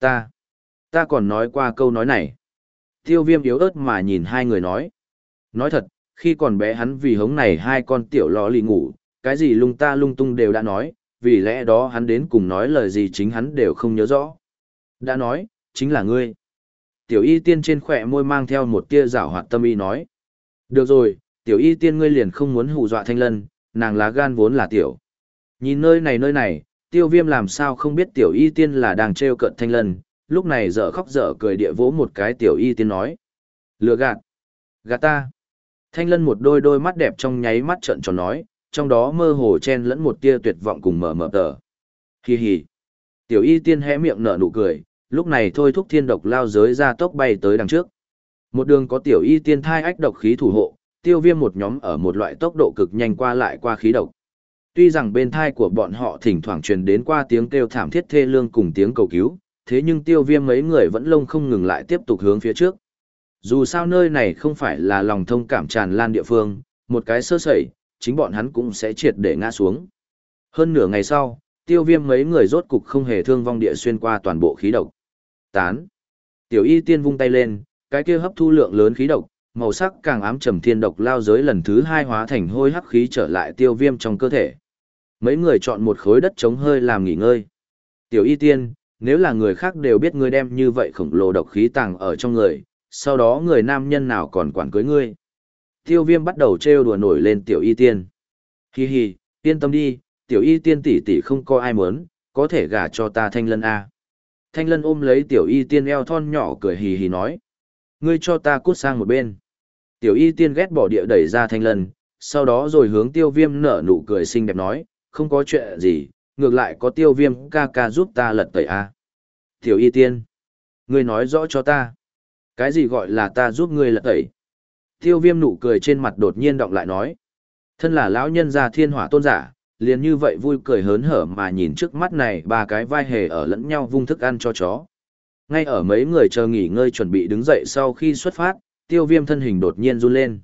Ta, ta còn nói qua câu nói này. Tiêu viêm yếu ớt mà nhìn hai người nói. Nói thật, khi còn bé hắn vì hống này hai con tiểu lò lì ngủ, cái gì lung ta lung tung đều đã nói, vì lẽ đó hắn đến cùng nói lời gì chính hắn đều không nhớ rõ. Đã nói, chính là ngươi. Tiểu y tiên trên khỏe môi mang theo một tia rảo hoạt tâm y nói. Được rồi, tiểu y tiên ngươi liền không muốn hù dọa thanh lân, nàng lá gan vốn là tiểu. Nhìn nơi này nơi này, tiêu viêm làm sao không biết tiểu y tiên là đang trêu cận thanh lân, lúc này dở khóc dở cười địa vỗ một cái tiểu y tiên nói. Lừa gạt. Gạt ta. Thanh lân một đôi đôi mắt đẹp trong nháy mắt trợn tròn nói, trong đó mơ hồ chen lẫn một tia tuyệt vọng cùng mở mở tờ. hì hì Tiểu y tiên hé miệng nở nụ cười, lúc này thôi thúc thiên độc lao giới ra tốc bay tới đằng trước. Một đường có tiểu y tiên thai ách độc khí thủ hộ, tiêu viêm một nhóm ở một loại tốc độ cực nhanh qua lại qua khí độc. Tuy rằng bên thai của bọn họ thỉnh thoảng truyền đến qua tiếng kêu thảm thiết thê lương cùng tiếng cầu cứu, thế nhưng tiêu viêm mấy người vẫn lông không ngừng lại tiếp tục hướng phía trước. Dù sao nơi này không phải là lòng thông cảm tràn lan địa phương, một cái sơ sẩy, chính bọn hắn cũng sẽ triệt để ngã xuống. Hơn nửa ngày sau, tiêu viêm mấy người rốt cục không hề thương vong địa xuyên qua toàn bộ khí độc. Tán. Tiểu y tiên vung tay lên, cái kia hấp thu lượng lớn khí độc, màu sắc càng ám trầm thiên độc lao giới lần thứ hai hóa thành hôi hắc khí trở lại tiêu viêm trong cơ thể. Mấy người chọn một khối đất trống hơi làm nghỉ ngơi. Tiểu y tiên, nếu là người khác đều biết ngươi đem như vậy khổng lồ độc khí tàng ở trong người, sau đó người nam nhân nào còn quản cưới ngươi. Tiêu viêm bắt đầu trêu đùa nổi lên tiểu y tiên. Hi hi, yên tâm đi, tiểu y tiên tỷ tỷ không có ai muốn, có thể gả cho ta thanh lân A. Thanh lân ôm lấy tiểu y tiên eo thon nhỏ cười hì hì nói. Ngươi cho ta cút sang một bên. Tiểu y tiên ghét bỏ địa đẩy ra thanh lân, sau đó rồi hướng tiêu viêm nở nụ cười xinh đẹp nói, không có chuyện gì, ngược lại có tiêu viêm ca ca giúp ta lật tẩy A. Tiểu y tiên, ngươi nói rõ cho ta. Cái gì gọi là ta giúp ngươi lật tẩy? Tiêu viêm nụ cười trên mặt đột nhiên động lại nói. Thân là lão nhân gia thiên hỏa tôn giả, liền như vậy vui cười hớn hở mà nhìn trước mắt này ba cái vai hề ở lẫn nhau vung thức ăn cho chó. Ngay ở mấy người chờ nghỉ ngơi chuẩn bị đứng dậy sau khi xuất phát, tiêu viêm thân hình đột nhiên run lên.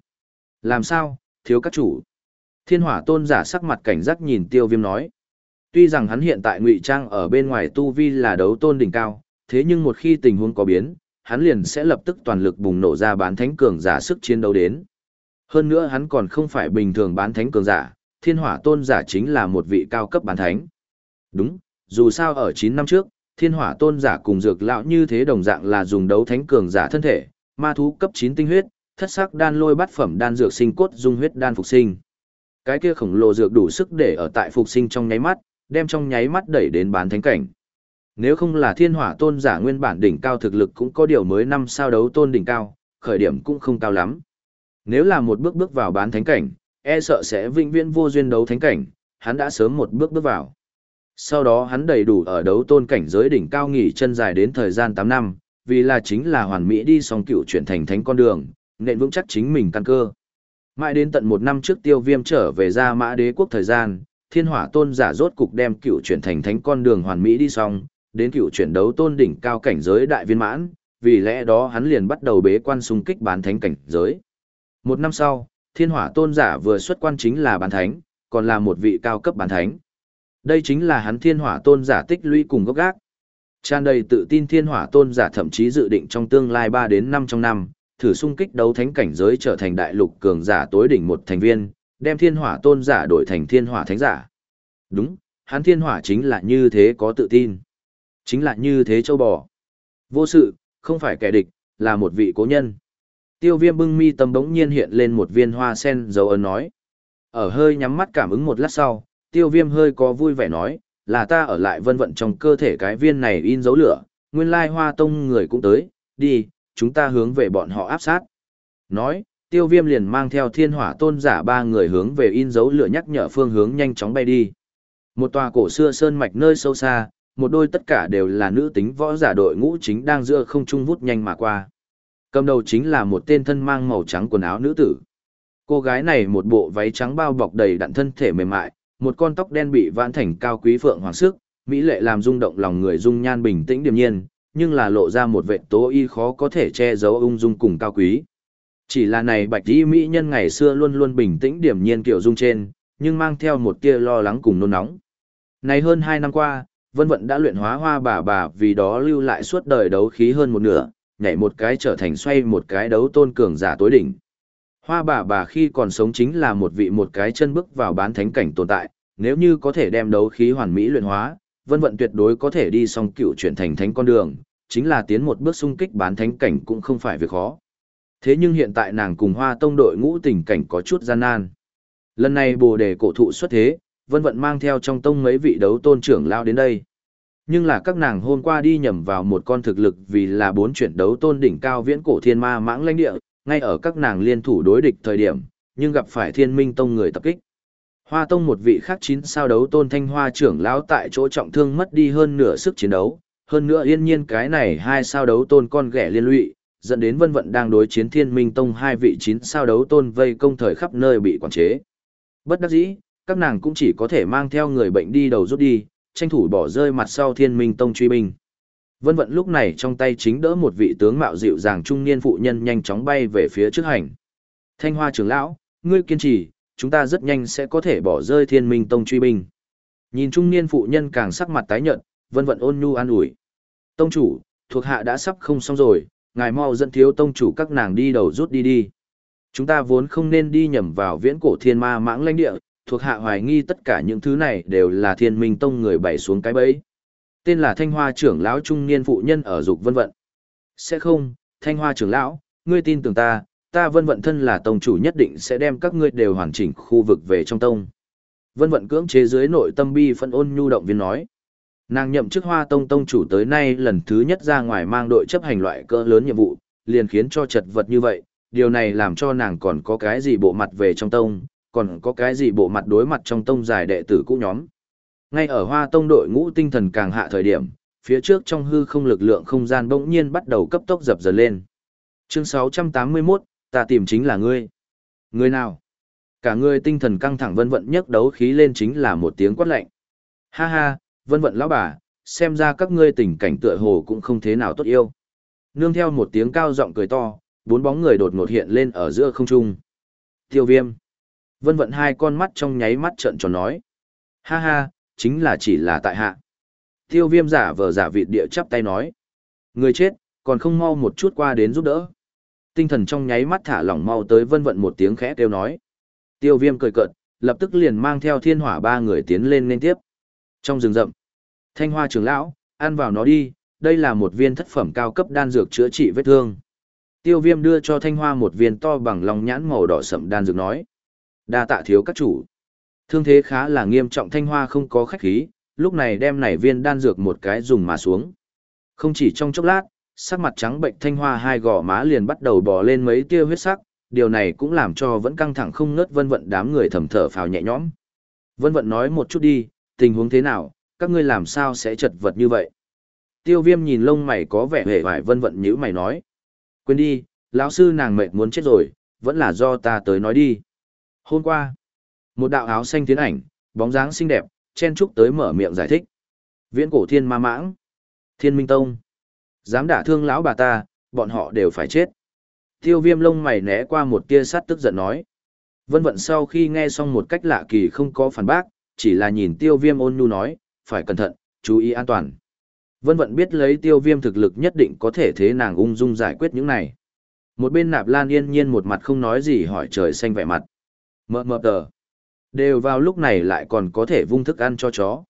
Làm sao, thiếu các chủ? Thiên hỏa tôn giả sắc mặt cảnh giác nhìn tiêu viêm nói. Tuy rằng hắn hiện tại ngụy trang ở bên ngoài tu vi là đấu tôn đỉnh cao, thế nhưng một khi tình huống có biến, hắn liền sẽ lập tức toàn lực bùng nổ ra bán thánh cường giả sức chiến đấu đến. Hơn nữa hắn còn không phải bình thường bán thánh cường giả, thiên hỏa tôn giả chính là một vị cao cấp bán thánh. Đúng, dù sao ở 9 năm trước, thiên hỏa tôn giả cùng dược lão như thế đồng dạng là dùng đấu thánh cường giả thân thể, ma thú cấp 9 tinh huyết, thất sắc đan lôi bát phẩm đan dược sinh cốt dung huyết đan phục sinh. Cái kia khổng lồ dược đủ sức để ở tại phục sinh trong nháy mắt, đem trong nháy mắt đẩy đến bán thánh cảnh. Nếu không là thiên hỏa tôn giả nguyên bản đỉnh cao thực lực cũng có điều mới năm sao đấu tôn đỉnh cao, khởi điểm cũng không cao lắm. Nếu là một bước bước vào bán thánh cảnh, e sợ sẽ vĩnh viễn vô duyên đấu thánh cảnh, hắn đã sớm một bước bước vào. Sau đó hắn đầy đủ ở đấu tôn cảnh giới đỉnh cao nghỉ chân dài đến thời gian 8 năm, vì là chính là hoàn mỹ đi song cựu chuyển thành thánh con đường, nện vững chắc chính mình căn cơ. Mãi đến tận một năm trước tiêu viêm trở về ra mã đế quốc thời gian, thiên hỏa tôn giả rốt cục đem cựu chuyển thành thánh con đường hoàn mỹ đi xong, đến cựu chuyển đấu tôn đỉnh cao cảnh giới đại viên mãn, vì lẽ đó hắn liền bắt đầu bế quan xung kích bán thánh cảnh giới. Một năm sau, thiên hỏa tôn giả vừa xuất quan chính là bán thánh, còn là một vị cao cấp bán thánh. Đây chính là hắn thiên hỏa tôn giả tích lũy cùng gốc gác. Tràn đầy tự tin thiên hỏa tôn giả thậm chí dự định trong tương lai 3 đến 5 trong năm, thử xung kích đấu thánh cảnh giới trở thành đại lục cường giả tối đỉnh một thành viên, đem thiên hỏa tôn giả đổi thành thiên hỏa thánh giả. Đúng, hắn thiên hỏa chính là như thế có tự tin. Chính là như thế châu bò. Vô sự, không phải kẻ địch, là một vị cố nhân. Tiêu viêm bưng mi tâm đống nhiên hiện lên một viên hoa sen dấu ấn nói. Ở hơi nhắm mắt cảm ứng một lát sau, tiêu viêm hơi có vui vẻ nói, là ta ở lại vân vận trong cơ thể cái viên này in dấu lửa, nguyên lai hoa tông người cũng tới, đi, chúng ta hướng về bọn họ áp sát. Nói, tiêu viêm liền mang theo thiên hỏa tôn giả ba người hướng về in dấu lửa nhắc nhở phương hướng nhanh chóng bay đi. Một tòa cổ xưa sơn mạch nơi sâu xa, một đôi tất cả đều là nữ tính võ giả đội ngũ chính đang giữa không trung vút nhanh mà qua. Cầm đầu chính là một tên thân mang màu trắng quần áo nữ tử. Cô gái này một bộ váy trắng bao bọc đầy đặn thân thể mềm mại, một con tóc đen bị vãn thành cao quý phượng hoàng sức, mỹ lệ làm rung động lòng người dung nhan bình tĩnh điềm nhiên, nhưng là lộ ra một vệ tố y khó có thể che giấu ung dung cùng cao quý. Chỉ là này bạch y mỹ nhân ngày xưa luôn luôn bình tĩnh điểm nhiên kiểu dung trên, nhưng mang theo một tia lo lắng cùng nôn nóng. Này hơn hai năm qua, Vân vận đã luyện hóa hoa bà bà vì đó lưu lại suốt đời đấu khí hơn một nửa, nhảy một cái trở thành xoay một cái đấu tôn cường giả tối đỉnh. Hoa bà bà khi còn sống chính là một vị một cái chân bước vào bán thánh cảnh tồn tại, nếu như có thể đem đấu khí hoàn mỹ luyện hóa, vân vận tuyệt đối có thể đi song cựu chuyển thành thánh con đường, chính là tiến một bước xung kích bán thánh cảnh cũng không phải việc khó. Thế nhưng hiện tại nàng cùng hoa tông đội ngũ tình cảnh có chút gian nan. Lần này bồ đề cổ thụ xuất thế, vân vận mang theo trong tông mấy vị đấu tôn trưởng lao đến đây. Nhưng là các nàng hôm qua đi nhầm vào một con thực lực vì là bốn chuyển đấu tôn đỉnh cao viễn cổ thiên ma mãng lãnh địa, ngay ở các nàng liên thủ đối địch thời điểm, nhưng gặp phải thiên minh tông người tập kích. Hoa tông một vị khác chín sao đấu tôn thanh hoa trưởng lão tại chỗ trọng thương mất đi hơn nửa sức chiến đấu, hơn nữa yên nhiên cái này hai sao đấu tôn con ghẻ liên lụy, dẫn đến vân vận đang đối chiến thiên minh tông hai vị chín sao đấu tôn vây công thời khắp nơi bị quản chế. Bất đắc dĩ, các nàng cũng chỉ có thể mang theo người bệnh đi đầu rút đi, tranh thủ bỏ rơi mặt sau thiên minh tông truy binh. Vân vận lúc này trong tay chính đỡ một vị tướng mạo dịu dàng trung niên phụ nhân nhanh chóng bay về phía trước hành. Thanh hoa trưởng lão, ngươi kiên trì, chúng ta rất nhanh sẽ có thể bỏ rơi thiên minh tông truy binh. Nhìn trung niên phụ nhân càng sắc mặt tái nhợt, vân vận ôn nhu an ủi. Tông chủ, thuộc hạ đã sắp không xong rồi, ngài mau dẫn thiếu tông chủ các nàng đi đầu rút đi đi. Chúng ta vốn không nên đi nhầm vào viễn cổ thiên ma mãng lãnh địa, thuộc hạ hoài nghi tất cả những thứ này đều là thiên minh tông người bày xuống cái bẫy. Tên là Thanh Hoa trưởng lão trung niên phụ nhân ở dục vân vận. Sẽ không, Thanh Hoa trưởng lão, ngươi tin tưởng ta, ta vân vận thân là tông chủ nhất định sẽ đem các ngươi đều hoàn chỉnh khu vực về trong tông. Vân vận cưỡng chế dưới nội tâm bi phân ôn nhu động viên nói. Nàng nhậm chức hoa tông tông chủ tới nay lần thứ nhất ra ngoài mang đội chấp hành loại cỡ lớn nhiệm vụ, liền khiến cho chật vật như vậy, điều này làm cho nàng còn có cái gì bộ mặt về trong tông, còn có cái gì bộ mặt đối mặt trong tông dài đệ tử cũ nhóm. Ngay ở hoa tông đội ngũ tinh thần càng hạ thời điểm, phía trước trong hư không lực lượng không gian bỗng nhiên bắt đầu cấp tốc dập dần lên. Chương 681, ta tìm chính là ngươi. Ngươi nào? Cả ngươi tinh thần căng thẳng vân vận nhấc đấu khí lên chính là một tiếng quát lạnh. Ha ha, vân vận lão bà, xem ra các ngươi tình cảnh tựa hồ cũng không thế nào tốt yêu. Nương theo một tiếng cao giọng cười to, bốn bóng người đột ngột hiện lên ở giữa không trung. Tiêu viêm. Vân vận hai con mắt trong nháy mắt trợn tròn nói. Ha ha, chính là chỉ là tại hạ. Tiêu viêm giả vờ giả vịt địa chắp tay nói. Người chết, còn không mau một chút qua đến giúp đỡ. Tinh thần trong nháy mắt thả lỏng mau tới vân vận một tiếng khẽ kêu nói. Tiêu viêm cười cợt, lập tức liền mang theo thiên hỏa ba người tiến lên nên tiếp. Trong rừng rậm, thanh hoa trưởng lão, ăn vào nó đi, đây là một viên thất phẩm cao cấp đan dược chữa trị vết thương. Tiêu viêm đưa cho thanh hoa một viên to bằng lòng nhãn màu đỏ sậm đan dược nói. đa tạ thiếu các chủ. Thương thế khá là nghiêm trọng thanh hoa không có khách khí, lúc này đem nảy viên đan dược một cái dùng mà xuống. Không chỉ trong chốc lát, sắc mặt trắng bệnh thanh hoa hai gò má liền bắt đầu bò lên mấy tia huyết sắc, điều này cũng làm cho vẫn căng thẳng không ngớt vân vận đám người thầm thở phào nhẹ nhõm. Vân vận nói một chút đi, tình huống thế nào, các ngươi làm sao sẽ chật vật như vậy? Tiêu viêm nhìn lông mày có vẻ hề hoài vân vận như mày nói. Quên đi, lão sư nàng mệt muốn chết rồi, vẫn là do ta tới nói đi. Hôm qua, một đạo áo xanh tiến ảnh, bóng dáng xinh đẹp, chen trúc tới mở miệng giải thích. Viễn cổ thiên ma mãng, thiên minh tông, dám đả thương lão bà ta, bọn họ đều phải chết. Tiêu viêm lông mày né qua một tia sắt tức giận nói. Vân vận sau khi nghe xong một cách lạ kỳ không có phản bác, chỉ là nhìn tiêu viêm ôn nhu nói, phải cẩn thận, chú ý an toàn. Vân vận biết lấy tiêu viêm thực lực nhất định có thể thế nàng ung dung giải quyết những này. Một bên nạp lan yên nhiên một mặt không nói gì hỏi trời xanh vẻ mặt. Mờ mờ tờ. Đều vào lúc này lại còn có thể vung thức ăn cho chó.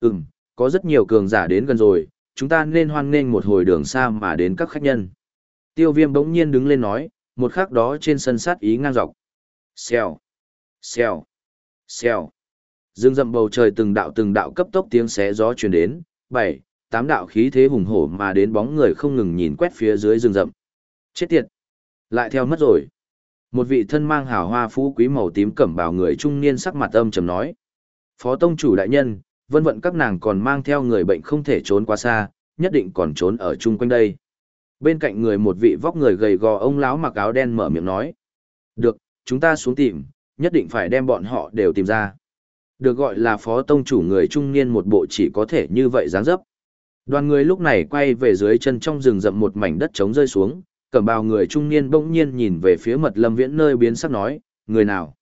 Ừm, có rất nhiều cường giả đến gần rồi, chúng ta nên hoan nghênh một hồi đường xa mà đến các khách nhân. Tiêu viêm bỗng nhiên đứng lên nói, một khắc đó trên sân sát ý ngang dọc. Xèo, xèo, xèo. Dương dậm bầu trời từng đạo từng đạo cấp tốc tiếng xé gió truyền đến, bảy, tám đạo khí thế hùng hổ mà đến bóng người không ngừng nhìn quét phía dưới rừng rậm. Chết tiệt! Lại theo mất rồi. Một vị thân mang hào hoa phú quý màu tím cẩm bào người trung niên sắc mặt âm trầm nói. Phó tông chủ đại nhân, vân vận các nàng còn mang theo người bệnh không thể trốn quá xa, nhất định còn trốn ở chung quanh đây. Bên cạnh người một vị vóc người gầy gò ông lão mặc áo đen mở miệng nói. Được, chúng ta xuống tìm, nhất định phải đem bọn họ đều tìm ra. Được gọi là phó tông chủ người trung niên một bộ chỉ có thể như vậy dáng dấp. Đoàn người lúc này quay về dưới chân trong rừng rậm một mảnh đất trống rơi xuống, cẩm bào người trung niên bỗng nhiên nhìn về phía mật lâm viễn nơi biến sắc nói, người nào?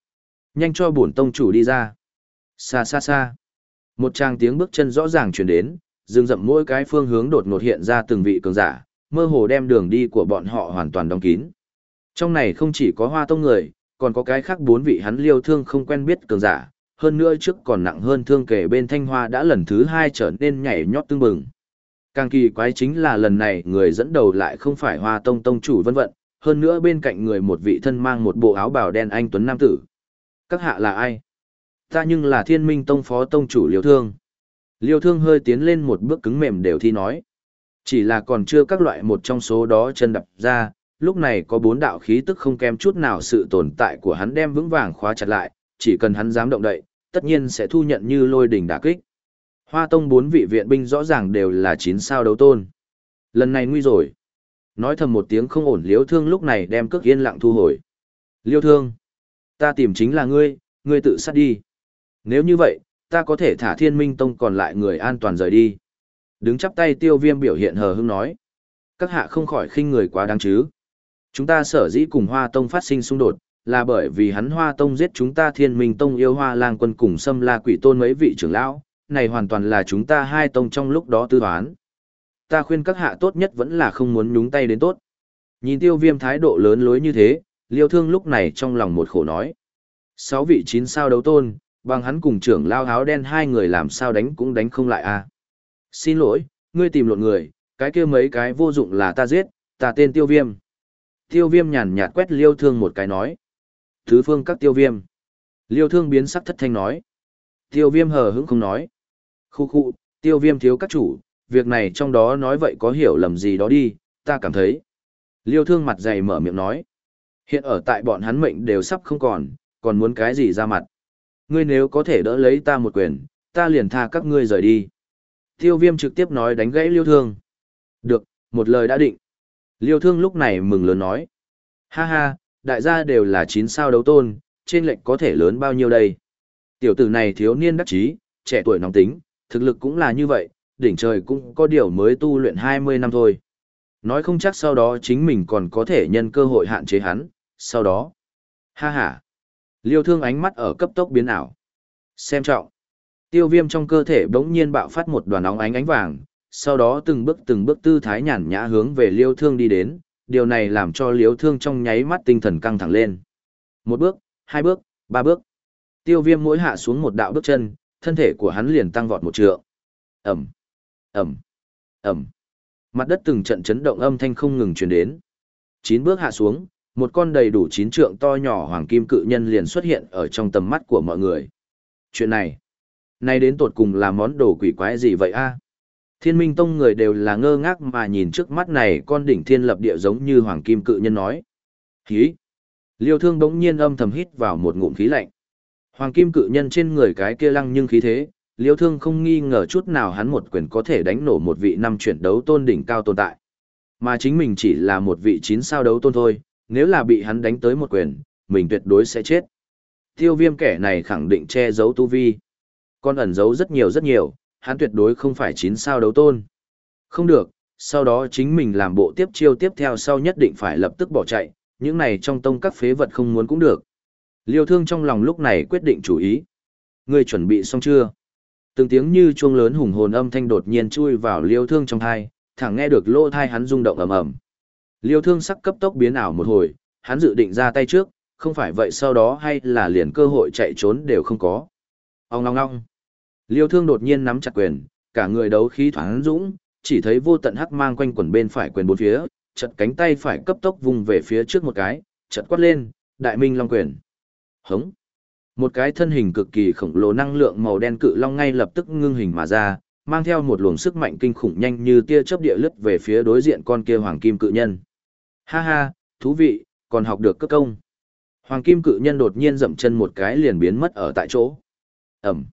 Nhanh cho bổn tông chủ đi ra. Xa xa xa. Một trang tiếng bước chân rõ ràng truyền đến, rừng rậm mỗi cái phương hướng đột ngột hiện ra từng vị cường giả, mơ hồ đem đường đi của bọn họ hoàn toàn đóng kín. Trong này không chỉ có hoa tông người, còn có cái khác bốn vị hắn liêu thương không quen biết cường giả, hơn nữa trước còn nặng hơn thương kể bên thanh hoa đã lần thứ hai trở nên nhảy nhót tương bừng. Càng kỳ quái chính là lần này người dẫn đầu lại không phải hoa tông tông chủ vân vận, hơn nữa bên cạnh người một vị thân mang một bộ áo bào đen anh tuấn nam tử. Các hạ là ai? Ta nhưng là thiên minh tông phó tông chủ liêu thương. Liêu thương hơi tiến lên một bước cứng mềm đều thi nói. Chỉ là còn chưa các loại một trong số đó chân đập ra, lúc này có bốn đạo khí tức không kém chút nào sự tồn tại của hắn đem vững vàng khóa chặt lại, chỉ cần hắn dám động đậy, tất nhiên sẽ thu nhận như lôi đỉnh đả kích. Hoa tông bốn vị viện binh rõ ràng đều là chín sao đấu tôn. Lần này nguy rồi. Nói thầm một tiếng không ổn liêu thương lúc này đem cước yên lặng thu hồi. Liêu thương. Ta tìm chính là ngươi, ngươi tự sát đi. Nếu như vậy, ta có thể thả thiên minh tông còn lại người an toàn rời đi. Đứng chắp tay tiêu viêm biểu hiện hờ hững nói. Các hạ không khỏi khinh người quá đáng chứ. Chúng ta sở dĩ cùng hoa tông phát sinh xung đột, là bởi vì hắn hoa tông giết chúng ta thiên minh tông yêu hoa lang quân cùng xâm la quỷ tôn mấy vị trưởng lão, này hoàn toàn là chúng ta hai tông trong lúc đó tư toán. Ta khuyên các hạ tốt nhất vẫn là không muốn nhúng tay đến tốt. Nhìn tiêu viêm thái độ lớn lối như thế, liêu thương lúc này trong lòng một khổ nói. Sáu vị chín sao đấu tôn, bằng hắn cùng trưởng lao áo đen hai người làm sao đánh cũng đánh không lại a à. Xin lỗi, ngươi tìm lộn người, cái kia mấy cái vô dụng là ta giết, ta tên tiêu viêm. Tiêu viêm nhàn nhạt quét liêu thương một cái nói. Thứ phương các tiêu viêm. Liêu thương biến sắc thất thanh nói. Tiêu viêm hờ hững không nói. Khu khu, tiêu viêm thiếu các chủ, việc này trong đó nói vậy có hiểu lầm gì đó đi, ta cảm thấy. Liêu thương mặt dày mở miệng nói. Hiện ở tại bọn hắn mệnh đều sắp không còn, còn muốn cái gì ra mặt. Ngươi nếu có thể đỡ lấy ta một quyền, ta liền tha các ngươi rời đi. Tiêu viêm trực tiếp nói đánh gãy liêu thương. Được, một lời đã định. Liêu thương lúc này mừng lớn nói. Ha ha, đại gia đều là chín sao đấu tôn, trên lệnh có thể lớn bao nhiêu đây. Tiểu tử này thiếu niên đắc chí, trẻ tuổi nóng tính, thực lực cũng là như vậy, đỉnh trời cũng có điều mới tu luyện 20 năm thôi. Nói không chắc sau đó chính mình còn có thể nhân cơ hội hạn chế hắn, sau đó. Ha ha. Liêu thương ánh mắt ở cấp tốc biến ảo. Xem trọng. Tiêu viêm trong cơ thể bỗng nhiên bạo phát một đoàn óng ánh ánh vàng, sau đó từng bước từng bước tư thái nhàn nhã hướng về liêu thương đi đến, điều này làm cho liêu thương trong nháy mắt tinh thần căng thẳng lên. Một bước, hai bước, ba bước. Tiêu viêm mỗi hạ xuống một đạo bước chân, thân thể của hắn liền tăng vọt một trượng. Ẩm, Ẩm, Ẩm. Mặt đất từng trận chấn động âm thanh không ngừng truyền đến. Chín bước hạ xuống, một con đầy đủ chín trượng to nhỏ hoàng kim cự nhân liền xuất hiện ở trong tầm mắt của mọi người. Chuyện này, nay đến tột cùng là món đồ quỷ quái gì vậy a? Thiên minh tông người đều là ngơ ngác mà nhìn trước mắt này con đỉnh thiên lập địa giống như hoàng kim cự nhân nói. Hí! Liêu thương bỗng nhiên âm thầm hít vào một ngụm khí lạnh. Hoàng kim cự nhân trên người cái kia lăng nhưng khí thế, liêu thương không nghi ngờ chút nào hắn một quyền có thể đánh nổ một vị năm chuyển đấu tôn đỉnh cao tồn tại. Mà chính mình chỉ là một vị chín sao đấu tôn thôi, nếu là bị hắn đánh tới một quyền, mình tuyệt đối sẽ chết. Tiêu viêm kẻ này khẳng định che giấu tu vi. con ẩn giấu rất nhiều rất nhiều, hắn tuyệt đối không phải chín sao đấu tôn. Không được, sau đó chính mình làm bộ tiếp chiêu tiếp theo sau nhất định phải lập tức bỏ chạy, những này trong tông các phế vật không muốn cũng được. Liêu thương trong lòng lúc này quyết định chủ ý. Người chuẩn bị xong chưa? Từng tiếng như chuông lớn hùng hồn âm thanh đột nhiên chui vào liêu thương trong thai, thẳng nghe được lỗ thai hắn rung động ầm ầm. Liêu thương sắc cấp tốc biến ảo một hồi, hắn dự định ra tay trước, không phải vậy sau đó hay là liền cơ hội chạy trốn đều không có. Ông ngong ngong. Liêu thương đột nhiên nắm chặt quyền, cả người đấu khí thoáng dũng, chỉ thấy vô tận hắc mang quanh quần bên phải quyền bốn phía, chật cánh tay phải cấp tốc vùng về phía trước một cái, chật quát lên, đại minh long quyền. Hống. Một cái thân hình cực kỳ khổng lồ năng lượng màu đen cự long ngay lập tức ngưng hình mà ra, mang theo một luồng sức mạnh kinh khủng nhanh như tia chớp địa lướt về phía đối diện con kia hoàng kim cự nhân. Ha ha, thú vị, còn học được cất công. Hoàng kim cự nhân đột nhiên dậm chân một cái liền biến mất ở tại chỗ. Ẩm.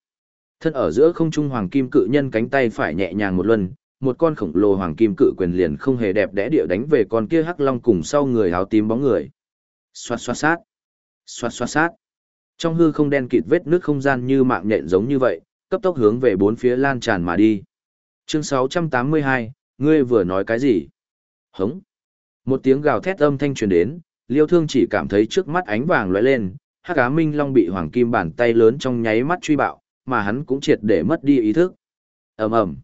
Thân ở giữa không trung hoàng kim cự nhân cánh tay phải nhẹ nhàng một lần, một con khổng lồ hoàng kim cự quyền liền không hề đẹp đẽ địa đánh về con kia hắc long cùng sau người áo tím bóng người. Xoát xoát sát. Xoát xoát sát. Trong hư không đen kịt vết nước không gian như mạng nhện giống như vậy, cấp tốc hướng về bốn phía lan tràn mà đi. Chương 682, ngươi vừa nói cái gì? Hống. Một tiếng gào thét âm thanh truyền đến, Liêu Thương chỉ cảm thấy trước mắt ánh vàng lóe lên, Hắc Á Minh Long bị hoàng kim bàn tay lớn trong nháy mắt truy bạo, mà hắn cũng triệt để mất đi ý thức. ầm ầm,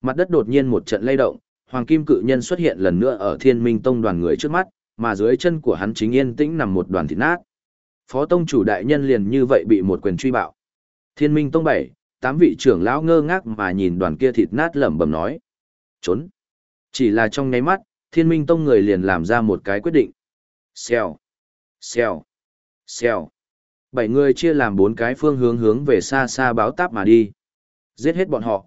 Mặt đất đột nhiên một trận lay động, Hoàng Kim Cự Nhân xuất hiện lần nữa ở Thiên Minh Tông đoàn người trước mắt, mà dưới chân của hắn chính yên tĩnh nằm một đoàn thịt nát. Phó tông chủ đại nhân liền như vậy bị một quyền truy bạo. Thiên Minh Tông bảy, tám vị trưởng lão ngơ ngác mà nhìn đoàn kia thịt nát lẩm bẩm nói: "Trốn." Chỉ là trong nháy mắt, Thiên Minh Tông người liền làm ra một cái quyết định. Xèo, xèo, xèo. Bảy người chia làm bốn cái phương hướng hướng về xa xa báo táp mà đi. Giết hết bọn họ.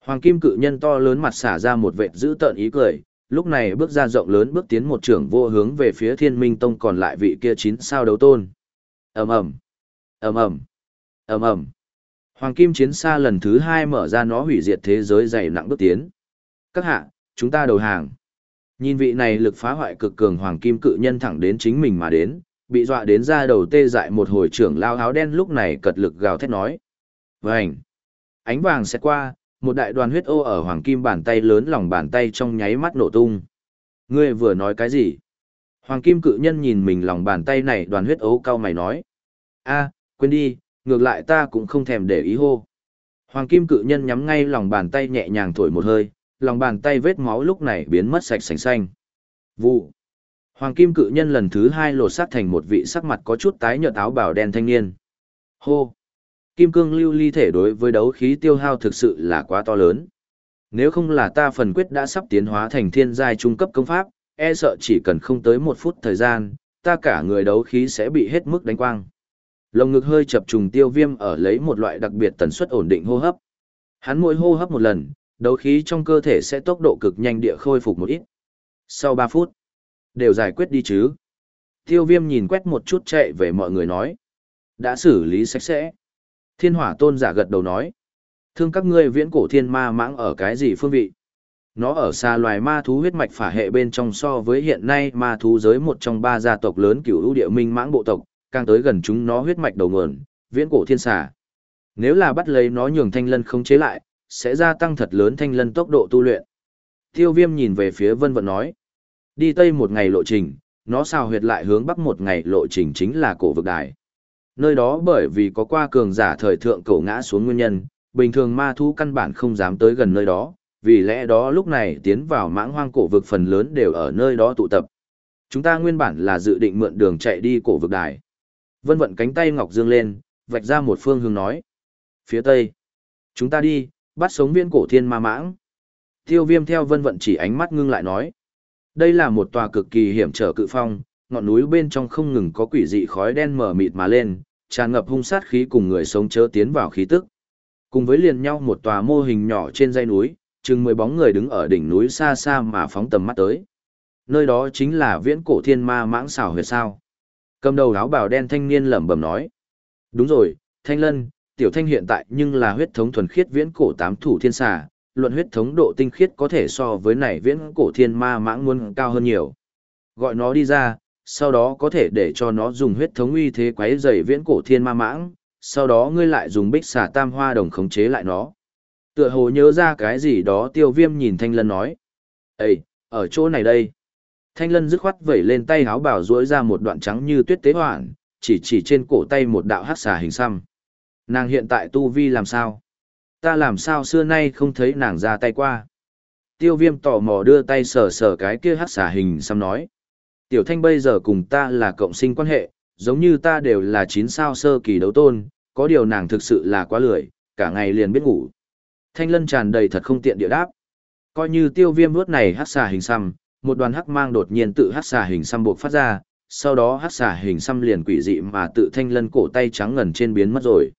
Hoàng kim cự nhân to lớn mặt xả ra một vệt dữ tợn ý cười, lúc này bước ra rộng lớn bước tiến một trưởng vô hướng về phía thiên minh tông còn lại vị kia chín sao đấu tôn. ầm ầm ầm ầm ầm ầm Hoàng kim chiến xa lần thứ hai mở ra nó hủy diệt thế giới dày nặng bước tiến. Các hạ, chúng ta đầu hàng. Nhìn vị này lực phá hoại cực cường hoàng kim cự nhân thẳng đến chính mình mà đến, bị dọa đến ra đầu tê dại một hồi trưởng lao áo đen lúc này cật lực gào thét nói. Vânh! Ánh vàng sẽ qua, một đại đoàn huyết ô ở hoàng kim bàn tay lớn lòng bàn tay trong nháy mắt nổ tung. Ngươi vừa nói cái gì? Hoàng kim cự nhân nhìn mình lòng bàn tay này đoàn huyết ấu cao mày nói. a quên đi, ngược lại ta cũng không thèm để ý hô. Hoàng kim cự nhân nhắm ngay lòng bàn tay nhẹ nhàng thổi một hơi, lòng bàn tay vết máu lúc này biến mất sạch sành xanh. Vụ. Hoàng kim cự nhân lần thứ hai lột sát thành một vị sắc mặt có chút tái nhợt áo bào đen thanh niên. Hô. Kim cương lưu ly thể đối với đấu khí tiêu hao thực sự là quá to lớn. Nếu không là ta phần quyết đã sắp tiến hóa thành thiên giai trung cấp công pháp, e sợ chỉ cần không tới một phút thời gian, ta cả người đấu khí sẽ bị hết mức đánh quang. Lồng ngực hơi chập trùng tiêu viêm ở lấy một loại đặc biệt tần suất ổn định hô hấp. Hắn mỗi hô hấp một lần, đấu khí trong cơ thể sẽ tốc độ cực nhanh địa khôi phục một ít. Sau 3 phút, đều giải quyết đi chứ. Tiêu viêm nhìn quét một chút chạy về mọi người nói. Đã xử lý sạch sẽ. Thiên hỏa tôn giả gật đầu nói. Thương các ngươi viễn cổ thiên ma mãng ở cái gì phương vị? Nó ở xa loài ma thú huyết mạch phả hệ bên trong so với hiện nay ma thú giới một trong ba gia tộc lớn cửu ưu địa minh mãng bộ tộc, càng tới gần chúng nó huyết mạch đầu nguồn, viễn cổ thiên xà. Nếu là bắt lấy nó nhường thanh lân không chế lại, sẽ gia tăng thật lớn thanh lân tốc độ tu luyện. Tiêu viêm nhìn về phía vân vận nói. Đi tây một ngày lộ trình, nó sao huyệt lại hướng bắc một ngày lộ trình chính là cổ vực đài. Nơi đó bởi vì có qua cường giả thời thượng cổ ngã xuống nguyên nhân, bình thường ma thú căn bản không dám tới gần nơi đó, vì lẽ đó lúc này tiến vào mãng hoang cổ vực phần lớn đều ở nơi đó tụ tập. Chúng ta nguyên bản là dự định mượn đường chạy đi cổ vực đài. Vân vận cánh tay ngọc dương lên, vạch ra một phương hướng nói. Phía tây. Chúng ta đi, bắt sống viên cổ thiên ma mãng. Tiêu viêm theo vân vận chỉ ánh mắt ngưng lại nói. Đây là một tòa cực kỳ hiểm trở cự phong, ngọn núi bên trong không ngừng có quỷ dị khói đen mở mịt mà lên, tràn ngập hung sát khí cùng người sống chớ tiến vào khí tức. Cùng với liền nhau một tòa mô hình nhỏ trên dãy núi, chừng mười bóng người đứng ở đỉnh núi xa xa mà phóng tầm mắt tới. Nơi đó chính là viễn cổ thiên ma mãng xảo huyệt sao. Cầm đầu áo bào đen thanh niên lẩm bẩm nói. Đúng rồi, thanh lân, tiểu thanh hiện tại nhưng là huyết thống thuần khiết viễn cổ tám thủ thiên xà, luận huyết thống độ tinh khiết có thể so với này viễn cổ thiên ma mãng muôn cao hơn nhiều. Gọi nó đi ra, sau đó có thể để cho nó dùng huyết thống uy thế quấy dày viễn cổ thiên ma mãng, sau đó ngươi lại dùng bích xà tam hoa đồng khống chế lại nó. Tựa hồ nhớ ra cái gì đó tiêu viêm nhìn thanh lân nói. Ê, ở chỗ này đây. Thanh lân dứt khoát vẩy lên tay háo bảo duỗi ra một đoạn trắng như tuyết tế hoảng, chỉ chỉ trên cổ tay một đạo hát xà hình xăm. Nàng hiện tại tu vi làm sao? Ta làm sao xưa nay không thấy nàng ra tay qua? Tiêu viêm tò mò đưa tay sờ sờ cái kia hát xà hình xăm nói. Tiểu thanh bây giờ cùng ta là cộng sinh quan hệ, giống như ta đều là chín sao sơ kỳ đấu tôn, có điều nàng thực sự là quá lười, cả ngày liền biết ngủ. Thanh lân tràn đầy thật không tiện địa đáp. Coi như tiêu viêm vuốt này hát xà hình xăm, một đoàn hắc mang đột nhiên tự hát xà hình xăm buộc phát ra, sau đó hát xà hình xăm liền quỷ dị mà tự thanh lân cổ tay trắng ngần trên biến mất rồi.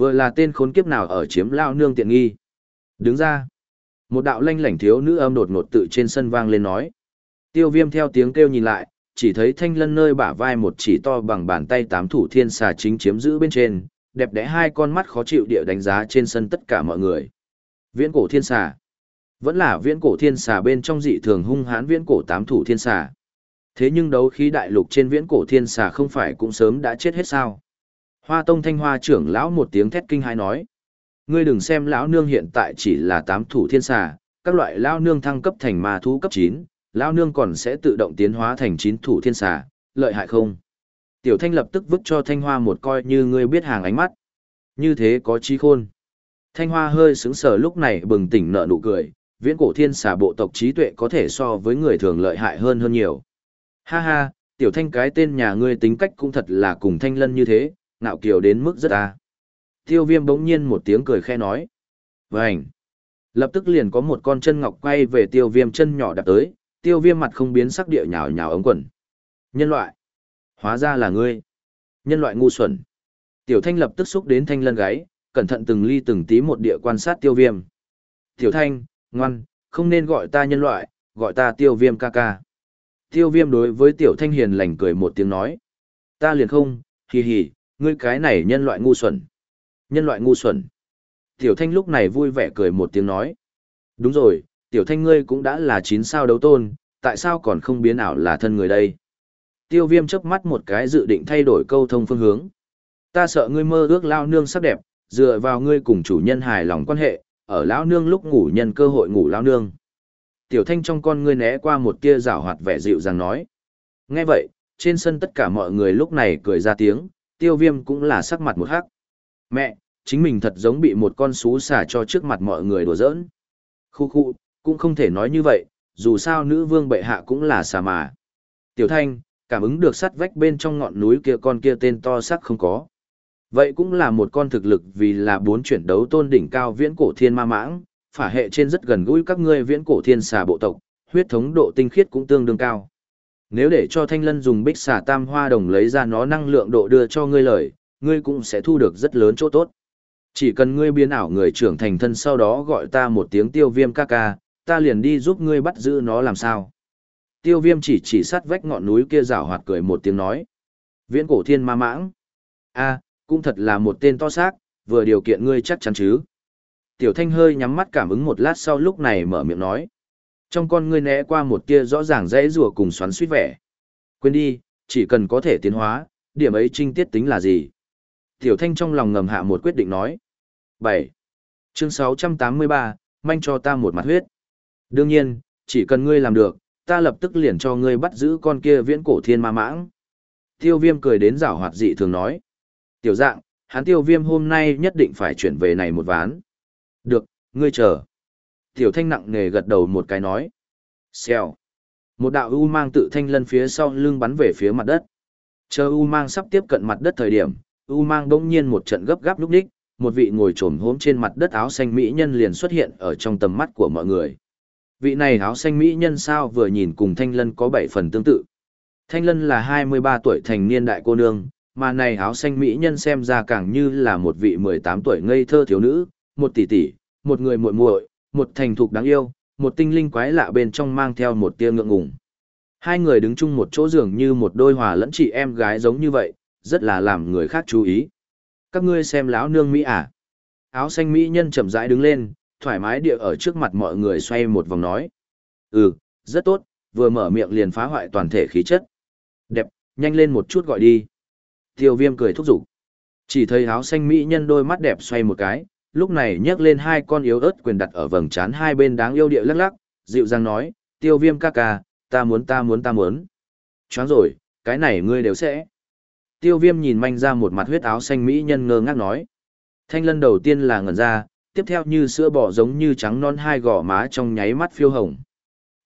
Vừa là tên khốn kiếp nào ở chiếm lao nương tiện nghi. Đứng ra. Một đạo lanh lảnh thiếu nữ âm đột ngột tự trên sân vang lên nói. Tiêu viêm theo tiếng kêu nhìn lại, chỉ thấy thanh lân nơi bả vai một chỉ to bằng bàn tay tám thủ thiên xà chính chiếm giữ bên trên, đẹp đẽ hai con mắt khó chịu địa đánh giá trên sân tất cả mọi người. Viễn cổ thiên xà. Vẫn là viễn cổ thiên xà bên trong dị thường hung hãn viễn cổ tám thủ thiên xà. Thế nhưng đấu khí đại lục trên viễn cổ thiên xà không phải cũng sớm đã chết hết sao? Hoa Tông Thanh Hoa trưởng lão một tiếng thét kinh hãi nói: "Ngươi đừng xem lão nương hiện tại chỉ là tám thủ thiên xà, các loại lão nương thăng cấp thành ma thú cấp 9, lão nương còn sẽ tự động tiến hóa thành chín thủ thiên xà, lợi hại không?" Tiểu Thanh lập tức vứt cho Thanh Hoa một coi như ngươi biết hàng ánh mắt. Như thế có trí khôn. Thanh Hoa hơi sững sờ lúc này bừng tỉnh nở nụ cười, viễn cổ thiên xà bộ tộc trí tuệ có thể so với người thường lợi hại hơn hơn nhiều. Ha ha, tiểu thanh cái tên nhà ngươi tính cách cũng thật là cùng thanh lân như thế, ngạo kiều đến mức rất à. Tiêu viêm bỗng nhiên một tiếng cười khe nói. Vânh! Lập tức liền có một con chân ngọc quay về tiêu viêm chân nhỏ đạp tới, tiêu viêm mặt không biến sắc địa nhào nhào ống quần. Nhân loại! Hóa ra là ngươi! Nhân loại ngu xuẩn! Tiểu thanh lập tức xúc đến thanh lân gáy, cẩn thận từng ly từng tí một địa quan sát tiêu viêm. Tiểu thanh, ngoan, không nên gọi ta nhân loại, gọi ta tiêu viêm ca ca. Tiêu viêm đối với tiểu thanh hiền lành cười một tiếng nói. Ta liền không, hì hì, ngươi cái này nhân loại ngu xuẩn. Nhân loại ngu xuẩn. Tiểu thanh lúc này vui vẻ cười một tiếng nói. Đúng rồi, tiểu thanh ngươi cũng đã là chín sao đấu tôn, tại sao còn không biến ảo là thân người đây? Tiêu viêm chớp mắt một cái dự định thay đổi câu thông phương hướng. Ta sợ ngươi mơ ước lao nương sắc đẹp, dựa vào ngươi cùng chủ nhân hài lòng quan hệ, ở lão nương lúc ngủ nhân cơ hội ngủ lão nương. Tiểu thanh trong con ngươi né qua một tia rảo hoạt vẻ dịu dàng nói. Nghe vậy, trên sân tất cả mọi người lúc này cười ra tiếng, tiêu viêm cũng là sắc mặt một hắc. Mẹ, chính mình thật giống bị một con xú xả cho trước mặt mọi người đùa giỡn. Khu khu, cũng không thể nói như vậy, dù sao nữ vương bệ hạ cũng là xà mà. Tiểu thanh, cảm ứng được sắt vách bên trong ngọn núi kia con kia tên to sắc không có. Vậy cũng là một con thực lực vì là bốn chuyển đấu tôn đỉnh cao viễn cổ thiên ma mãng, phả hệ trên rất gần gũi các ngươi viễn cổ thiên xà bộ tộc, huyết thống độ tinh khiết cũng tương đương cao. Nếu để cho thanh lân dùng bích xà tam hoa đồng lấy ra nó năng lượng độ đưa cho ngươi lời, ngươi cũng sẽ thu được rất lớn chỗ tốt. Chỉ cần ngươi biến ảo người trưởng thành thân sau đó gọi ta một tiếng tiêu viêm ca ca, ta liền đi giúp ngươi bắt giữ nó làm sao. Tiêu viêm chỉ chỉ sát vách ngọn núi kia rảo hoạt cười một tiếng nói. Viễn cổ thiên ma mãng. a cũng thật là một tên to xác, vừa điều kiện ngươi chắc chắn chứ. Tiểu thanh hơi nhắm mắt cảm ứng một lát sau lúc này mở miệng nói. Trong con ngươi né qua một tia rõ ràng dễ rùa cùng xoắn suýt vẻ. Quên đi, chỉ cần có thể tiến hóa, điểm ấy trinh tiết tính là gì? Tiểu thanh trong lòng ngầm hạ một quyết định nói. 7. Chương 683, manh cho ta một mặt huyết. Đương nhiên, chỉ cần ngươi làm được, ta lập tức liền cho ngươi bắt giữ con kia viễn cổ thiên ma mãng. Tiêu viêm cười đến rảo hoạt dị thường nói. Tiểu dạng, hắn tiêu viêm hôm nay nhất định phải chuyển về này một ván. Được, ngươi chờ. Tiểu thanh nặng nề gật đầu một cái nói. Xèo. Một đạo u mang tự thanh lân phía sau lưng bắn về phía mặt đất. Chờ u mang sắp tiếp cận mặt đất thời điểm, u mang bỗng nhiên một trận gấp gáp lúc đích, một vị ngồi trồm hốm trên mặt đất áo xanh mỹ nhân liền xuất hiện ở trong tầm mắt của mọi người. Vị này áo xanh mỹ nhân sao vừa nhìn cùng thanh lân có bảy phần tương tự. Thanh lân là 23 tuổi thành niên đại cô nương, mà này áo xanh mỹ nhân xem ra càng như là một vị 18 tuổi ngây thơ thiếu nữ, một tỷ tỷ, một người muội muội, một thành thục đáng yêu, một tinh linh quái lạ bên trong mang theo một tia ngượng ngùng. Hai người đứng chung một chỗ giường như một đôi hòa lẫn chị em gái giống như vậy, rất là làm người khác chú ý. Các ngươi xem lão nương Mỹ à? Áo xanh Mỹ nhân chậm rãi đứng lên, thoải mái địa ở trước mặt mọi người xoay một vòng nói. Ừ, rất tốt, vừa mở miệng liền phá hoại toàn thể khí chất. Đẹp, nhanh lên một chút gọi đi. Tiêu viêm cười thúc giục. Chỉ thấy áo xanh Mỹ nhân đôi mắt đẹp xoay một cái, lúc này nhấc lên hai con yếu ớt quyền đặt ở vầng trán hai bên đáng yêu địa lắc lắc, dịu dàng nói, tiêu viêm ca ca, ta muốn ta muốn ta muốn. Choáng rồi, cái này ngươi đều sẽ. Tiêu viêm nhìn manh ra một mặt huyết áo xanh Mỹ nhân ngơ ngác nói. Thanh lân đầu tiên là ngẩn ra, tiếp theo như sữa bò giống như trắng non hai gò má trong nháy mắt phiêu hồng.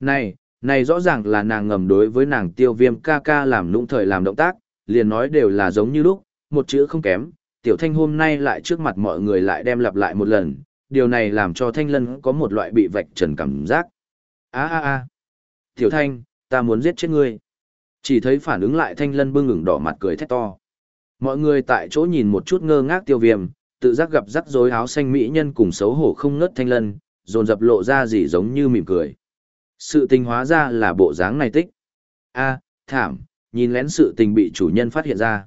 Này, này rõ ràng là nàng ngầm đối với nàng tiêu viêm ca ca làm lũng thời làm động tác, liền nói đều là giống như lúc, một chữ không kém, tiểu thanh hôm nay lại trước mặt mọi người lại đem lặp lại một lần, điều này làm cho thanh lân có một loại bị vạch trần cảm giác. a a a tiểu thanh, ta muốn giết chết ngươi. Chỉ thấy phản ứng lại thanh lân bưng ngừng đỏ mặt cười thét to. Mọi người tại chỗ nhìn một chút ngơ ngác tiêu viêm, tự giác gặp rắc rối áo xanh mỹ nhân cùng xấu hổ không ngớt thanh lân, dồn dập lộ ra gì giống như mỉm cười. Sự tình hóa ra là bộ dáng này tích. a thảm, nhìn lén sự tình bị chủ nhân phát hiện ra.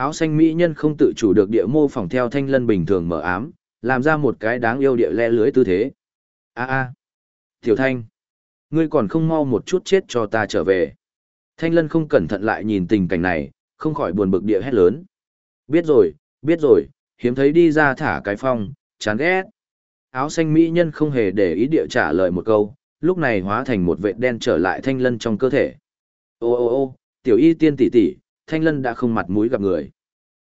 Áo xanh mỹ nhân không tự chủ được địa mô phỏng theo thanh lân bình thường mở ám, làm ra một cái đáng yêu địa le lưới tư thế. A a, Tiểu Thanh, ngươi còn không mau một chút chết cho ta trở về. Thanh lân không cẩn thận lại nhìn tình cảnh này, không khỏi buồn bực địa hét lớn. Biết rồi, biết rồi, hiếm thấy đi ra thả cái phong, chán ghét. Áo xanh mỹ nhân không hề để ý địa trả lời một câu, lúc này hóa thành một vệt đen trở lại thanh lân trong cơ thể. Ô ô ô, tiểu y tiên tỷ tỷ, thanh lân đã không mặt mũi gặp người.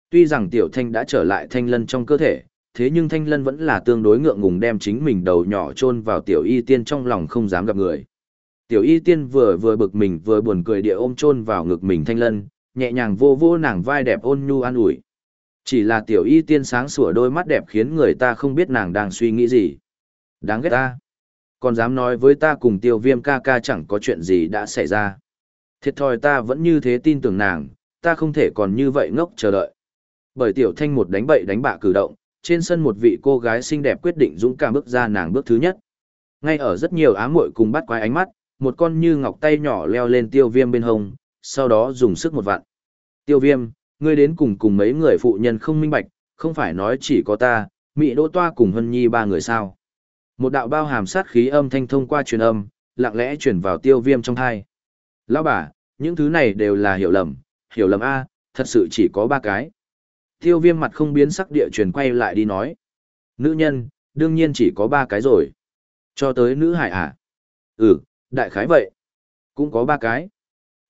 Tuy rằng tiểu thanh đã trở lại thanh lân trong cơ thể, thế nhưng thanh lân vẫn là tương đối ngượng ngùng đem chính mình đầu nhỏ chôn vào tiểu y tiên trong lòng không dám gặp người. Tiểu y tiên vừa vừa bực mình vừa buồn cười địa ôm chôn vào ngực mình thanh lân, nhẹ nhàng vô vô nàng vai đẹp ôn nhu an ủi. Chỉ là tiểu y tiên sáng sủa đôi mắt đẹp khiến người ta không biết nàng đang suy nghĩ gì. Đáng ghét ta. Còn dám nói với ta cùng tiêu viêm ca ca chẳng có chuyện gì đã xảy ra. Thiệt thòi ta vẫn như thế tin tưởng nàng, ta không thể còn như vậy ngốc chờ đợi. Bởi tiểu thanh một đánh bậy đánh bạ cử động, trên sân một vị cô gái xinh đẹp quyết định dũng cảm bước ra nàng bước thứ nhất. Ngay ở rất nhiều ám muội cùng bắt quái ánh mắt, một con như ngọc tay nhỏ leo lên tiêu viêm bên hông, sau đó dùng sức một vạn. Tiêu viêm, ngươi đến cùng cùng mấy người phụ nhân không minh bạch, không phải nói chỉ có ta, mỹ Đỗ Toa cùng Hân Nhi ba người sao. Một đạo bao hàm sát khí âm thanh thông qua truyền âm, lặng lẽ truyền vào tiêu viêm trong thai. Lão bà, những thứ này đều là hiểu lầm, hiểu lầm A, thật sự chỉ có ba cái. Tiêu viêm mặt không biến sắc địa truyền quay lại đi nói. Nữ nhân, đương nhiên chỉ có ba cái rồi. Cho tới nữ hải à? Ừ, đại khái vậy. Cũng có ba cái.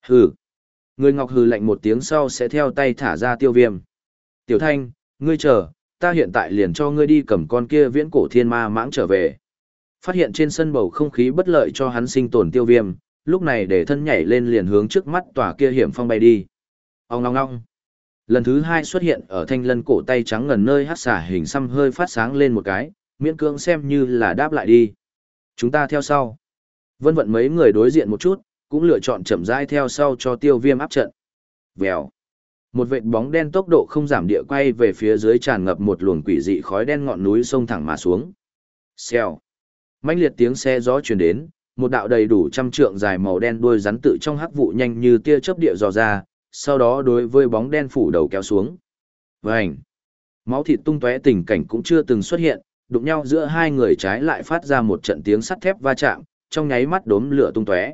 Hừ. Người ngọc hừ lạnh một tiếng sau sẽ theo tay thả ra tiêu viêm. Tiểu thanh, ngươi chờ, ta hiện tại liền cho ngươi đi cầm con kia viễn cổ thiên ma mãng trở về. Phát hiện trên sân bầu không khí bất lợi cho hắn sinh tồn tiêu viêm, lúc này để thân nhảy lên liền hướng trước mắt tòa kia hiểm phong bay đi. Ông ngong ngong. Lần thứ hai xuất hiện ở thanh lân cổ tay trắng ngần nơi hát xả hình xăm hơi phát sáng lên một cái, miễn cưỡng xem như là đáp lại đi. Chúng ta theo sau. Vân vận mấy người đối diện một chút, cũng lựa chọn chậm rãi theo sau cho tiêu viêm áp trận. Vèo. Một vệt bóng đen tốc độ không giảm địa quay về phía dưới tràn ngập một luồng quỷ dị khói đen ngọn núi sông thẳng mà xuống. Xèo. mãnh liệt tiếng xe gió truyền đến, một đạo đầy đủ trăm trượng dài màu đen đuôi rắn tự trong hắc vụ nhanh như tia chớp địa dò ra, sau đó đối với bóng đen phủ đầu kéo xuống. Vành. Máu thịt tung tóe tình cảnh cũng chưa từng xuất hiện, đụng nhau giữa hai người trái lại phát ra một trận tiếng sắt thép va chạm, trong nháy mắt đốm lửa tung tóe.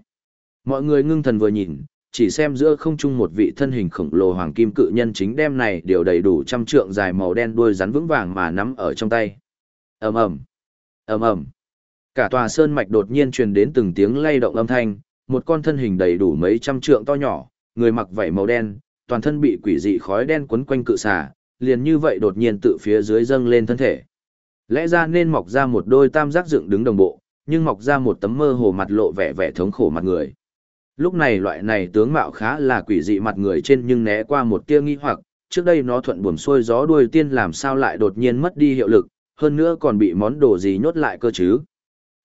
Mọi người ngưng thần vừa nhìn, chỉ xem giữa không trung một vị thân hình khổng lồ hoàng kim cự nhân chính đem này đều đầy đủ trăm trượng dài màu đen đuôi rắn vững vàng mà nắm ở trong tay. Ầm ầm, ầm ầm. Cả tòa sơn mạch đột nhiên truyền đến từng tiếng lay động âm thanh, một con thân hình đầy đủ mấy trăm trượng to nhỏ, người mặc vảy màu đen, toàn thân bị quỷ dị khói đen quấn quanh cự xà, liền như vậy đột nhiên tự phía dưới dâng lên thân thể. Lẽ ra nên mọc ra một đôi tam giác dựng đứng đồng bộ, nhưng mọc ra một tấm mơ hồ mặt lộ vẻ vẻ thống khổ mặt người. Lúc này loại này tướng mạo khá là quỷ dị mặt người trên nhưng né qua một tia nghi hoặc, trước đây nó thuận buồm xuôi gió đuôi tiên làm sao lại đột nhiên mất đi hiệu lực, hơn nữa còn bị món đồ gì nhốt lại cơ chứ.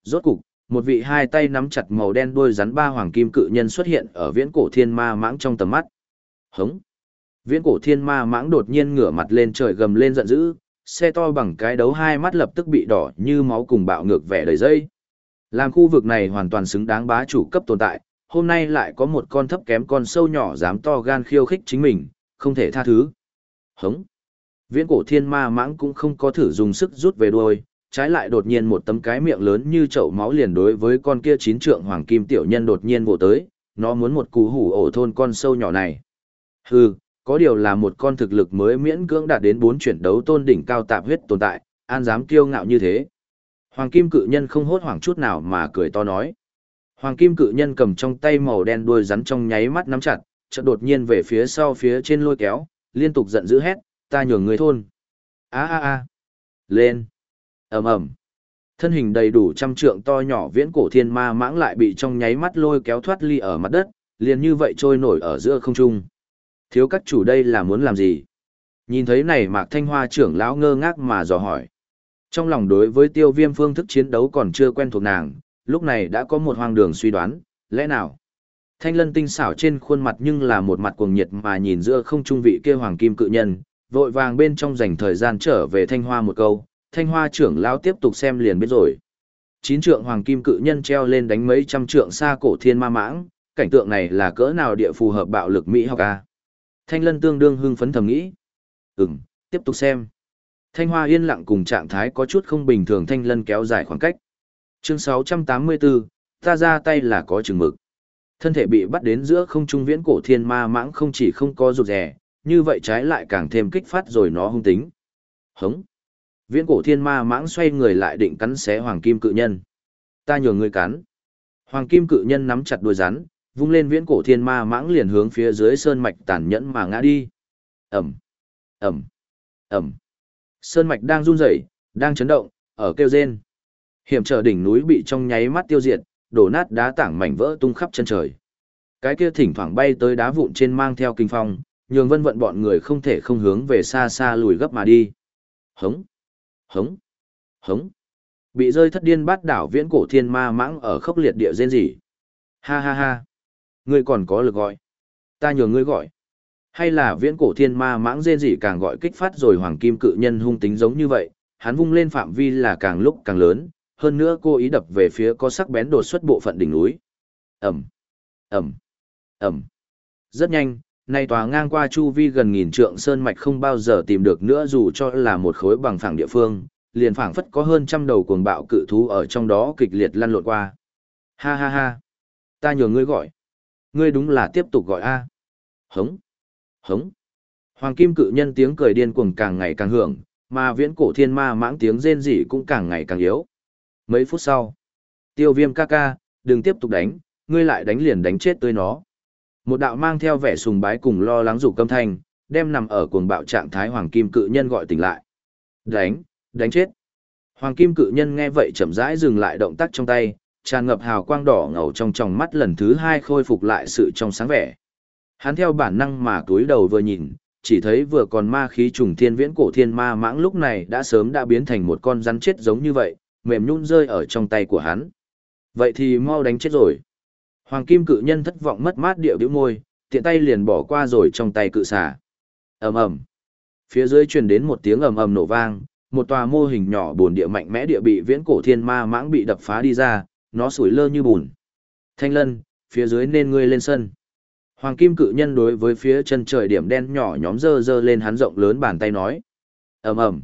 Rốt cục, một vị hai tay nắm chặt màu đen đuôi rắn ba hoàng kim cự nhân xuất hiện ở viễn cổ thiên ma mãng trong tầm mắt. Hống! Viễn cổ thiên ma mãng đột nhiên ngửa mặt lên trời gầm lên giận dữ, xe to bằng cái đấu hai mắt lập tức bị đỏ như máu cùng bạo ngược vẻ đầy dây. Làm khu vực này hoàn toàn xứng đáng bá chủ cấp tồn tại, hôm nay lại có một con thấp kém con sâu nhỏ dám to gan khiêu khích chính mình, không thể tha thứ. Hống! Viễn cổ thiên ma mãng cũng không có thử dùng sức rút về đuôi, trái lại đột nhiên một tấm cái miệng lớn như chậu máu liền đối với con kia chín trượng hoàng kim tiểu nhân đột nhiên vồ tới, nó muốn một cú hủ ổ thôn con sâu nhỏ này. Hừ, có điều là một con thực lực mới miễn cưỡng đạt đến bốn chuyển đấu tôn đỉnh cao tạp huyết tồn tại, an dám kiêu ngạo như thế. Hoàng kim cự nhân không hốt hoảng chút nào mà cười to nói. Hoàng kim cự nhân cầm trong tay màu đen đuôi rắn trong nháy mắt nắm chặt, chợt đột nhiên về phía sau phía trên lôi kéo, liên tục giận dữ hét, ta nhường người thôn. A a a. Lên ầm ầm. Thân hình đầy đủ trăm trượng to nhỏ viễn cổ thiên ma mãng lại bị trong nháy mắt lôi kéo thoát ly ở mặt đất, liền như vậy trôi nổi ở giữa không trung. Thiếu các chủ đây là muốn làm gì? Nhìn thấy này mạc thanh hoa trưởng lão ngơ ngác mà dò hỏi. Trong lòng đối với tiêu viêm phương thức chiến đấu còn chưa quen thuộc nàng, lúc này đã có một hoang đường suy đoán, lẽ nào? Thanh lân tinh xảo trên khuôn mặt nhưng là một mặt cuồng nhiệt mà nhìn giữa không trung vị kia hoàng kim cự nhân, vội vàng bên trong dành thời gian trở về thanh hoa một câu thanh hoa trưởng lão tiếp tục xem liền biết rồi. Chín trượng hoàng kim cự nhân treo lên đánh mấy trăm trượng xa cổ thiên ma mãng, cảnh tượng này là cỡ nào địa phù hợp bạo lực Mỹ học a Thanh lân tương đương hưng phấn thầm nghĩ. Ừm, tiếp tục xem. Thanh hoa yên lặng cùng trạng thái có chút không bình thường thanh lân kéo dài khoảng cách. Chương 684, ta ra tay là có chừng mực. Thân thể bị bắt đến giữa không trung viễn cổ thiên ma mãng không chỉ không có rụt rè, như vậy trái lại càng thêm kích phát rồi nó hung tính. Hống. Viễn cổ thiên ma mãng xoay người lại định cắn xé hoàng kim cự nhân. Ta nhường ngươi cắn. Hoàng kim cự nhân nắm chặt đuôi rắn, vung lên viễn cổ thiên ma mãng liền hướng phía dưới sơn mạch tàn nhẫn mà ngã đi. Ẩm. Ẩm, Ẩm. Sơn mạch đang run rẩy, đang chấn động, ở kêu rên. Hiểm trở đỉnh núi bị trong nháy mắt tiêu diệt, đổ nát đá tảng mảnh vỡ tung khắp chân trời. Cái kia thỉnh thoảng bay tới đá vụn trên mang theo kinh phong, nhường vân vận bọn người không thể không hướng về xa xa lùi gấp mà đi. Hống, hống, hống. Bị rơi thất điên bát đảo viễn cổ thiên ma mãng ở khốc liệt địa rên rỉ. Ha ha ha. Ngươi còn có lực gọi. Ta nhường ngươi gọi. Hay là viễn cổ thiên ma mãng rên rỉ càng gọi kích phát rồi hoàng kim cự nhân hung tính giống như vậy, hắn vung lên phạm vi là càng lúc càng lớn, hơn nữa cô ý đập về phía có sắc bén đột xuất bộ phận đỉnh núi. Ẩm, Ẩm, Ẩm. Rất nhanh, nay tòa ngang qua chu vi gần nghìn trượng sơn mạch không bao giờ tìm được nữa dù cho là một khối bằng phẳng địa phương, liền phảng phất có hơn trăm đầu cuồng bạo cự thú ở trong đó kịch liệt lăn lộn qua. Ha ha ha. Ta nhờ ngươi gọi. Ngươi đúng là tiếp tục gọi a. Hống. Hống. Hoàng kim cự nhân tiếng cười điên cuồng càng ngày càng hưởng, mà viễn cổ thiên ma mãng tiếng rên rỉ cũng càng ngày càng yếu. Mấy phút sau, tiêu viêm ca ca, đừng tiếp tục đánh, ngươi lại đánh liền đánh chết tươi nó. Một đạo mang theo vẻ sùng bái cùng lo lắng rủ câm thanh, đem nằm ở cuồng bạo trạng thái hoàng kim cự nhân gọi tỉnh lại. Đánh, đánh chết. Hoàng kim cự nhân nghe vậy chậm rãi dừng lại động tác trong tay, tràn ngập hào quang đỏ ngầu trong tròng mắt lần thứ hai khôi phục lại sự trong sáng vẻ. Hắn theo bản năng mà túi đầu vừa nhìn, chỉ thấy vừa còn ma khí trùng thiên viễn cổ thiên ma mãng lúc này đã sớm đã biến thành một con rắn chết giống như vậy, mềm nhún rơi ở trong tay của hắn. Vậy thì mau đánh chết rồi. Hoàng kim cự nhân thất vọng mất mát điệu điệu môi, tiện tay liền bỏ qua rồi trong tay cự xà. ầm ầm Phía dưới truyền đến một tiếng ầm ầm nổ vang, một tòa mô hình nhỏ bồn địa mạnh mẽ địa bị viễn cổ thiên ma mãng bị đập phá đi ra, nó sủi lơ như bùn. Thanh lân, phía dưới nên ngươi lên sân. Hoàng kim cự nhân đối với phía chân trời điểm đen nhỏ nhóm dơ dơ lên hắn rộng lớn bàn tay nói. ầm ầm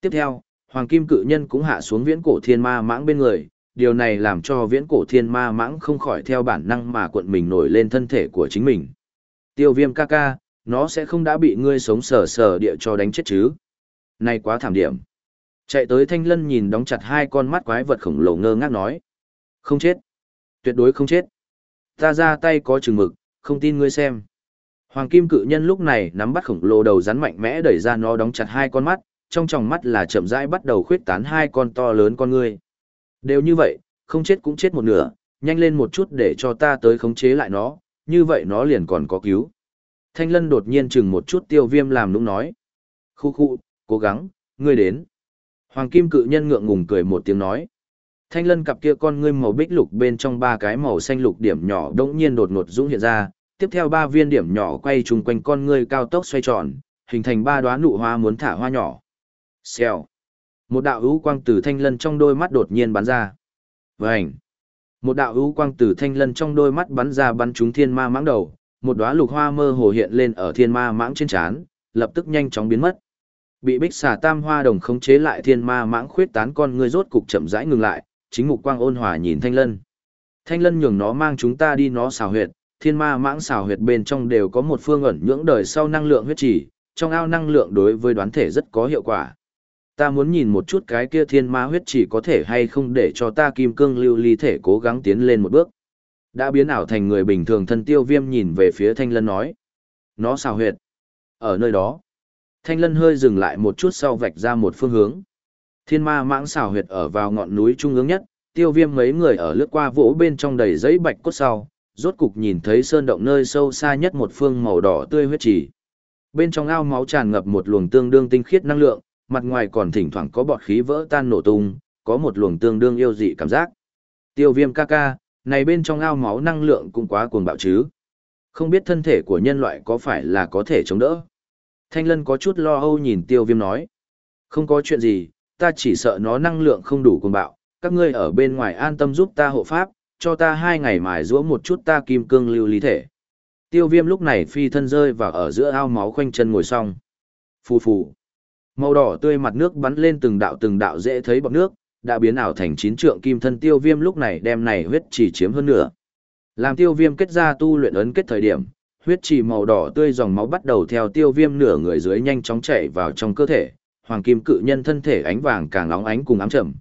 Tiếp theo, Hoàng kim cự nhân cũng hạ xuống viễn cổ thiên ma mãng bên người, điều này làm cho viễn cổ thiên ma mãng không khỏi theo bản năng mà cuộn mình nổi lên thân thể của chính mình. Tiêu viêm ca ca, nó sẽ không đã bị ngươi sống sờ sờ địa cho đánh chết chứ. Này quá thảm điểm. Chạy tới thanh lân nhìn đóng chặt hai con mắt quái vật khổng lồ ngơ ngác nói. Không chết. Tuyệt đối không chết. Ta ra tay có chừng mực, không tin ngươi xem. Hoàng kim cự nhân lúc này nắm bắt khổng lồ đầu rắn mạnh mẽ đẩy ra nó đóng chặt hai con mắt, trong tròng mắt là chậm rãi bắt đầu khuyết tán hai con to lớn con ngươi. Đều như vậy, không chết cũng chết một nửa, nhanh lên một chút để cho ta tới khống chế lại nó, như vậy nó liền còn có cứu. Thanh lân đột nhiên chừng một chút tiêu viêm làm nũng nói. Khu khu, cố gắng, ngươi đến. Hoàng kim cự nhân ngượng ngùng cười một tiếng nói. Thanh lân cặp kia con ngươi màu bích lục bên trong ba cái màu xanh lục điểm nhỏ đống nhiên đột ngột dũng hiện ra, tiếp theo ba viên điểm nhỏ quay chung quanh con ngươi cao tốc xoay tròn, hình thành ba đoá nụ hoa muốn thả hoa nhỏ. Xèo. Một đạo ưu quang từ thanh lân trong đôi mắt đột nhiên bắn ra. Vành. Một đạo ưu quang từ thanh lân trong đôi mắt bắn ra bắn trúng thiên ma mãng đầu, một đóa lục hoa mơ hồ hiện lên ở thiên ma mãng trên trán, lập tức nhanh chóng biến mất. Bị bích xà tam hoa đồng khống chế lại thiên ma mãng khuyết tán con ngươi rốt cục chậm rãi ngừng lại, chính mục quang ôn hòa nhìn thanh lân. Thanh lân nhường nó mang chúng ta đi nó xào huyệt, thiên ma mãng xào huyệt bên trong đều có một phương ẩn nhưỡng đời sau năng lượng huyết chỉ, trong ao năng lượng đối với đoán thể rất có hiệu quả. Ta muốn nhìn một chút cái kia thiên ma huyết chỉ có thể hay không để cho ta kim cương lưu ly thể cố gắng tiến lên một bước. Đã biến ảo thành người bình thường thân tiêu viêm nhìn về phía thanh lân nói. Nó xào huyệt. Ở nơi đó. Thanh lân hơi dừng lại một chút sau vạch ra một phương hướng. Thiên ma mãng xào huyệt ở vào ngọn núi trung ương nhất, tiêu viêm mấy người ở lướt qua vỗ bên trong đầy giấy bạch cốt sau, rốt cục nhìn thấy sơn động nơi sâu xa nhất một phương màu đỏ tươi huyết chỉ. Bên trong ao máu tràn ngập một luồng tương đương tinh khiết năng lượng, mặt ngoài còn thỉnh thoảng có bọt khí vỡ tan nổ tung, có một luồng tương đương yêu dị cảm giác. Tiêu viêm ca ca, này bên trong ao máu năng lượng cũng quá cuồng bạo chứ. Không biết thân thể của nhân loại có phải là có thể chống đỡ. Thanh lân có chút lo âu nhìn tiêu viêm nói. Không có chuyện gì, ta chỉ sợ nó năng lượng không đủ cuồng bạo. Các ngươi ở bên ngoài an tâm giúp ta hộ pháp, cho ta hai ngày mài giũa một chút ta kim cương lưu lý thể. Tiêu viêm lúc này phi thân rơi vào ở giữa ao máu khoanh chân ngồi xong. Phù phù. Màu đỏ tươi mặt nước bắn lên từng đạo từng đạo dễ thấy bọt nước, đã biến ảo thành chín trượng kim thân tiêu viêm lúc này đem này huyết chỉ chiếm hơn nửa. Làm tiêu viêm kết ra tu luyện ấn kết thời điểm, huyết chỉ màu đỏ tươi dòng máu bắt đầu theo tiêu viêm nửa người dưới nhanh chóng chảy vào trong cơ thể, hoàng kim cự nhân thân thể ánh vàng càng nóng ánh cùng ám trầm.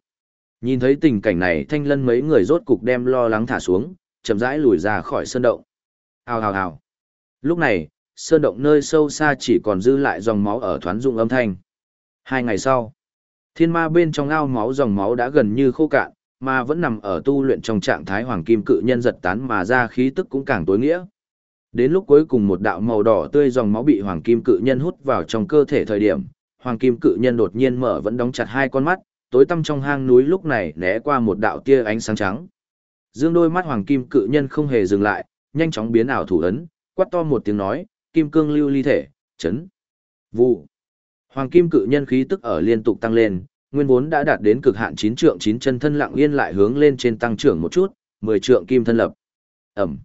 Nhìn thấy tình cảnh này, thanh lân mấy người rốt cục đem lo lắng thả xuống, chậm rãi lùi ra khỏi sơn động. Hào hào hào. Lúc này, sơn động nơi sâu xa chỉ còn dư lại dòng máu ở thoán dụng âm thanh. Hai ngày sau, thiên ma bên trong ao máu dòng máu đã gần như khô cạn, mà vẫn nằm ở tu luyện trong trạng thái hoàng kim cự nhân giật tán mà ra khí tức cũng càng tối nghĩa. Đến lúc cuối cùng một đạo màu đỏ tươi dòng máu bị hoàng kim cự nhân hút vào trong cơ thể thời điểm, hoàng kim cự nhân đột nhiên mở vẫn đóng chặt hai con mắt, tối tăm trong hang núi lúc này né qua một đạo tia ánh sáng trắng. Dương đôi mắt hoàng kim cự nhân không hề dừng lại, nhanh chóng biến ảo thủ ấn, quát to một tiếng nói, kim cương lưu ly thể, chấn. Vụ. Hoàng kim cự nhân khí tức ở liên tục tăng lên, nguyên vốn đã đạt đến cực hạn chín trượng chín chân thân lặng yên lại hướng lên trên tăng trưởng một chút, mười trượng kim thân lập. Ẩm.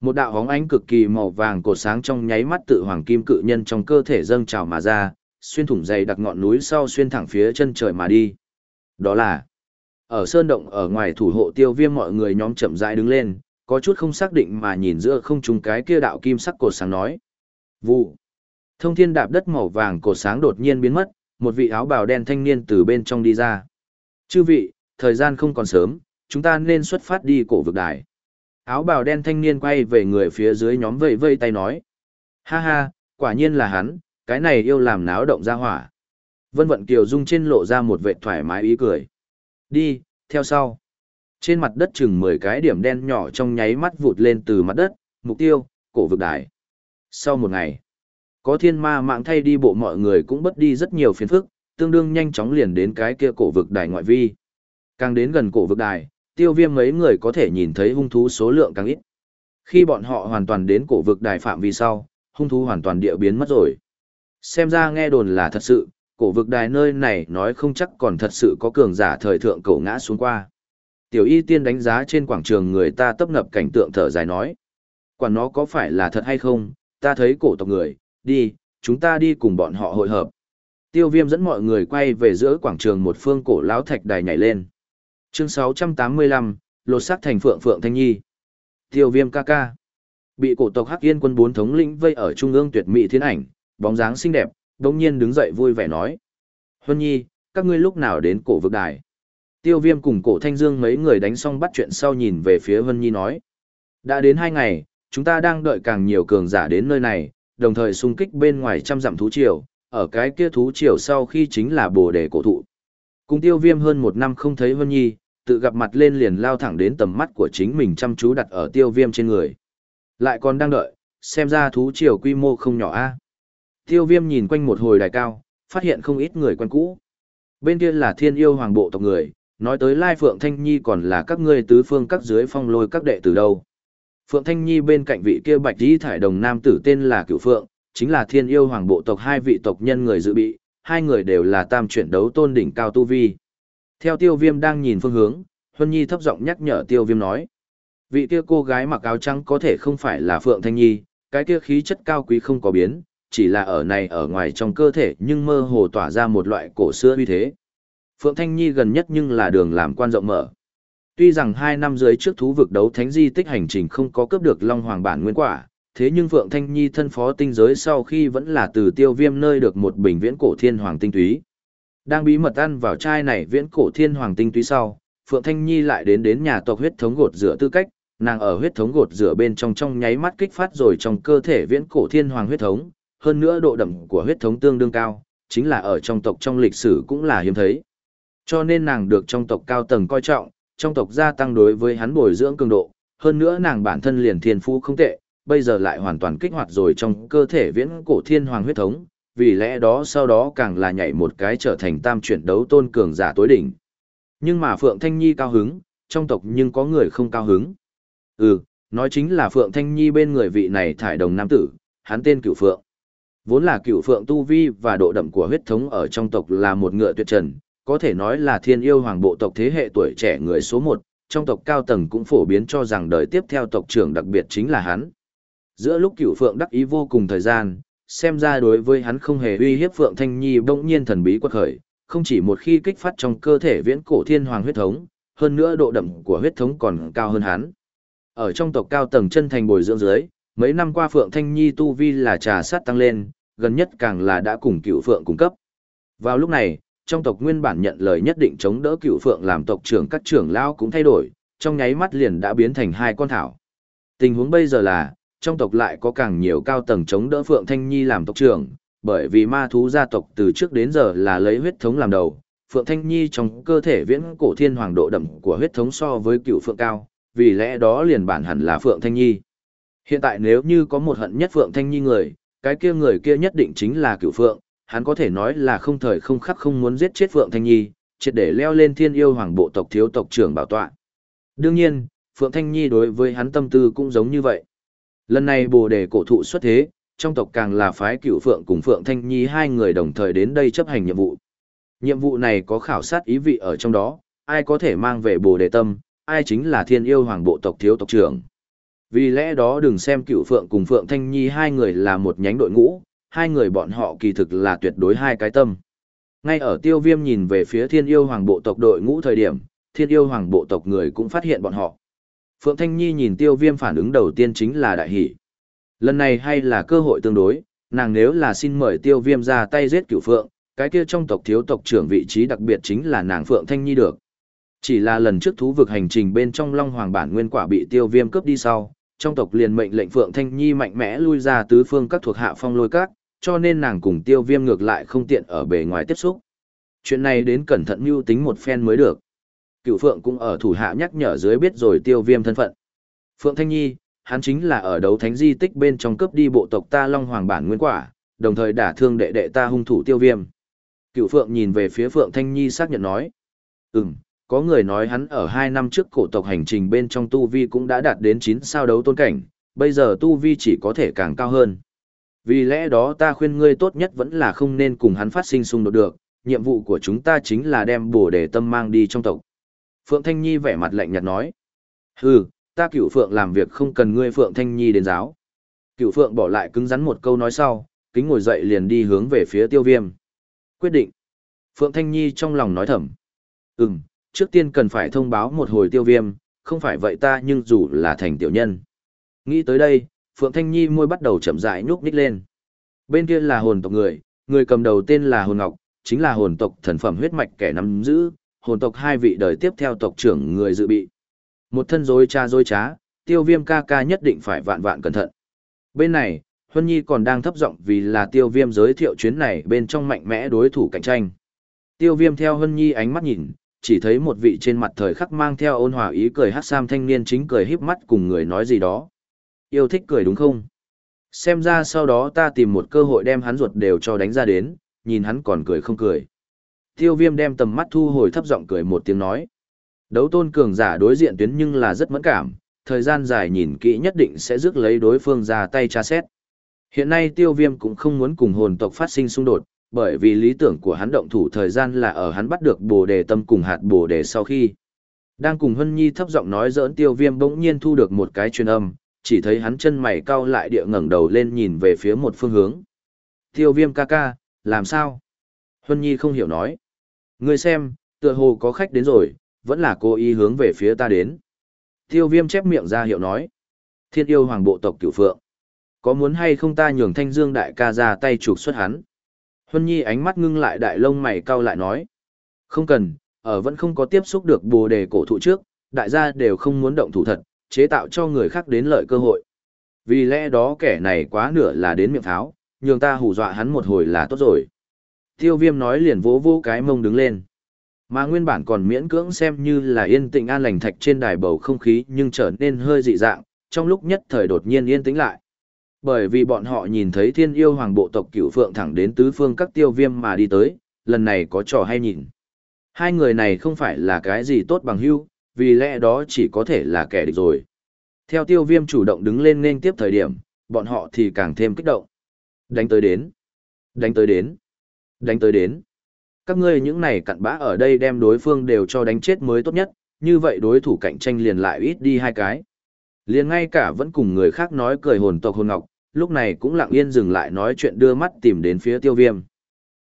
Một đạo hóng ánh cực kỳ màu vàng cột sáng trong nháy mắt tự hoàng kim cự nhân trong cơ thể dâng trào mà ra, xuyên thủng dày đặc ngọn núi sau xuyên thẳng phía chân trời mà đi. Đó là ở sơn động ở ngoài thủ hộ tiêu viêm mọi người nhóm chậm rãi đứng lên, có chút không xác định mà nhìn giữa không trung cái kia đạo kim sắc cột sáng nói. Vụ. Thông thiên đạp đất màu vàng cổ sáng đột nhiên biến mất, một vị áo bào đen thanh niên từ bên trong đi ra. Chư vị, thời gian không còn sớm, chúng ta nên xuất phát đi cổ vực đài. Áo bào đen thanh niên quay về người phía dưới nhóm vây vây tay nói. Ha ha, quả nhiên là hắn, cái này yêu làm náo động ra hỏa. Vân vận kiều dung trên lộ ra một vệ thoải mái ý cười. Đi, theo sau. Trên mặt đất chừng 10 cái điểm đen nhỏ trong nháy mắt vụt lên từ mặt đất, mục tiêu, cổ vực đài. Sau một ngày, có thiên ma mạng thay đi bộ mọi người cũng bất đi rất nhiều phiền phức, tương đương nhanh chóng liền đến cái kia cổ vực đài ngoại vi. Càng đến gần cổ vực đài, tiêu viêm mấy người có thể nhìn thấy hung thú số lượng càng ít. Khi bọn họ hoàn toàn đến cổ vực đài phạm vi sau, hung thú hoàn toàn địa biến mất rồi. Xem ra nghe đồn là thật sự, cổ vực đài nơi này nói không chắc còn thật sự có cường giả thời thượng cổ ngã xuống qua. Tiểu y tiên đánh giá trên quảng trường người ta tấp nập cảnh tượng thở dài nói. Quả nó có phải là thật hay không, ta thấy cổ tộc người, đi, chúng ta đi cùng bọn họ hội hợp. Tiêu viêm dẫn mọi người quay về giữa quảng trường một phương cổ lão thạch đài nhảy lên. Chương 685, lột xác thành Phượng Phượng Thanh Nhi. Tiêu viêm ca ca. Bị cổ tộc Hắc Yên quân bốn thống lĩnh vây ở trung ương tuyệt mỹ thiên ảnh, bóng dáng xinh đẹp, đồng nhiên đứng dậy vui vẻ nói. Huân Nhi, các ngươi lúc nào đến cổ vực đài? Tiêu viêm cùng cổ thanh dương mấy người đánh xong bắt chuyện sau nhìn về phía vân Nhi nói. Đã đến hai ngày, chúng ta đang đợi càng nhiều cường giả đến nơi này, đồng thời xung kích bên ngoài trăm dặm thú triều, ở cái kia thú triều sau khi chính là bồ đề cổ thụ. Cùng tiêu viêm hơn một năm không thấy Vân Nhi, tự gặp mặt lên liền lao thẳng đến tầm mắt của chính mình chăm chú đặt ở tiêu viêm trên người. Lại còn đang đợi, xem ra thú triều quy mô không nhỏ a Tiêu viêm nhìn quanh một hồi đài cao, phát hiện không ít người quen cũ. Bên kia là thiên yêu hoàng bộ tộc người, nói tới Lai Phượng Thanh Nhi còn là các ngươi tứ phương các dưới phong lôi các đệ từ đâu. Phượng Thanh Nhi bên cạnh vị kia bạch y thải đồng nam tử tên là Cửu Phượng, chính là thiên yêu hoàng bộ tộc hai vị tộc nhân người dự bị, hai người đều là tam chuyển đấu tôn đỉnh cao tu vi. Theo tiêu viêm đang nhìn phương hướng, Huân Nhi thấp giọng nhắc nhở tiêu viêm nói. Vị kia cô gái mặc áo trắng có thể không phải là Phượng Thanh Nhi, cái kia khí chất cao quý không có biến, chỉ là ở này ở ngoài trong cơ thể nhưng mơ hồ tỏa ra một loại cổ xưa uy thế. Phượng Thanh Nhi gần nhất nhưng là đường làm quan rộng mở. Tuy rằng hai năm dưới trước thú vực đấu thánh di tích hành trình không có cướp được Long Hoàng bản nguyên quả, thế nhưng Phượng Thanh Nhi thân phó tinh giới sau khi vẫn là từ tiêu viêm nơi được một bình viễn cổ thiên hoàng tinh túy. Đang bí mật ăn vào chai này viễn cổ thiên hoàng tinh túy sau, Phượng Thanh Nhi lại đến đến nhà tộc huyết thống gột rửa tư cách, nàng ở huyết thống gột rửa bên trong trong nháy mắt kích phát rồi trong cơ thể viễn cổ thiên hoàng huyết thống, hơn nữa độ đậm của huyết thống tương đương cao, chính là ở trong tộc trong lịch sử cũng là hiếm thấy. Cho nên nàng được trong tộc cao tầng coi trọng, trong tộc gia tăng đối với hắn bồi dưỡng cường độ, hơn nữa nàng bản thân liền thiên phú không tệ, bây giờ lại hoàn toàn kích hoạt rồi trong cơ thể viễn cổ thiên hoàng huyết thống, vì lẽ đó sau đó càng là nhảy một cái trở thành tam chuyển đấu tôn cường giả tối đỉnh. Nhưng mà Phượng Thanh Nhi cao hứng, trong tộc nhưng có người không cao hứng. Ừ, nói chính là Phượng Thanh Nhi bên người vị này thải đồng nam tử, hắn tên cửu Phượng. Vốn là cửu Phượng Tu Vi và độ đậm của huyết thống ở trong tộc là một ngựa tuyệt trần, có thể nói là thiên yêu hoàng bộ tộc thế hệ tuổi trẻ người số một, trong tộc cao tầng cũng phổ biến cho rằng đời tiếp theo tộc trưởng đặc biệt chính là hắn. Giữa lúc cửu phượng đắc ý vô cùng thời gian, xem ra đối với hắn không hề uy hiếp phượng thanh nhi bỗng nhiên thần bí quật khởi, không chỉ một khi kích phát trong cơ thể viễn cổ thiên hoàng huyết thống, hơn nữa độ đậm của huyết thống còn cao hơn hắn. Ở trong tộc cao tầng chân thành bồi dưỡng dưới, mấy năm qua Phượng Thanh Nhi tu vi là trà sát tăng lên, gần nhất càng là đã cùng cựu Phượng cung cấp. Vào lúc này, trong tộc nguyên bản nhận lời nhất định chống đỡ cựu phượng làm tộc trưởng các trưởng lão cũng thay đổi, trong nháy mắt liền đã biến thành hai con thảo. Tình huống bây giờ là, trong tộc lại có càng nhiều cao tầng chống đỡ Phượng Thanh Nhi làm tộc trưởng, bởi vì ma thú gia tộc từ trước đến giờ là lấy huyết thống làm đầu. Phượng Thanh Nhi trong cơ thể viễn cổ thiên hoàng độ đậm của huyết thống so với cựu Phượng cao, vì lẽ đó liền bản hẳn là Phượng Thanh Nhi. Hiện tại nếu như có một hận nhất Phượng Thanh Nhi người, cái kia người kia nhất định chính là cựu Phượng, hắn có thể nói là không thời không khắc không muốn giết chết Phượng Thanh Nhi, triệt để leo lên thiên yêu hoàng bộ tộc thiếu tộc trưởng bảo tọa. Đương nhiên, Phượng Thanh Nhi đối với hắn tâm tư cũng giống như vậy. Lần này bồ đề cổ thụ xuất thế, trong tộc càng là phái cựu Phượng cùng Phượng Thanh Nhi hai người đồng thời đến đây chấp hành nhiệm vụ. Nhiệm vụ này có khảo sát ý vị ở trong đó, ai có thể mang về bồ đề tâm, ai chính là thiên yêu hoàng bộ tộc thiếu tộc trưởng. Vì lẽ đó đừng xem cựu Phượng cùng Phượng Thanh Nhi hai người là một nhánh đội ngũ, hai người bọn họ kỳ thực là tuyệt đối hai cái tâm. Ngay ở tiêu viêm nhìn về phía thiên yêu hoàng bộ tộc đội ngũ thời điểm, thiên yêu hoàng bộ tộc người cũng phát hiện bọn họ. Phượng Thanh Nhi nhìn tiêu viêm phản ứng đầu tiên chính là đại hỷ. Lần này hay là cơ hội tương đối, nàng nếu là xin mời tiêu viêm ra tay giết cửu Phượng, cái kia trong tộc thiếu tộc trưởng vị trí đặc biệt chính là nàng Phượng Thanh Nhi được. Chỉ là lần trước thú vực hành trình bên trong Long Hoàng bản nguyên quả bị tiêu viêm cướp đi sau, trong tộc liền mệnh lệnh Phượng Thanh Nhi mạnh mẽ lui ra tứ phương các thuộc hạ phong lôi các, cho nên nàng cùng tiêu viêm ngược lại không tiện ở bề ngoài tiếp xúc. Chuyện này đến cẩn thận mưu tính một phen mới được. Cựu Phượng cũng ở thủ hạ nhắc nhở dưới biết rồi tiêu viêm thân phận. Phượng Thanh Nhi, hắn chính là ở đấu thánh di tích bên trong cướp đi bộ tộc ta Long Hoàng bản nguyên quả, đồng thời đả thương đệ đệ ta hung thủ tiêu viêm. Cựu Phượng nhìn về phía Phượng Thanh Nhi xác nhận nói. Ừm, có người nói hắn ở hai năm trước cổ tộc hành trình bên trong Tu Vi cũng đã đạt đến 9 sao đấu tôn cảnh, bây giờ Tu Vi chỉ có thể càng cao hơn. Vì lẽ đó ta khuyên ngươi tốt nhất vẫn là không nên cùng hắn phát sinh xung đột được, nhiệm vụ của chúng ta chính là đem bổ đề tâm mang đi trong tộc. Phượng Thanh Nhi vẻ mặt lạnh nhạt nói. Hừ, ta cửu Phượng làm việc không cần ngươi Phượng Thanh Nhi đến giáo. Cửu Phượng bỏ lại cứng rắn một câu nói sau, kính ngồi dậy liền đi hướng về phía tiêu viêm. Quyết định. Phượng Thanh Nhi trong lòng nói thầm. Ừm, trước tiên cần phải thông báo một hồi tiêu viêm, không phải vậy ta nhưng dù là thành tiểu nhân. Nghĩ tới đây, Phượng Thanh Nhi môi bắt đầu chậm rãi nhúc nhích lên. Bên kia là hồn tộc người, người cầm đầu tên là Hồn Ngọc, chính là hồn tộc thần phẩm huyết mạch kẻ nắm giữ, hồn tộc hai vị đời tiếp theo tộc trưởng người dự bị. Một thân rối cha rối trá, tiêu viêm ca ca nhất định phải vạn vạn cẩn thận. Bên này, Huân Nhi còn đang thấp giọng vì là tiêu viêm giới thiệu chuyến này bên trong mạnh mẽ đối thủ cạnh tranh. Tiêu viêm theo Huân Nhi ánh mắt nhìn, chỉ thấy một vị trên mặt thời khắc mang theo ôn hòa ý cười hát sam thanh niên chính cười híp mắt cùng người nói gì đó. Yêu thích cười đúng không? Xem ra sau đó ta tìm một cơ hội đem hắn ruột đều cho đánh ra đến, nhìn hắn còn cười không cười. Tiêu viêm đem tầm mắt thu hồi thấp giọng cười một tiếng nói. Đấu tôn cường giả đối diện tuyến nhưng là rất mẫn cảm, thời gian dài nhìn kỹ nhất định sẽ rước lấy đối phương ra tay tra xét. Hiện nay tiêu viêm cũng không muốn cùng hồn tộc phát sinh xung đột, bởi vì lý tưởng của hắn động thủ thời gian là ở hắn bắt được bồ đề tâm cùng hạt bồ đề sau khi. Đang cùng Hân Nhi thấp giọng nói giỡn tiêu viêm bỗng nhiên thu được một cái truyền âm, chỉ thấy hắn chân mày cau lại địa ngẩng đầu lên nhìn về phía một phương hướng. Tiêu viêm ca ca, làm sao? Huân Nhi không hiểu nói. Ngươi xem, tựa hồ có khách đến rồi, vẫn là cô ý hướng về phía ta đến. Tiêu viêm chép miệng ra hiệu nói. Thiên yêu hoàng bộ tộc cửu phượng. Có muốn hay không ta nhường thanh dương đại ca ra tay trục xuất hắn? Huân Nhi ánh mắt ngưng lại đại lông mày cau lại nói. Không cần, ở vẫn không có tiếp xúc được bồ đề cổ thụ trước, đại gia đều không muốn động thủ thật, chế tạo cho người khác đến lợi cơ hội. Vì lẽ đó kẻ này quá nửa là đến miệng tháo, nhường ta hù dọa hắn một hồi là tốt rồi. Tiêu viêm nói liền vỗ vỗ cái mông đứng lên. Mà nguyên bản còn miễn cưỡng xem như là yên tĩnh an lành thạch trên đài bầu không khí nhưng trở nên hơi dị dạng, trong lúc nhất thời đột nhiên yên tĩnh lại. Bởi vì bọn họ nhìn thấy thiên yêu hoàng bộ tộc cửu phượng thẳng đến tứ phương các tiêu viêm mà đi tới, lần này có trò hay nhìn. Hai người này không phải là cái gì tốt bằng hưu, vì lẽ đó chỉ có thể là kẻ địch rồi. Theo tiêu viêm chủ động đứng lên nên tiếp thời điểm, bọn họ thì càng thêm kích động. Đánh tới đến. Đánh tới đến. Đánh tới đến. Các ngươi những này cặn bã ở đây đem đối phương đều cho đánh chết mới tốt nhất, như vậy đối thủ cạnh tranh liền lại ít đi hai cái. Liền ngay cả vẫn cùng người khác nói cười hồn tộc hồn ngọc, lúc này cũng lặng yên dừng lại nói chuyện đưa mắt tìm đến phía tiêu viêm.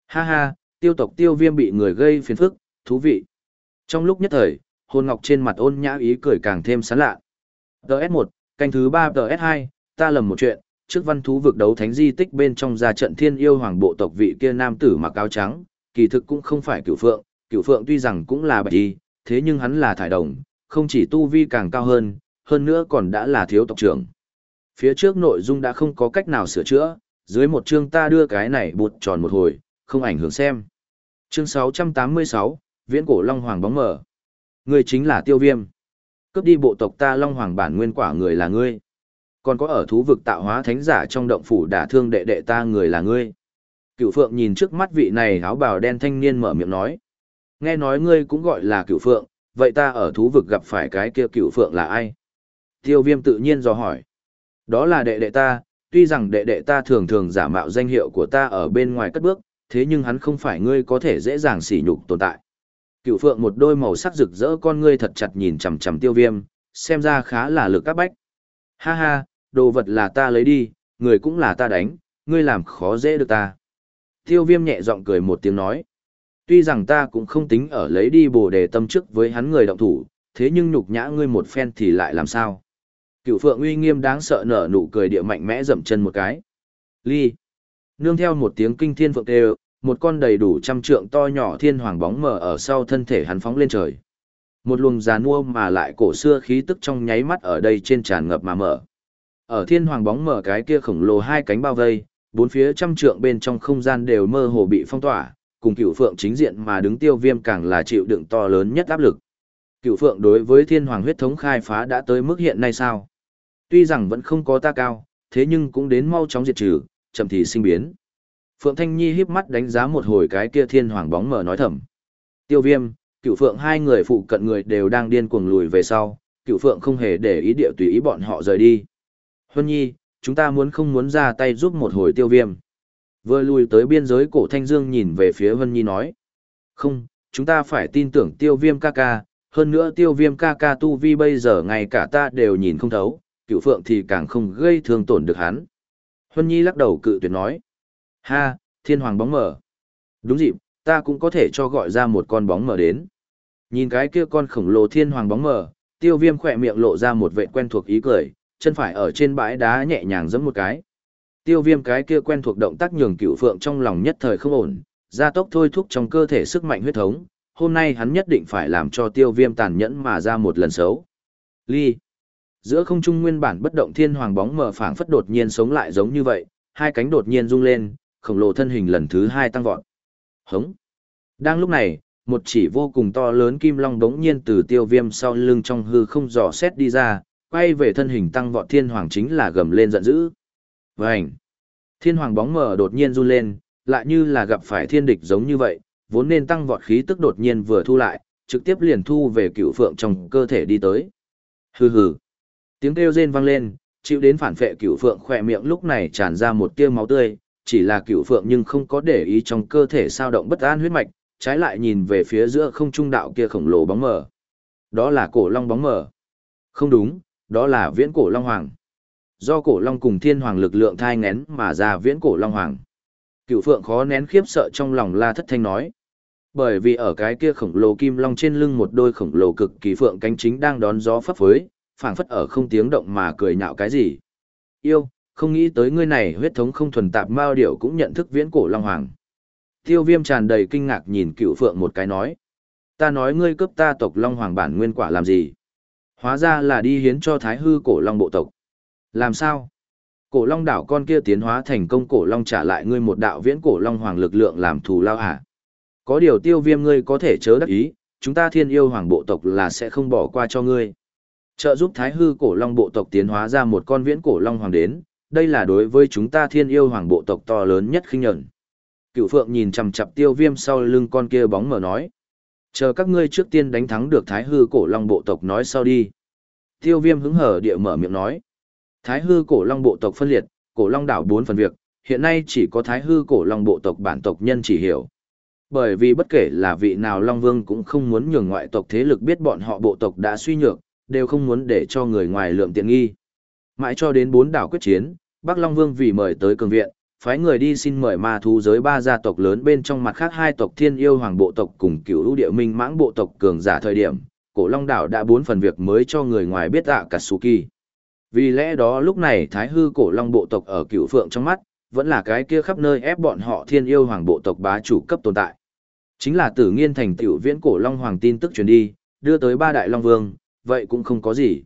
Ha ha, tiêu tộc tiêu viêm bị người gây phiền phức, thú vị. Trong lúc nhất thời, hồn ngọc trên mặt ôn nhã ý cười càng thêm sán lạ. TS1, canh thứ 3 TS2, ta lầm một chuyện, trước văn thú vực đấu thánh di tích bên trong ra trận thiên yêu hoàng bộ tộc vị kia nam tử mặc áo trắng, kỳ thực cũng không phải cửu phượng, cửu phượng tuy rằng cũng là bạch y, thế nhưng hắn là thải đồng, không chỉ tu vi càng cao hơn, hơn nữa còn đã là thiếu tộc trưởng. Phía trước nội dung đã không có cách nào sửa chữa, dưới một chương ta đưa cái này bụt tròn một hồi, không ảnh hưởng xem. Chương 686, Viễn cổ Long Hoàng bóng mở. Ngươi chính là tiêu viêm. Cướp đi bộ tộc ta Long Hoàng bản nguyên quả người là ngươi. Còn có ở thú vực tạo hóa thánh giả trong động phủ đả thương đệ đệ ta người là ngươi. Cựu phượng nhìn trước mắt vị này áo bào đen thanh niên mở miệng nói. Nghe nói ngươi cũng gọi là cựu phượng, vậy ta ở thú vực gặp phải cái kia cựu phượng là ai? Tiêu viêm tự nhiên do hỏi. Đó là đệ đệ ta, tuy rằng đệ đệ ta thường thường giả mạo danh hiệu của ta ở bên ngoài cất bước, thế nhưng hắn không phải ngươi có thể dễ dàng sỉ nhục tồn tại. Cựu phượng một đôi màu sắc rực rỡ con ngươi thật chặt nhìn chằm chằm tiêu viêm, xem ra khá là lực các bách. Ha ha, đồ vật là ta lấy đi, người cũng là ta đánh, ngươi làm khó dễ được ta. Tiêu viêm nhẹ giọng cười một tiếng nói. Tuy rằng ta cũng không tính ở lấy đi bồ đề tâm chức với hắn người động thủ, thế nhưng nhục nhã ngươi một phen thì lại làm sao? Cựu phượng uy nghiêm đáng sợ nở nụ cười địa mạnh mẽ dậm chân một cái. Ly. Nương theo một tiếng kinh thiên phượng đều một con đầy đủ trăm trượng to nhỏ thiên hoàng bóng mờ ở sau thân thể hắn phóng lên trời. Một luồng giàn nua mà lại cổ xưa khí tức trong nháy mắt ở đây trên tràn ngập mà mở. Ở thiên hoàng bóng mờ cái kia khổng lồ hai cánh bao vây, bốn phía trăm trượng bên trong không gian đều mơ hồ bị phong tỏa, cùng cựu phượng chính diện mà đứng tiêu viêm càng là chịu đựng to lớn nhất áp lực. Cựu phượng đối với thiên hoàng huyết thống khai phá đã tới mức hiện nay sao? Tuy rằng vẫn không có ta cao, thế nhưng cũng đến mau chóng diệt trừ, chậm thì sinh biến. Phượng Thanh Nhi híp mắt đánh giá một hồi cái kia thiên hoàng bóng mờ nói thầm. Tiêu viêm, cựu phượng hai người phụ cận người đều đang điên cuồng lùi về sau, cựu phượng không hề để ý địa tùy ý bọn họ rời đi. Huân Nhi, chúng ta muốn không muốn ra tay giúp một hồi tiêu viêm. Vừa lùi tới biên giới cổ Thanh Dương nhìn về phía Huân Nhi nói. Không, chúng ta phải tin tưởng tiêu viêm ca ca, hơn nữa tiêu viêm ca ca tu vi bây giờ ngay cả ta đều nhìn không thấu, cựu phượng thì càng không gây thương tổn được hắn. Huân Nhi lắc đầu cự tuyệt nói. Ha, thiên hoàng bóng mở. Đúng dịp, ta cũng có thể cho gọi ra một con bóng mở đến. Nhìn cái kia con khổng lồ thiên hoàng bóng mở, tiêu viêm khỏe miệng lộ ra một vệ quen thuộc ý cười, chân phải ở trên bãi đá nhẹ nhàng giẫm một cái. Tiêu viêm cái kia quen thuộc động tác nhường cựu phượng trong lòng nhất thời không ổn, gia tốc thôi thúc trong cơ thể sức mạnh huyết thống, hôm nay hắn nhất định phải làm cho tiêu viêm tàn nhẫn mà ra một lần xấu. Ly. Giữa không trung nguyên bản bất động thiên hoàng bóng mở phảng phất đột nhiên sống lại giống như vậy, hai cánh đột nhiên rung lên, khổng lồ thân hình lần thứ hai tăng vọt. Hống. Đang lúc này, một chỉ vô cùng to lớn kim long đống nhiên từ tiêu viêm sau lưng trong hư không dò xét đi ra, quay về thân hình tăng vọt thiên hoàng chính là gầm lên giận dữ. Vânh! Thiên hoàng bóng mở đột nhiên run lên, lại như là gặp phải thiên địch giống như vậy, vốn nên tăng vọt khí tức đột nhiên vừa thu lại, trực tiếp liền thu về cựu phượng trong cơ thể đi tới. Hừ hừ. Tiếng kêu rên vang lên, chịu đến phản phệ cựu phượng khỏe miệng lúc này tràn ra một tia máu tươi, chỉ là cựu phượng nhưng không có để ý trong cơ thể sao động bất an huyết mạch, trái lại nhìn về phía giữa không trung đạo kia khổng lồ bóng mờ. Đó là cổ long bóng mờ. Không đúng, đó là viễn cổ long hoàng. Do cổ long cùng thiên hoàng lực lượng thai ngén mà ra viễn cổ long hoàng. Cựu phượng khó nén khiếp sợ trong lòng la thất thanh nói. Bởi vì ở cái kia khổng lồ kim long trên lưng một đôi khổng lồ cực kỳ phượng cánh chính đang đón gió phấp phới, phảng phất ở không tiếng động mà cười nhạo cái gì. Yêu, không nghĩ tới ngươi này huyết thống không thuần tạp mao điểu cũng nhận thức viễn cổ long hoàng. Tiêu viêm tràn đầy kinh ngạc nhìn cựu phượng một cái nói. Ta nói ngươi cướp ta tộc long hoàng bản nguyên quả làm gì? Hóa ra là đi hiến cho thái hư cổ long bộ tộc. Làm sao? Cổ long đảo con kia tiến hóa thành công cổ long trả lại ngươi một đạo viễn cổ long hoàng lực lượng làm thù lao hả? Có điều tiêu viêm ngươi có thể chớ đắc ý, chúng ta thiên yêu hoàng bộ tộc là sẽ không bỏ qua cho ngươi. Trợ giúp thái hư cổ long bộ tộc tiến hóa ra một con viễn cổ long hoàng đến, đây là đối với chúng ta thiên yêu hoàng bộ tộc to lớn nhất khinh nhẫn. Cựu phượng nhìn chằm chặp tiêu viêm sau lưng con kia bóng mở nói. Chờ các ngươi trước tiên đánh thắng được thái hư cổ long bộ tộc nói sau đi. Tiêu viêm hứng hở địa mở miệng nói. Thái hư cổ long bộ tộc phân liệt, cổ long đảo bốn phần việc, hiện nay chỉ có thái hư cổ long bộ tộc bản tộc nhân chỉ hiểu. Bởi vì bất kể là vị nào long vương cũng không muốn nhường ngoại tộc thế lực biết bọn họ bộ tộc đã suy nhược, đều không muốn để cho người ngoài lượm tiện nghi. Mãi cho đến bốn đảo quyết chiến, Bắc Long Vương vì mời tới cường viện, phái người đi xin mời ma thú giới ba gia tộc lớn bên trong mặt khác hai tộc thiên yêu hoàng bộ tộc cùng cửu lũ địa minh mãng bộ tộc cường giả thời điểm, cổ long đảo đã bốn phần việc mới cho người ngoài biết ạ Katsuki. Vì lẽ đó lúc này thái hư cổ long bộ tộc ở cửu phượng trong mắt, vẫn là cái kia khắp nơi ép bọn họ thiên yêu hoàng bộ tộc bá chủ cấp tồn tại. Chính là tử nghiên thành tiểu viễn cổ long hoàng tin tức truyền đi, đưa tới ba đại long vương, vậy cũng không có gì.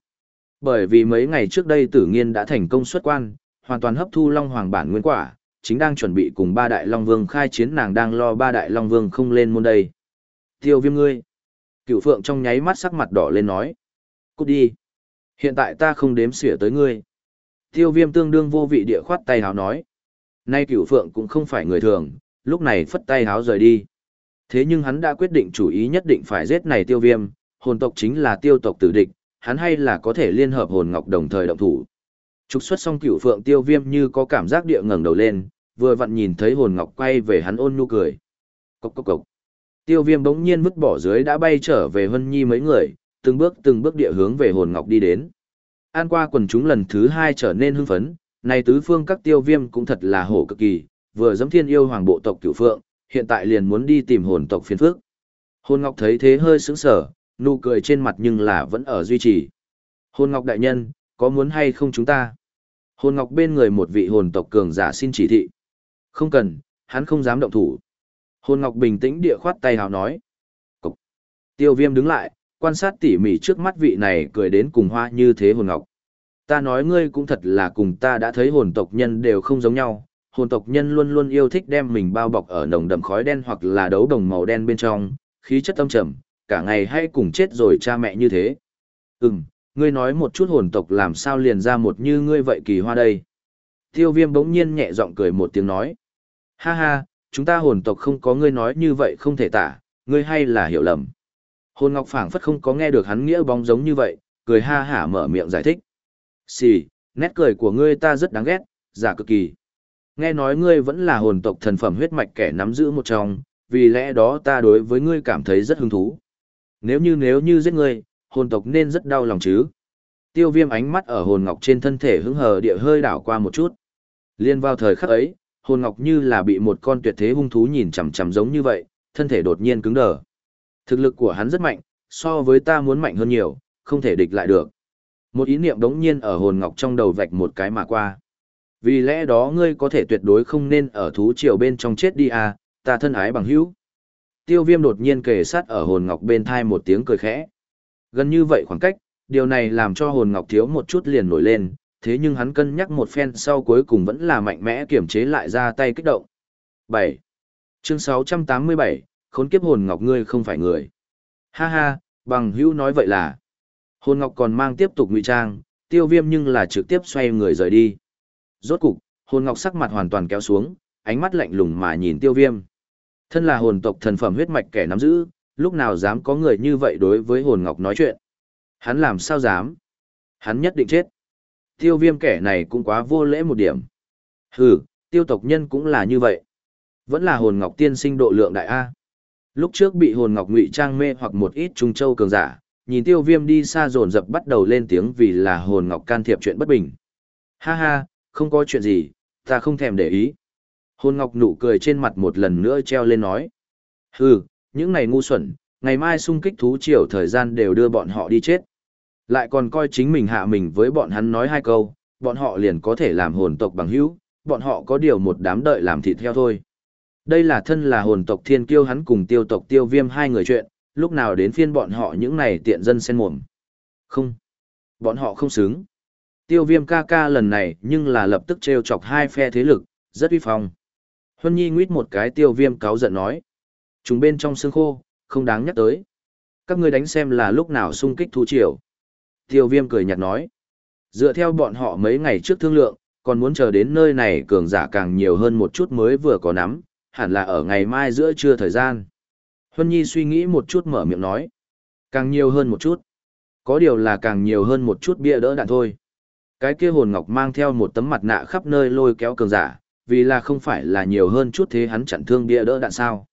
Bởi vì mấy ngày trước đây tử nghiên đã thành công xuất quan, hoàn toàn hấp thu Long Hoàng bản nguyên quả, chính đang chuẩn bị cùng ba đại Long Vương khai chiến nàng đang lo ba đại Long Vương không lên môn đây. Tiêu viêm ngươi. Cựu phượng trong nháy mắt sắc mặt đỏ lên nói. Cút đi. Hiện tại ta không đếm xỉa tới ngươi. Tiêu viêm tương đương vô vị địa khoát tay háo nói. Nay cựu phượng cũng không phải người thường, lúc này phất tay háo rời đi. Thế nhưng hắn đã quyết định chủ ý nhất định phải giết này tiêu viêm, hồn tộc chính là tiêu tộc tử địch, hắn hay là có thể liên hợp hồn ngọc đồng thời động thủ. Trục xuất xong cửu phượng tiêu viêm như có cảm giác địa ngẩng đầu lên, vừa vặn nhìn thấy hồn ngọc quay về hắn ôn nhu cười. Cốc cốc cốc. Tiêu viêm bỗng nhiên vứt bỏ dưới đã bay trở về Hân Nhi mấy người, từng bước từng bước địa hướng về hồn ngọc đi đến. An qua quần chúng lần thứ hai trở nên hưng phấn, này tứ phương các tiêu viêm cũng thật là hổ cực kỳ, vừa giống thiên yêu hoàng bộ tộc cửu phượng, hiện tại liền muốn đi tìm hồn tộc phiền phước. Hồn ngọc thấy thế hơi sững sở, nụ cười trên mặt nhưng là vẫn ở duy trì. Hồn ngọc đại nhân, có muốn hay không chúng ta? Hồn ngọc bên người một vị hồn tộc cường giả xin chỉ thị. Không cần, hắn không dám động thủ. Hồn ngọc bình tĩnh địa khoát tay hào nói. Cục. Tiêu viêm đứng lại, quan sát tỉ mỉ trước mắt vị này cười đến cùng hoa như thế hồn ngọc. Ta nói ngươi cũng thật là cùng ta đã thấy hồn tộc nhân đều không giống nhau, hồn tộc nhân luôn luôn yêu thích đem mình bao bọc ở nồng đậm khói đen hoặc là đấu đồng màu đen bên trong, khí chất âm trầm, cả ngày hay cùng chết rồi cha mẹ như thế. Ừm, ngươi nói một chút hồn tộc làm sao liền ra một như ngươi vậy kỳ hoa đây. Tiêu viêm bỗng nhiên nhẹ giọng cười một tiếng nói. Ha ha, chúng ta hồn tộc không có ngươi nói như vậy không thể tả, ngươi hay là hiểu lầm. Hồn ngọc phảng phất không có nghe được hắn nghĩa bóng giống như vậy, cười ha hả mở miệng giải thích. Xì, nét cười của ngươi ta rất đáng ghét, giả cực kỳ. Nghe nói ngươi vẫn là hồn tộc thần phẩm huyết mạch kẻ nắm giữ một trong, vì lẽ đó ta đối với ngươi cảm thấy rất hứng thú. Nếu như nếu như giết ngươi, hồn tộc nên rất đau lòng chứ. Tiêu viêm ánh mắt ở hồn ngọc trên thân thể hứng hờ địa hơi đảo qua một chút. Liên vào thời khắc ấy, hồn ngọc như là bị một con tuyệt thế hung thú nhìn chằm chằm giống như vậy, thân thể đột nhiên cứng đờ. Thực lực của hắn rất mạnh, so với ta muốn mạnh hơn nhiều, không thể địch lại được. Một ý niệm đống nhiên ở hồn ngọc trong đầu vạch một cái mà qua. Vì lẽ đó ngươi có thể tuyệt đối không nên ở thú triều bên trong chết đi à, ta thân ái bằng hữu. Tiêu viêm đột nhiên kề sát ở hồn ngọc bên thai một tiếng cười khẽ. Gần như vậy khoảng cách, điều này làm cho hồn ngọc thiếu một chút liền nổi lên, thế nhưng hắn cân nhắc một phen sau cuối cùng vẫn là mạnh mẽ kiểm chế lại ra tay kích động. 7. Chương 687, khốn kiếp hồn ngọc ngươi không phải người. Ha ha, bằng hữu nói vậy là. Hồn ngọc còn mang tiếp tục ngụy trang, tiêu viêm nhưng là trực tiếp xoay người rời đi. Rốt cục, hồn ngọc sắc mặt hoàn toàn kéo xuống, ánh mắt lạnh lùng mà nhìn tiêu viêm. Thân là hồn tộc thần phẩm huyết mạch kẻ nắm giữ, lúc nào dám có người như vậy đối với hồn ngọc nói chuyện. Hắn làm sao dám? Hắn nhất định chết. Tiêu viêm kẻ này cũng quá vô lễ một điểm. Hừ, tiêu tộc nhân cũng là như vậy. Vẫn là hồn ngọc tiên sinh độ lượng đại A. Lúc trước bị hồn ngọc ngụy trang mê hoặc một ít trung châu cường giả, nhìn tiêu viêm đi xa dồn dập bắt đầu lên tiếng vì là hồn ngọc can thiệp chuyện bất bình. Ha ha, không có chuyện gì, ta không thèm để ý. Hồn ngọc nụ cười trên mặt một lần nữa treo lên nói. Hừ, những này ngu xuẩn, ngày mai xung kích thú triều thời gian đều đưa bọn họ đi chết. Lại còn coi chính mình hạ mình với bọn hắn nói hai câu, bọn họ liền có thể làm hồn tộc bằng hữu, bọn họ có điều một đám đợi làm thịt theo thôi. Đây là thân là hồn tộc thiên kiêu hắn cùng tiêu tộc tiêu viêm hai người chuyện, lúc nào đến phiên bọn họ những này tiện dân sen mồm. Không. Bọn họ không xứng. Tiêu viêm ca ca lần này nhưng là lập tức trêu chọc hai phe thế lực, rất uy phong. Huân Nhi nguyết một cái tiêu viêm cáo giận nói. Chúng bên trong xương khô, không đáng nhắc tới. Các ngươi đánh xem là lúc nào xung kích thú triều. Tiêu viêm cười nhạt nói. Dựa theo bọn họ mấy ngày trước thương lượng, còn muốn chờ đến nơi này cường giả càng nhiều hơn một chút mới vừa có nắm, hẳn là ở ngày mai giữa trưa thời gian. Huân Nhi suy nghĩ một chút mở miệng nói. Càng nhiều hơn một chút. Có điều là càng nhiều hơn một chút bia đỡ đạn thôi. Cái kia hồn ngọc mang theo một tấm mặt nạ khắp nơi lôi kéo cường giả, vì là không phải là nhiều hơn chút thế hắn chặn thương bia đỡ đạn sao.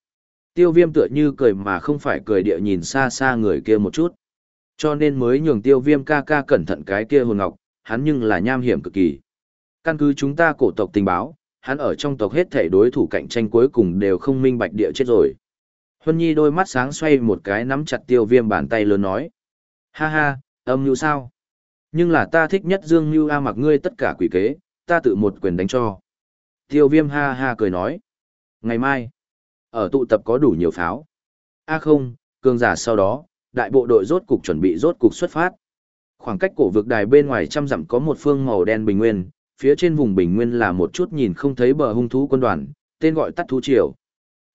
Tiêu viêm tựa như cười mà không phải cười địa nhìn xa xa người kia một chút. Cho nên mới nhường tiêu viêm ca ca cẩn thận cái kia hồn ngọc, hắn nhưng là nham hiểm cực kỳ. Căn cứ chúng ta cổ tộc tình báo, hắn ở trong tộc hết thể đối thủ cạnh tranh cuối cùng đều không minh bạch địa chết rồi. Huân Nhi đôi mắt sáng xoay một cái nắm chặt tiêu viêm bàn tay lớn nói. Ha ha, âm như sao? Nhưng là ta thích nhất Dương Như A mặc ngươi tất cả quỷ kế, ta tự một quyền đánh cho. Tiêu viêm ha ha cười nói. Ngày mai, ở tụ tập có đủ nhiều pháo. A không, cường giả sau đó, đại bộ đội rốt cục chuẩn bị rốt cục xuất phát. Khoảng cách cổ vực đài bên ngoài trăm dặm có một phương màu đen bình nguyên, phía trên vùng bình nguyên là một chút nhìn không thấy bờ hung thú quân đoàn, tên gọi tắt thú triều.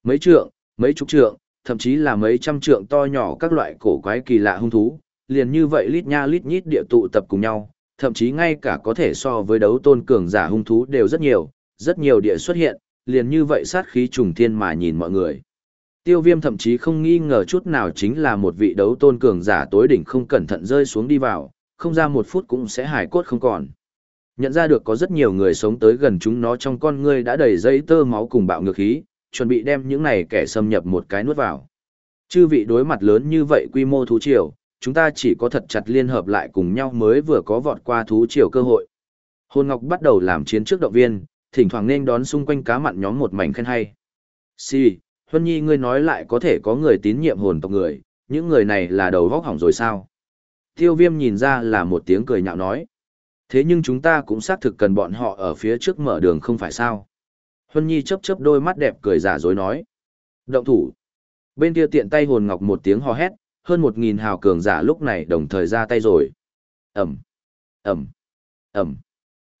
Mấy trượng, mấy chục trượng, thậm chí là mấy trăm trượng to nhỏ các loại cổ quái kỳ lạ hung thú, liền như vậy lít nha lít nhít địa tụ tập cùng nhau, thậm chí ngay cả có thể so với đấu tôn cường giả hung thú đều rất nhiều, rất nhiều địa xuất hiện, liền như vậy sát khí trùng thiên mà nhìn mọi người. Tiêu viêm thậm chí không nghi ngờ chút nào chính là một vị đấu tôn cường giả tối đỉnh không cẩn thận rơi xuống đi vào, không ra một phút cũng sẽ hài cốt không còn. Nhận ra được có rất nhiều người sống tới gần chúng nó trong con ngươi đã đầy dây tơ máu cùng bạo ngược khí, chuẩn bị đem những này kẻ xâm nhập một cái nuốt vào. Chư vị đối mặt lớn như vậy quy mô thú triều, chúng ta chỉ có thật chặt liên hợp lại cùng nhau mới vừa có vọt qua thú triều cơ hội. Hồn Ngọc bắt đầu làm chiến trước động viên, thỉnh thoảng nên đón xung quanh cá mặn nhóm một mảnh khen hay. Si, Huân Nhi ngươi nói lại có thể có người tín nhiệm hồn tộc người, những người này là đầu vóc hỏng rồi sao? Tiêu viêm nhìn ra là một tiếng cười nhạo nói. Thế nhưng chúng ta cũng xác thực cần bọn họ ở phía trước mở đường không phải sao? Huân Nhi chớp chớp đôi mắt đẹp cười giả dối nói. Động thủ. Bên kia tiện tay hồn ngọc một tiếng hò hét, hơn một nghìn hào cường giả lúc này đồng thời ra tay rồi. Ẩm, Ẩm, Ẩm.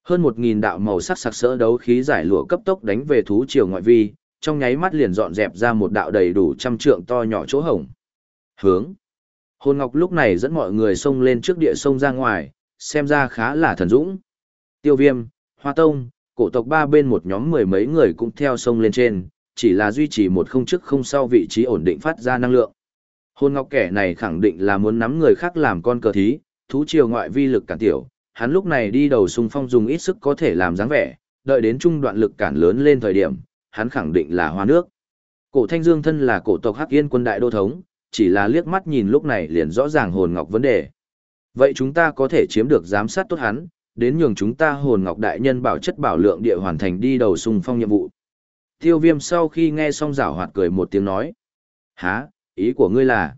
Hơn một nghìn đạo màu sắc sặc sỡ đấu khí giải lụa cấp tốc đánh về thú triều ngoại vi, trong nháy mắt liền dọn dẹp ra một đạo đầy đủ trăm trượng to nhỏ chỗ hổng. Hướng. Hồn Ngọc lúc này dẫn mọi người xông lên trước địa sông ra ngoài, xem ra khá là thần dũng. Tiêu Viêm, Hoa Tông, cổ tộc ba bên một nhóm mười mấy người cũng theo sông lên trên, chỉ là duy trì một không trước không sau vị trí ổn định phát ra năng lượng. Hồn ngọc kẻ này khẳng định là muốn nắm người khác làm con cờ thí, thú triều ngoại vi lực cản tiểu, hắn lúc này đi đầu xung phong dùng ít sức có thể làm dáng vẻ, đợi đến trung đoạn lực cản lớn lên thời điểm, hắn khẳng định là hoa nước. Cổ Thanh Dương thân là cổ tộc Hắc Yên quân đại đô thống, chỉ là liếc mắt nhìn lúc này liền rõ ràng hồn ngọc vấn đề. Vậy chúng ta có thể chiếm được giám sát tốt hắn, đến nhường chúng ta hồn ngọc đại nhân bảo chất bảo lượng địa hoàn thành đi đầu xung phong nhiệm vụ. Tiêu viêm sau khi nghe xong giảo hoạt cười một tiếng nói. Hả, ý của ngươi là?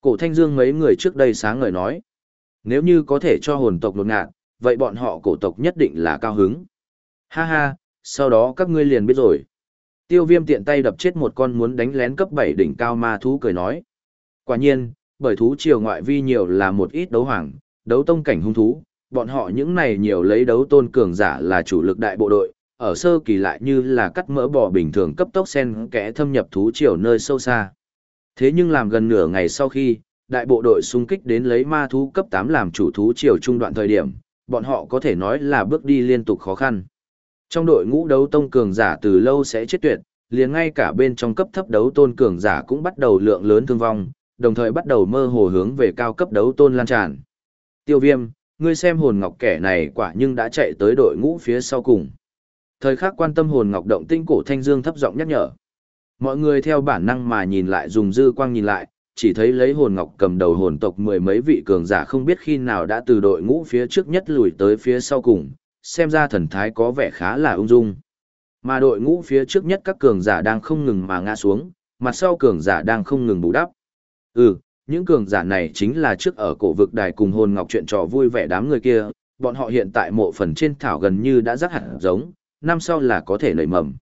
Cổ thanh dương mấy người trước đây sáng ngời nói. Nếu như có thể cho hồn tộc lột ngạt, vậy bọn họ cổ tộc nhất định là cao hứng. Ha ha, sau đó các ngươi liền biết rồi. Tiêu viêm tiện tay đập chết một con muốn đánh lén cấp 7 đỉnh cao ma thú cười nói. Quả nhiên, bởi thú triều ngoại vi nhiều là một ít đấu hoàng, đấu tông cảnh hung thú, bọn họ những này nhiều lấy đấu tôn cường giả là chủ lực đại bộ đội, ở sơ kỳ lại như là cắt mỡ bò bình thường cấp tốc sen kẽ thâm nhập thú triều nơi sâu xa. Thế nhưng làm gần nửa ngày sau khi, đại bộ đội xung kích đến lấy ma thú cấp 8 làm chủ thú triều trung đoạn thời điểm, bọn họ có thể nói là bước đi liên tục khó khăn. Trong đội ngũ đấu tông cường giả từ lâu sẽ chết tuyệt, liền ngay cả bên trong cấp thấp đấu tôn cường giả cũng bắt đầu lượng lớn thương vong, đồng thời bắt đầu mơ hồ hướng về cao cấp đấu tôn lan tràn. Tiêu viêm, ngươi xem hồn ngọc kẻ này quả nhưng đã chạy tới đội ngũ phía sau cùng. Thời khắc quan tâm hồn ngọc động tinh cổ thanh dương thấp giọng nhắc nhở. Mọi người theo bản năng mà nhìn lại dùng dư quang nhìn lại, chỉ thấy lấy hồn ngọc cầm đầu hồn tộc mười mấy vị cường giả không biết khi nào đã từ đội ngũ phía trước nhất lùi tới phía sau cùng, xem ra thần thái có vẻ khá là ung dung. Mà đội ngũ phía trước nhất các cường giả đang không ngừng mà ngã xuống, mặt sau cường giả đang không ngừng bù đắp. Ừ, những cường giả này chính là trước ở cổ vực đài cùng hồn ngọc chuyện trò vui vẻ đám người kia, bọn họ hiện tại mộ phần trên thảo gần như đã rắc hẳn giống, năm sau là có thể nảy mầm.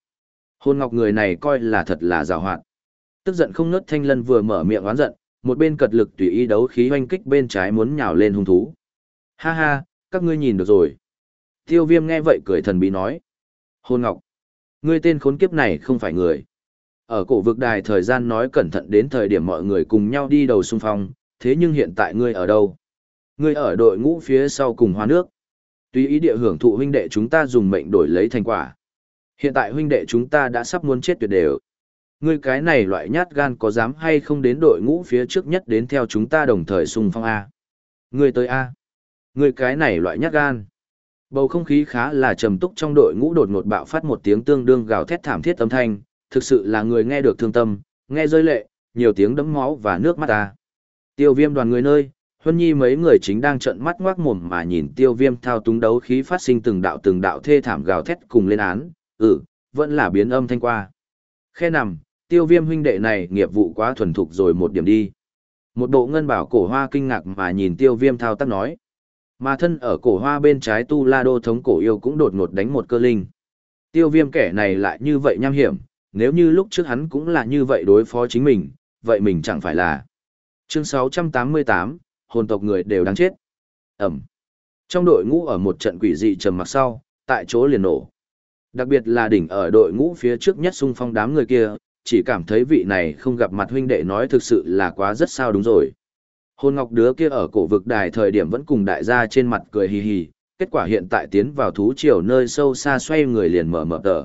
Hồn ngọc người này coi là thật là rào hoạt. Tức giận không nớt thanh lân vừa mở miệng oán giận, một bên cật lực tùy ý đấu khí hoanh kích bên trái muốn nhào lên hung thú. Ha ha, các ngươi nhìn được rồi. Tiêu viêm nghe vậy cười thần bí nói. hôn ngọc, ngươi tên khốn kiếp này không phải người. Ở cổ vực đài thời gian nói cẩn thận đến thời điểm mọi người cùng nhau đi đầu xung phong, thế nhưng hiện tại ngươi ở đâu? Ngươi ở đội ngũ phía sau cùng hoa nước. Tuy ý địa hưởng thụ huynh đệ chúng ta dùng mệnh đổi lấy thành quả. Hiện tại huynh đệ chúng ta đã sắp muốn chết tuyệt đều. Ngươi cái này loại nhát gan có dám hay không đến đội ngũ phía trước nhất đến theo chúng ta đồng thời xung phong A. Ngươi tới A. Ngươi cái này loại nhát gan. Bầu không khí khá là trầm túc trong đội ngũ đột ngột bạo phát một tiếng tương đương gào thét thảm thiết âm thanh, thực sự là người nghe được thương tâm, nghe rơi lệ, nhiều tiếng đấm máu và nước mắt ta. Tiêu viêm đoàn người nơi, Huân Nhi mấy người chính đang trợn mắt ngoác mồm mà nhìn tiêu viêm thao túng đấu khí phát sinh từng đạo từng đạo thê thảm gào thét cùng lên án, ừ, vẫn là biến âm thanh qua. Khe nằm, tiêu viêm huynh đệ này nghiệp vụ quá thuần thục rồi một điểm đi. Một bộ ngân bảo cổ hoa kinh ngạc mà nhìn tiêu viêm thao tác nói. Mà thân ở cổ hoa bên trái tu la đô thống cổ yêu cũng đột ngột đánh một cơ linh. Tiêu viêm kẻ này lại như vậy nham hiểm, nếu như lúc trước hắn cũng là như vậy đối phó chính mình, vậy mình chẳng phải là. Chương 688, hồn tộc người đều đáng chết. Ẩm. Trong đội ngũ ở một trận quỷ dị trầm mặc sau, tại chỗ liền nổ. Đặc biệt là đỉnh ở đội ngũ phía trước nhất xung phong đám người kia, chỉ cảm thấy vị này không gặp mặt huynh đệ nói thực sự là quá rất sao đúng rồi. Hôn ngọc đứa kia ở cổ vực đài thời điểm vẫn cùng đại gia trên mặt cười hì hì, kết quả hiện tại tiến vào thú triều nơi sâu xa xoay người liền mở mở tờ.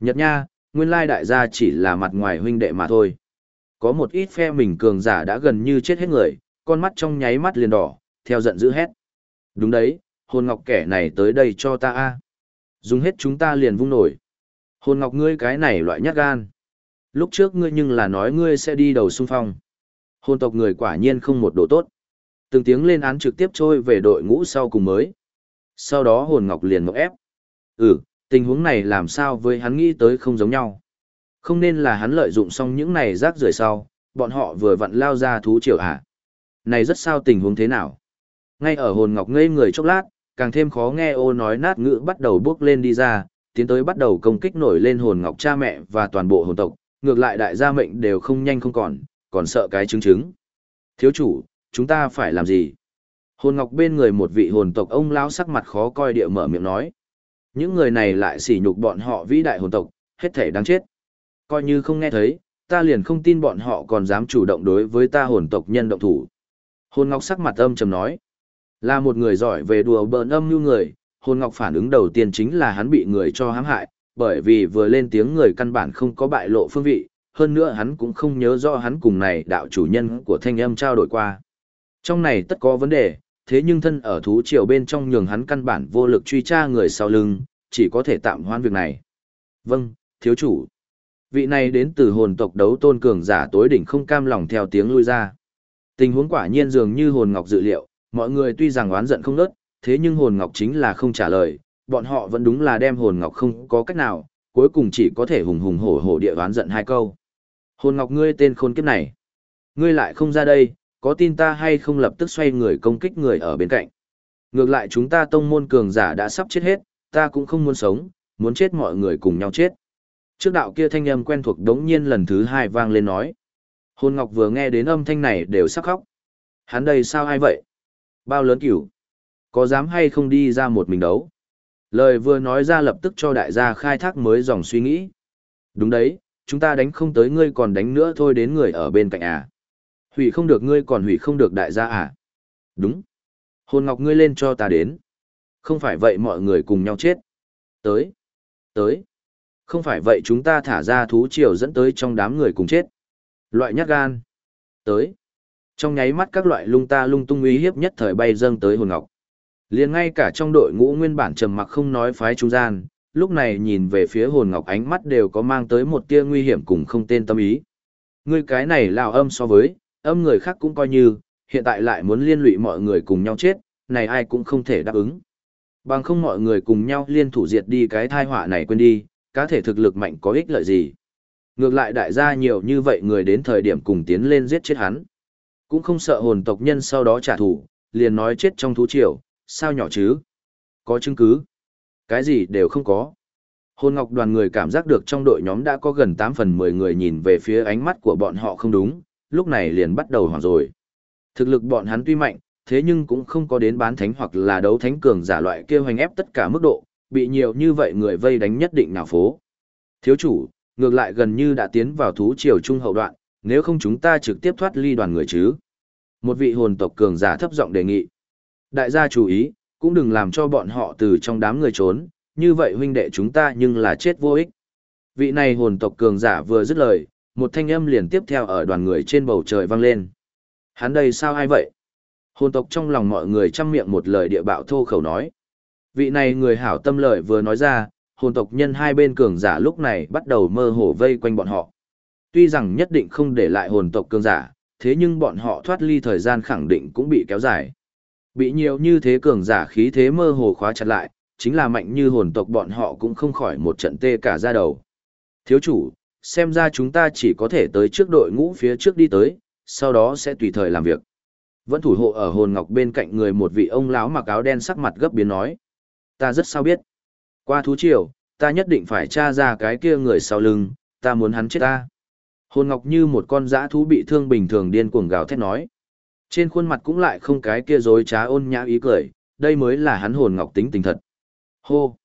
Nhật nha, nguyên lai đại gia chỉ là mặt ngoài huynh đệ mà thôi. Có một ít phe mình cường giả đã gần như chết hết người, con mắt trong nháy mắt liền đỏ, theo giận dữ hét. Đúng đấy, hồn ngọc kẻ này tới đây cho ta a Dùng hết chúng ta liền vung nổi. Hồn ngọc ngươi cái này loại nhát gan. Lúc trước ngươi nhưng là nói ngươi sẽ đi đầu xung phong. Hồn tộc người quả nhiên không một độ tốt. Từng tiếng lên án trực tiếp trôi về đội ngũ sau cùng mới. Sau đó hồn ngọc liền ngọc ép. Ừ, tình huống này làm sao với hắn nghĩ tới không giống nhau. Không nên là hắn lợi dụng xong những này rác rưởi sau, bọn họ vừa vặn lao ra thú triều à. Này rất sao tình huống thế nào? Ngay ở hồn ngọc ngây người chốc lát, càng thêm khó nghe ô nói nát ngữ bắt đầu bước lên đi ra, tiến tới bắt đầu công kích nổi lên hồn ngọc cha mẹ và toàn bộ hồn tộc, ngược lại đại gia mệnh đều không nhanh không còn, còn sợ cái chứng chứng. Thiếu chủ, chúng ta phải làm gì? Hồn ngọc bên người một vị hồn tộc ông lão sắc mặt khó coi địa mở miệng nói. Những người này lại sỉ nhục bọn họ vĩ đại hồn tộc, hết thể đáng chết. Coi như không nghe thấy, ta liền không tin bọn họ còn dám chủ động đối với ta hồn tộc nhân động thủ. Hồn ngọc sắc mặt âm trầm nói. Là một người giỏi về đùa bỡn âm như người, hồn ngọc phản ứng đầu tiên chính là hắn bị người cho hãm hại, bởi vì vừa lên tiếng người căn bản không có bại lộ phương vị, hơn nữa hắn cũng không nhớ rõ hắn cùng này đạo chủ nhân của thanh âm trao đổi qua. Trong này tất có vấn đề, thế nhưng thân ở thú triều bên trong nhường hắn căn bản vô lực truy tra người sau lưng, chỉ có thể tạm hoãn việc này. Vâng, thiếu chủ. Vị này đến từ hồn tộc đấu tôn cường giả tối đỉnh không cam lòng theo tiếng lui ra. Tình huống quả nhiên dường như hồn ngọc dự liệu, mọi người tuy rằng oán giận không nớt, thế nhưng hồn ngọc chính là không trả lời, bọn họ vẫn đúng là đem hồn ngọc không có cách nào, cuối cùng chỉ có thể hùng hùng hổ hổ địa oán giận hai câu. Hồn ngọc ngươi tên khôn kiếp này. Ngươi lại không ra đây, có tin ta hay không lập tức xoay người công kích người ở bên cạnh. Ngược lại chúng ta tông môn cường giả đã sắp chết hết, ta cũng không muốn sống, muốn chết mọi người cùng nhau chết. Trước đạo kia thanh âm quen thuộc đống nhiên lần thứ hai vang lên nói. Hồn Ngọc vừa nghe đến âm thanh này đều sắc khóc. Hắn đây sao ai vậy? Bao lớn cửu? Có dám hay không đi ra một mình đấu? Lời vừa nói ra lập tức cho đại gia khai thác mới dòng suy nghĩ. Đúng đấy, chúng ta đánh không tới ngươi còn đánh nữa thôi đến người ở bên cạnh à. Hủy không được ngươi còn hủy không được đại gia à. Đúng. Hồn Ngọc ngươi lên cho ta đến. Không phải vậy mọi người cùng nhau chết. Tới. Tới. Không phải vậy chúng ta thả ra thú triều dẫn tới trong đám người cùng chết. Loại nhát gan. Tới. Trong nháy mắt các loại lung ta lung tung uy hiếp nhất thời bay dâng tới hồn ngọc liền ngay cả trong đội ngũ nguyên bản trầm mặc không nói phái trung gian, lúc này nhìn về phía hồn ngọc ánh mắt đều có mang tới một tia nguy hiểm cùng không tên tâm ý. Ngươi cái này lao âm so với, âm người khác cũng coi như, hiện tại lại muốn liên lụy mọi người cùng nhau chết, này ai cũng không thể đáp ứng. Bằng không mọi người cùng nhau liên thủ diệt đi cái thai họa này quên đi, cá thể thực lực mạnh có ích lợi gì. Ngược lại đại gia nhiều như vậy người đến thời điểm cùng tiến lên giết chết hắn. Cũng không sợ hồn tộc nhân sau đó trả thù, liền nói chết trong thú triều, sao nhỏ chứ? Có chứng cứ? Cái gì đều không có. Hồn ngọc đoàn người cảm giác được trong đội nhóm đã có gần 8 phần 10 người nhìn về phía ánh mắt của bọn họ không đúng, lúc này liền bắt đầu hoảng rồi. Thực lực bọn hắn tuy mạnh, thế nhưng cũng không có đến bán thánh hoặc là đấu thánh cường giả loại kêu hành ép tất cả mức độ, bị nhiều như vậy người vây đánh nhất định nào phố. Thiếu chủ, ngược lại gần như đã tiến vào thú triều trung hậu đoạn, nếu không chúng ta trực tiếp thoát ly đoàn người chứ. Một vị hồn tộc cường giả thấp giọng đề nghị. Đại gia chú ý, cũng đừng làm cho bọn họ từ trong đám người trốn, như vậy huynh đệ chúng ta nhưng là chết vô ích. Vị này hồn tộc cường giả vừa dứt lời, một thanh âm liền tiếp theo ở đoàn người trên bầu trời vang lên. Hắn đây sao ai vậy? Hồn tộc trong lòng mọi người chăm miệng một lời địa bạo thô khẩu nói. Vị này người hảo tâm lợi vừa nói ra, hồn tộc nhân hai bên cường giả lúc này bắt đầu mơ hồ vây quanh bọn họ. Tuy rằng nhất định không để lại hồn tộc cường giả, thế nhưng bọn họ thoát ly thời gian khẳng định cũng bị kéo dài. Bị nhiều như thế cường giả khí thế mơ hồ khóa chặt lại, chính là mạnh như hồn tộc bọn họ cũng không khỏi một trận tê cả ra đầu. Thiếu chủ, xem ra chúng ta chỉ có thể tới trước đội ngũ phía trước đi tới, sau đó sẽ tùy thời làm việc. Vẫn thủ hộ ở hồn ngọc bên cạnh người một vị ông lão mặc áo đen sắc mặt gấp biến nói. Ta rất sao biết. Qua thú triều, ta nhất định phải tra ra cái kia người sau lưng, ta muốn hắn chết ta. Hồn ngọc như một con dã thú bị thương bình thường điên cuồng gào thét nói. Trên khuôn mặt cũng lại không cái kia dối trá ôn nhã ý cười, đây mới là hắn hồn ngọc tính tình thật. Hô!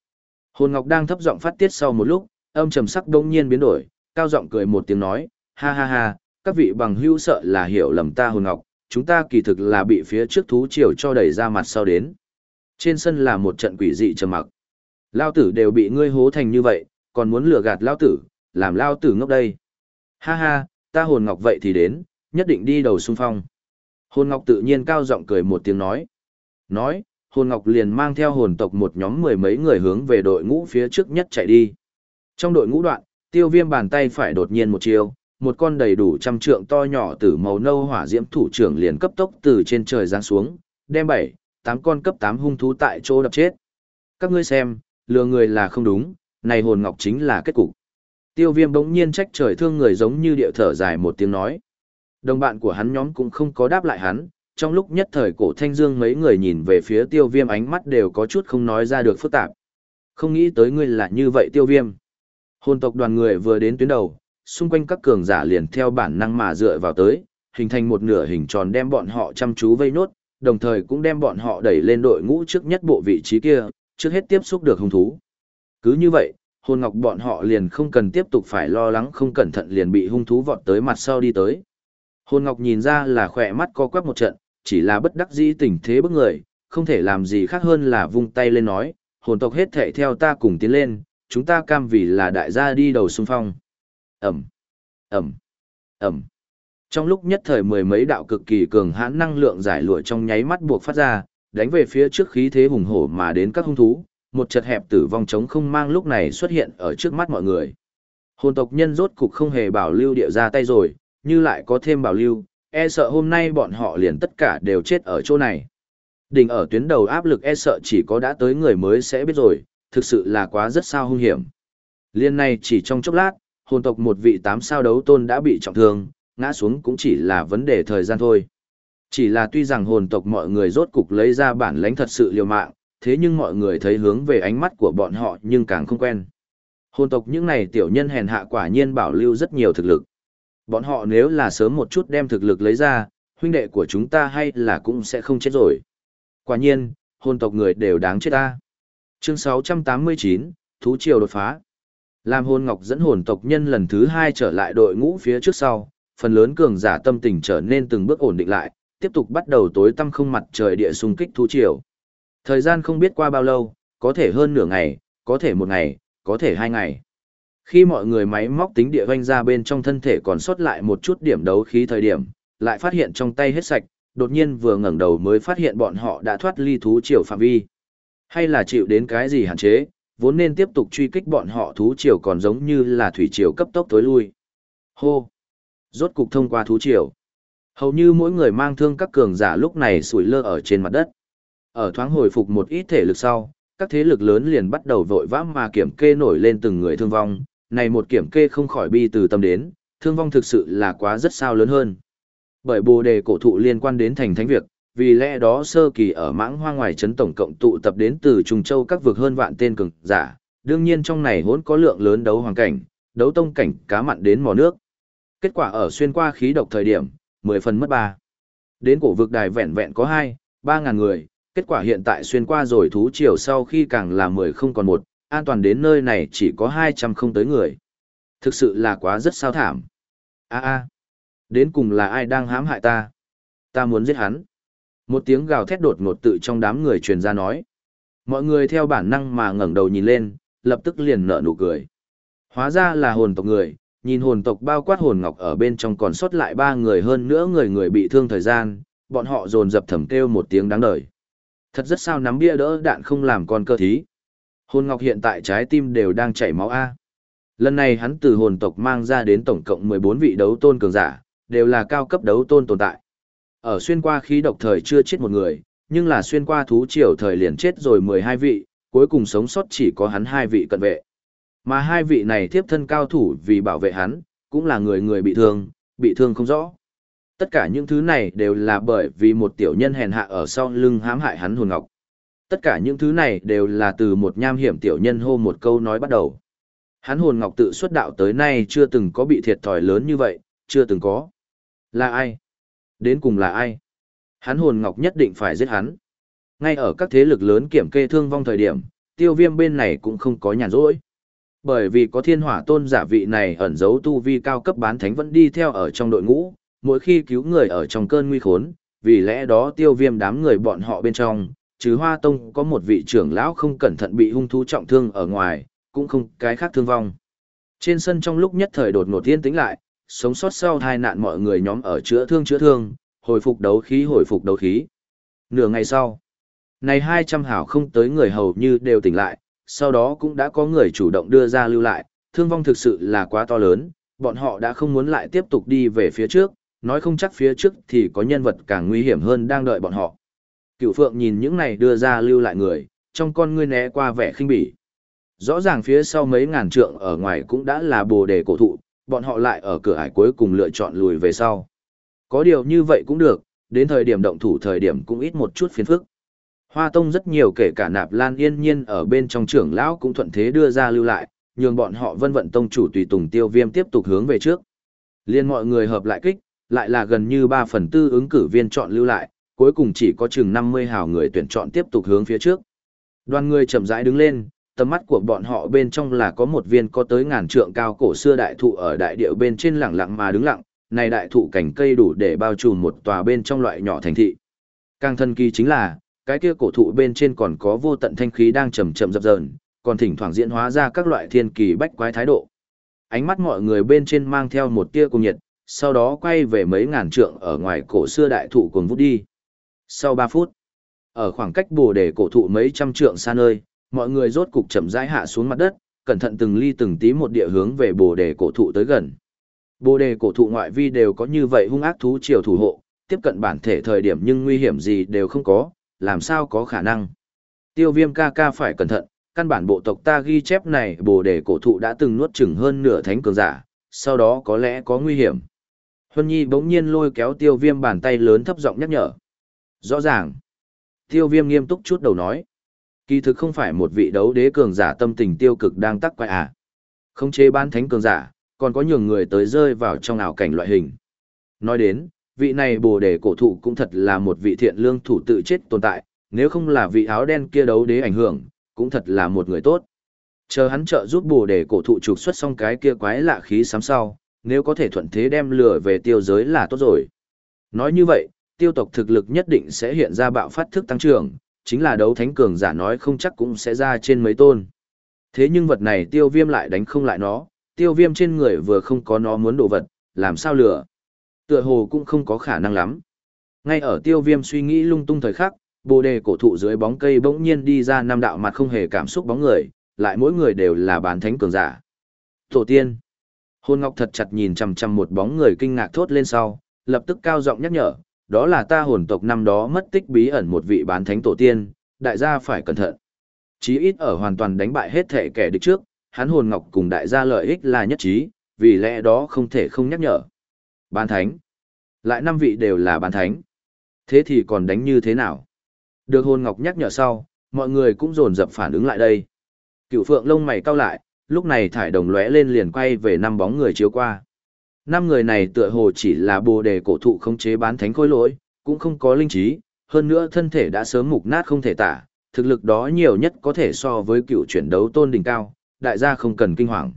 Hồn ngọc đang thấp giọng phát tiết sau một lúc, âm trầm sắc đông nhiên biến đổi, cao giọng cười một tiếng nói, ha ha ha, các vị bằng hữu sợ là hiểu lầm ta hồn ngọc, chúng ta kỳ thực là bị phía trước thú triều cho đẩy ra mặt sau đến. Trên sân là một trận quỷ dị trầm mặc. Lao tử đều bị ngươi hố thành như vậy, còn muốn lừa gạt lao tử, làm lao tử ngốc đây. Ha ha, ta hồn ngọc vậy thì đến, nhất định đi đầu xung phong. Hồn ngọc tự nhiên cao giọng cười một tiếng nói. Nói, hồn ngọc liền mang theo hồn tộc một nhóm mười mấy người hướng về đội ngũ phía trước nhất chạy đi. Trong đội ngũ đoạn, tiêu viêm bàn tay phải đột nhiên một chiều, một con đầy đủ trăm trượng to nhỏ từ màu nâu hỏa diễm thủ trưởng liền cấp tốc từ trên trời giáng xuống, đem bảy, tám con cấp tám hung thú tại chỗ đập chết. Các ngươi xem, lừa người là không đúng, này hồn ngọc chính là kết cục. Tiêu viêm bỗng nhiên trách trời thương người giống như điệu thở dài một tiếng nói. Đồng bạn của hắn nhóm cũng không có đáp lại hắn, trong lúc nhất thời cổ thanh dương mấy người nhìn về phía tiêu viêm ánh mắt đều có chút không nói ra được phức tạp. Không nghĩ tới ngươi là như vậy tiêu viêm. Hồn tộc đoàn người vừa đến tuyến đầu, xung quanh các cường giả liền theo bản năng mà dựa vào tới, hình thành một nửa hình tròn đem bọn họ chăm chú vây nốt, đồng thời cũng đem bọn họ đẩy lên đội ngũ trước nhất bộ vị trí kia, trước hết tiếp xúc được hung thú. Cứ như vậy, hồn ngọc bọn họ liền không cần tiếp tục phải lo lắng không cẩn thận liền bị hung thú vọt tới mặt sau đi tới. Hồn ngọc nhìn ra là khỏe mắt co quắp một trận, chỉ là bất đắc dĩ tình thế bức người, không thể làm gì khác hơn là vung tay lên nói, hồn tộc hết thệ theo ta cùng tiến lên, chúng ta cam vì là đại gia đi đầu xung phong. Ẩm, Ẩm, Ẩm. Trong lúc nhất thời mười mấy đạo cực kỳ cường hãn năng lượng giải lụa trong nháy mắt buộc phát ra, đánh về phía trước khí thế hùng hổ mà đến các hung thú, một chật hẹp tử vong trống không mang lúc này xuất hiện ở trước mắt mọi người. Hồn tộc nhân rốt cục không hề bảo lưu địa ra tay rồi, như lại có thêm bảo lưu, e sợ hôm nay bọn họ liền tất cả đều chết ở chỗ này. Đỉnh ở tuyến đầu áp lực e sợ chỉ có đã tới người mới sẽ biết rồi, thực sự là quá rất sao hung hiểm. Liên này chỉ trong chốc lát, hồn tộc một vị tám sao đấu tôn đã bị trọng thương, ngã xuống cũng chỉ là vấn đề thời gian thôi. Chỉ là tuy rằng hồn tộc mọi người rốt cục lấy ra bản lãnh thật sự liều mạng, thế nhưng mọi người thấy hướng về ánh mắt của bọn họ nhưng càng không quen. Hồn tộc những này tiểu nhân hèn hạ quả nhiên bảo lưu rất nhiều thực lực. Bọn họ nếu là sớm một chút đem thực lực lấy ra, huynh đệ của chúng ta hay là cũng sẽ không chết rồi. Quả nhiên, hồn tộc người đều đáng chết ta. Chương 689, Thú Triều đột phá. Làm hồn ngọc dẫn hồn tộc nhân lần thứ hai trở lại đội ngũ phía trước sau, phần lớn cường giả tâm tình trở nên từng bước ổn định lại, tiếp tục bắt đầu tối tăm không mặt trời địa xung kích thú triều. Thời gian không biết qua bao lâu, có thể hơn nửa ngày, có thể một ngày, có thể hai ngày. Khi mọi người máy móc tính địa vanh ra bên trong thân thể còn sót lại một chút điểm đấu khí thời điểm, lại phát hiện trong tay hết sạch, đột nhiên vừa ngẩng đầu mới phát hiện bọn họ đã thoát ly thú triều phạm vi. Hay là chịu đến cái gì hạn chế, vốn nên tiếp tục truy kích bọn họ thú triều còn giống như là thủy triều cấp tốc tối lui. Hô! Rốt cục thông qua thú triều. Hầu như mỗi người mang thương các cường giả lúc này sủi lơ ở trên mặt đất. Ở thoáng hồi phục một ít thể lực sau, các thế lực lớn liền bắt đầu vội vã mà kiểm kê nổi lên từng người thương vong, này một kiểm kê không khỏi bi từ tâm đến, thương vong thực sự là quá rất sao lớn hơn. Bởi bồ đề cổ thụ liên quan đến thành thánh việc, vì lẽ đó sơ kỳ ở mãng hoa ngoài trấn tổng cộng tụ tập đến từ Trung Châu các vực hơn vạn tên cường giả, đương nhiên trong này hỗn có lượng lớn đấu hoàng cảnh, đấu tông cảnh cá mặn đến mò nước. Kết quả ở xuyên qua khí độc thời điểm, 10 phần mất 3. Đến cổ vực đài vẹn vẹn có 2, 3 ngàn người, kết quả hiện tại xuyên qua rồi thú triều sau khi càng là 10 không còn một, an toàn đến nơi này chỉ có 200 không tới người. Thực sự là quá rất sao thảm. a a đến cùng là ai đang hãm hại ta? Ta muốn giết hắn. Một tiếng gào thét đột ngột tự trong đám người truyền ra nói. Mọi người theo bản năng mà ngẩng đầu nhìn lên, lập tức liền nở nụ cười. Hóa ra là hồn tộc người, nhìn hồn tộc bao quát hồn ngọc ở bên trong còn sót lại ba người hơn nữa người người bị thương thời gian, bọn họ dồn dập thầm kêu một tiếng đáng đời. Thật rất sao nắm bia đỡ đạn không làm con cơ thí. Hồn ngọc hiện tại trái tim đều đang chảy máu A. Lần này hắn từ hồn tộc mang ra đến tổng cộng 14 vị đấu tôn cường giả, đều là cao cấp đấu tôn tồn tại. Ở xuyên qua khí độc thời chưa chết một người, nhưng là xuyên qua thú triều thời liền chết rồi 12 vị, cuối cùng sống sót chỉ có hắn hai vị cận vệ. Mà hai vị này tiếp thân cao thủ vì bảo vệ hắn, cũng là người người bị thương, bị thương không rõ. Tất cả những thứ này đều là bởi vì một tiểu nhân hèn hạ ở sau lưng hãm hại hắn hồn ngọc. Tất cả những thứ này đều là từ một nham hiểm tiểu nhân hô một câu nói bắt đầu. Hắn hồn ngọc tự xuất đạo tới nay chưa từng có bị thiệt thòi lớn như vậy, chưa từng có. Là ai? Đến cùng là ai? Hắn hồn ngọc nhất định phải giết hắn. Ngay ở các thế lực lớn kiểm kê thương vong thời điểm, tiêu viêm bên này cũng không có nhàn rỗi. Bởi vì có thiên hỏa tôn giả vị này ẩn giấu tu vi cao cấp bán thánh vẫn đi theo ở trong đội ngũ, mỗi khi cứu người ở trong cơn nguy khốn, vì lẽ đó tiêu viêm đám người bọn họ bên trong, chứ hoa tông có một vị trưởng lão không cẩn thận bị hung thú trọng thương ở ngoài, cũng không cái khác thương vong. Trên sân trong lúc nhất thời đột ngột yên tĩnh lại, sống sót sau hai nạn mọi người nhóm ở chữa thương chữa thương, hồi phục đấu khí hồi phục đấu khí. Nửa ngày sau, này 200 hảo không tới người hầu như đều tỉnh lại, sau đó cũng đã có người chủ động đưa ra lưu lại, thương vong thực sự là quá to lớn, bọn họ đã không muốn lại tiếp tục đi về phía trước, nói không chắc phía trước thì có nhân vật càng nguy hiểm hơn đang đợi bọn họ. Cựu Phượng nhìn những này đưa ra lưu lại người, trong con ngươi né qua vẻ khinh bỉ. Rõ ràng phía sau mấy ngàn trượng ở ngoài cũng đã là bồ đề cổ thụ, bọn họ lại ở cửa ải cuối cùng lựa chọn lùi về sau. Có điều như vậy cũng được, đến thời điểm động thủ thời điểm cũng ít một chút phiền phức. Hoa Tông rất nhiều kể cả nạp lan yên nhiên ở bên trong trưởng lão cũng thuận thế đưa ra lưu lại, nhường bọn họ vân vận tông chủ tùy tùng tiêu viêm tiếp tục hướng về trước. Liên mọi người hợp lại kích, lại là gần như 3 phần tư ứng cử viên chọn lưu lại, cuối cùng chỉ có chừng 50 hào người tuyển chọn tiếp tục hướng phía trước. Đoàn người chậm rãi đứng lên, tầm mắt của bọn họ bên trong là có một viên có tới ngàn trượng cao cổ xưa đại thụ ở đại địa bên trên lặng lặng mà đứng lặng, này đại thụ cảnh cây đủ để bao trùm một tòa bên trong loại nhỏ thành thị. Càng thân kỳ chính là, cái kia cổ thụ bên trên còn có vô tận thanh khí đang chậm chậm dập dờn, còn thỉnh thoảng diễn hóa ra các loại thiên kỳ bách quái thái độ. Ánh mắt mọi người bên trên mang theo một tia cùng nhiệt, sau đó quay về mấy ngàn trượng ở ngoài cổ xưa đại thụ cùng vút đi. Sau 3 phút, ở khoảng cách bồ đề cổ thụ mấy trăm trượng xa nơi, mọi người rốt cục chậm rãi hạ xuống mặt đất, cẩn thận từng ly từng tí một địa hướng về bồ đề cổ thụ tới gần. Bồ đề cổ thụ ngoại vi đều có như vậy hung ác thú triều thủ hộ, tiếp cận bản thể thời điểm nhưng nguy hiểm gì đều không có, làm sao có khả năng. Tiêu viêm ca ca phải cẩn thận, căn bản bộ tộc ta ghi chép này bồ đề cổ thụ đã từng nuốt chừng hơn nửa thánh cường giả, sau đó có lẽ có nguy hiểm. Huân Nhi bỗng nhiên lôi kéo tiêu viêm bàn tay lớn thấp giọng nhắc nhở. Rõ ràng. Tiêu viêm nghiêm túc chút đầu nói. Kỳ thực không phải một vị đấu đế cường giả tâm tình tiêu cực đang tắc quay à. Không chế bán thánh cường giả, còn có nhiều người tới rơi vào trong ảo cảnh loại hình. Nói đến, vị này bồ đề cổ thụ cũng thật là một vị thiện lương thủ tự chết tồn tại, nếu không là vị áo đen kia đấu đế ảnh hưởng, cũng thật là một người tốt. Chờ hắn trợ giúp bồ đề cổ thụ trục xuất xong cái kia quái lạ khí sám sau, nếu có thể thuận thế đem lửa về tiêu giới là tốt rồi. Nói như vậy, tiêu tộc thực lực nhất định sẽ hiện ra bạo phát thức tăng trưởng, chính là đấu thánh cường giả nói không chắc cũng sẽ ra trên mấy tôn. Thế nhưng vật này tiêu viêm lại đánh không lại nó, tiêu viêm trên người vừa không có nó muốn đồ vật, làm sao lửa. Tựa hồ cũng không có khả năng lắm. Ngay ở tiêu viêm suy nghĩ lung tung thời khắc, bồ đề cổ thụ dưới bóng cây bỗng nhiên đi ra năm đạo mặt không hề cảm xúc bóng người, lại mỗi người đều là bán thánh cường giả. Tổ tiên. Hôn Ngọc thật chặt nhìn chằm chằm một bóng người kinh ngạc thốt lên sau, lập tức cao giọng nhắc nhở, đó là ta hồn tộc năm đó mất tích bí ẩn một vị bán thánh tổ tiên, đại gia phải cẩn thận. Chí ít ở hoàn toàn đánh bại hết thể kẻ địch trước, hắn hồn ngọc cùng đại gia lợi ích là nhất trí, vì lẽ đó không thể không nhắc nhở. Bán thánh. Lại năm vị đều là bán thánh. Thế thì còn đánh như thế nào? Được hồn ngọc nhắc nhở sau, mọi người cũng dồn dập phản ứng lại đây. Cựu phượng lông mày cau lại, lúc này thải đồng lóe lên liền quay về năm bóng người chiếu qua. Năm người này tựa hồ chỉ là bồ đề cổ thụ không chế bán thánh khối lỗi, cũng không có linh trí, hơn nữa thân thể đã sớm mục nát không thể tả, thực lực đó nhiều nhất có thể so với cựu chuyển đấu tôn đỉnh cao, đại gia không cần kinh hoàng.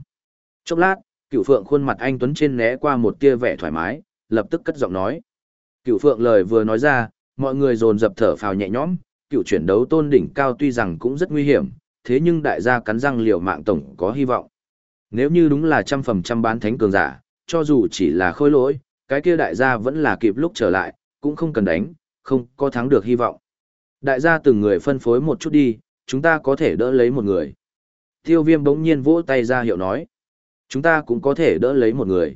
Chốc lát, cựu phượng khuôn mặt anh Tuấn trên né qua một tia vẻ thoải mái, lập tức cất giọng nói. Cựu phượng lời vừa nói ra, mọi người dồn dập thở phào nhẹ nhõm, cựu chuyển đấu tôn đỉnh cao tuy rằng cũng rất nguy hiểm, thế nhưng đại gia cắn răng liều mạng tổng có hy vọng. Nếu như đúng là trăm phẩm trăm bán thánh cường giả, cho dù chỉ là khôi lỗi, cái kia đại gia vẫn là kịp lúc trở lại, cũng không cần đánh, không có thắng được hy vọng. Đại gia từng người phân phối một chút đi, chúng ta có thể đỡ lấy một người. Tiêu viêm bỗng nhiên vỗ tay ra hiệu nói. Chúng ta cũng có thể đỡ lấy một người.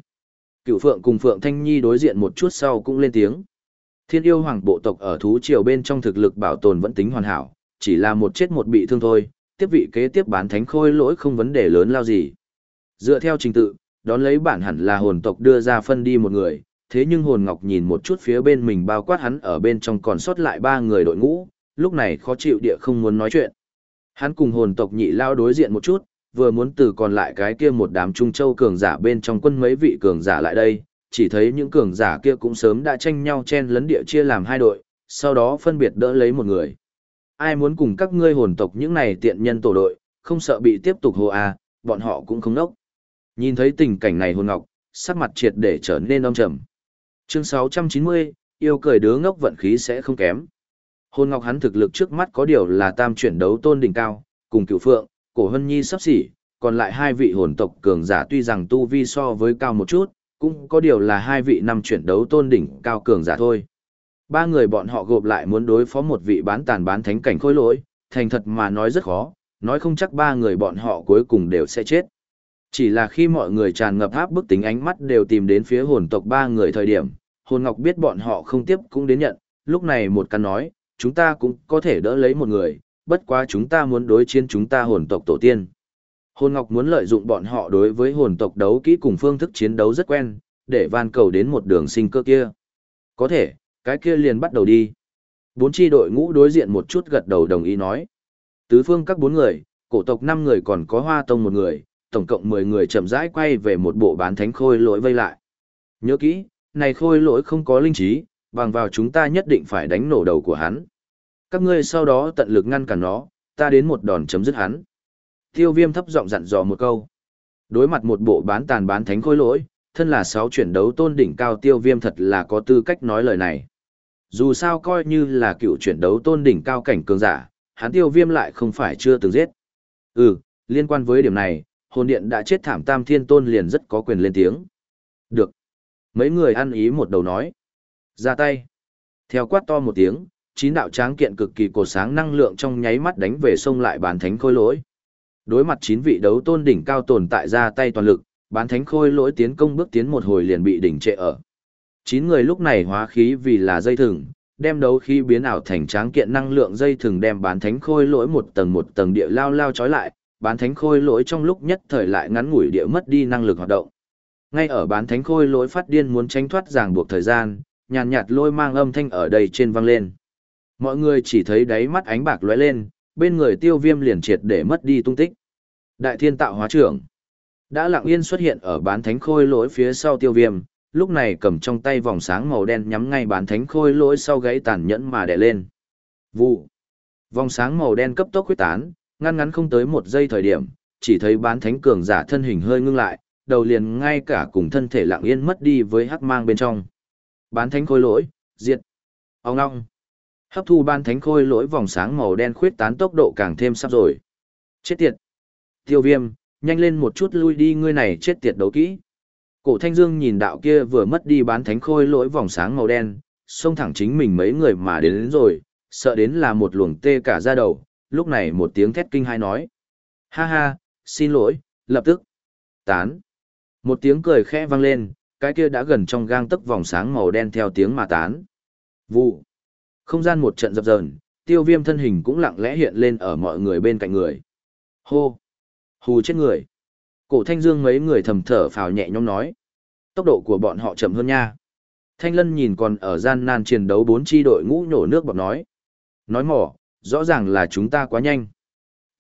Cựu Phượng cùng Phượng Thanh Nhi đối diện một chút sau cũng lên tiếng. Thiên yêu hoàng bộ tộc ở thú triều bên trong thực lực bảo tồn vẫn tính hoàn hảo, chỉ là một chết một bị thương thôi, tiếp vị kế tiếp bán thánh khôi lỗi không vấn đề lớn lao gì. Dựa theo trình tự, đón lấy bản hẳn là hồn tộc đưa ra phân đi một người, thế nhưng hồn ngọc nhìn một chút phía bên mình bao quát hắn ở bên trong còn sót lại ba người đội ngũ, lúc này khó chịu địa không muốn nói chuyện. Hắn cùng hồn tộc nhị lao đối diện một chút, vừa muốn từ còn lại cái kia một đám trung châu cường giả bên trong quân mấy vị cường giả lại đây, chỉ thấy những cường giả kia cũng sớm đã tranh nhau chen lấn địa chia làm hai đội, sau đó phân biệt đỡ lấy một người. Ai muốn cùng các ngươi hồn tộc những này tiện nhân tổ đội, không sợ bị tiếp tục hô à, bọn họ cũng không nốc. Nhìn thấy tình cảnh này hồn ngọc, sắc mặt triệt để trở nên âm trầm. Chương 690, yêu cười đứa ngốc vận khí sẽ không kém. Hồn ngọc hắn thực lực trước mắt có điều là tam chuyển đấu tôn đỉnh cao, cùng cửu phượng, cổ hân nhi sắp xỉ, còn lại hai vị hồn tộc cường giả tuy rằng tu vi so với cao một chút, cũng có điều là hai vị năm chuyển đấu tôn đỉnh cao cường giả thôi. Ba người bọn họ gộp lại muốn đối phó một vị bán tàn bán thánh cảnh khôi lỗi, thành thật mà nói rất khó, nói không chắc ba người bọn họ cuối cùng đều sẽ chết. Chỉ là khi mọi người tràn ngập áp bức tính ánh mắt đều tìm đến phía hồn tộc ba người thời điểm, hồn ngọc biết bọn họ không tiếp cũng đến nhận, lúc này một căn nói, chúng ta cũng có thể đỡ lấy một người, bất quá chúng ta muốn đối chiến chúng ta hồn tộc tổ tiên. Hồn Ngọc muốn lợi dụng bọn họ đối với hồn tộc đấu kỹ cùng phương thức chiến đấu rất quen, để van cầu đến một đường sinh cơ kia. Có thể, cái kia liền bắt đầu đi. Bốn chi đội ngũ đối diện một chút gật đầu đồng ý nói. Tứ phương các bốn người, cổ tộc năm người còn có hoa tông một người, tổng cộng mười người chậm rãi quay về một bộ bán thánh khôi lỗi vây lại. Nhớ kỹ, này khôi lỗi không có linh trí, bằng vào chúng ta nhất định phải đánh nổ đầu của hắn. Các ngươi sau đó tận lực ngăn cản nó, ta đến một đòn chấm dứt hắn. Tiêu viêm thấp giọng dặn dò một câu. Đối mặt một bộ bán tàn bán thánh khôi lỗi, thân là sáu chuyển đấu tôn đỉnh cao tiêu viêm thật là có tư cách nói lời này. Dù sao coi như là cựu chuyển đấu tôn đỉnh cao cảnh cường giả, hắn tiêu viêm lại không phải chưa từng giết. Ừ, liên quan với điểm này, hồn điện đã chết thảm tam thiên tôn liền rất có quyền lên tiếng. Được. Mấy người ăn ý một đầu nói. Ra tay. Theo quát to một tiếng, chín đạo tráng kiện cực kỳ cổ sáng năng lượng trong nháy mắt đánh về sông lại bán thánh khôi lỗi. Đối mặt chín vị đấu tôn đỉnh cao tồn tại ra tay toàn lực, bán thánh khôi lỗi tiến công bước tiến một hồi liền bị đỉnh trệ ở. Chín người lúc này hóa khí vì là dây thừng, đem đấu khí biến ảo thành tráng kiện năng lượng dây thừng đem bán thánh khôi lỗi một tầng một tầng địa lao lao trói lại, bán thánh khôi lỗi trong lúc nhất thời lại ngắn ngủi địa mất đi năng lực hoạt động. Ngay ở bán thánh khôi lỗi phát điên muốn tránh thoát ràng buộc thời gian, nhàn nhạt lôi mang âm thanh ở đây trên vang lên. Mọi người chỉ thấy đáy mắt ánh bạc lóe lên, bên người tiêu viêm liền triệt để mất đi tung tích. Đại thiên tạo hóa trưởng đã lặng yên xuất hiện ở bán thánh khôi lỗi phía sau tiêu viêm, lúc này cầm trong tay vòng sáng màu đen nhắm ngay bán thánh khôi lỗi sau gáy tàn nhẫn mà đè lên. Vụ. Vòng sáng màu đen cấp tốc huyết tán, ngăn ngắn không tới một giây thời điểm, chỉ thấy bán thánh cường giả thân hình hơi ngưng lại, đầu liền ngay cả cùng thân thể lặng yên mất đi với hắc mang bên trong. Bán thánh khôi lỗi, diệt. Ông ngong. Hấp thu bán thánh khôi lỗi vòng sáng màu đen khuyết tán tốc độ càng thêm sắp rồi. Chết tiệt. Tiêu viêm, nhanh lên một chút lui đi ngươi này chết tiệt đấu kỹ. Cổ thanh dương nhìn đạo kia vừa mất đi bán thánh khôi lỗi vòng sáng màu đen, xông thẳng chính mình mấy người mà đến, đến rồi, sợ đến là một luồng tê cả da đầu, lúc này một tiếng thét kinh hai nói. Ha ha, xin lỗi, lập tức. Tán. Một tiếng cười khẽ vang lên, cái kia đã gần trong gang tấc vòng sáng màu đen theo tiếng mà tán. Vụ. Không gian một trận dập dờn, tiêu viêm thân hình cũng lặng lẽ hiện lên ở mọi người bên cạnh người. Hô. Hù chết người. Cổ thanh dương mấy người thầm thở phào nhẹ nhõm nói. Tốc độ của bọn họ chậm hơn nha. Thanh lân nhìn còn ở gian nan chiến đấu bốn chi đội ngũ nhổ nước bọt nói. Nói mỏ, rõ ràng là chúng ta quá nhanh.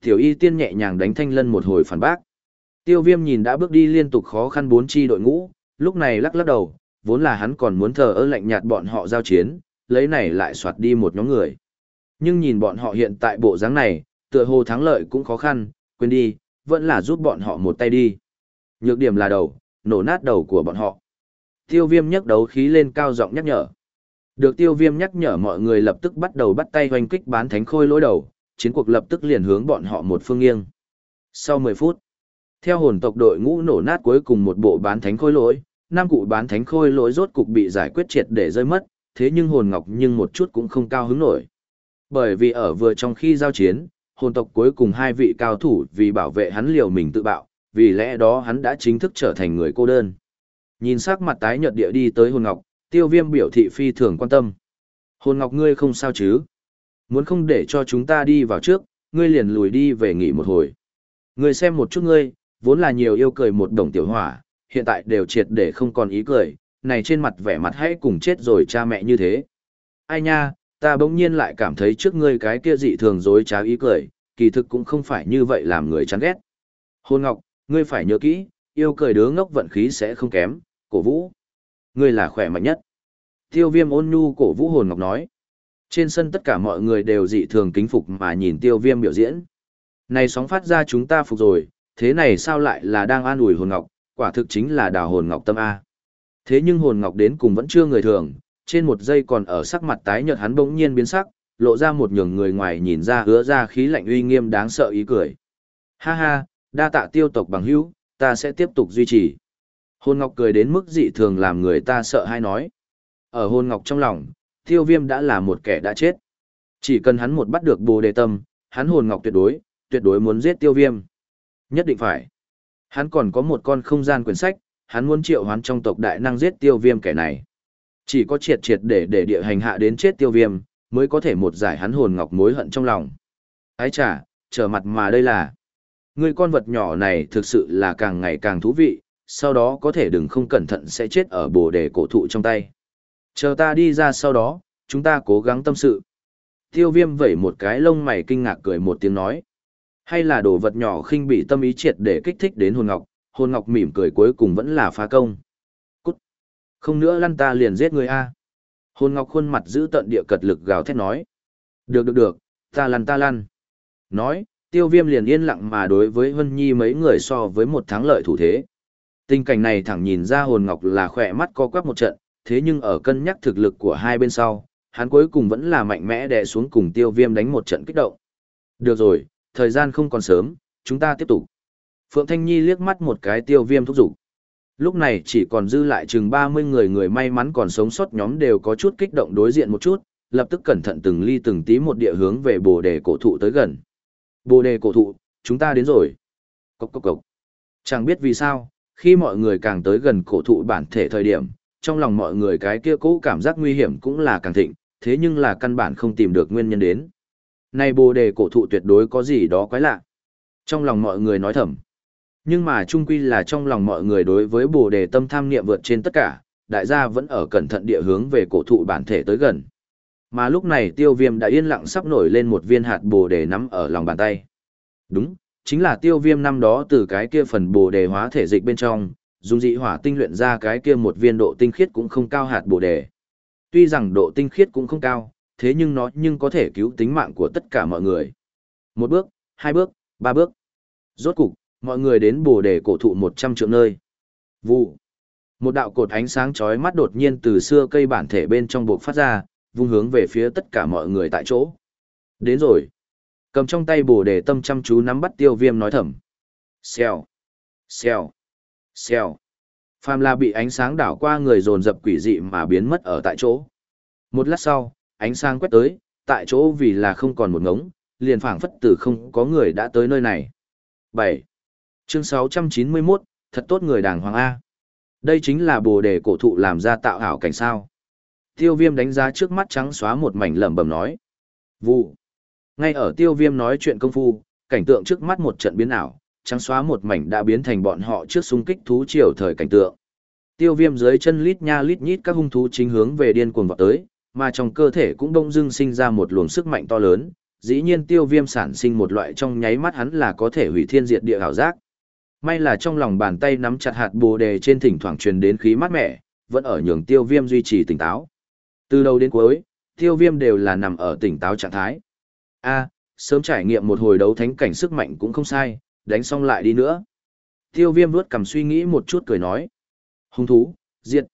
Tiểu y tiên nhẹ nhàng đánh thanh lân một hồi phản bác. Tiêu viêm nhìn đã bước đi liên tục khó khăn bốn chi đội ngũ, lúc này lắc lắc đầu, vốn là hắn còn muốn thờ ơ lạnh nhạt bọn họ giao chiến, lấy này lại soạt đi một nhóm người. Nhưng nhìn bọn họ hiện tại bộ dáng này, tựa hồ thắng lợi cũng khó khăn, quên đi, vẫn là giúp bọn họ một tay đi. Nhược điểm là đầu, nổ nát đầu của bọn họ. Tiêu viêm nhắc đấu khí lên cao giọng nhắc nhở. Được tiêu viêm nhắc nhở mọi người lập tức bắt đầu bắt tay hoành kích bán thánh khôi lối đầu, chiến cuộc lập tức liền hướng bọn họ một phương nghiêng. Sau 10 phút, theo hồn tộc đội ngũ nổ nát cuối cùng một bộ bán thánh khôi lỗi, năm cụ bán thánh khôi lỗi rốt cục bị giải quyết triệt để rơi mất, thế nhưng hồn ngọc nhưng một chút cũng không cao hứng nổi. Bởi vì ở vừa trong khi giao chiến, hồn tộc cuối cùng hai vị cao thủ vì bảo vệ hắn liều mình tự bạo, vì lẽ đó hắn đã chính thức trở thành người cô đơn. Nhìn sắc mặt tái nhợt địa đi tới hồn ngọc, tiêu viêm biểu thị phi thường quan tâm. Hồn ngọc ngươi không sao chứ? Muốn không để cho chúng ta đi vào trước, ngươi liền lùi đi về nghỉ một hồi. Ngươi xem một chút ngươi, vốn là nhiều yêu cười một đồng tiểu hỏa, hiện tại đều triệt để không còn ý cười, này trên mặt vẻ mặt hãy cùng chết rồi cha mẹ như thế. Ai nha, ta bỗng nhiên lại cảm thấy trước ngươi cái kia dị thường dối trá ý cười, kỳ thực cũng không phải như vậy làm người chán ghét. Hôn Ngọc, ngươi phải nhớ kỹ, yêu cười đứa ngốc vận khí sẽ không kém, cổ vũ. Ngươi là khỏe mạnh nhất. Tiêu viêm ôn nhu cổ vũ hồn Ngọc nói. Trên sân tất cả mọi người đều dị thường kính phục mà nhìn tiêu viêm biểu diễn. Này sóng phát ra chúng ta phục rồi, thế này sao lại là đang an ủi hồn ngọc, quả thực chính là đào hồn ngọc tâm A. Thế nhưng hồn ngọc đến cùng vẫn chưa người thường, trên một giây còn ở sắc mặt tái nhợt hắn bỗng nhiên biến sắc, lộ ra một nhường người ngoài nhìn ra hứa ra khí lạnh uy nghiêm đáng sợ ý cười. Ha ha, đa tạ tiêu tộc bằng hữu, ta sẽ tiếp tục duy trì. Hồn ngọc cười đến mức dị thường làm người ta sợ hay nói. Ở hồn ngọc trong lòng, tiêu viêm đã là một kẻ đã chết. Chỉ cần hắn một bắt được bồ đề tâm, hắn hồn ngọc tuyệt đối, tuyệt đối muốn giết tiêu viêm. Nhất định phải. Hắn còn có một con không gian quyển sách, hắn muốn triệu hoán trong tộc đại năng giết tiêu viêm kẻ này. Chỉ có triệt triệt để để địa hành hạ đến chết tiêu viêm, mới có thể một giải hắn hồn ngọc mối hận trong lòng. Ái chà, trở mặt mà đây là. Người con vật nhỏ này thực sự là càng ngày càng thú vị, sau đó có thể đừng không cẩn thận sẽ chết ở bồ đề cổ thụ trong tay. Chờ ta đi ra sau đó, chúng ta cố gắng tâm sự. Tiêu viêm vẩy một cái lông mày kinh ngạc cười một tiếng nói. Hay là đồ vật nhỏ khinh bị tâm ý triệt để kích thích đến hồn ngọc, hồn ngọc mỉm cười cuối cùng vẫn là phá công. Cút! Không nữa lăn ta liền giết người a. Hồn ngọc khuôn mặt giữ tận địa cật lực gào thét nói. Được được được, ta lăn ta lăn. Nói, tiêu viêm liền yên lặng mà đối với Vân Nhi mấy người so với một thắng lợi thủ thế. Tình cảnh này thẳng nhìn ra hồn ngọc là khỏe mắt co quắp một trận, thế nhưng ở cân nhắc thực lực của hai bên sau, hắn cuối cùng vẫn là mạnh mẽ đè xuống cùng tiêu viêm đánh một trận kích động. Được rồi, thời gian không còn sớm, chúng ta tiếp tục. Phượng Thanh Nhi liếc mắt một cái tiêu viêm thúc giục. Lúc này chỉ còn dư lại chừng 30 người người may mắn còn sống sót nhóm đều có chút kích động đối diện một chút, lập tức cẩn thận từng ly từng tí một địa hướng về bồ đề cổ thụ tới gần. Bồ đề cổ thụ, chúng ta đến rồi. Cốc cốc cốc. Chẳng biết vì sao, khi mọi người càng tới gần cổ thụ bản thể thời điểm, trong lòng mọi người cái kia cũ cảm giác nguy hiểm cũng là càng thịnh, thế nhưng là căn bản không tìm được nguyên nhân đến. Này bồ đề cổ thụ tuyệt đối có gì đó quái lạ. Trong lòng mọi người nói thầm. Nhưng mà chung quy là trong lòng mọi người đối với bồ đề tâm tham niệm vượt trên tất cả, đại gia vẫn ở cẩn thận địa hướng về cổ thụ bản thể tới gần. Mà lúc này tiêu viêm đã yên lặng sắp nổi lên một viên hạt bồ đề nắm ở lòng bàn tay. Đúng, chính là tiêu viêm năm đó từ cái kia phần bồ đề hóa thể dịch bên trong, dùng dị hỏa tinh luyện ra cái kia một viên độ tinh khiết cũng không cao hạt bồ đề. Tuy rằng độ tinh khiết cũng không cao, thế nhưng nó nhưng có thể cứu tính mạng của tất cả mọi người. Một bước, hai bước, ba bước. Rốt cục, mọi người đến bồ đề cổ thụ 100 triệu nơi. Vụ. Một đạo cột ánh sáng chói mắt đột nhiên từ xưa cây bản thể bên trong buộc phát ra, vung hướng về phía tất cả mọi người tại chỗ. Đến rồi. Cầm trong tay bồ đề tâm chăm chú nắm bắt tiêu viêm nói thầm. Xèo. Xèo. Xèo. Phàm là bị ánh sáng đảo qua người dồn dập quỷ dị mà biến mất ở tại chỗ. Một lát sau, ánh sáng quét tới, tại chỗ vì là không còn một ngống, liền phảng phất từ không có người đã tới nơi này. bảy Chương 691, thật tốt người đàng hoàng A. Đây chính là bồ đề cổ thụ làm ra tạo ảo cảnh sao. Tiêu viêm đánh giá trước mắt trắng xóa một mảnh lẩm bẩm nói. Vụ. Ngay ở tiêu viêm nói chuyện công phu, cảnh tượng trước mắt một trận biến ảo, trắng xóa một mảnh đã biến thành bọn họ trước xung kích thú triều thời cảnh tượng. Tiêu viêm dưới chân lít nha lít nhít các hung thú chính hướng về điên cuồng vọt tới, mà trong cơ thể cũng đông dưng sinh ra một luồng sức mạnh to lớn, dĩ nhiên tiêu viêm sản sinh một loại trong nháy mắt hắn là có thể hủy thiên diệt địa hảo giác. May là trong lòng bàn tay nắm chặt hạt bồ đề trên thỉnh thoảng truyền đến khí mát mẻ, vẫn ở nhường tiêu viêm duy trì tỉnh táo. Từ đầu đến cuối, tiêu viêm đều là nằm ở tỉnh táo trạng thái a sớm trải nghiệm một hồi đấu thánh cảnh sức mạnh cũng không sai, đánh xong lại đi nữa. Tiêu viêm vuốt cầm suy nghĩ một chút cười nói. Hung thú, diệt.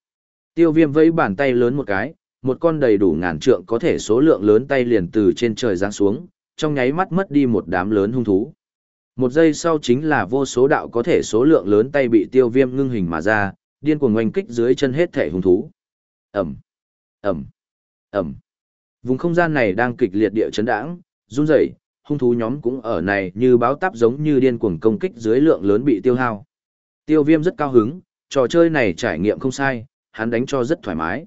Tiêu viêm vẫy bàn tay lớn một cái, một con đầy đủ ngàn trượng có thể số lượng lớn tay liền từ trên trời giáng xuống, trong nháy mắt mất đi một đám lớn hung thú. Một giây sau chính là vô số đạo có thể số lượng lớn tay bị tiêu viêm ngưng hình mà ra, điên cuồng oanh kích dưới chân hết thể hung thú. Ẩm, Ẩm, Ẩm. Vùng không gian này đang kịch liệt địa chấn đãng, run rẩy, hung thú nhóm cũng ở này như báo táp giống như điên cuồng công kích dưới lượng lớn bị tiêu hao. Tiêu viêm rất cao hứng, trò chơi này trải nghiệm không sai, hắn đánh cho rất thoải mái.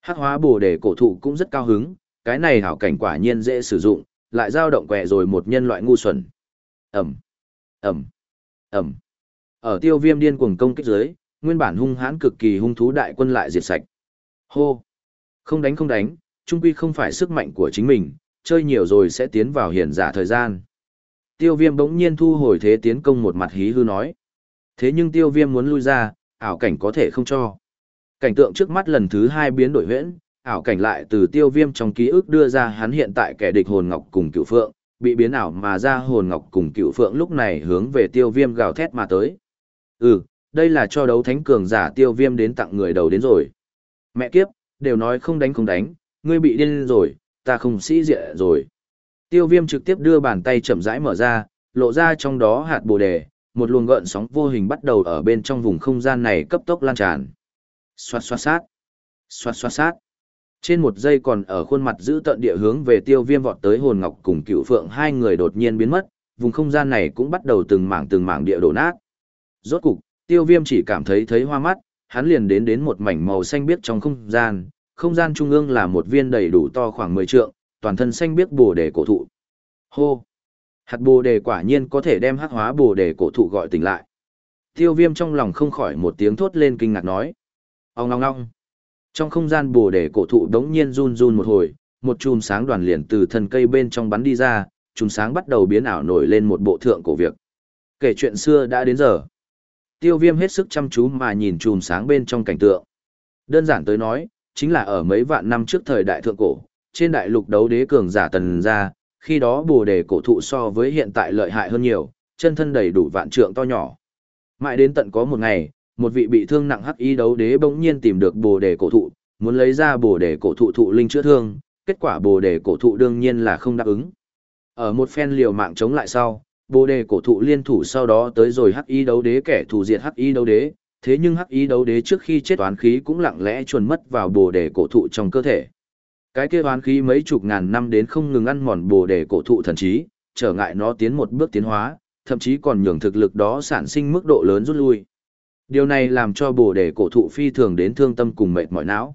Hắc hóa bồ đề cổ thụ cũng rất cao hứng, cái này hảo cảnh quả nhiên dễ sử dụng, lại dao động quẹ rồi một nhân loại ngu xuẩn. Ẩm, Ẩm, Ẩm. Ở tiêu viêm điên cuồng công kích dưới, nguyên bản hung hãn cực kỳ hung thú đại quân lại diệt sạch. Hô! Không đánh không đánh, trung quy không phải sức mạnh của chính mình, chơi nhiều rồi sẽ tiến vào hiển giả thời gian. Tiêu viêm bỗng nhiên thu hồi thế tiến công một mặt hí hư nói. Thế nhưng tiêu viêm muốn lui ra, ảo cảnh có thể không cho. Cảnh tượng trước mắt lần thứ hai biến đổi huyễn, ảo cảnh lại từ tiêu viêm trong ký ức đưa ra hắn hiện tại kẻ địch hồn ngọc cùng cựu phượng, bị biến ảo mà ra hồn ngọc cùng cựu phượng lúc này hướng về tiêu viêm gào thét mà tới. Ừ, đây là cho đấu thánh cường giả tiêu viêm đến tặng người đầu đến rồi. Mẹ kiếp, đều nói không đánh không đánh, ngươi bị điên rồi, ta không sĩ diện rồi. Tiêu viêm trực tiếp đưa bàn tay chậm rãi mở ra, lộ ra trong đó hạt bồ đề, một luồng gợn sóng vô hình bắt đầu ở bên trong vùng không gian này cấp tốc lan tràn. Xoát xoát sát. Xoát xoát sát. Trên một giây còn ở khuôn mặt giữ tận địa hướng về tiêu viêm vọt tới hồn ngọc cùng cựu phượng hai người đột nhiên biến mất, vùng không gian này cũng bắt đầu từng mảng từng mảng địa đổ nát. Rốt cục, tiêu viêm chỉ cảm thấy thấy hoa mắt, hắn liền đến đến một mảnh màu xanh biếc trong không gian, không gian trung ương là một viên đầy đủ to khoảng 10 trượng, toàn thân xanh biếc bồ đề cổ thụ. Hô! Hạt bồ đề quả nhiên có thể đem hắc hóa bồ đề cổ thụ gọi tỉnh lại. Tiêu viêm trong lòng không khỏi một tiếng thốt lên kinh ngạc nói. Ông ngong ngong! Trong không gian bồ đề cổ thụ đống nhiên run run một hồi, một chùm sáng đoàn liền từ thân cây bên trong bắn đi ra, chùm sáng bắt đầu biến ảo nổi lên một bộ thượng cổ việc. Kể chuyện xưa đã đến giờ. Tiêu viêm hết sức chăm chú mà nhìn chùm sáng bên trong cảnh tượng. Đơn giản tới nói, chính là ở mấy vạn năm trước thời đại thượng cổ, trên đại lục đấu đế cường giả tần ra, khi đó bồ đề cổ thụ so với hiện tại lợi hại hơn nhiều, chân thân đầy đủ vạn trượng to nhỏ. Mãi đến tận có một ngày, một vị bị thương nặng hắc y đấu đế bỗng nhiên tìm được bồ đề cổ thụ, muốn lấy ra bồ đề cổ thụ thụ linh chữa thương, kết quả bồ đề cổ thụ đương nhiên là không đáp ứng. Ở một phen liều mạng chống lại sau, bồ đề cổ thụ liên thủ sau đó tới rồi hắc y đấu đế kẻ thù diệt hắc y đấu đế, thế nhưng hắc ý đấu đế trước khi chết toán khí cũng lặng lẽ chuồn mất vào bồ đề cổ thụ trong cơ thể. Cái kia toán khí mấy chục ngàn năm đến không ngừng ăn mòn bồ đề cổ thụ thần trí, trở ngại nó tiến một bước tiến hóa, thậm chí còn nhường thực lực đó sản sinh mức độ lớn rút lui. Điều này làm cho bồ đề cổ thụ phi thường đến thương tâm cùng mệt mỏi não.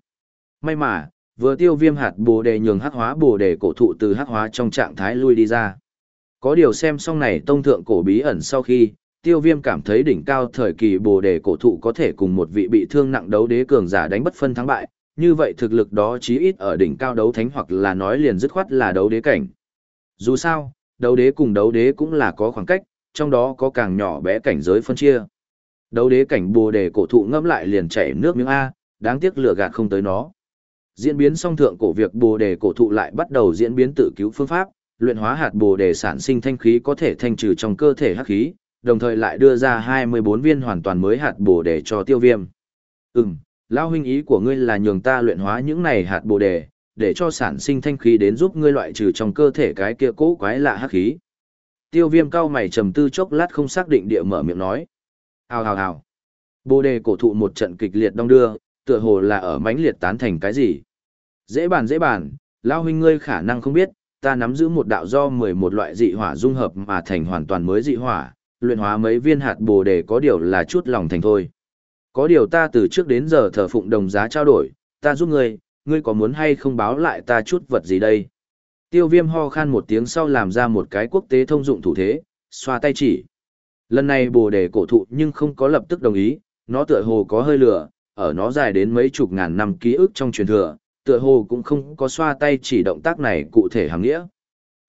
May mà, vừa tiêu viêm hạt bồ đề nhường hắc hóa bồ đề cổ thụ từ hắc hóa trong trạng thái lui đi ra. Có điều xem xong này tông thượng cổ bí ẩn sau khi, tiêu viêm cảm thấy đỉnh cao thời kỳ bồ đề cổ thụ có thể cùng một vị bị thương nặng đấu đế cường giả đánh bất phân thắng bại, như vậy thực lực đó chí ít ở đỉnh cao đấu thánh hoặc là nói liền dứt khoát là đấu đế cảnh. Dù sao, đấu đế cùng đấu đế cũng là có khoảng cách, trong đó có càng nhỏ bé cảnh giới phân chia. Đấu đế cảnh bồ đề cổ thụ ngâm lại liền chảy nước miếng A, đáng tiếc lửa gạt không tới nó. Diễn biến song thượng cổ việc bồ đề cổ thụ lại bắt đầu diễn biến tự cứu phương pháp, luyện hóa hạt bồ đề sản sinh thanh khí có thể thanh trừ trong cơ thể hắc khí, đồng thời lại đưa ra 24 viên hoàn toàn mới hạt bồ đề cho tiêu viêm. Ừm, lão huynh ý của ngươi là nhường ta luyện hóa những này hạt bồ đề, để cho sản sinh thanh khí đến giúp ngươi loại trừ trong cơ thể cái kia cố quái lạ hắc khí. Tiêu viêm cao mày trầm tư chốc lát không xác định địa mở miệng nói. Hào hào hào. Bồ đề cổ thụ một trận kịch liệt đông đưa, tựa hồ là ở mãnh liệt tán thành cái gì. Dễ bàn dễ bàn, lão huynh ngươi khả năng không biết, ta nắm giữ một đạo do 11 loại dị hỏa dung hợp mà thành hoàn toàn mới dị hỏa, luyện hóa mấy viên hạt bồ đề có điều là chút lòng thành thôi. Có điều ta từ trước đến giờ thờ phụng đồng giá trao đổi, ta giúp ngươi, ngươi có muốn hay không báo lại ta chút vật gì đây? Tiêu viêm ho khan một tiếng sau làm ra một cái quốc tế thông dụng thủ thế, xoa tay chỉ. Lần này bồ đề cổ thụ nhưng không có lập tức đồng ý, nó tựa hồ có hơi lửa, ở nó dài đến mấy chục ngàn năm ký ức trong truyền thừa, tựa hồ cũng không có xoa tay chỉ động tác này cụ thể hàng nghĩa.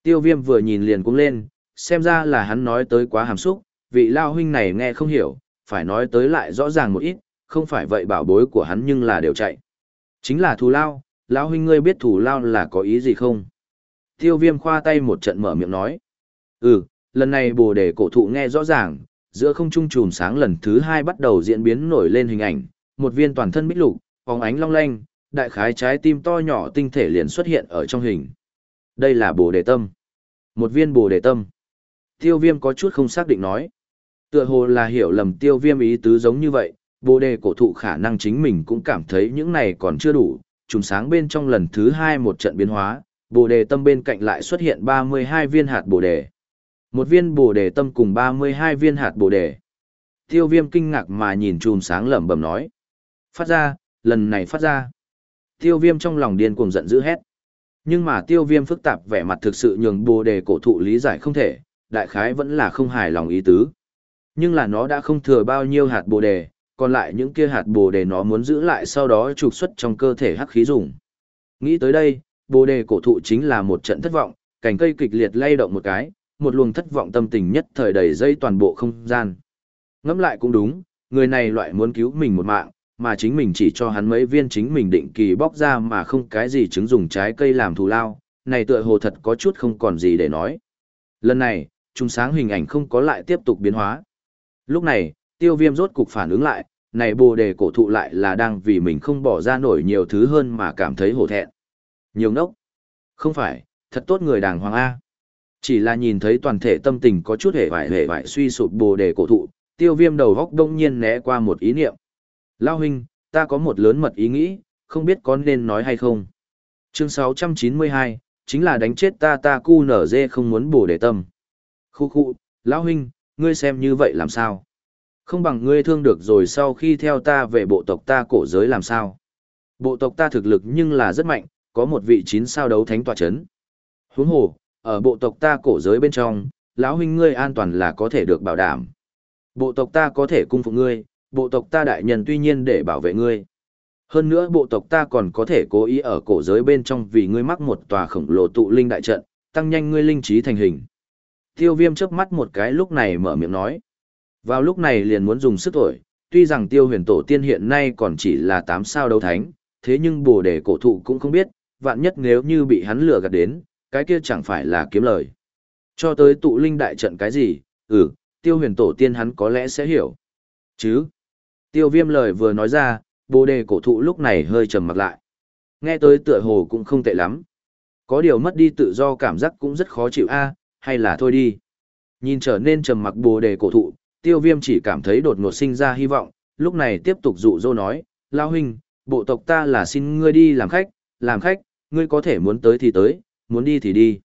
Tiêu viêm vừa nhìn liền cũng lên, xem ra là hắn nói tới quá hàm xúc, vị lao huynh này nghe không hiểu, phải nói tới lại rõ ràng một ít, không phải vậy bảo bối của hắn nhưng là đều chạy. Chính là thù lao, lao huynh ngươi biết thù lao là có ý gì không? Tiêu viêm khoa tay một trận mở miệng nói. Ừ, lần này bồ đề cổ thụ nghe rõ ràng, giữa không trung trùm sáng lần thứ hai bắt đầu diễn biến nổi lên hình ảnh, một viên toàn thân bích lục, phóng ánh long lanh, đại khái trái tim to nhỏ tinh thể liền xuất hiện ở trong hình. Đây là bồ đề tâm. Một viên bồ đề tâm. Tiêu viêm có chút không xác định nói. Tựa hồ là hiểu lầm tiêu viêm ý tứ giống như vậy, bồ đề cổ thụ khả năng chính mình cũng cảm thấy những này còn chưa đủ. Trùng sáng bên trong lần thứ hai một trận biến hóa, bồ đề tâm bên cạnh lại xuất hiện 32 viên hạt bồ đề. Một viên bồ đề tâm cùng 32 viên hạt bồ đề. Tiêu viêm kinh ngạc mà nhìn trùm sáng lẩm bẩm nói. Phát ra, lần này phát ra. Tiêu viêm trong lòng điên cuồng giận dữ hét. Nhưng mà tiêu viêm phức tạp vẻ mặt thực sự nhường bồ đề cổ thụ lý giải không thể, đại khái vẫn là không hài lòng ý tứ. Nhưng là nó đã không thừa bao nhiêu hạt bồ đề, còn lại những kia hạt bồ đề nó muốn giữ lại sau đó trục xuất trong cơ thể hắc khí dùng. Nghĩ tới đây, bồ đề cổ thụ chính là một trận thất vọng, cành cây kịch liệt lay động một cái, một luồng thất vọng tâm tình nhất thời đầy dây toàn bộ không gian. Ngẫm lại cũng đúng, người này loại muốn cứu mình một mạng, mà chính mình chỉ cho hắn mấy viên chính mình định kỳ bóc ra mà không cái gì chứng dùng trái cây làm thù lao, này tựa hồ thật có chút không còn gì để nói. Lần này, trung sáng hình ảnh không có lại tiếp tục biến hóa. Lúc này, tiêu viêm rốt cục phản ứng lại, này bồ đề cổ thụ lại là đang vì mình không bỏ ra nổi nhiều thứ hơn mà cảm thấy hổ thẹn. Nhiều ngốc. Không phải, thật tốt người đàng hoàng A. Chỉ là nhìn thấy toàn thể tâm tình có chút hề vải hề vải suy sụp bồ đề cổ thụ, tiêu viêm đầu góc đông nhiên né qua một ý niệm. Lao huynh, ta có một lớn mật ý nghĩ, không biết có nên nói hay không. Chương 692, chính là đánh chết ta ta cu nở dê không muốn bổ đề tâm. Khu khu, lão huynh, ngươi xem như vậy làm sao? Không bằng ngươi thương được rồi sau khi theo ta về bộ tộc ta cổ giới làm sao? Bộ tộc ta thực lực nhưng là rất mạnh, có một vị chín sao đấu thánh tòa chấn. Huống hồ, ở bộ tộc ta cổ giới bên trong, lão huynh ngươi an toàn là có thể được bảo đảm. Bộ tộc ta có thể cung phục ngươi, bộ tộc ta đại nhân tuy nhiên để bảo vệ ngươi. Hơn nữa bộ tộc ta còn có thể cố ý ở cổ giới bên trong vì ngươi mắc một tòa khổng lồ tụ linh đại trận, tăng nhanh ngươi linh trí thành hình. Tiêu viêm chớp mắt một cái lúc này mở miệng nói. Vào lúc này liền muốn dùng sức tuổi, tuy rằng tiêu huyền tổ tiên hiện nay còn chỉ là tám sao đấu thánh, thế nhưng bồ đề cổ thụ cũng không biết, vạn nhất nếu như bị hắn lừa gạt đến, cái kia chẳng phải là kiếm lời. Cho tới tụ linh đại trận cái gì, ừ, tiêu huyền tổ tiên hắn có lẽ sẽ hiểu. Chứ, tiêu viêm lời vừa nói ra, bồ đề cổ thụ lúc này hơi trầm mặt lại. Nghe tới tựa hồ cũng không tệ lắm. Có điều mất đi tự do cảm giác cũng rất khó chịu a hay là thôi đi. Nhìn trở nên trầm mặc bồ đề cổ thụ, tiêu viêm chỉ cảm thấy đột ngột sinh ra hy vọng, lúc này tiếp tục dụ dỗ nói, Lao huynh, bộ tộc ta là xin ngươi đi làm khách, làm khách, ngươi có thể muốn tới thì tới, muốn đi thì đi.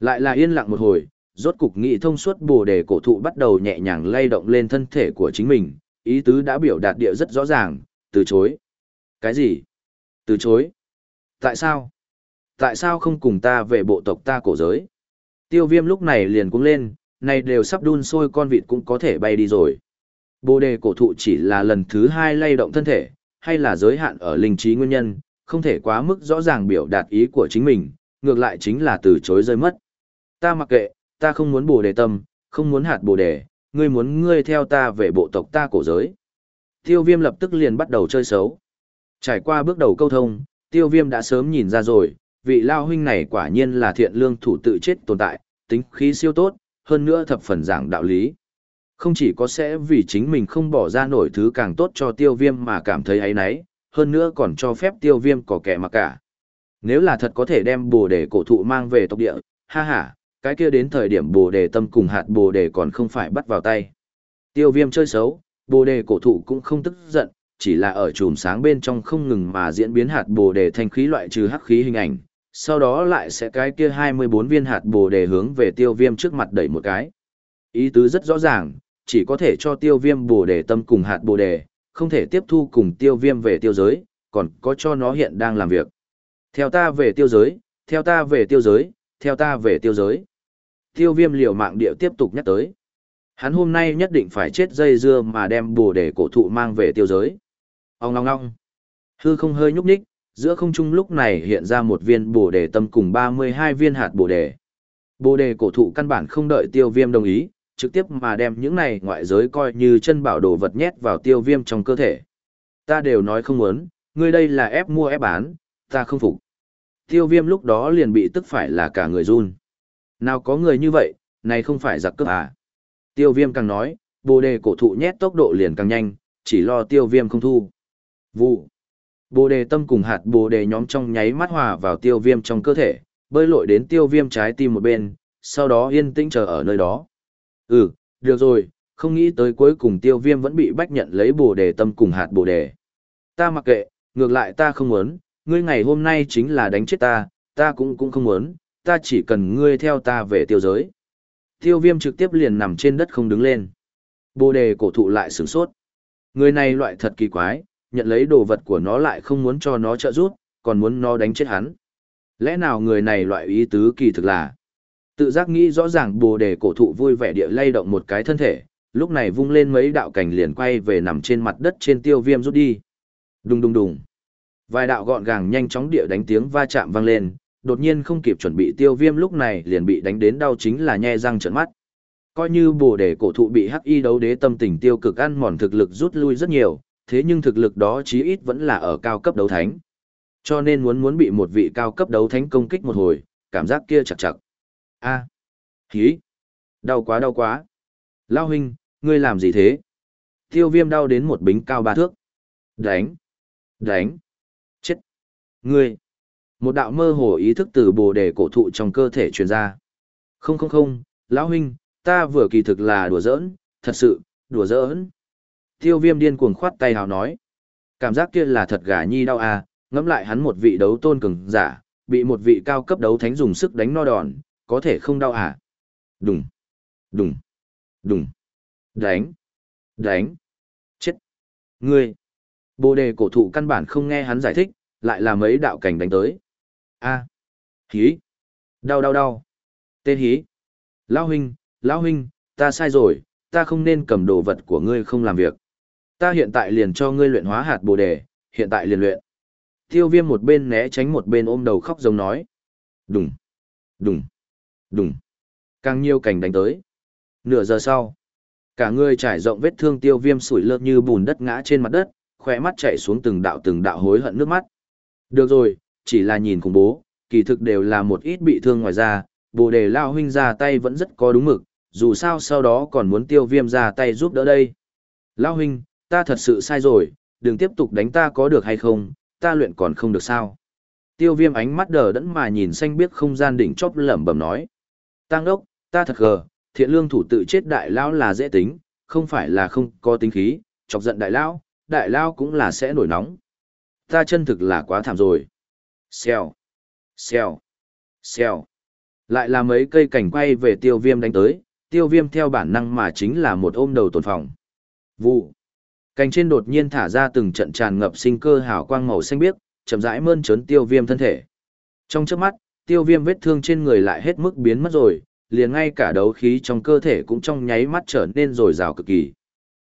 Lại là yên lặng một hồi, rốt cục nghị thông suốt bồ đề cổ thụ bắt đầu nhẹ nhàng lay động lên thân thể của chính mình, ý tứ đã biểu đạt địa rất rõ ràng, từ chối. Cái gì? Từ chối? Tại sao? Tại sao không cùng ta về bộ tộc ta cổ giới? Tiêu viêm lúc này liền cũng lên, này đều sắp đun sôi con vịt cũng có thể bay đi rồi. Bồ đề cổ thụ chỉ là lần thứ hai lay động thân thể, hay là giới hạn ở linh trí nguyên nhân, không thể quá mức rõ ràng biểu đạt ý của chính mình, ngược lại chính là từ chối rơi mất. Ta mặc kệ, ta không muốn bồ đề tâm, không muốn hạt bồ đề, ngươi muốn ngươi theo ta về bộ tộc ta cổ giới. Tiêu viêm lập tức liền bắt đầu chơi xấu. Trải qua bước đầu câu thông, tiêu viêm đã sớm nhìn ra rồi, vị lao huynh này quả nhiên là thiện lương thủ tự chết tồn tại, tính khí siêu tốt, hơn nữa thập phần giảng đạo lý. Không chỉ có sẽ vì chính mình không bỏ ra nổi thứ càng tốt cho tiêu viêm mà cảm thấy ấy nấy, hơn nữa còn cho phép tiêu viêm có kẻ mà cả. Nếu là thật có thể đem bồ đề cổ thụ mang về tộc địa, ha ha, cái kia đến thời điểm bồ đề tâm cùng hạt bồ đề còn không phải bắt vào tay. Tiêu viêm chơi xấu, bồ đề cổ thụ cũng không tức giận, chỉ là ở chùm sáng bên trong không ngừng mà diễn biến hạt bồ đề thanh khí loại trừ hắc khí hình ảnh, sau đó lại sẽ cái kia 24 viên hạt bồ đề hướng về tiêu viêm trước mặt đẩy một cái. Ý tứ rất rõ ràng, chỉ có thể cho tiêu viêm bồ đề tâm cùng hạt bồ đề, không thể tiếp thu cùng tiêu viêm về tiêu giới, còn có cho nó hiện đang làm việc. Theo ta về tiêu giới, theo ta về tiêu giới, theo ta về tiêu giới. Tiêu viêm liều mạng điệu tiếp tục nhắc tới. Hắn hôm nay nhất định phải chết dây dưa mà đem bồ đề cổ thụ mang về tiêu giới. Ông ngong ngong. Hư không hơi nhúc nhích, giữa không trung lúc này hiện ra một viên bồ đề tâm cùng 32 viên hạt bồ đề. Bồ đề cổ thụ căn bản không đợi tiêu viêm đồng ý, trực tiếp mà đem những này ngoại giới coi như chân bảo đồ vật nhét vào tiêu viêm trong cơ thể. Ta đều nói không muốn, ngươi đây là ép mua ép bán, ta không phục. Tiêu viêm lúc đó liền bị tức phải là cả người run. Nào có người như vậy, này không phải giặc cướp à. Tiêu viêm càng nói, bồ đề cổ thụ nhét tốc độ liền càng nhanh, chỉ lo tiêu viêm không thu. Vụ. Bồ đề tâm cùng hạt bồ đề nhóm trong nháy mắt hòa vào tiêu viêm trong cơ thể, bơi lội đến tiêu viêm trái tim một bên, sau đó yên tĩnh chờ ở nơi đó. Ừ, được rồi, không nghĩ tới cuối cùng tiêu viêm vẫn bị bách nhận lấy bồ đề tâm cùng hạt bồ đề. Ta mặc kệ, ngược lại ta không muốn, ngươi ngày hôm nay chính là đánh chết ta, ta cũng cũng không muốn, ta chỉ cần ngươi theo ta về tiêu giới. Tiêu viêm trực tiếp liền nằm trên đất không đứng lên. Bồ đề cổ thụ lại sửng sốt. Người này loại thật kỳ quái, nhận lấy đồ vật của nó lại không muốn cho nó trợ giúp, còn muốn nó đánh chết hắn. Lẽ nào người này loại ý tứ kỳ thực là tự giác nghĩ rõ ràng bồ đề cổ thụ vui vẻ địa lay động một cái thân thể, lúc này vung lên mấy đạo cảnh liền quay về nằm trên mặt đất trên tiêu viêm rút đi. Đùng đùng đùng. Vài đạo gọn gàng nhanh chóng địa đánh tiếng va chạm vang lên, đột nhiên không kịp chuẩn bị tiêu viêm lúc này liền bị đánh đến đau chính là nhe răng trợn mắt. Coi như bồ đề cổ thụ bị hắc y đấu đế tâm tình tiêu cực ăn mòn thực lực rút lui rất nhiều, thế nhưng thực lực đó chí ít vẫn là ở cao cấp đấu thánh. Cho nên muốn muốn bị một vị cao cấp đấu thánh công kích một hồi, cảm giác kia chặt chặt. A. À. Hí. Đau quá đau quá. Lao huynh, ngươi làm gì thế? Tiêu viêm đau đến một bính cao ba thước. Đánh. Đánh. Chết. Ngươi. Một đạo mơ hồ ý thức từ bồ đề cổ thụ trong cơ thể truyền ra. Không không không, lão huynh, ta vừa kỳ thực là đùa giỡn, thật sự, đùa giỡn. Tiêu viêm điên cuồng khoát tay hào nói. Cảm giác kia là thật gà nhi đau à, ngẫm lại hắn một vị đấu tôn cường giả, bị một vị cao cấp đấu thánh dùng sức đánh no đòn, có thể không đau à. Đùng, đùng, đùng, đánh, đánh, chết. Ngươi, bồ đề cổ thụ căn bản không nghe hắn giải thích, lại là mấy đạo cảnh đánh tới. A, à. hí, đau đau đau, tên hí. Lão huynh, lão huynh, ta sai rồi, ta không nên cầm đồ vật của ngươi không làm việc. Ta hiện tại liền cho ngươi luyện hóa hạt bồ đề, hiện tại liền luyện. Tiêu viêm một bên né tránh một bên ôm đầu khóc giống nói. Đùng, đùng, đùng. Càng nhiều cảnh đánh tới. Nửa giờ sau, cả người trải rộng vết thương tiêu viêm sủi lơ như bùn đất ngã trên mặt đất, khỏe mắt chạy xuống từng đạo từng đạo hối hận nước mắt. Được rồi, chỉ là nhìn khủng bố, kỳ thực đều là một ít bị thương ngoài ra, bồ đề lao huynh ra tay vẫn rất có đúng mực, dù sao sau đó còn muốn tiêu viêm ra tay giúp đỡ đây. Lao huynh, ta thật sự sai rồi, đừng tiếp tục đánh ta có được hay không, ta luyện còn không được sao. Tiêu viêm ánh mắt đờ đẫn mà nhìn xanh biết không gian đỉnh chóp lẩm bẩm nói. Tăng đốc, ta thật gờ, thiện lương thủ tự chết đại lão là dễ tính, không phải là không có tính khí, chọc giận đại lão, đại lão cũng là sẽ nổi nóng. Ta chân thực là quá thảm rồi. Xèo, xèo, xèo. Lại là mấy cây cảnh quay về tiêu viêm đánh tới, tiêu viêm theo bản năng mà chính là một ôm đầu tồn phòng. Vụ. Cành trên đột nhiên thả ra từng trận tràn ngập sinh cơ hào quang màu xanh biếc, chậm rãi mơn trớn tiêu viêm thân thể. Trong chớp mắt, tiêu viêm vết thương trên người lại hết mức biến mất rồi, liền ngay cả đấu khí trong cơ thể cũng trong nháy mắt trở nên rồi rào cực kỳ.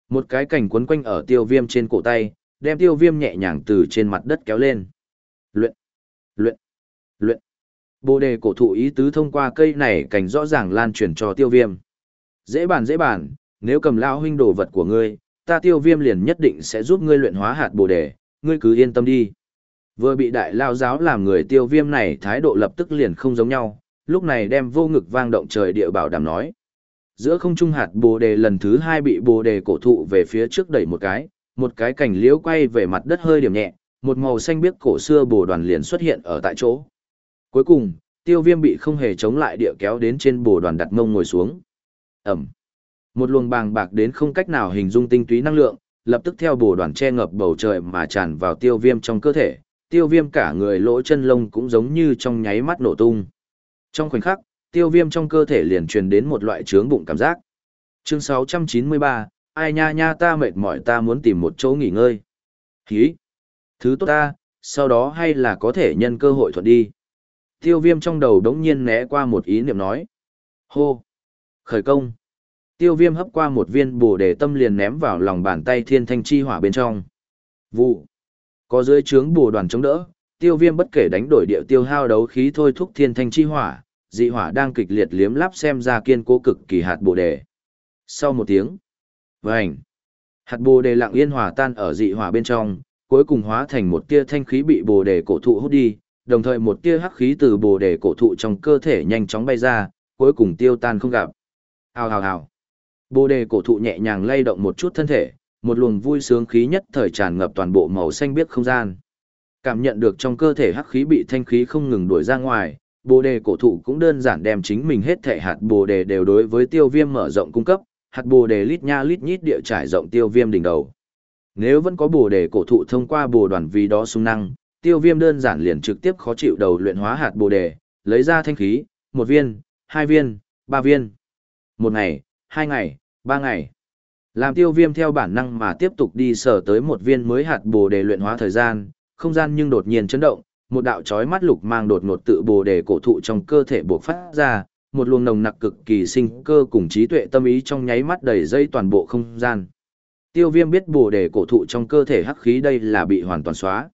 Một cái cành quấn quanh ở tiêu viêm trên cổ tay, đem tiêu viêm nhẹ nhàng từ trên mặt đất kéo lên. Luyện, luyện, luyện. Bồ đề cổ thụ ý tứ thông qua cây này cành rõ ràng lan truyền cho tiêu viêm. Dễ bàn dễ bàn, nếu cầm lao huynh đồ vật của ngươi, ta tiêu viêm liền nhất định sẽ giúp ngươi luyện hóa hạt bồ đề, ngươi cứ yên tâm đi. Vừa bị đại lao giáo làm người tiêu viêm này thái độ lập tức liền không giống nhau, lúc này đem vô ngực vang động trời địa bảo đảm nói. Giữa không trung hạt bồ đề lần thứ hai bị bồ đề cổ thụ về phía trước đẩy một cái, một cái cảnh liễu quay về mặt đất hơi điểm nhẹ, một màu xanh biếc cổ xưa bồ đoàn liền xuất hiện ở tại chỗ. Cuối cùng, tiêu viêm bị không hề chống lại địa kéo đến trên bồ đoàn đặt mông ngồi xuống. Ẩm. Một luồng bàng bạc đến không cách nào hình dung tinh túy năng lượng, lập tức theo bổ đoàn che ngập bầu trời mà tràn vào tiêu viêm trong cơ thể, tiêu viêm cả người lỗ chân lông cũng giống như trong nháy mắt nổ tung. Trong khoảnh khắc, tiêu viêm trong cơ thể liền truyền đến một loại trướng bụng cảm giác. Chương 693, ai nha nha ta mệt mỏi ta muốn tìm một chỗ nghỉ ngơi. Hí! Thứ tốt ta, sau đó hay là có thể nhân cơ hội thuận đi. Tiêu viêm trong đầu đống nhiên né qua một ý niệm nói. Hô! Khởi công! Tiêu viêm hấp qua một viên bồ đề tâm liền ném vào lòng bàn tay thiên thanh chi hỏa bên trong. Vụ! Có dưới trướng bồ đoàn chống đỡ, tiêu viêm bất kể đánh đổi địa tiêu hao đấu khí thôi thúc thiên thanh chi hỏa, dị hỏa đang kịch liệt liếm lắp xem ra kiên cố cực kỳ hạt bồ đề. Sau một tiếng, vành, hạt bồ đề lặng yên hòa tan ở dị hỏa bên trong, cuối cùng hóa thành một tia thanh khí bị bồ đề cổ thụ hút đi, đồng thời một tia hắc khí từ bồ đề cổ thụ trong cơ thể nhanh chóng bay ra, cuối cùng tiêu tan không gặp. Hào hào hào. Bồ đề cổ thụ nhẹ nhàng lay động một chút thân thể, một luồng vui sướng khí nhất thời tràn ngập toàn bộ màu xanh biếc không gian. Cảm nhận được trong cơ thể hắc khí bị thanh khí không ngừng đuổi ra ngoài, bồ đề cổ thụ cũng đơn giản đem chính mình hết thể hạt bồ đề đều đối với tiêu viêm mở rộng cung cấp, hạt bồ đề lít nha lít nhít địa trải rộng tiêu viêm đỉnh đầu. Nếu vẫn có bồ đề cổ thụ thông qua bồ đoàn vì đó sung năng, tiêu viêm đơn giản liền trực tiếp khó chịu đầu luyện hóa hạt bồ đề, lấy ra thanh khí, một viên, hai viên, ba viên. Một ngày, hai ngày, ba ngày. Làm tiêu viêm theo bản năng mà tiếp tục đi sở tới một viên mới hạt bồ đề luyện hóa thời gian, không gian nhưng đột nhiên chấn động, một đạo chói mắt lục mang đột ngột tự bồ đề cổ thụ trong cơ thể buộc phát ra, một luồng nồng nặc cực kỳ sinh cơ cùng trí tuệ tâm ý trong nháy mắt đầy dây toàn bộ không gian. Tiêu viêm biết bồ đề cổ thụ trong cơ thể hắc khí đây là bị hoàn toàn xóa.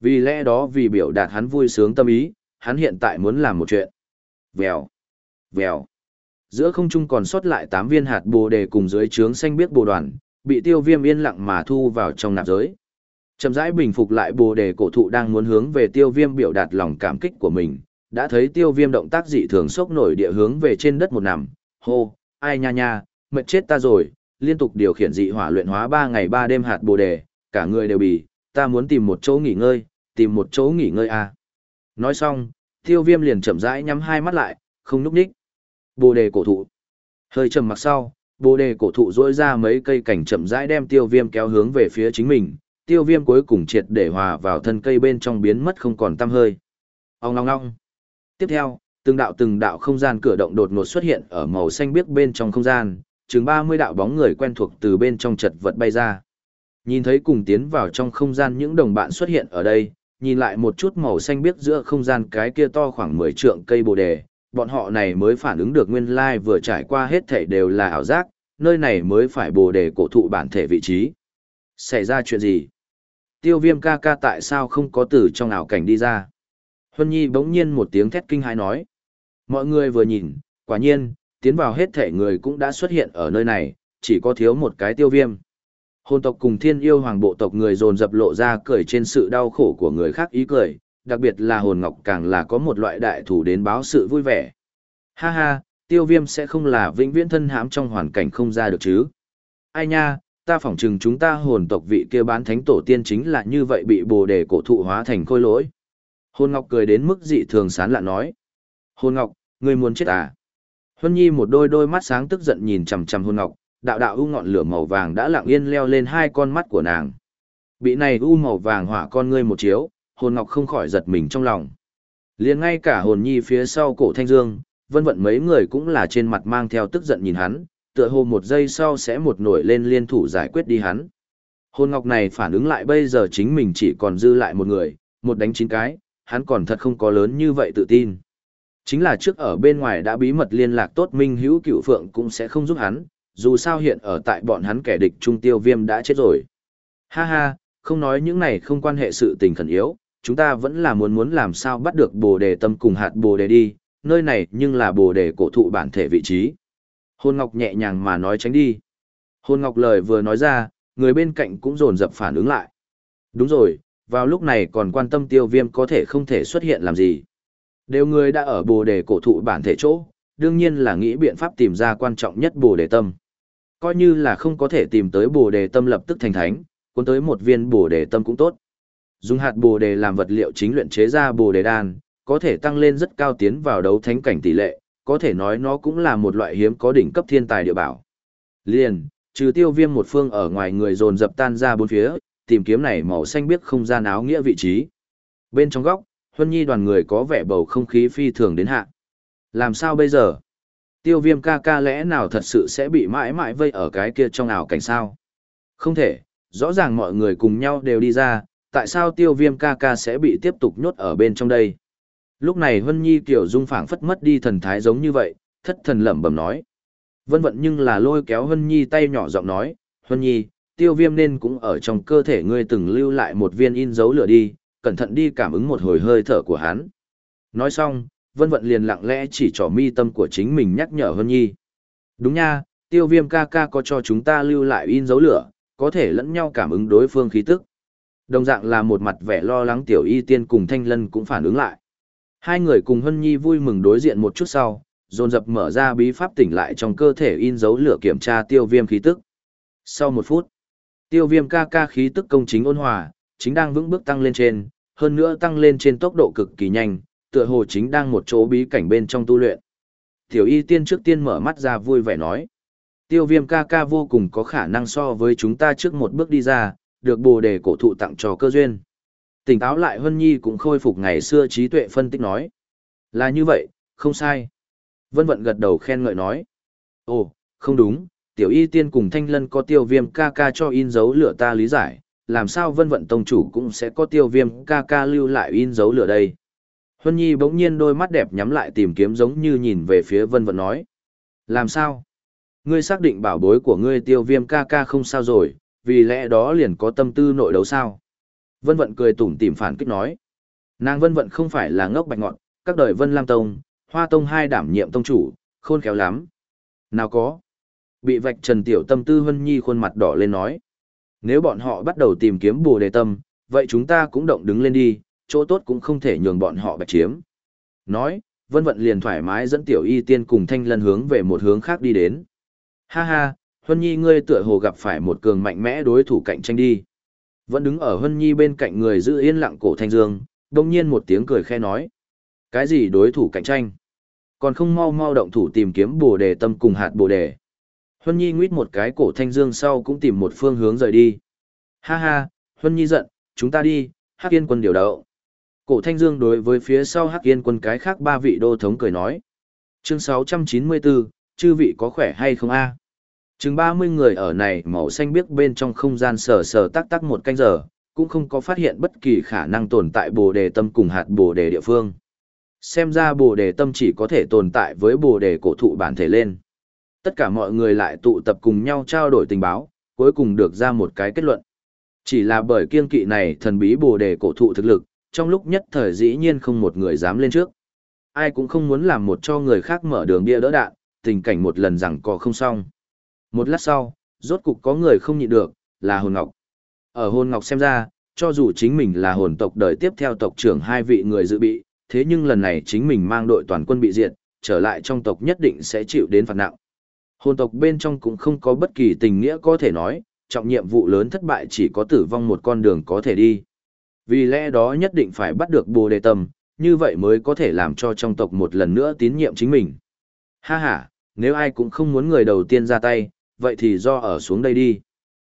Vì lẽ đó vì biểu đạt hắn vui sướng tâm ý, hắn hiện tại muốn làm một chuyện. Vèo, vèo. Giữa không trung còn sót lại tám viên hạt bồ đề cùng dưới trướng xanh biếc bồ đoàn, bị tiêu viêm yên lặng mà thu vào trong nạp giới. Chậm rãi bình phục lại bồ đề cổ thụ đang muốn hướng về tiêu viêm biểu đạt lòng cảm kích của mình, đã thấy tiêu viêm động tác dị thường sốc nổi địa hướng về trên đất một nằm, hô, ai nha nha, mệt chết ta rồi, liên tục điều khiển dị hỏa luyện hóa ba ngày ba đêm hạt bồ đề, cả người đều bị, ta muốn tìm một chỗ nghỉ ngơi, tìm một chỗ nghỉ ngơi à. Nói xong, tiêu viêm liền chậm rãi nhắm hai mắt lại, không núp đích. Bồ đề cổ thụ. Hơi trầm mặc sau, bồ đề cổ thụ rỗi ra mấy cây cảnh chậm rãi đem tiêu viêm kéo hướng về phía chính mình, tiêu viêm cuối cùng triệt để hòa vào thân cây bên trong biến mất không còn tăm hơi. Ông ngong ngong. Tiếp theo, từng đạo từng đạo không gian cửa động đột ngột xuất hiện ở màu xanh biếc bên trong không gian, chừng 30 đạo bóng người quen thuộc từ bên trong chật vật bay ra. Nhìn thấy cùng tiến vào trong không gian những đồng bạn xuất hiện ở đây, nhìn lại một chút màu xanh biếc giữa không gian cái kia to khoảng 10 trượng cây bồ đề, bọn họ này mới phản ứng được nguyên lai vừa trải qua hết thể đều là ảo giác, nơi này mới phải bồ đề cổ thụ bản thể vị trí. Xảy ra chuyện gì? Tiêu viêm ca ca tại sao không có từ trong ảo cảnh đi ra? Huân Nhi bỗng nhiên một tiếng thét kinh hãi nói. Mọi người vừa nhìn, quả nhiên, tiến vào hết thể người cũng đã xuất hiện ở nơi này, chỉ có thiếu một cái tiêu viêm. Hồn tộc cùng thiên yêu hoàng bộ tộc người dồn dập lộ ra cười trên sự đau khổ của người khác ý cười, đặc biệt là hồn ngọc càng là có một loại đại thủ đến báo sự vui vẻ. Ha ha, tiêu viêm sẽ không là vĩnh viễn thân hãm trong hoàn cảnh không ra được chứ. Ai nha, ta phỏng chừng chúng ta hồn tộc vị kia bán thánh tổ tiên chính là như vậy bị bồ đề cổ thụ hóa thành khôi lỗi. Hồn ngọc cười đến mức dị thường sán lạ nói. Hồn ngọc, ngươi muốn chết à? Huân Nhi một đôi đôi mắt sáng tức giận nhìn chằm chằm Hồn Ngọc, đạo đạo u ngọn lửa màu vàng đã lặng yên leo lên hai con mắt của nàng. Bị này u màu vàng hỏa con ngươi một chiếu, Hồn Ngọc không khỏi giật mình trong lòng. Liền ngay cả Hồn Nhi phía sau cổ Thanh Dương, vân vận mấy người cũng là trên mặt mang theo tức giận nhìn hắn, tựa hồ một giây sau sẽ một nổi lên liên thủ giải quyết đi hắn. Hồn Ngọc này phản ứng lại bây giờ chính mình chỉ còn dư lại một người, một đánh chín cái, hắn còn thật không có lớn như vậy tự tin. Chính là trước ở bên ngoài đã bí mật liên lạc tốt Minh Hữu Cựu Phượng cũng sẽ không giúp hắn, dù sao hiện ở tại bọn hắn kẻ địch trung tiêu viêm đã chết rồi. Ha ha, không nói những này không quan hệ sự tình khẩn yếu, chúng ta vẫn là muốn muốn làm sao bắt được bồ đề tâm cùng hạt bồ đề đi, nơi này nhưng là bồ đề cổ thụ bản thể vị trí. Hôn Ngọc nhẹ nhàng mà nói tránh đi. Hôn Ngọc lời vừa nói ra, người bên cạnh cũng dồn dập phản ứng lại. Đúng rồi, vào lúc này còn quan tâm tiêu viêm có thể không thể xuất hiện làm gì. Đều người đã ở bồ đề cổ thụ bản thể chỗ, đương nhiên là nghĩ biện pháp tìm ra quan trọng nhất bồ đề tâm. Coi như là không có thể tìm tới bồ đề tâm lập tức thành thánh, cuốn tới một viên bồ đề tâm cũng tốt. Dùng hạt bồ đề làm vật liệu chính luyện chế ra bồ đề đan, có thể tăng lên rất cao tiến vào đấu thánh cảnh tỷ lệ, có thể nói nó cũng là một loại hiếm có đỉnh cấp thiên tài địa bảo. Liền, trừ tiêu viêm một phương ở ngoài người dồn dập tan ra bốn phía, tìm kiếm này màu xanh biếc không gian áo nghĩa vị trí. Bên trong góc, Huân Nhi đoàn người có vẻ bầu không khí phi thường đến hạ. Làm sao bây giờ? Tiêu viêm ca ca lẽ nào thật sự sẽ bị mãi mãi vây ở cái kia trong ảo cảnh sao? Không thể, rõ ràng mọi người cùng nhau đều đi ra, tại sao tiêu viêm ca ca sẽ bị tiếp tục nhốt ở bên trong đây? Lúc này Vân Nhi kiểu dung phảng phất mất đi thần thái giống như vậy, thất thần lẩm bẩm nói. Vân vận nhưng là lôi kéo Vân Nhi tay nhỏ giọng nói, Vân Nhi, tiêu viêm nên cũng ở trong cơ thể ngươi từng lưu lại một viên in dấu lửa đi, cẩn thận đi cảm ứng một hồi hơi thở của hắn. Nói xong, vân vận liền lặng lẽ chỉ trỏ mi tâm của chính mình nhắc nhở Hân Nhi. Đúng nha, tiêu viêm ca ca có cho chúng ta lưu lại in dấu lửa, có thể lẫn nhau cảm ứng đối phương khí tức. Đồng dạng là một mặt vẻ lo lắng tiểu y tiên cùng thanh lân cũng phản ứng lại. Hai người cùng Hân Nhi vui mừng đối diện một chút sau, dồn dập mở ra bí pháp tỉnh lại trong cơ thể in dấu lửa kiểm tra tiêu viêm khí tức. Sau một phút, tiêu viêm ca ca khí tức công chính ôn hòa, chính đang vững bước tăng lên trên, hơn nữa tăng lên trên tốc độ cực kỳ nhanh, tựa hồ chính đang một chỗ bí cảnh bên trong tu luyện. Tiểu y tiên trước tiên mở mắt ra vui vẻ nói. Tiêu viêm ca ca vô cùng có khả năng so với chúng ta trước một bước đi ra, được bồ đề cổ thụ tặng cho cơ duyên. Tỉnh táo lại Hân Nhi cũng khôi phục ngày xưa trí tuệ phân tích nói. Là như vậy, không sai. Vân vận gật đầu khen ngợi nói. Ồ, không đúng, tiểu y tiên cùng thanh lân có tiêu viêm ca ca cho in dấu lửa ta lý giải, làm sao vân vận tông chủ cũng sẽ có tiêu viêm ca ca lưu lại in dấu lửa đây. Huân Nhi bỗng nhiên đôi mắt đẹp nhắm lại tìm kiếm giống như nhìn về phía vân vận nói. Làm sao? Ngươi xác định bảo bối của ngươi tiêu viêm ca ca không sao rồi, vì lẽ đó liền có tâm tư nội đấu sao? Vân vận cười tủm tỉm phản kích nói. Nàng vân vận không phải là ngốc bạch ngọn, các đời vân lam tông, hoa tông hai đảm nhiệm tông chủ, khôn khéo lắm. Nào có. Bị vạch trần tiểu tâm tư Hân Nhi khuôn mặt đỏ lên nói. Nếu bọn họ bắt đầu tìm kiếm bồ đề tâm, vậy chúng ta cũng động đứng lên đi, chỗ tốt cũng không thể nhường bọn họ bạch chiếm. Nói, vân vận liền thoải mái dẫn tiểu y tiên cùng thanh lân hướng về một hướng khác đi đến. Ha ha, Hân Nhi ngươi tựa hồ gặp phải một cường mạnh mẽ đối thủ cạnh tranh đi. Vẫn đứng ở Hân Nhi bên cạnh người giữ yên lặng cổ thanh dương, đồng nhiên một tiếng cười khe nói. Cái gì đối thủ cạnh tranh? Còn không mau mau động thủ tìm kiếm bồ đề tâm cùng hạt bồ đề. Hân Nhi nguyết một cái cổ thanh dương sau cũng tìm một phương hướng rời đi. Ha ha, Hân Nhi giận, chúng ta đi, Hắc Yên quân điều đậu. Cổ thanh dương đối với phía sau Hắc Yên quân cái khác ba vị đô thống cười nói. Chương 694, chư vị có khỏe hay không a? Chừng 30 người ở này màu xanh biếc bên trong không gian sờ sờ tắc tắc một canh giờ, cũng không có phát hiện bất kỳ khả năng tồn tại bồ đề tâm cùng hạt bồ đề địa phương. Xem ra bồ đề tâm chỉ có thể tồn tại với bồ đề cổ thụ bản thể lên. Tất cả mọi người lại tụ tập cùng nhau trao đổi tình báo, cuối cùng được ra một cái kết luận. Chỉ là bởi kiên kỵ này thần bí bồ đề cổ thụ thực lực, trong lúc nhất thời dĩ nhiên không một người dám lên trước. Ai cũng không muốn làm một cho người khác mở đường bia đỡ đạn, tình cảnh một lần rằng có không xong. Một lát sau, rốt cục có người không nhịn được, là hồn ngọc. Ở hồn ngọc xem ra, cho dù chính mình là hồn tộc đời tiếp theo tộc trưởng hai vị người dự bị, thế nhưng lần này chính mình mang đội toàn quân bị diệt, trở lại trong tộc nhất định sẽ chịu đến phạt nặng. Hồn tộc bên trong cũng không có bất kỳ tình nghĩa có thể nói, trọng nhiệm vụ lớn thất bại chỉ có tử vong một con đường có thể đi. Vì lẽ đó nhất định phải bắt được bồ đề tâm, như vậy mới có thể làm cho trong tộc một lần nữa tín nhiệm chính mình. Ha ha, nếu ai cũng không muốn người đầu tiên ra tay, vậy thì do ở xuống đây đi.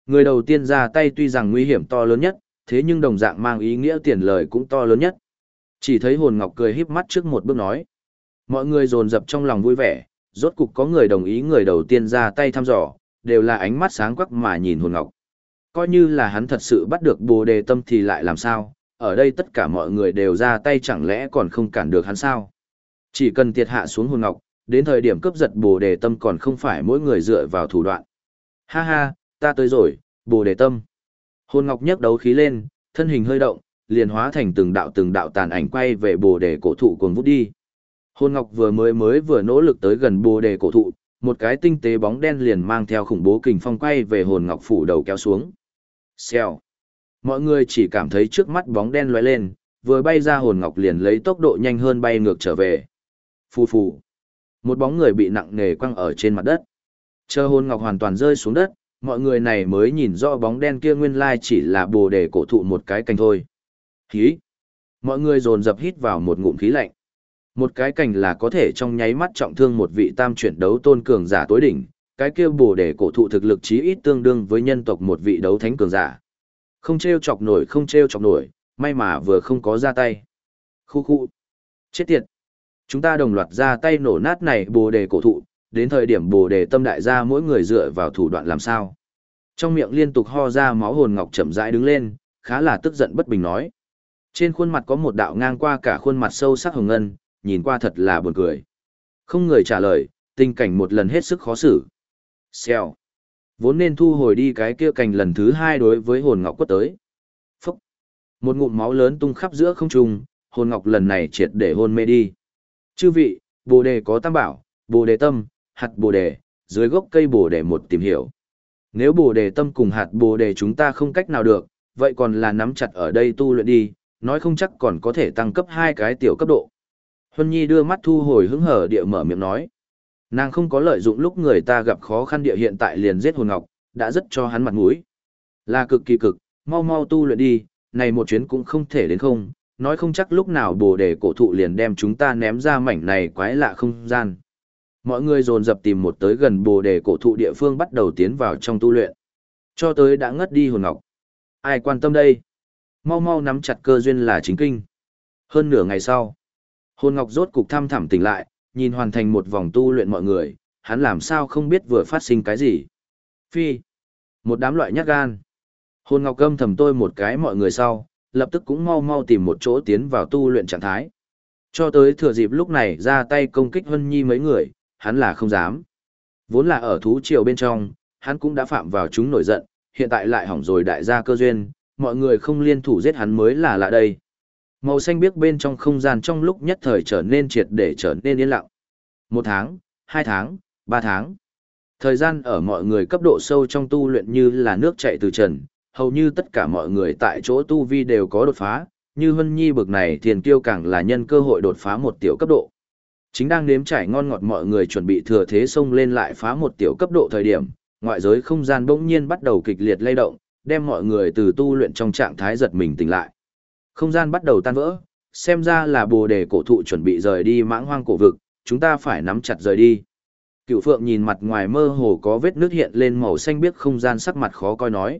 Người đầu tiên ra tay tuy rằng nguy hiểm to lớn nhất, thế nhưng đồng dạng mang ý nghĩa tiền lời cũng to lớn nhất. Chỉ thấy hồn ngọc cười híp mắt trước một bước nói. Mọi người dồn dập trong lòng vui vẻ, rốt cục có người đồng ý người đầu tiên ra tay thăm dò, đều là ánh mắt sáng quắc mà nhìn hồn ngọc. Coi như là hắn thật sự bắt được bồ đề tâm thì lại làm sao, ở đây tất cả mọi người đều ra tay chẳng lẽ còn không cản được hắn sao. Chỉ cần tiệt hạ xuống hồn ngọc, đến thời điểm cướp giật bồ đề tâm còn không phải mỗi người dựa vào thủ đoạn. Ha ha, ta tới rồi, bồ đề tâm. Hồn ngọc nhấc đấu khí lên, thân hình hơi động, liền hóa thành từng đạo từng đạo tàn ảnh quay về bồ đề cổ thụ cuồng vút đi. Hồn ngọc vừa mới mới vừa nỗ lực tới gần bồ đề cổ thụ, một cái tinh tế bóng đen liền mang theo khủng bố kình phong quay về hồn ngọc phủ đầu kéo xuống. Xèo. Mọi người chỉ cảm thấy trước mắt bóng đen lóe lên, vừa bay ra hồn ngọc liền lấy tốc độ nhanh hơn bay ngược trở về. Phù phù. Một bóng người bị nặng nề quăng ở trên mặt đất. Chờ hồn ngọc hoàn toàn rơi xuống đất, mọi người này mới nhìn rõ bóng đen kia nguyên lai chỉ là bồ đề cổ thụ một cái cành thôi. Khí. Mọi người dồn dập hít vào một ngụm khí lạnh. Một cái cành là có thể trong nháy mắt trọng thương một vị tam chuyển đấu tôn cường giả tối đỉnh, cái kia bồ đề cổ thụ thực lực chí ít tương đương với nhân tộc một vị đấu thánh cường giả. Không treo chọc nổi không treo chọc nổi, may mà vừa không có ra tay. Khu khu. Chết tiệt. Chúng ta đồng loạt ra tay nổ nát này bồ đề cổ thụ, đến thời điểm bồ đề tâm đại gia mỗi người dựa vào thủ đoạn làm sao. Trong miệng liên tục ho ra máu hồn ngọc chậm rãi đứng lên, khá là tức giận bất bình nói. Trên khuôn mặt có một đạo ngang qua cả khuôn mặt sâu sắc hồng ngân, nhìn qua thật là buồn cười. Không người trả lời, tình cảnh một lần hết sức khó xử. Xèo. Vốn nên thu hồi đi cái kia cành lần thứ hai đối với hồn ngọc quất tới. Phúc. Một ngụm máu lớn tung khắp giữa không trung, hồn ngọc lần này triệt để hôn mê đi. Chư vị, bồ đề có tam bảo, bồ đề tâm, hạt bồ đề, dưới gốc cây bồ đề một tìm hiểu. Nếu bồ đề tâm cùng hạt bồ đề chúng ta không cách nào được, vậy còn là nắm chặt ở đây tu luyện đi, nói không chắc còn có thể tăng cấp hai cái tiểu cấp độ. Huân Nhi đưa mắt thu hồi hứng hở địa mở miệng nói. Nàng không có lợi dụng lúc người ta gặp khó khăn địa hiện tại liền giết hồn ngọc, đã rất cho hắn mặt mũi. Là cực kỳ cực, mau mau tu luyện đi, này một chuyến cũng không thể đến không, nói không chắc lúc nào bồ đề cổ thụ liền đem chúng ta ném ra mảnh này quái lạ không gian. Mọi người dồn dập tìm một tới gần bồ đề cổ thụ địa phương bắt đầu tiến vào trong tu luyện. Cho tới đã ngất đi hồn ngọc. Ai quan tâm đây? Mau mau nắm chặt cơ duyên là chính kinh. Hơn nửa ngày sau, hồn ngọc rốt cục thăm thẳm tỉnh lại, nhìn hoàn thành một vòng tu luyện mọi người, hắn làm sao không biết vừa phát sinh cái gì. Phi. Một đám loại nhát gan. Hồn ngọc âm thầm tôi một cái mọi người sau, lập tức cũng mau mau tìm một chỗ tiến vào tu luyện trạng thái. Cho tới thừa dịp lúc này ra tay công kích Vân Nhi mấy người, hắn là không dám. Vốn là ở thú triều bên trong, hắn cũng đã phạm vào chúng nổi giận, hiện tại lại hỏng rồi đại gia cơ duyên, mọi người không liên thủ giết hắn mới là lạ đây. Màu xanh biếc bên trong không gian trong lúc nhất thời trở nên triệt để trở nên yên lặng. Một tháng, hai tháng, ba tháng. Thời gian ở mọi người cấp độ sâu trong tu luyện như là nước chảy từ trần, hầu như tất cả mọi người tại chỗ tu vi đều có đột phá, như Hân Nhi bực này thiền kiêu càng là nhân cơ hội đột phá một tiểu cấp độ. Chính đang nếm trải ngon ngọt mọi người chuẩn bị thừa thế xông lên lại phá một tiểu cấp độ thời điểm, ngoại giới không gian bỗng nhiên bắt đầu kịch liệt lay động, đem mọi người từ tu luyện trong trạng thái giật mình tỉnh lại. Không gian bắt đầu tan vỡ, xem ra là bồ đề cổ thụ chuẩn bị rời đi mãng hoang cổ vực, chúng ta phải nắm chặt rời đi. Cựu phượng nhìn mặt ngoài mơ hồ có vết nước hiện lên màu xanh biếc không gian sắc mặt khó coi nói.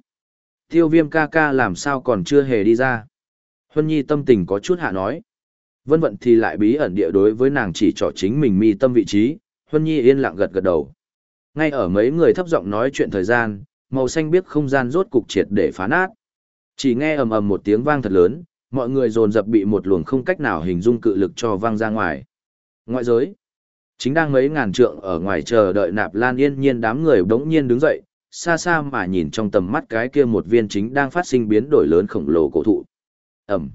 Tiêu viêm ca ca làm sao còn chưa hề đi ra. Huân Nhi tâm tình có chút hạ nói. Vân vận thì lại bí ẩn địa đối với nàng chỉ trỏ chính mình mi tâm vị trí, Huân Nhi yên lặng gật gật đầu. Ngay ở mấy người thấp giọng nói chuyện thời gian, màu xanh biết không gian rốt cục triệt để phá nát. Chỉ nghe ầm ầm một tiếng vang thật lớn, mọi người dồn dập bị một luồng không cách nào hình dung cự lực cho vang ra ngoài. Ngoại giới, chính đang mấy ngàn trượng ở ngoài chờ đợi nạp lan yên nhiên đám người đống nhiên đứng dậy, xa xa mà nhìn trong tầm mắt cái kia một viên chính đang phát sinh biến đổi lớn khổng lồ cổ thụ. Ẩm.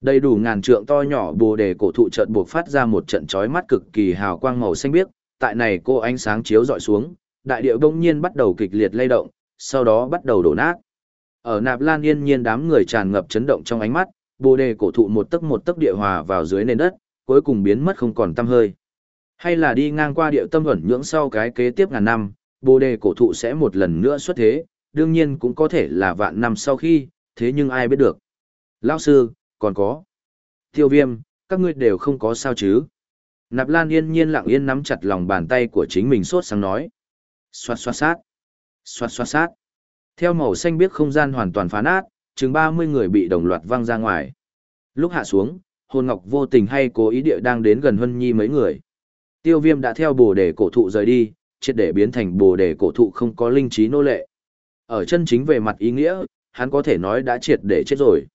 Đầy đủ ngàn trượng to nhỏ bồ đề cổ thụ chợt buộc phát ra một trận chói mắt cực kỳ hào quang màu xanh biếc, tại này cô ánh sáng chiếu dọi xuống, đại điệu bỗng nhiên bắt đầu kịch liệt lay động, sau đó bắt đầu đổ nát. Ở nạp lan yên nhiên đám người tràn ngập chấn động trong ánh mắt, bồ đề cổ thụ một tấc một tấc địa hòa vào dưới nền đất, cuối cùng biến mất không còn tăm hơi. Hay là đi ngang qua địa tâm ẩn nhưỡng sau cái kế tiếp ngàn năm, bồ đề cổ thụ sẽ một lần nữa xuất thế, đương nhiên cũng có thể là vạn năm sau khi, thế nhưng ai biết được. Lão sư, còn có. Tiêu viêm, các ngươi đều không có sao chứ. Nạp Lan yên nhiên lặng yên nắm chặt lòng bàn tay của chính mình sốt sáng nói. Xoát xoát sát. Xoát xoát sát. Theo màu xanh biếc không gian hoàn toàn phá nát, chừng 30 người bị đồng loạt văng ra ngoài. Lúc hạ xuống, hồn ngọc vô tình hay cố ý địa đang đến gần Hân Nhi mấy người. Tiêu viêm đã theo bồ đề cổ thụ rời đi, triệt để biến thành bồ đề cổ thụ không có linh trí nô lệ. Ở chân chính về mặt ý nghĩa, hắn có thể nói đã triệt để chết rồi.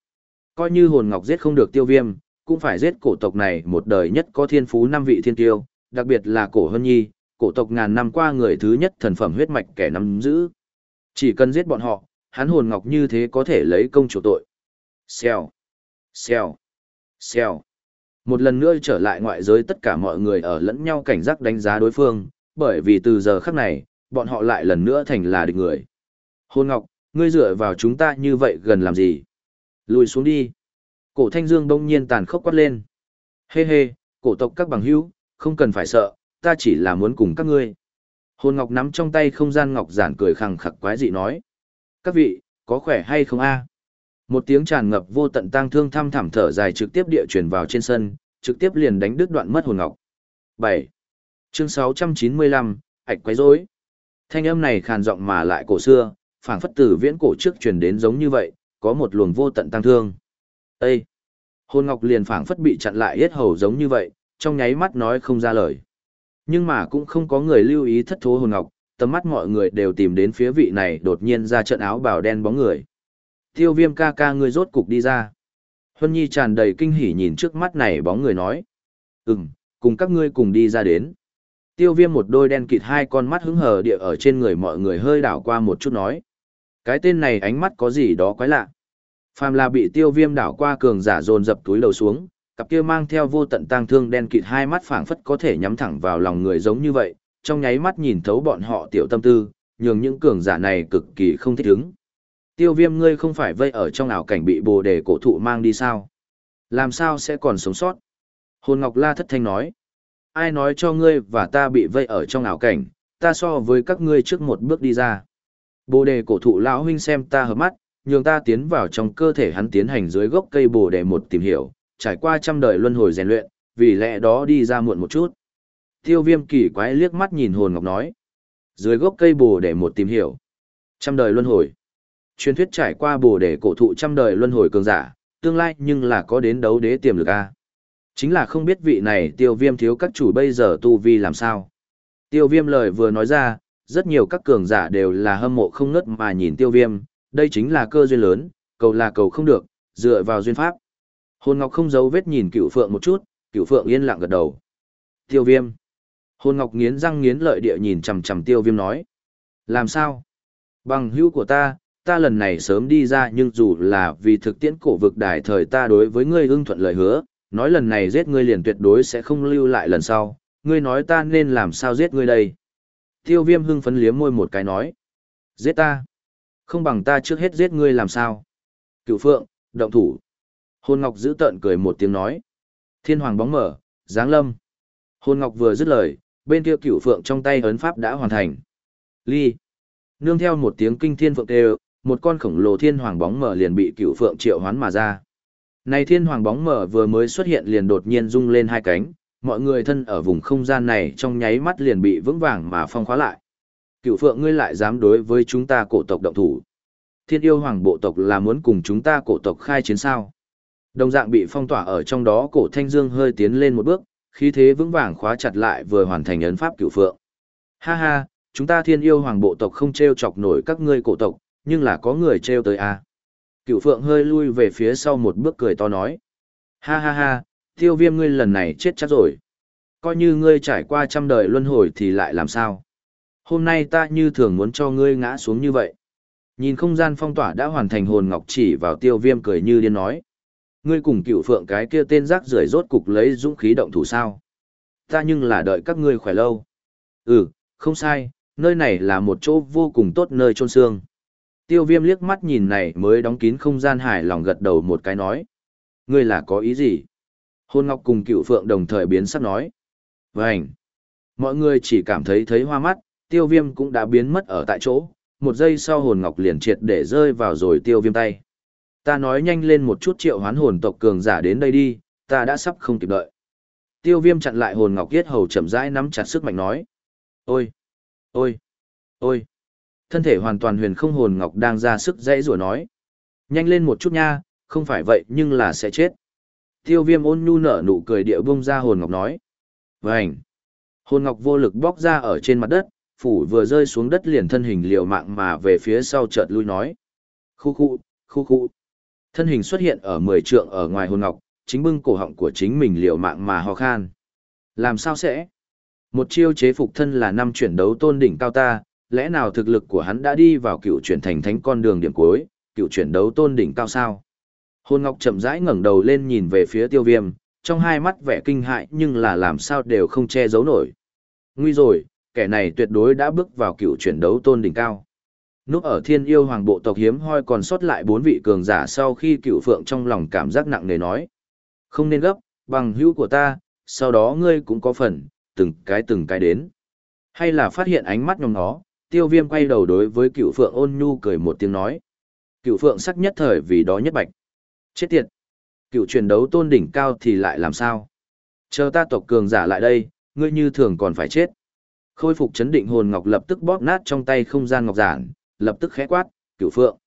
Coi như hồn ngọc giết không được tiêu viêm, cũng phải giết cổ tộc này một đời nhất có thiên phú năm vị thiên tiêu, đặc biệt là cổ hân nhi, cổ tộc ngàn năm qua người thứ nhất thần phẩm huyết mạch kẻ nắm giữ. Chỉ cần giết bọn họ, hắn hồn ngọc như thế có thể lấy công chủ tội. Xèo, xèo, xèo. Một lần nữa trở lại ngoại giới tất cả mọi người ở lẫn nhau cảnh giác đánh giá đối phương, bởi vì từ giờ khắc này, bọn họ lại lần nữa thành là địch người. Hôn ngọc, ngươi dựa vào chúng ta như vậy gần làm gì? Lùi xuống đi. Cổ thanh dương đông nhiên tàn khốc quát lên. Hê hê, cổ tộc các bằng hữu, không cần phải sợ, ta chỉ là muốn cùng các ngươi. Hồn ngọc nắm trong tay không gian ngọc giản cười khẳng khặc quái dị nói. Các vị, có khỏe hay không a? Một tiếng tràn ngập vô tận tang thương thăm thẳm thở dài trực tiếp địa truyền vào trên sân, trực tiếp liền đánh đứt đoạn mất hồn ngọc. 7. Chương 695, ạch quấy rối. Thanh âm này khàn giọng mà lại cổ xưa, phảng phất từ viễn cổ trước truyền đến giống như vậy, có một luồng vô tận tăng thương. Ê! Hôn ngọc liền phảng phất bị chặn lại hết hầu giống như vậy, trong nháy mắt nói không ra lời. Nhưng mà cũng không có người lưu ý thất thố hồn ngọc, tầm mắt mọi người đều tìm đến phía vị này đột nhiên ra trận áo bào đen bóng người. Tiêu viêm ca ca ngươi rốt cục đi ra. Huân Nhi tràn đầy kinh hỉ nhìn trước mắt này bóng người nói. Ừm, cùng các ngươi cùng đi ra đến. Tiêu viêm một đôi đen kịt hai con mắt hứng hờ địa ở trên người mọi người hơi đảo qua một chút nói. Cái tên này ánh mắt có gì đó quái lạ. Phàm là bị tiêu viêm đảo qua cường giả dồn dập túi lầu xuống, cặp kia mang theo vô tận tang thương đen kịt hai mắt phảng phất có thể nhắm thẳng vào lòng người giống như vậy, trong nháy mắt nhìn thấu bọn họ tiểu tâm tư, nhường những cường giả này cực kỳ không thích ứng. Tiêu viêm ngươi không phải vây ở trong ảo cảnh bị bồ đề cổ thụ mang đi sao? Làm sao sẽ còn sống sót? Hồn Ngọc La thất thanh nói. Ai nói cho ngươi và ta bị vây ở trong ảo cảnh, ta so với các ngươi trước một bước đi ra. Bồ đề cổ thụ lão huynh xem ta hợp mắt, nhường ta tiến vào trong cơ thể hắn tiến hành dưới gốc cây bồ đề một tìm hiểu, trải qua trăm đời luân hồi rèn luyện, vì lẽ đó đi ra muộn một chút. Tiêu viêm kỳ quái liếc mắt nhìn hồn ngọc nói. Dưới gốc cây bồ đề một tìm hiểu. Trăm đời luân hồi. Truyền thuyết trải qua bồ đề cổ thụ trăm đời luân hồi cường giả, tương lai nhưng là có đến đấu đế tiềm lực a. Chính là không biết vị này tiêu viêm thiếu các chủ bây giờ tu vi làm sao. Tiêu viêm lời vừa nói ra, rất nhiều các cường giả đều là hâm mộ không ngớt mà nhìn tiêu viêm, đây chính là cơ duyên lớn, cầu là cầu không được, dựa vào duyên pháp. Hồn Ngọc không giấu vết nhìn cựu phượng một chút, cựu phượng yên lặng gật đầu. Tiêu viêm. Hồn Ngọc nghiến răng nghiến lợi địa nhìn chằm chằm tiêu viêm nói. Làm sao? Bằng hữu của ta, ta lần này sớm đi ra nhưng dù là vì thực tiễn cổ vực đài thời ta đối với ngươi hưng thuận lời hứa, nói lần này giết ngươi liền tuyệt đối sẽ không lưu lại lần sau, ngươi nói ta nên làm sao giết ngươi đây. Tiêu viêm hưng phấn liếm môi một cái nói. Giết ta. Không bằng ta trước hết giết ngươi làm sao. Cựu phượng, động thủ. Hôn ngọc giữ tợn cười một tiếng nói. Thiên hoàng bóng mở, giáng lâm. Hôn ngọc vừa dứt lời, bên kia cựu phượng trong tay ấn pháp đã hoàn thành. Ly. Nương theo một tiếng kinh thiên phượng đều, một con khổng lồ thiên hoàng bóng mở liền bị cựu phượng triệu hoán mà ra. Này thiên hoàng bóng mở vừa mới xuất hiện liền đột nhiên rung lên hai cánh, mọi người thân ở vùng không gian này trong nháy mắt liền bị vững vàng mà phong khóa lại. Cựu phượng ngươi lại dám đối với chúng ta cổ tộc động thủ. Thiên yêu hoàng bộ tộc là muốn cùng chúng ta cổ tộc khai chiến sao. Đồng dạng bị phong tỏa ở trong đó cổ thanh dương hơi tiến lên một bước, khí thế vững vàng khóa chặt lại vừa hoàn thành ấn pháp cựu phượng. Ha ha, chúng ta thiên yêu hoàng bộ tộc không treo chọc nổi các ngươi cổ tộc, nhưng là có người treo tới a. À. Cựu phượng hơi lui về phía sau một bước cười to nói. Ha ha ha, tiêu viêm ngươi lần này chết chắc rồi. Coi như ngươi trải qua trăm đời luân hồi thì lại làm sao? Hôm nay ta như thường muốn cho ngươi ngã xuống như vậy. Nhìn không gian phong tỏa đã hoàn thành hồn ngọc chỉ vào tiêu viêm cười như điên nói. Ngươi cùng cựu phượng cái kia tên rác rưởi rốt cục lấy dũng khí động thủ sao. Ta nhưng là đợi các ngươi khỏe lâu. Ừ, không sai, nơi này là một chỗ vô cùng tốt nơi trôn xương. Tiêu viêm liếc mắt nhìn này mới đóng kín không gian hài lòng gật đầu một cái nói. Ngươi là có ý gì? Hôn Ngọc cùng cựu phượng đồng thời biến sắc nói. Vânh! Mọi người chỉ cảm thấy thấy hoa mắt, tiêu viêm cũng đã biến mất ở tại chỗ, một giây sau hồn Ngọc liền triệt để rơi vào rồi tiêu viêm tay. Ta nói nhanh lên một chút triệu hoán hồn tộc cường giả đến đây đi, ta đã sắp không kịp đợi. Tiêu viêm chặn lại hồn Ngọc Yết hầu chậm rãi nắm chặt sức mạnh nói. Ôi! Ôi! Ôi! Thân thể hoàn toàn huyền không hồn Ngọc đang ra sức dãy rủa nói. Nhanh lên một chút nha, không phải vậy nhưng là sẽ chết. Tiêu viêm ôn nhu nở nụ cười địa bông ra hồn ngọc nói. Vânh! Hồn ngọc vô lực bóc ra ở trên mặt đất, phủ vừa rơi xuống đất liền thân hình liều mạng mà về phía sau chợt lui nói. Khu khu, khu khu. Thân hình xuất hiện ở mười trượng ở ngoài hồn ngọc, chính bưng cổ họng của chính mình liều mạng mà ho khan. Làm sao sẽ? Một chiêu chế phục thân là năm chuyển đấu tôn đỉnh cao ta, lẽ nào thực lực của hắn đã đi vào cựu chuyển thành thánh con đường điểm cuối, cựu chuyển đấu tôn đỉnh cao sao? Hôn Ngọc chậm rãi ngẩng đầu lên nhìn về phía tiêu viêm, trong hai mắt vẻ kinh hại nhưng là làm sao đều không che giấu nổi. Nguy rồi, kẻ này tuyệt đối đã bước vào cựu chuyển đấu tôn đỉnh cao. Núp ở thiên yêu hoàng bộ tộc hiếm hoi còn sót lại bốn vị cường giả sau khi cựu phượng trong lòng cảm giác nặng nề nói. Không nên gấp, bằng hữu của ta, sau đó ngươi cũng có phần, từng cái từng cái đến. Hay là phát hiện ánh mắt nhóm nó, tiêu viêm quay đầu đối với cựu phượng ôn nhu cười một tiếng nói. Cựu phượng sắc nhất thời vì đó nhất bạch. Chết tiệt! Cựu truyền đấu tôn đỉnh cao thì lại làm sao? Chờ ta tộc cường giả lại đây, ngươi như thường còn phải chết. Khôi phục chấn định hồn ngọc lập tức bóp nát trong tay không gian ngọc giản, lập tức khẽ quát, cựu phượng.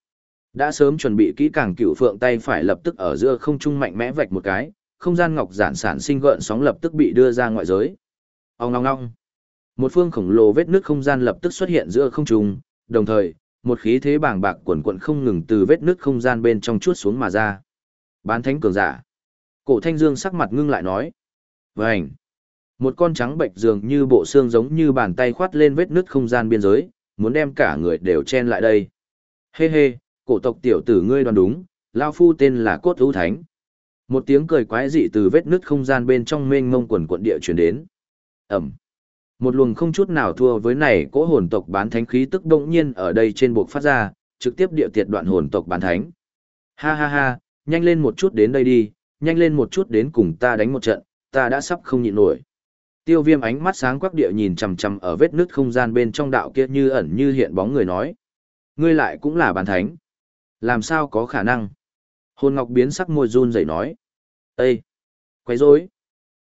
Đã sớm chuẩn bị kỹ càng cựu phượng tay phải lập tức ở giữa không trung mạnh mẽ vạch một cái, không gian ngọc giản sản sinh gợn sóng lập tức bị đưa ra ngoại giới. Ông ngong ngong. Một phương khổng lồ vết nước không gian lập tức xuất hiện giữa không trung, đồng thời, một khí thế bàng bạc quần quận không ngừng từ vết nước không gian bên trong chuốt xuống mà ra. Bán thánh cường giả. Cổ thanh dương sắc mặt ngưng lại nói. Vânh. Một con trắng bệch dường như bộ xương giống như bàn tay khoát lên vết nứt không gian biên giới, muốn đem cả người đều chen lại đây. Hê hê, cổ tộc tiểu tử ngươi đoán đúng, Lao Phu tên là Cốt Ú Thánh. Một tiếng cười quái dị từ vết nứt không gian bên trong mênh mông quần quận địa truyền đến. Ẩm. Một luồng không chút nào thua với này cỗ hồn tộc bán thánh khí tức động nhiên ở đây trên buộc phát ra, trực tiếp địa tiệt đoạn hồn tộc bán thánh. Ha ha ha, nhanh lên một chút đến đây đi, nhanh lên một chút đến cùng ta đánh một trận, ta đã sắp không nhịn nổi. Tiêu viêm ánh mắt sáng quắc địa nhìn chằm chằm ở vết nứt không gian bên trong đạo kia như ẩn như hiện bóng người nói. Ngươi lại cũng là bàn thánh. Làm sao có khả năng? Hồn ngọc biến sắc môi run rẩy nói. Ê! Quấy rối!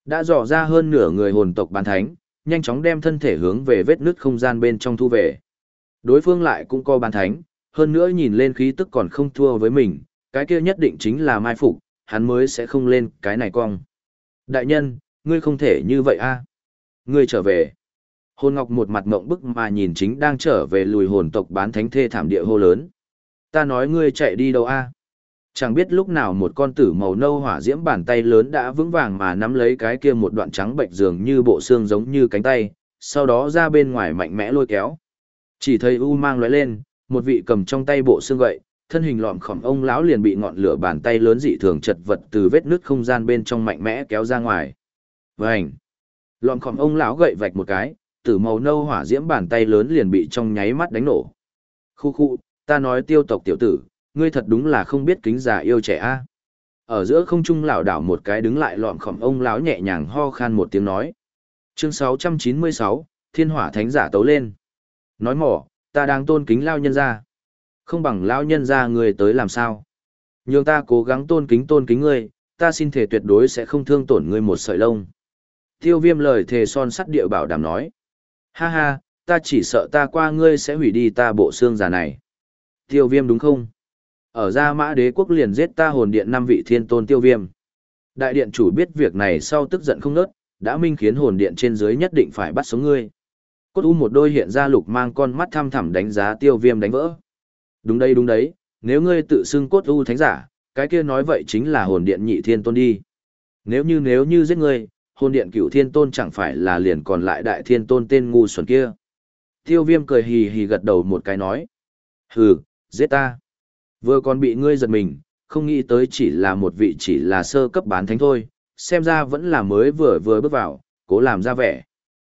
Đã dò ra hơn nửa người hồn tộc bàn thánh, nhanh chóng đem thân thể hướng về vết nứt không gian bên trong thu về. Đối phương lại cũng có bàn thánh, hơn nữa nhìn lên khí tức còn không thua với mình, cái kia nhất định chính là mai phục, hắn mới sẽ không lên cái này cong. Đại nhân, ngươi không thể như vậy a. Ngươi trở về. Hồn Ngọc một mặt mộng bức mà nhìn chính đang trở về lùi hồn tộc bán thánh thê thảm địa hô lớn. Ta nói ngươi chạy đi đâu a? Chẳng biết lúc nào một con tử màu nâu hỏa diễm bàn tay lớn đã vững vàng mà nắm lấy cái kia một đoạn trắng bệnh dường như bộ xương giống như cánh tay, sau đó ra bên ngoài mạnh mẽ lôi kéo. Chỉ thấy u mang lóe lên, một vị cầm trong tay bộ xương gậy, thân hình lọm khỏm ông lão liền bị ngọn lửa bàn tay lớn dị thường chật vật từ vết nứt không gian bên trong mạnh mẽ kéo ra ngoài. Vành! Lọm khỏm ông lão gậy vạch một cái, tử màu nâu hỏa diễm bàn tay lớn liền bị trong nháy mắt đánh nổ. Khu khu, ta nói tiêu tộc tiểu tử, ngươi thật đúng là không biết kính già yêu trẻ a. Ở giữa không trung lảo đảo một cái đứng lại lọn khỏm ông lão nhẹ nhàng ho khan một tiếng nói. Chương 696, Thiên Hỏa Thánh giả tấu lên. Nói mỏ, ta đang tôn kính lao nhân ra. Không bằng lao nhân ra người tới làm sao. Nhưng ta cố gắng tôn kính tôn kính ngươi, ta xin thể tuyệt đối sẽ không thương tổn ngươi một sợi lông. Tiêu viêm lời thề son sắt địa bảo đảm nói. Ha ha, ta chỉ sợ ta qua ngươi sẽ hủy đi ta bộ xương già này. Tiêu viêm đúng không? Ở Gia Mã Đế quốc liền giết ta hồn điện năm vị thiên tôn tiêu viêm. Đại điện chủ biết việc này sau tức giận không nớt, đã minh khiến hồn điện trên dưới nhất định phải bắt sống ngươi. Cốt u một đôi hiện ra lục mang con mắt thăm thẳm đánh giá tiêu viêm đánh vỡ. Đúng đây đúng đấy, nếu ngươi tự xưng cốt u thánh giả, cái kia nói vậy chính là hồn điện nhị thiên tôn đi. Nếu như nếu như giết ngươi, hồn điện cửu thiên tôn chẳng phải là liền còn lại đại thiên tôn tên ngu xuẩn kia. Tiêu viêm cười hì hì gật đầu một cái nói. Hừ, giết ta. Vừa còn bị ngươi giật mình, không nghĩ tới chỉ là một vị chỉ là sơ cấp bán thánh thôi, xem ra vẫn là mới vừa vừa bước vào, cố làm ra vẻ.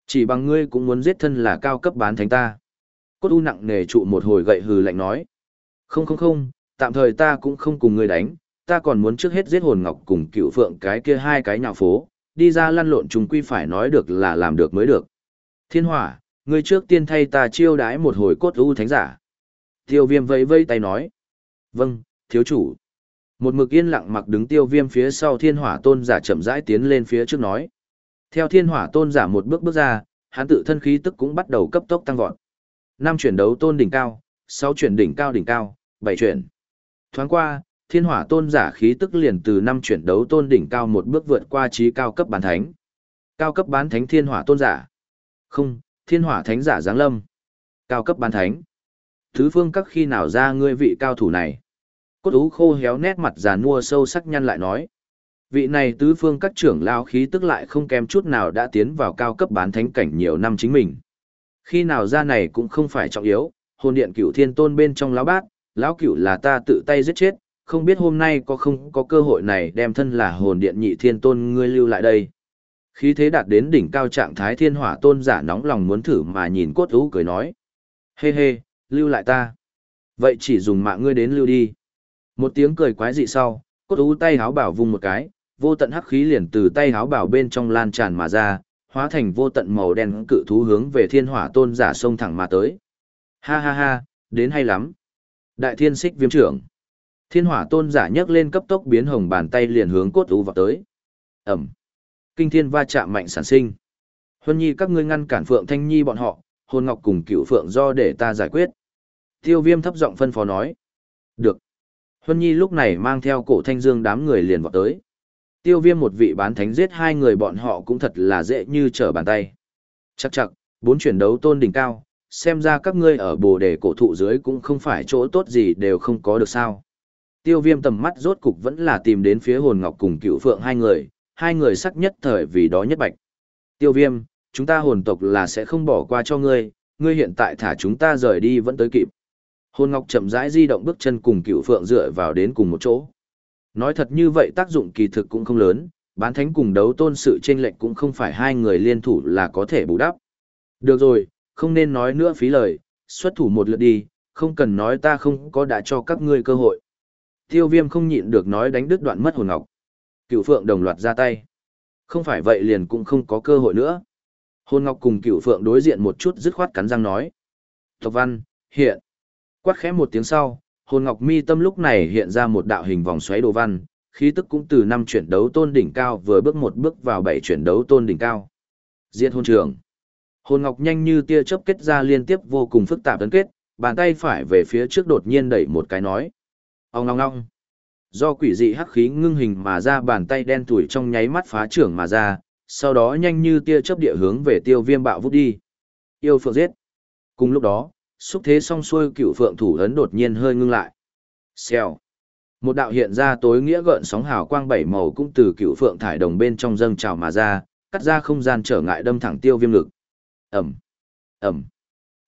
Chỉ bằng ngươi cũng muốn giết thân là cao cấp bán thánh ta. Cốt u nặng nề trụ một hồi gậy hừ lạnh nói. Không không không, tạm thời ta cũng không cùng ngươi đánh, ta còn muốn trước hết giết hồn ngọc cùng cựu phượng cái kia hai cái nhạo phố, đi ra lăn lộn chúng quy phải nói được là làm được mới được. Thiên hỏa, ngươi trước tiên thay ta chiêu đái một hồi cốt u thánh giả. Tiêu viêm vẫy vây tay nói. Vâng, thiếu chủ. Một mực yên lặng mặc đứng tiêu viêm phía sau thiên hỏa tôn giả chậm rãi tiến lên phía trước nói. Theo thiên hỏa tôn giả một bước bước ra, hắn tự thân khí tức cũng bắt đầu cấp tốc tăng vọt. Năm chuyển đấu tôn đỉnh cao, sáu chuyển đỉnh cao đỉnh cao, bảy chuyển. Thoáng qua, thiên hỏa tôn giả khí tức liền từ năm chuyển đấu tôn đỉnh cao một bước vượt qua trí cao cấp bán thánh. Cao cấp bán thánh thiên hỏa tôn giả. Không, thiên hỏa thánh giả giáng lâm. Cao cấp bán thánh. Thứ phương các khi nào ra ngươi vị cao thủ này? Cốt ú khô héo nét mặt già nua sâu sắc nhăn lại nói. Vị này tứ phương các trưởng lao khí tức lại không kém chút nào đã tiến vào cao cấp bán thánh cảnh nhiều năm chính mình. Khi nào ra này cũng không phải trọng yếu, hồn điện cửu thiên tôn bên trong lão bát, lão cửu là ta tự tay giết chết, không biết hôm nay có không có cơ hội này đem thân là hồn điện nhị thiên tôn ngươi lưu lại đây. Khí thế đạt đến đỉnh cao trạng thái thiên hỏa tôn giả nóng lòng muốn thử mà nhìn cốt ú cười nói. Hê hê, lưu lại ta. Vậy chỉ dùng mạng ngươi đến lưu đi. Một tiếng cười quái dị sau, cốt ú tay háo bảo vung một cái, vô tận hắc khí liền từ tay háo bảo bên trong lan tràn mà ra, hóa thành vô tận màu đen cự thú hướng về thiên hỏa tôn giả sông thẳng mà tới. Ha ha ha, đến hay lắm. Đại thiên xích viêm trưởng. Thiên hỏa tôn giả nhấc lên cấp tốc biến hồng bàn tay liền hướng cốt ú vào tới. Ẩm. Kinh thiên va chạm mạnh sản sinh. Huân nhi các ngươi ngăn cản phượng thanh nhi bọn họ, hồn ngọc cùng cựu phượng do để ta giải quyết. Tiêu viêm thấp giọng phân phó nói. Được. Huân nhi lúc này mang theo cổ thanh dương đám người liền vào tới. Tiêu viêm một vị bán thánh giết hai người bọn họ cũng thật là dễ như trở bàn tay. Chắc chắc, bốn chuyển đấu tôn đỉnh cao, xem ra các ngươi ở bồ đề cổ thụ dưới cũng không phải chỗ tốt gì đều không có được sao. Tiêu viêm tầm mắt rốt cục vẫn là tìm đến phía hồn ngọc cùng cựu phượng hai người, hai người sắc nhất thời vì đó nhất bạch. Tiêu viêm, chúng ta hồn tộc là sẽ không bỏ qua cho ngươi, ngươi hiện tại thả chúng ta rời đi vẫn tới kịp. Hồn ngọc chậm rãi di động bước chân cùng cựu phượng dựa vào đến cùng một chỗ. Nói thật như vậy tác dụng kỳ thực cũng không lớn, bán thánh cùng đấu tôn sự chênh lệch cũng không phải hai người liên thủ là có thể bù đắp. Được rồi, không nên nói nữa phí lời, xuất thủ một lượt đi, không cần nói ta không có đã cho các ngươi cơ hội. Tiêu viêm không nhịn được nói đánh đứt đoạn mất hồn ngọc. Cựu phượng đồng loạt ra tay. Không phải vậy liền cũng không có cơ hội nữa. Hồn ngọc cùng cựu phượng đối diện một chút dứt khoát cắn răng nói. Tộc văn, hiện. Quát khẽ một tiếng sau, hồn ngọc mi tâm lúc này hiện ra một đạo hình vòng xoáy đồ văn, khí tức cũng từ năm chuyển đấu tôn đỉnh cao vừa bước một bước vào bảy chuyển đấu tôn đỉnh cao. Diệt hồn trường. Hồn ngọc nhanh như tia chớp kết ra liên tiếp vô cùng phức tạp tấn kết, bàn tay phải về phía trước đột nhiên đẩy một cái nói. Ông ngong ngong. Do quỷ dị hắc khí ngưng hình mà ra bàn tay đen tuổi trong nháy mắt phá trưởng mà ra, sau đó nhanh như tia chớp địa hướng về tiêu viêm bạo vút đi. Yêu phượng giết. Cùng lúc đó, xúc thế song xuôi cựu phượng thủ ấn đột nhiên hơi ngưng lại. Xèo. Một đạo hiện ra tối nghĩa gợn sóng hào quang bảy màu cũng từ cựu phượng thải đồng bên trong dâng trào mà ra, cắt ra không gian trở ngại đâm thẳng tiêu viêm lực. Ẩm. Ẩm.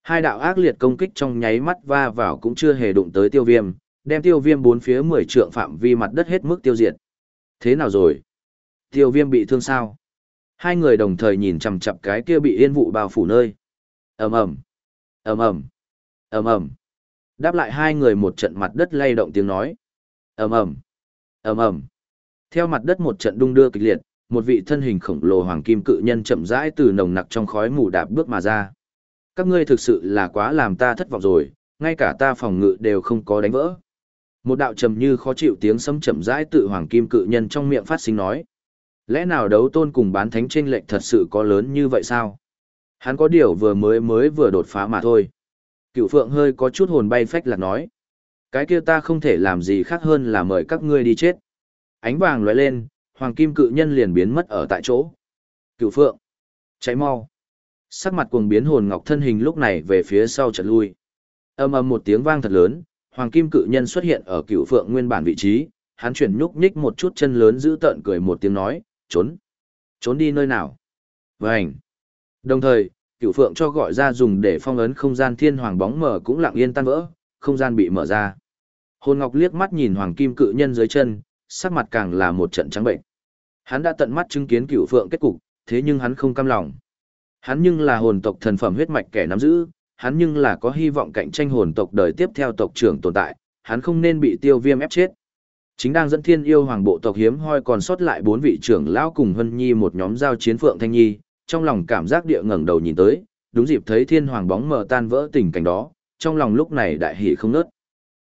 Hai đạo ác liệt công kích trong nháy mắt va vào cũng chưa hề đụng tới tiêu viêm, đem tiêu viêm bốn phía mười trượng phạm vi mặt đất hết mức tiêu diệt. Thế nào rồi? Tiêu viêm bị thương sao? Hai người đồng thời nhìn chằm chằm cái kia bị yên vụ bao phủ nơi. ầm ầm, ầm ầm, ầm ầm. Đáp lại hai người một trận mặt đất lay động tiếng nói. ầm ầm, ầm ầm. Theo mặt đất một trận đung đưa kịch liệt, một vị thân hình khổng lồ hoàng kim cự nhân chậm rãi từ nồng nặc trong khói mù đạp bước mà ra. Các ngươi thực sự là quá làm ta thất vọng rồi, ngay cả ta phòng ngự đều không có đánh vỡ. Một đạo trầm như khó chịu tiếng sấm chậm rãi tự hoàng kim cự nhân trong miệng phát sinh nói. Lẽ nào đấu tôn cùng bán thánh chênh lệch thật sự có lớn như vậy sao? Hắn có điều vừa mới mới vừa đột phá mà thôi. Cựu phượng hơi có chút hồn bay phách lạc nói. Cái kia ta không thể làm gì khác hơn là mời các ngươi đi chết. Ánh vàng lóe lên, hoàng kim cự nhân liền biến mất ở tại chỗ. Cựu phượng. Cháy mau. Sắc mặt cuồng biến hồn ngọc thân hình lúc này về phía sau chợt lui. Âm ầm một tiếng vang thật lớn, hoàng kim cự nhân xuất hiện ở cựu phượng nguyên bản vị trí, hắn chuyển nhúc nhích một chút chân lớn giữ tợn cười một tiếng nói, trốn. Trốn đi nơi nào? Vành, Đồng thời, cựu phượng cho gọi ra dùng để phong ấn không gian thiên hoàng bóng mở cũng lặng yên tan vỡ, không gian bị mở ra. Hồn Ngọc liếc mắt nhìn hoàng kim cự nhân dưới chân, sắc mặt càng là một trận trắng bệnh. Hắn đã tận mắt chứng kiến cựu phượng kết cục, thế nhưng hắn không cam lòng. Hắn nhưng là hồn tộc thần phẩm huyết mạch kẻ nắm giữ, hắn nhưng là có hy vọng cạnh tranh hồn tộc đời tiếp theo tộc trưởng tồn tại, hắn không nên bị tiêu viêm ép chết. Chính đang dẫn thiên yêu hoàng bộ tộc hiếm hoi còn sót lại bốn vị trưởng lão cùng Hân Nhi một nhóm giao chiến Phượng Thanh Nhi, trong lòng cảm giác địa ngẩng đầu nhìn tới, đúng dịp thấy thiên hoàng bóng mờ tan vỡ tình cảnh đó, trong lòng lúc này đại hỉ không nớt.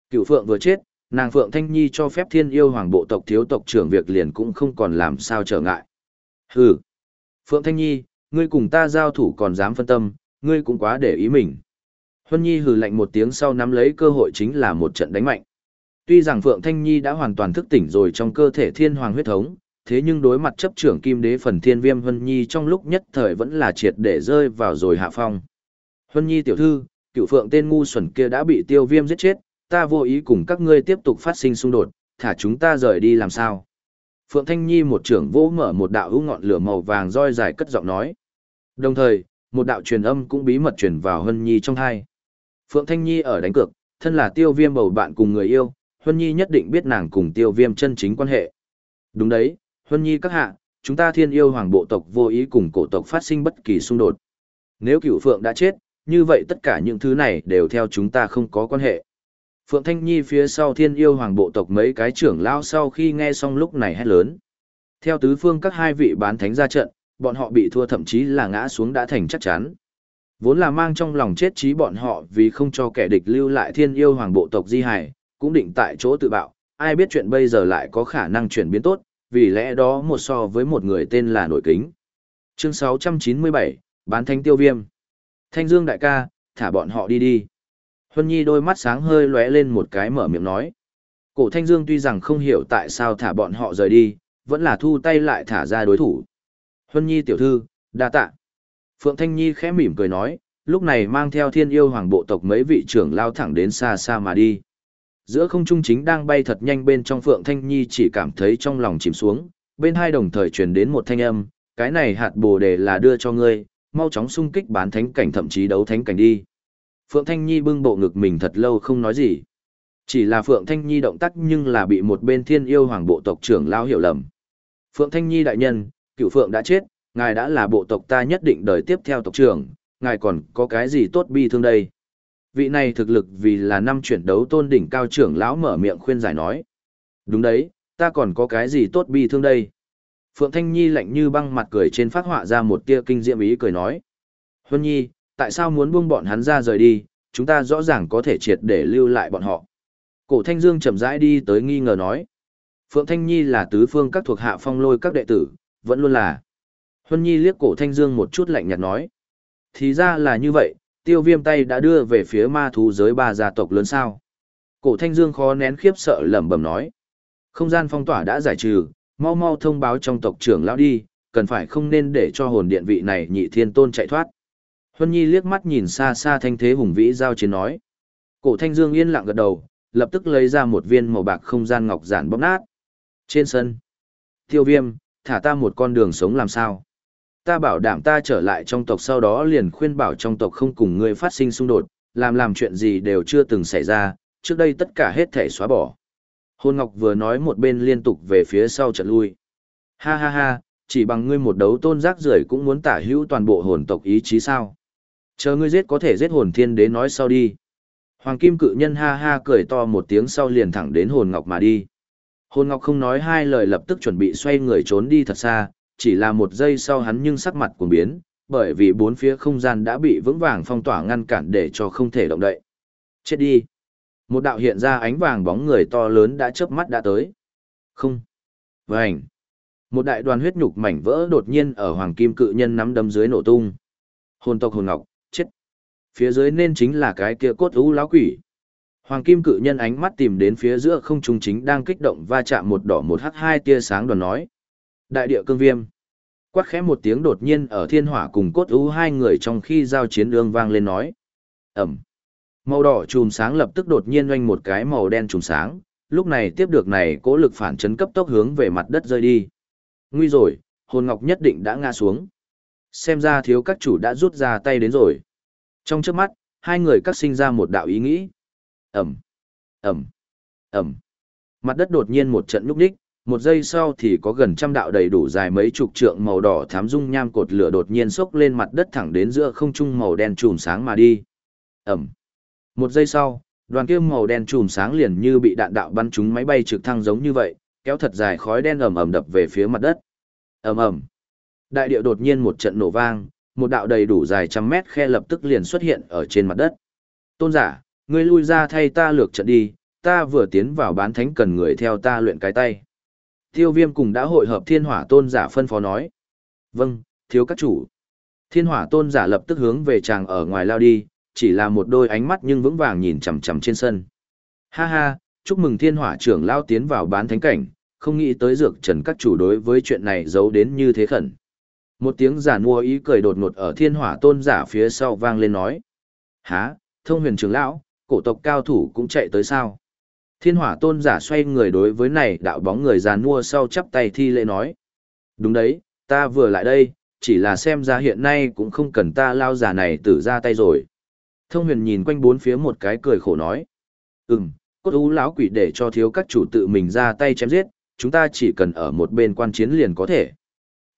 Cựu Phượng vừa chết, nàng Phượng Thanh Nhi cho phép thiên yêu hoàng bộ tộc thiếu tộc trưởng việc liền cũng không còn làm sao trở ngại. Hừ! Phượng Thanh Nhi, ngươi cùng ta giao thủ còn dám phân tâm, ngươi cũng quá để ý mình. Huân Nhi hừ lạnh một tiếng sau nắm lấy cơ hội chính là một trận đánh mạnh. Tuy rằng Phượng Thanh Nhi đã hoàn toàn thức tỉnh rồi trong cơ thể thiên hoàng huyết thống, thế nhưng đối mặt chấp trưởng kim đế phần thiên viêm Huân Nhi trong lúc nhất thời vẫn là triệt để rơi vào rồi hạ phong. Huân Nhi tiểu thư, cựu Phượng tên ngu xuẩn kia đã bị tiêu viêm giết chết, ta vô ý cùng các ngươi tiếp tục phát sinh xung đột, thả chúng ta rời đi làm sao. Phượng Thanh Nhi một trưởng vỗ mở một đạo hữu ngọn lửa màu vàng roi dài cất giọng nói. Đồng thời, một đạo truyền âm cũng bí mật truyền vào Hân Nhi trong hai. Phượng Thanh Nhi ở đánh cược, thân là tiêu viêm bầu bạn cùng người yêu, Huân Nhi nhất định biết nàng cùng tiêu viêm chân chính quan hệ. Đúng đấy, Huân Nhi các hạ, chúng ta thiên yêu hoàng bộ tộc vô ý cùng cổ tộc phát sinh bất kỳ xung đột. Nếu cửu Phượng đã chết, như vậy tất cả những thứ này đều theo chúng ta không có quan hệ. Phượng Thanh Nhi phía sau thiên yêu hoàng bộ tộc mấy cái trưởng lao sau khi nghe xong lúc này hét lớn. Theo tứ phương các hai vị bán thánh ra trận, bọn họ bị thua thậm chí là ngã xuống đã thành chắc chắn. Vốn là mang trong lòng chết trí bọn họ vì không cho kẻ địch lưu lại thiên yêu hoàng bộ tộc di hải, cũng định tại chỗ tự bạo, ai biết chuyện bây giờ lại có khả năng chuyển biến tốt, vì lẽ đó một so với một người tên là nổi kính. Chương 697, Bán Thánh Tiêu Viêm. Thanh Dương đại ca, thả bọn họ đi đi. Huân Nhi đôi mắt sáng hơi lóe lên một cái mở miệng nói. Cổ Thanh Dương tuy rằng không hiểu tại sao thả bọn họ rời đi, vẫn là thu tay lại thả ra đối thủ. Huân Nhi tiểu thư, đa tạ. Phượng Thanh Nhi khẽ mỉm cười nói, lúc này mang theo thiên yêu hoàng bộ tộc mấy vị trưởng lao thẳng đến xa xa mà đi. Giữa không trung chính đang bay thật nhanh bên trong Phượng Thanh Nhi chỉ cảm thấy trong lòng chìm xuống, bên hai đồng thời truyền đến một thanh âm, cái này hạt bồ đề là đưa cho ngươi, mau chóng xung kích bán thánh cảnh thậm chí đấu thánh cảnh đi. Phượng Thanh Nhi bưng bộ ngực mình thật lâu không nói gì. Chỉ là Phượng Thanh Nhi động tác nhưng là bị một bên thiên yêu hoàng bộ tộc trưởng lao hiểu lầm. Phượng Thanh Nhi đại nhân, cựu Phượng đã chết, ngài đã là bộ tộc ta nhất định đời tiếp theo tộc trưởng, ngài còn có cái gì tốt bi thương đây? Vị này thực lực vì là năm chuyển đấu tôn đỉnh cao trưởng lão mở miệng khuyên giải nói. Đúng đấy, ta còn có cái gì tốt bi thương đây? Phượng Thanh Nhi lạnh như băng mặt cười trên phát họa ra một tia kinh diệm ý cười nói. Huân Nhi, tại sao muốn buông bọn hắn ra rời đi, chúng ta rõ ràng có thể triệt để lưu lại bọn họ. Cổ Thanh Dương chậm rãi đi tới nghi ngờ nói. Phượng Thanh Nhi là tứ phương các thuộc hạ phong lôi các đệ tử, vẫn luôn là. Huân Nhi liếc cổ Thanh Dương một chút lạnh nhạt nói. Thì ra là như vậy, tiêu viêm tay đã đưa về phía ma thú giới ba gia tộc lớn sao. Cổ Thanh Dương khó nén khiếp sợ lẩm bẩm nói. Không gian phong tỏa đã giải trừ, mau mau thông báo trong tộc trưởng lão đi, cần phải không nên để cho hồn điện vị này nhị thiên tôn chạy thoát. Huân Nhi liếc mắt nhìn xa xa thanh thế hùng vĩ giao chiến nói. Cổ Thanh Dương yên lặng gật đầu, lập tức lấy ra một viên màu bạc không gian ngọc giản bóp nát. Trên sân, tiêu viêm, thả ta một con đường sống làm sao? Ta bảo đảm ta trở lại trong tộc sau đó liền khuyên bảo trong tộc không cùng ngươi phát sinh xung đột, làm làm chuyện gì đều chưa từng xảy ra, trước đây tất cả hết thể xóa bỏ. Hôn Ngọc vừa nói một bên liên tục về phía sau trận lui. Ha ha ha, chỉ bằng ngươi một đấu tôn rác rưởi cũng muốn tả hữu toàn bộ hồn tộc ý chí sao? Chờ ngươi giết có thể giết hồn thiên đế nói sau đi. Hoàng kim cự nhân ha ha cười to một tiếng sau liền thẳng đến hồn ngọc mà đi. Hồn ngọc không nói hai lời lập tức chuẩn bị xoay người trốn đi thật xa, chỉ là một giây sau hắn nhưng sắc mặt cuồng biến, bởi vì bốn phía không gian đã bị vững vàng phong tỏa ngăn cản để cho không thể động đậy. Chết đi. Một đạo hiện ra ánh vàng bóng người to lớn đã chớp mắt đã tới. Không. Vành. Một đại đoàn huyết nhục mảnh vỡ đột nhiên ở hoàng kim cự nhân nắm đấm dưới nổ tung. Hồn tộc hồn ngọc, chết. Phía dưới nên chính là cái kia cốt ú lão quỷ. Hoàng kim cự nhân ánh mắt tìm đến phía giữa không trung chính đang kích động va chạm một đỏ một hắc hai tia sáng đoàn nói. Đại địa cương viêm. Quát khẽ một tiếng đột nhiên ở thiên hỏa cùng cốt ú hai người trong khi giao chiến ương vang lên nói. Ẩm. Màu đỏ chùm sáng lập tức đột nhiên oanh một cái màu đen chùm sáng, lúc này tiếp được này cố lực phản chấn cấp tốc hướng về mặt đất rơi đi. Nguy rồi, hồn ngọc nhất định đã ngã xuống. Xem ra thiếu các chủ đã rút ra tay đến rồi. Trong trước mắt, hai người cắt sinh ra một đạo ý nghĩ. Ẩm, Ẩm, Ẩm. Mặt đất đột nhiên một trận nhúc đích, một giây sau thì có gần trăm đạo đầy đủ dài mấy chục trượng màu đỏ thám dung nham cột lửa đột nhiên xốc lên mặt đất thẳng đến giữa không trung màu đen trùm sáng mà đi. Ẩm. Một giây sau, đoàn kia màu đen trùm sáng liền như bị đạn đạo bắn trúng máy bay trực thăng giống như vậy, kéo thật dài khói đen ầm ầm đập về phía mặt đất. Ầm ầm. Đại địa đột nhiên một trận nổ vang, một đạo đầy đủ dài trăm mét khe lập tức liền xuất hiện ở trên mặt đất. Tôn giả, ngươi lui ra thay ta lược trận đi, ta vừa tiến vào bán thánh cần người theo ta luyện cái tay. Tiêu viêm cùng đã hội hợp thiên hỏa tôn giả phân phó nói. Vâng, thiếu các chủ. Thiên hỏa tôn giả lập tức hướng về chàng ở ngoài lao đi, chỉ là một đôi ánh mắt nhưng vững vàng nhìn chằm chằm trên sân. Ha ha, chúc mừng thiên hỏa trưởng lao tiến vào bán thánh cảnh, không nghĩ tới dược trần các chủ đối với chuyện này giấu đến như thế khẩn. Một tiếng giả mua ý cười đột ngột ở thiên hỏa tôn giả phía sau vang lên nói. Há, thông huyền trưởng lão, cổ tộc cao thủ cũng chạy tới sao? Thiên hỏa tôn giả xoay người đối với này đạo bóng người già mua sau chắp tay thi lễ nói. Đúng đấy, ta vừa lại đây, chỉ là xem ra hiện nay cũng không cần ta lao giả này tử ra tay rồi. Thông huyền nhìn quanh bốn phía một cái cười khổ nói. Ừm, cốt ú lão quỷ để cho thiếu các chủ tự mình ra tay chém giết, chúng ta chỉ cần ở một bên quan chiến liền có thể.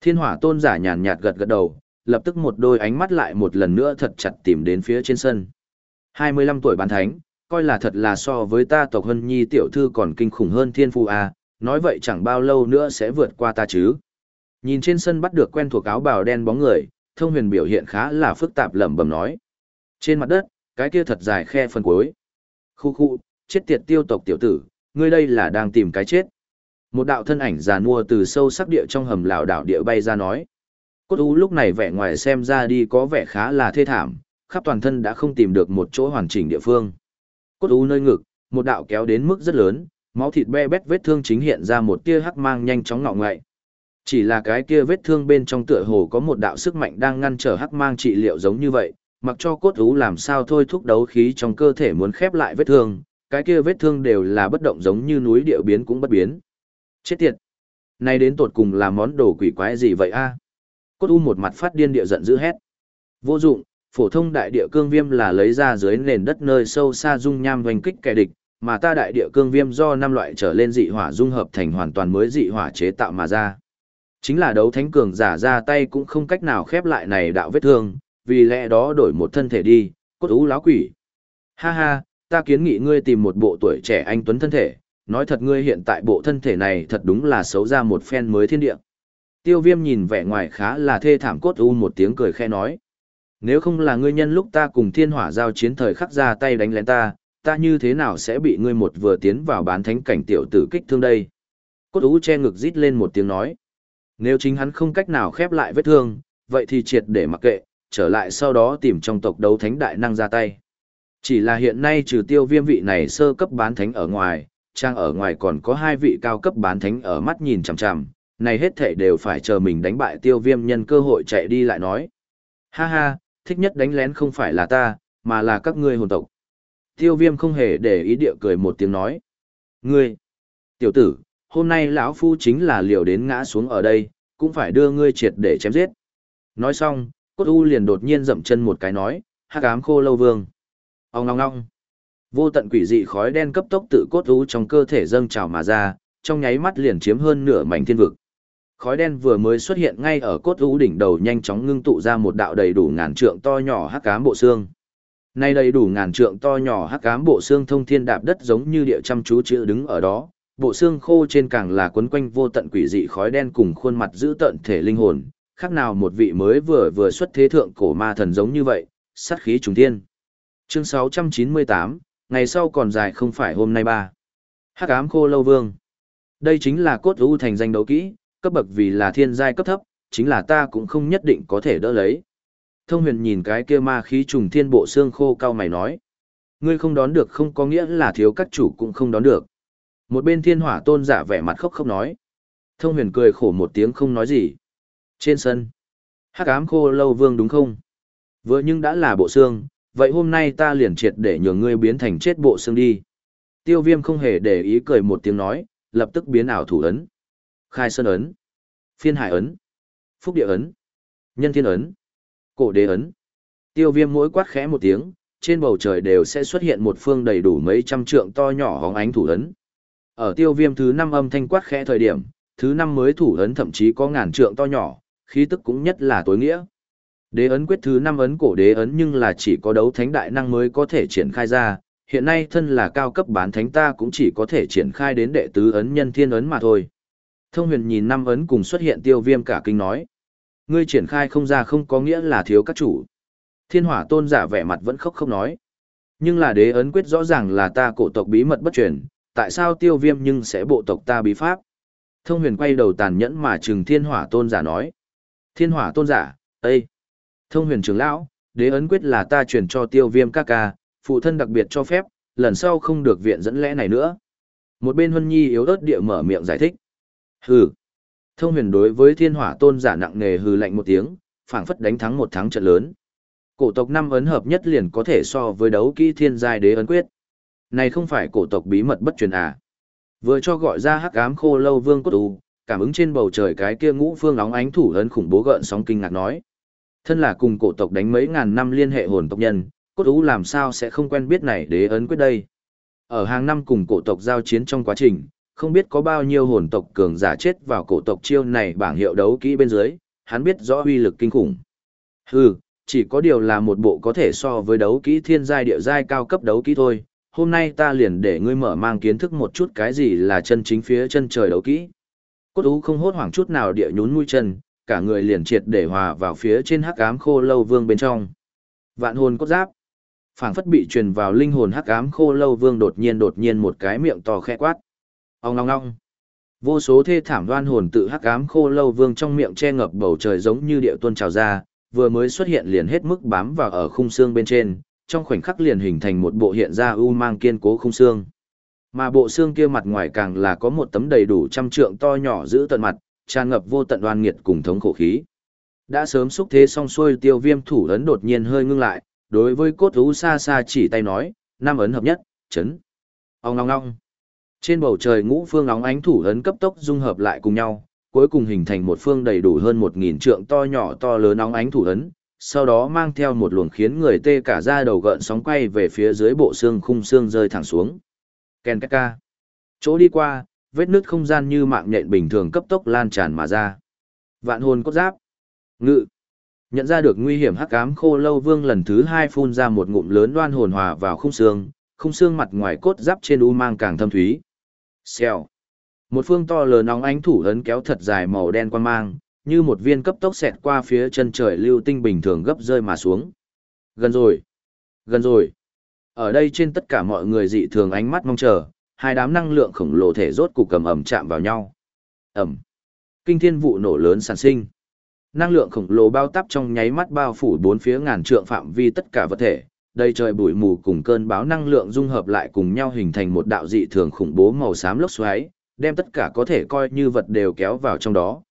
Thiên hỏa tôn giả nhàn nhạt gật gật đầu, lập tức một đôi ánh mắt lại một lần nữa thật chặt tìm đến phía trên sân. 25 tuổi bán thánh, coi là thật là so với ta tộc hân nhi tiểu thư còn kinh khủng hơn thiên phu a à, nói vậy chẳng bao lâu nữa sẽ vượt qua ta chứ. Nhìn trên sân bắt được quen thuộc áo bào đen bóng người, thông huyền biểu hiện khá là phức tạp lẩm bẩm nói. Trên mặt đất, cái kia thật dài khe phần cuối. Khu khu, chết tiệt tiêu tộc tiểu tử, ngươi đây là đang tìm cái chết. Một đạo thân ảnh già nua từ sâu sắc địa trong hầm lào đảo địa bay ra nói. Cốt u lúc này vẻ ngoài xem ra đi có vẻ khá là thê thảm, khắp toàn thân đã không tìm được một chỗ hoàn chỉnh địa phương. Cốt u nơi ngực, một đạo kéo đến mức rất lớn, máu thịt be bét vết thương chính hiện ra một tia hắc mang nhanh chóng ngọ ngậy. Chỉ là cái kia vết thương bên trong tựa hồ có một đạo sức mạnh đang ngăn trở hắc mang trị liệu giống như vậy, mặc cho cốt u làm sao thôi thúc đấu khí trong cơ thể muốn khép lại vết thương, cái kia vết thương đều là bất động giống như núi địa biến cũng bất biến. Chết tiệt! Này đến tột cùng là món đồ quỷ quái gì vậy a? Cốt u một mặt phát điên địa giận dữ hét. Vô dụng, phổ thông đại địa cương viêm là lấy ra dưới nền đất nơi sâu xa dung nham vành kích kẻ địch, mà ta đại địa cương viêm do năm loại trở lên dị hỏa dung hợp thành hoàn toàn mới dị hỏa chế tạo mà ra. Chính là đấu thánh cường giả ra tay cũng không cách nào khép lại này đạo vết thương, vì lẽ đó đổi một thân thể đi, cốt ú láo quỷ. Ha ha, ta kiến nghị ngươi tìm một bộ tuổi trẻ anh tuấn thân thể, nói thật ngươi hiện tại bộ thân thể này thật đúng là xấu ra một phen mới thiên địa. Tiêu viêm nhìn vẻ ngoài khá là thê thảm cốt u một tiếng cười khe nói. Nếu không là ngươi nhân lúc ta cùng thiên hỏa giao chiến thời khắc ra tay đánh lén ta, ta như thế nào sẽ bị ngươi một vừa tiến vào bán thánh cảnh tiểu tử kích thương đây? Cốt ú che ngực rít lên một tiếng nói. Nếu chính hắn không cách nào khép lại vết thương, vậy thì triệt để mặc kệ, trở lại sau đó tìm trong tộc đấu thánh đại năng ra tay. Chỉ là hiện nay trừ tiêu viêm vị này sơ cấp bán thánh ở ngoài, trang ở ngoài còn có hai vị cao cấp bán thánh ở mắt nhìn chằm chằm, này hết thể đều phải chờ mình đánh bại tiêu viêm nhân cơ hội chạy đi lại nói. Ha ha, thích nhất đánh lén không phải là ta, mà là các ngươi hồn tộc. Tiêu viêm không hề để ý địa cười một tiếng nói. Ngươi, tiểu tử, hôm nay lão phu chính là liều đến ngã xuống ở đây, cũng phải đưa ngươi triệt để chém giết. Nói xong, cốt u liền đột nhiên dậm chân một cái nói, hắc ám khô lâu vương. Ông ngong ngong. Vô tận quỷ dị khói đen cấp tốc tự cốt u trong cơ thể dâng trào mà ra, trong nháy mắt liền chiếm hơn nửa mảnh thiên vực. Khói đen vừa mới xuất hiện ngay ở cốt u đỉnh đầu nhanh chóng ngưng tụ ra một đạo đầy đủ ngàn trượng to nhỏ hắc ám bộ xương. Nay đầy đủ ngàn trượng to nhỏ hắc ám bộ xương thông thiên đạp đất giống như địa chăm chú chữ đứng ở đó, bộ xương khô trên càng là quấn quanh vô tận quỷ dị khói đen cùng khuôn mặt giữ tận thể linh hồn, khác nào một vị mới vừa vừa xuất thế thượng cổ ma thần giống như vậy, sát khí trùng thiên. Chương 698, ngày sau còn dài không phải hôm nay ba. Hắc ám khô lâu vương. Đây chính là cốt u thành danh đấu kỹ, cấp bậc vì là thiên giai cấp thấp, chính là ta cũng không nhất định có thể đỡ lấy. Thông huyền nhìn cái kia ma khí trùng thiên bộ xương khô cao mày nói. Ngươi không đón được không có nghĩa là thiếu các chủ cũng không đón được. Một bên thiên hỏa tôn giả vẻ mặt khóc khóc nói. Thông huyền cười khổ một tiếng không nói gì. Trên sân. Hắc ám khô lâu vương đúng không? Vừa nhưng đã là bộ xương, vậy hôm nay ta liền triệt để nhường ngươi biến thành chết bộ xương đi. Tiêu viêm không hề để ý cười một tiếng nói, lập tức biến ảo thủ ấn. Khai sơn ấn, phiên hải ấn, phúc địa ấn, nhân thiên ấn, cổ đế ấn. Tiêu viêm mỗi quát khẽ một tiếng, trên bầu trời đều sẽ xuất hiện một phương đầy đủ mấy trăm trượng to nhỏ hóng ánh thủ ấn. Ở tiêu viêm thứ năm âm thanh quát khẽ thời điểm, thứ năm mới thủ ấn thậm chí có ngàn trượng to nhỏ, khí tức cũng nhất là tối nghĩa. Đế ấn quyết thứ năm ấn cổ đế ấn nhưng là chỉ có đấu thánh đại năng mới có thể triển khai ra, hiện nay thân là cao cấp bán thánh ta cũng chỉ có thể triển khai đến đệ tứ ấn nhân thiên ấn mà thôi. Thông huyền nhìn năm ấn cùng xuất hiện tiêu viêm cả kinh nói. Ngươi triển khai không ra không có nghĩa là thiếu các chủ. Thiên hỏa tôn giả vẻ mặt vẫn khóc không nói. Nhưng là đế ấn quyết rõ ràng là ta cổ tộc bí mật bất truyền, tại sao tiêu viêm nhưng sẽ bộ tộc ta bí pháp? Thông huyền quay đầu tàn nhẫn mà trừng thiên hỏa tôn giả nói. Thiên hỏa tôn giả, Ê! Thông huyền trưởng lão, đế ấn quyết là ta truyền cho tiêu viêm các ca, phụ thân đặc biệt cho phép, lần sau không được viện dẫn lẽ này nữa. Một bên Huân Nhi yếu ớt địa mở miệng giải thích. Hừ. Thông huyền đối với thiên hỏa tôn giả nặng nề hừ lạnh một tiếng, phảng phất đánh thắng một thắng trận lớn. Cổ tộc năm ấn hợp nhất liền có thể so với đấu kỹ thiên giai đế ấn quyết. Này không phải cổ tộc bí mật bất truyền à. Vừa cho gọi ra hắc ám khô lâu vương cốt u, cảm ứng trên bầu trời cái kia ngũ phương óng ánh thủ ấn khủng bố gợn sóng kinh ngạc nói. Thân là cùng cổ tộc đánh mấy ngàn năm liên hệ hồn tộc nhân, cốt ú làm sao sẽ không quen biết này đế ấn quyết đây. Ở hàng năm cùng cổ tộc giao chiến trong quá trình, không biết có bao nhiêu hồn tộc cường giả chết vào cổ tộc chiêu này bảng hiệu đấu kỹ bên dưới, hắn biết rõ uy lực kinh khủng. Hừ, chỉ có điều là một bộ có thể so với đấu kỹ thiên giai địa giai cao cấp đấu kỹ thôi. Hôm nay ta liền để ngươi mở mang kiến thức một chút cái gì là chân chính phía chân trời đấu kỹ. Cốt ú không hốt hoảng chút nào địa nhún mũi chân, cả người liền triệt để hòa vào phía trên hắc ám khô lâu vương bên trong. Vạn hồn cốt giáp, phảng phất bị truyền vào linh hồn hắc ám khô lâu vương đột nhiên đột nhiên một cái miệng to khẽ quát. Ong long long Vô số thê thảm đoan hồn tự hắc ám khô lâu vương trong miệng che ngập bầu trời giống như địa tuôn trào ra, vừa mới xuất hiện liền hết mức bám vào ở khung xương bên trên, trong khoảnh khắc liền hình thành một bộ hiện ra u mang kiên cố khung xương. Mà bộ xương kia mặt ngoài càng là có một tấm đầy đủ trăm trượng to nhỏ giữ tận mặt, tràn ngập vô tận đoan nghiệt cùng thống khổ khí. Đã sớm xúc thế xong xuôi tiêu viêm thủ ấn đột nhiên hơi ngưng lại, đối với cốt thú xa xa chỉ tay nói, năm ấn hợp nhất, chấn. Ông ngong ngong. Trên bầu trời ngũ phương óng ánh thủ ấn cấp tốc dung hợp lại cùng nhau, cuối cùng hình thành một phương đầy đủ hơn một nghìn trượng to nhỏ to lớn óng ánh thủ ấn, sau đó mang theo một luồng khiến người tê cả da đầu gợn sóng quay về phía dưới bộ xương khung xương rơi thẳng xuống. Ken ca. Chỗ đi qua, vết nứt không gian như mạng nhện bình thường cấp tốc lan tràn mà ra. Vạn hồn cốt giáp. Ngự. Nhận ra được nguy hiểm hắc ám khô lâu vương lần thứ hai phun ra một ngụm lớn đoan hồn hòa vào khung xương, khung xương mặt ngoài cốt giáp trên u mang càng thâm thúy. Xèo. Một phương to lớn nóng ánh thủ ấn kéo thật dài màu đen quan mang, như một viên cấp tốc xẹt qua phía chân trời lưu tinh bình thường gấp rơi mà xuống. Gần rồi. Gần rồi. Ở đây trên tất cả mọi người dị thường ánh mắt mong chờ, hai đám năng lượng khổng lồ thể rốt cục cầm ẩm chạm vào nhau. Ẩm. Kinh thiên vụ nổ lớn sản sinh. Năng lượng khổng lồ bao tắp trong nháy mắt bao phủ bốn phía ngàn trượng phạm vi tất cả vật thể, đầy trời bụi mù cùng cơn báo năng lượng dung hợp lại cùng nhau hình thành một đạo dị thường khủng bố màu xám lốc xoáy, đem tất cả có thể coi như vật đều kéo vào trong đó.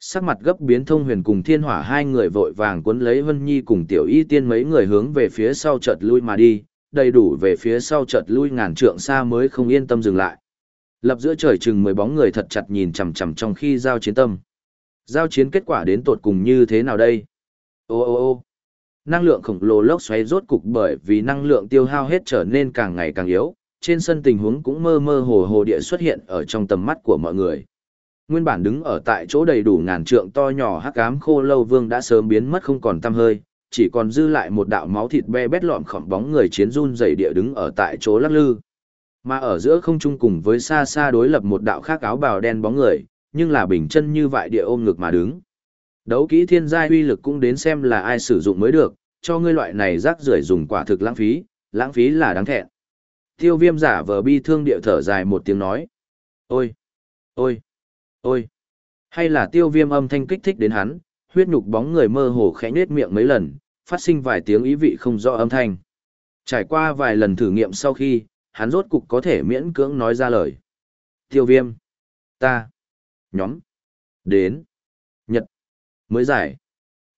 Sắc mặt gấp biến thông huyền cùng thiên hỏa hai người vội vàng cuốn lấy Vân Nhi cùng tiểu y tiên mấy người hướng về phía sau chợt lui mà đi, đầy đủ về phía sau chợt lui ngàn trượng xa mới không yên tâm dừng lại. Lập giữa trời chừng mười bóng người thật chặt nhìn chằm chằm trong khi giao chiến tâm. Giao chiến kết quả đến tột cùng như thế nào đây? Ô ô ô năng lượng khổng lồ lốc xoáy rốt cục bởi vì năng lượng tiêu hao hết trở nên càng ngày càng yếu, trên sân tình huống cũng mơ mơ hồ hồ địa xuất hiện ở trong tầm mắt của mọi người. Nguyên bản đứng ở tại chỗ đầy đủ ngàn trượng to nhỏ hắc ám khô lâu vương đã sớm biến mất không còn tăm hơi, chỉ còn dư lại một đạo máu thịt be bét lọm khỏm bóng người chiến run dày địa đứng ở tại chỗ lắc lư. Mà ở giữa không trung cùng với xa xa đối lập một đạo khác áo bào đen bóng người, nhưng là bình chân như vậy địa ôm ngực mà đứng. Đấu kỹ thiên giai uy lực cũng đến xem là ai sử dụng mới được, cho ngươi loại này rác rưởi dùng quả thực lãng phí, lãng phí là đáng thẹn. Tiêu viêm giả vờ bi thương địa thở dài một tiếng nói. Ôi! Ôi! Ôi! Hay là tiêu viêm âm thanh kích thích đến hắn, huyết nhục bóng người mơ hồ khẽ nết miệng mấy lần, phát sinh vài tiếng ý vị không rõ âm thanh. Trải qua vài lần thử nghiệm sau khi, hắn rốt cục có thể miễn cưỡng nói ra lời. Tiêu viêm! Ta! Nhóm! Đến! Mới giải!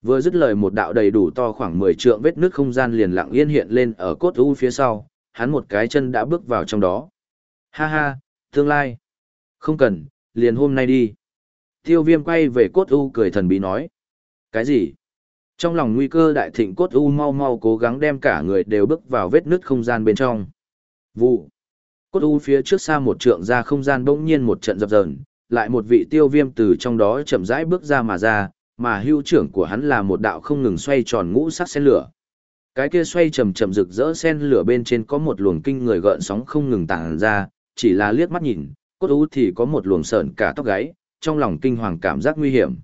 Vừa dứt lời một đạo đầy đủ to khoảng 10 trượng vết nước không gian liền lặng yên hiện lên ở cốt u phía sau, hắn một cái chân đã bước vào trong đó. Ha ha, tương lai. Không cần, liền hôm nay đi. Tiêu viêm quay về cốt u cười thần bí nói. Cái gì? Trong lòng nguy cơ đại thịnh cốt u mau mau cố gắng đem cả người đều bước vào vết nứt không gian bên trong. Vụ. Cốt u phía trước xa một trượng ra không gian bỗng nhiên một trận dập dờn, lại một vị tiêu viêm từ trong đó chậm rãi bước ra mà ra, mà hưu trưởng của hắn là một đạo không ngừng xoay tròn ngũ sắc sen lửa. Cái kia xoay chậm chậm rực rỡ sen lửa bên trên có một luồng kinh người gợn sóng không ngừng tàng ra, chỉ là liếc mắt nhìn, cốt ú thì có một luồng sợn cả tóc gáy, trong lòng kinh hoàng cảm giác nguy hiểm.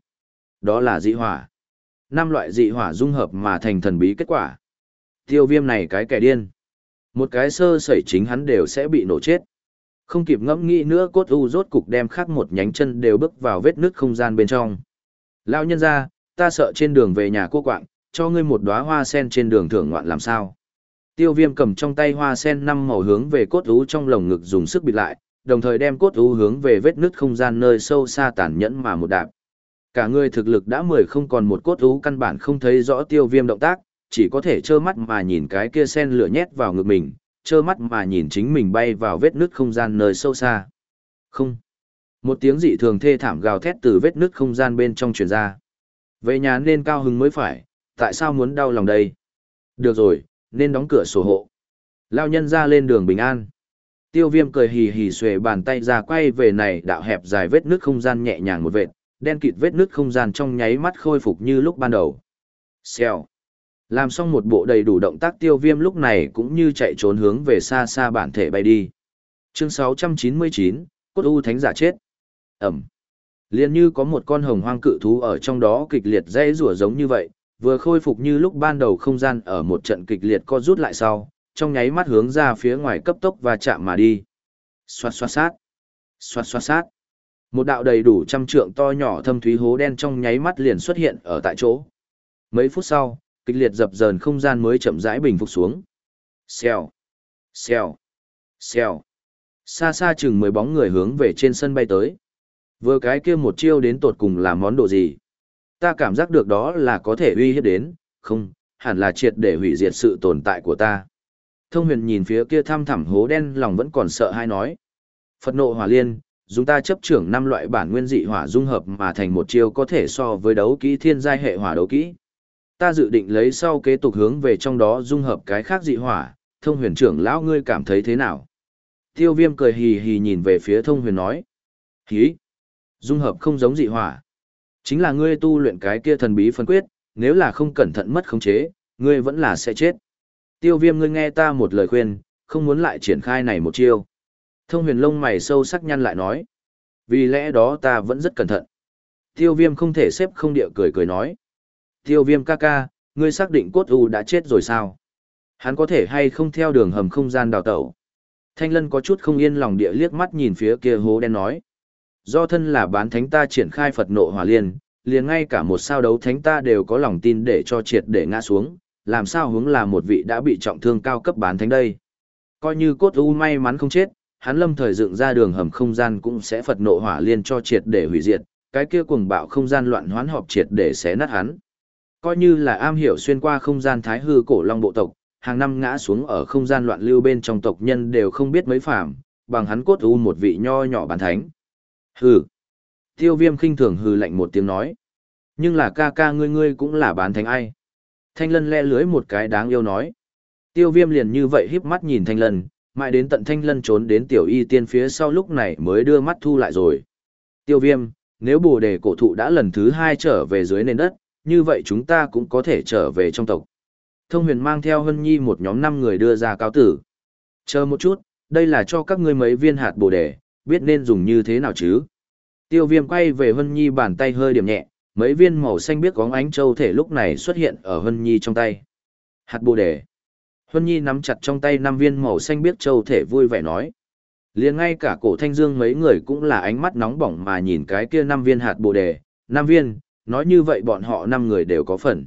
Đó là dị hỏa. Năm loại dị hỏa dung hợp mà thành thần bí kết quả. Tiêu viêm này cái kẻ điên. Một cái sơ sẩy chính hắn đều sẽ bị nổ chết. Không kịp ngẫm nghĩ nữa cốt u rốt cục đem khắc một nhánh chân đều bước vào vết nước không gian bên trong. Lão nhân ra, ta sợ trên đường về nhà cô quạng, cho ngươi một đóa hoa sen trên đường thưởng ngoạn làm sao. Tiêu viêm cầm trong tay hoa sen năm màu hướng về cốt ú trong lồng ngực dùng sức bịt lại, đồng thời đem cốt ú hướng về vết nứt không gian nơi sâu xa tàn nhẫn mà một đạp. Cả người thực lực đã mười không còn một cốt ú căn bản không thấy rõ tiêu viêm động tác, chỉ có thể trơ mắt mà nhìn cái kia sen lửa nhét vào ngực mình, trơ mắt mà nhìn chính mình bay vào vết nứt không gian nơi sâu xa. Không. Một tiếng dị thường thê thảm gào thét từ vết nứt không gian bên trong truyền ra. Về nhà nên cao hứng mới phải, tại sao muốn đau lòng đây? Được rồi, nên đóng cửa sổ hộ. Lao nhân ra lên đường bình an. Tiêu viêm cười hì hì xuề bàn tay ra quay về này đạo hẹp dài vết nước không gian nhẹ nhàng một vệt, đen kịt vết nước không gian trong nháy mắt khôi phục như lúc ban đầu. Xèo. Làm xong một bộ đầy đủ động tác tiêu viêm lúc này cũng như chạy trốn hướng về xa xa bản thể bay đi. Chương 699, Cốt U Thánh Giả chết. Ẩm. Liên như có một con hồng hoang cự thú ở trong đó kịch liệt dây rủa giống như vậy, vừa khôi phục như lúc ban đầu không gian ở một trận kịch liệt co rút lại sau, trong nháy mắt hướng ra phía ngoài cấp tốc và chạm mà đi. Xoát xoát sát. Xoát xoát sát. Một đạo đầy đủ trăm trượng to nhỏ thâm thúy hố đen trong nháy mắt liền xuất hiện ở tại chỗ. Mấy phút sau, kịch liệt dập dờn không gian mới chậm rãi bình phục xuống. Xèo. Xèo. Xèo. Xa xa chừng mười bóng người hướng về trên sân bay tới. Vừa cái kia một chiêu đến tột cùng là món đồ gì? Ta cảm giác được đó là có thể uy hiếp đến, không, hẳn là triệt để hủy diệt sự tồn tại của ta. Thông huyền nhìn phía kia thăm thẳm hố đen lòng vẫn còn sợ hay nói. Phật nộ hỏa liên, dùng ta chấp trưởng năm loại bản nguyên dị hỏa dung hợp mà thành một chiêu có thể so với đấu kỹ thiên giai hệ hỏa đấu kỹ. Ta dự định lấy sau kế tục hướng về trong đó dung hợp cái khác dị hỏa, thông huyền trưởng lão ngươi cảm thấy thế nào? Tiêu viêm cười hì hì nhìn về phía thông huyền nói. Hí! Dung hợp không giống dị hỏa. Chính là ngươi tu luyện cái kia thần bí phân quyết, nếu là không cẩn thận mất khống chế, ngươi vẫn là sẽ chết. Tiêu viêm ngươi nghe ta một lời khuyên, không muốn lại triển khai này một chiêu. Thông huyền lông mày sâu sắc nhăn lại nói. Vì lẽ đó ta vẫn rất cẩn thận. Tiêu viêm không thể xếp không địa cười cười nói. Tiêu viêm ca ca, ngươi xác định cốt u đã chết rồi sao? Hắn có thể hay không theo đường hầm không gian đào tẩu? Thanh lân có chút không yên lòng địa liếc mắt nhìn phía kia hố đen nói. Do thân là bán thánh ta triển khai Phật nộ hỏa liên, liền ngay cả một sao đấu thánh ta đều có lòng tin để cho triệt để ngã xuống, làm sao hướng là một vị đã bị trọng thương cao cấp bán thánh đây. Coi như cốt u may mắn không chết, hắn lâm thời dựng ra đường hầm không gian cũng sẽ Phật nộ hỏa liên cho triệt để hủy diệt, cái kia cuồng bạo không gian loạn hoán họp triệt để xé nát hắn. Coi như là am hiểu xuyên qua không gian thái hư cổ long bộ tộc, hàng năm ngã xuống ở không gian loạn lưu bên trong tộc nhân đều không biết mấy phàm, bằng hắn cốt u một vị nho nhỏ bán thánh. Hừ. Tiêu viêm khinh thường hừ lạnh một tiếng nói. Nhưng là ca ca ngươi ngươi cũng là bán thánh ai. Thanh lân le lưới một cái đáng yêu nói. Tiêu viêm liền như vậy híp mắt nhìn thanh lân, mãi đến tận thanh lân trốn đến tiểu y tiên phía sau lúc này mới đưa mắt thu lại rồi. Tiêu viêm, nếu bồ đề cổ thụ đã lần thứ hai trở về dưới nền đất, như vậy chúng ta cũng có thể trở về trong tộc. Thông huyền mang theo Hân Nhi một nhóm năm người đưa ra cáo tử. Chờ một chút, đây là cho các ngươi mấy viên hạt bồ đề, biết nên dùng như thế nào chứ? Tiêu viêm quay về Hân Nhi bàn tay hơi điểm nhẹ, mấy viên màu xanh biếc có ánh châu thể lúc này xuất hiện ở Hân Nhi trong tay. Hạt bồ đề. Hân Nhi nắm chặt trong tay năm viên màu xanh biếc châu thể vui vẻ nói. liền ngay cả cổ thanh dương mấy người cũng là ánh mắt nóng bỏng mà nhìn cái kia năm viên hạt bồ đề. Năm viên, nói như vậy bọn họ năm người đều có phần.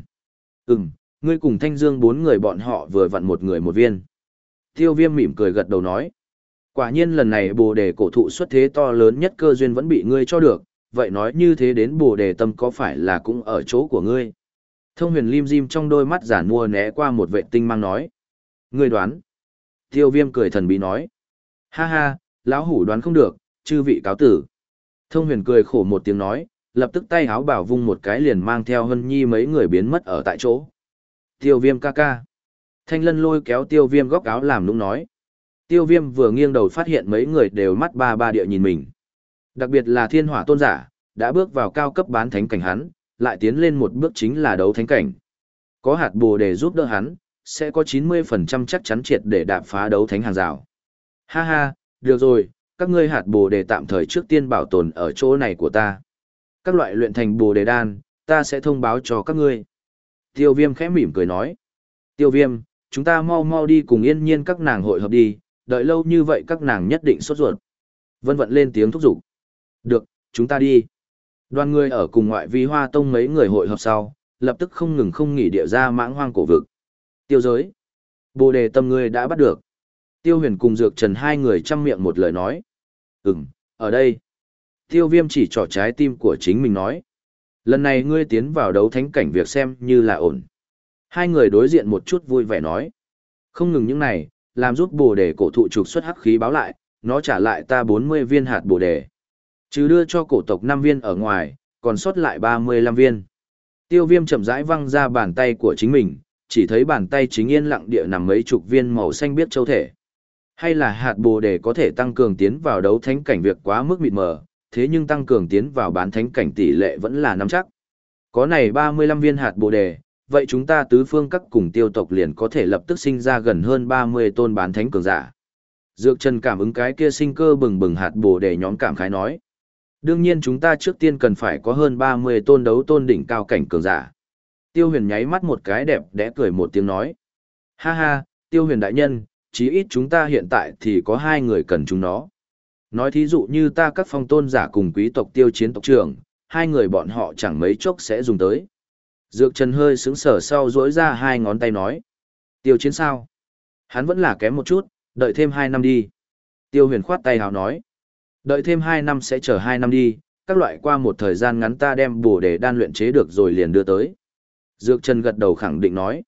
Ừm, ngươi cùng thanh dương bốn người bọn họ vừa vặn một người một viên. Tiêu viêm mỉm cười gật đầu nói. Quả nhiên lần này bồ đề cổ thụ xuất thế to lớn nhất cơ duyên vẫn bị ngươi cho được, vậy nói như thế đến bồ đề tâm có phải là cũng ở chỗ của ngươi? Thông huyền lim dim trong đôi mắt giả mua né qua một vệ tinh mang nói. Ngươi đoán. Tiêu viêm cười thần bí nói. Ha ha, lão hủ đoán không được, chư vị cáo tử. Thông huyền cười khổ một tiếng nói, lập tức tay háo bảo vung một cái liền mang theo hân nhi mấy người biến mất ở tại chỗ. Tiêu viêm ca ca. Thanh lân lôi kéo tiêu viêm góc áo làm nũng nói. Tiêu viêm vừa nghiêng đầu phát hiện mấy người đều mắt ba ba địa nhìn mình. Đặc biệt là thiên hỏa tôn giả, đã bước vào cao cấp bán thánh cảnh hắn, lại tiến lên một bước chính là đấu thánh cảnh. Có hạt bồ để giúp đỡ hắn, sẽ có 90% chắc chắn triệt để đạp phá đấu thánh hàng rào. Ha ha, được rồi, các ngươi hạt bồ đề tạm thời trước tiên bảo tồn ở chỗ này của ta. Các loại luyện thành bồ đề đan, ta sẽ thông báo cho các ngươi. Tiêu viêm khẽ mỉm cười nói. Tiêu viêm, chúng ta mau mau đi cùng yên nhiên các nàng hội hợp đi, đợi lâu như vậy các nàng nhất định sốt ruột. Vân vận lên tiếng thúc giục. Được, chúng ta đi. Đoàn người ở cùng ngoại vi hoa tông mấy người hội hợp sau, lập tức không ngừng không nghỉ địa ra mãng hoang cổ vực. Tiêu giới. Bồ đề tâm ngươi đã bắt được. Tiêu huyền cùng dược trần hai người chăm miệng một lời nói. Ừm, ở đây. Tiêu viêm chỉ trỏ trái tim của chính mình nói. Lần này ngươi tiến vào đấu thánh cảnh việc xem như là ổn. Hai người đối diện một chút vui vẻ nói. Không ngừng những này, làm giúp bồ đề cổ thụ trục xuất hắc khí báo lại, nó trả lại ta 40 viên hạt bồ đề. Chứ đưa cho cổ tộc 5 viên ở ngoài, còn sót lại 35 viên. Tiêu viêm chậm rãi văng ra bàn tay của chính mình, chỉ thấy bàn tay chính yên lặng địa nằm mấy chục viên màu xanh biết châu thể. Hay là hạt bồ đề có thể tăng cường tiến vào đấu thánh cảnh việc quá mức mịt mờ, thế nhưng tăng cường tiến vào bán thánh cảnh tỷ lệ vẫn là nắm chắc. Có này 35 viên hạt bồ đề, vậy chúng ta tứ phương các cùng tiêu tộc liền có thể lập tức sinh ra gần hơn 30 tôn bán thánh cường giả. Dược Trần cảm ứng cái kia sinh cơ bừng bừng hạt bồ để nhóm cảm khái nói. Đương nhiên chúng ta trước tiên cần phải có hơn 30 tôn đấu tôn đỉnh cao cảnh cường giả. Tiêu huyền nháy mắt một cái đẹp đẽ cười một tiếng nói. Ha ha, tiêu huyền đại nhân, chí ít chúng ta hiện tại thì có hai người cần chúng nó. Nói thí dụ như ta các phong tôn giả cùng quý tộc tiêu chiến tộc trưởng, hai người bọn họ chẳng mấy chốc sẽ dùng tới. Dược Trần hơi sững sờ sau duỗi ra hai ngón tay nói. Tiêu chiến sao? Hắn vẫn là kém một chút, đợi thêm hai năm đi. Tiêu huyền khoát tay hào nói. Đợi thêm hai năm sẽ chờ hai năm đi, các loại qua một thời gian ngắn ta đem bổ để đan luyện chế được rồi liền đưa tới. Dược Trần gật đầu khẳng định nói.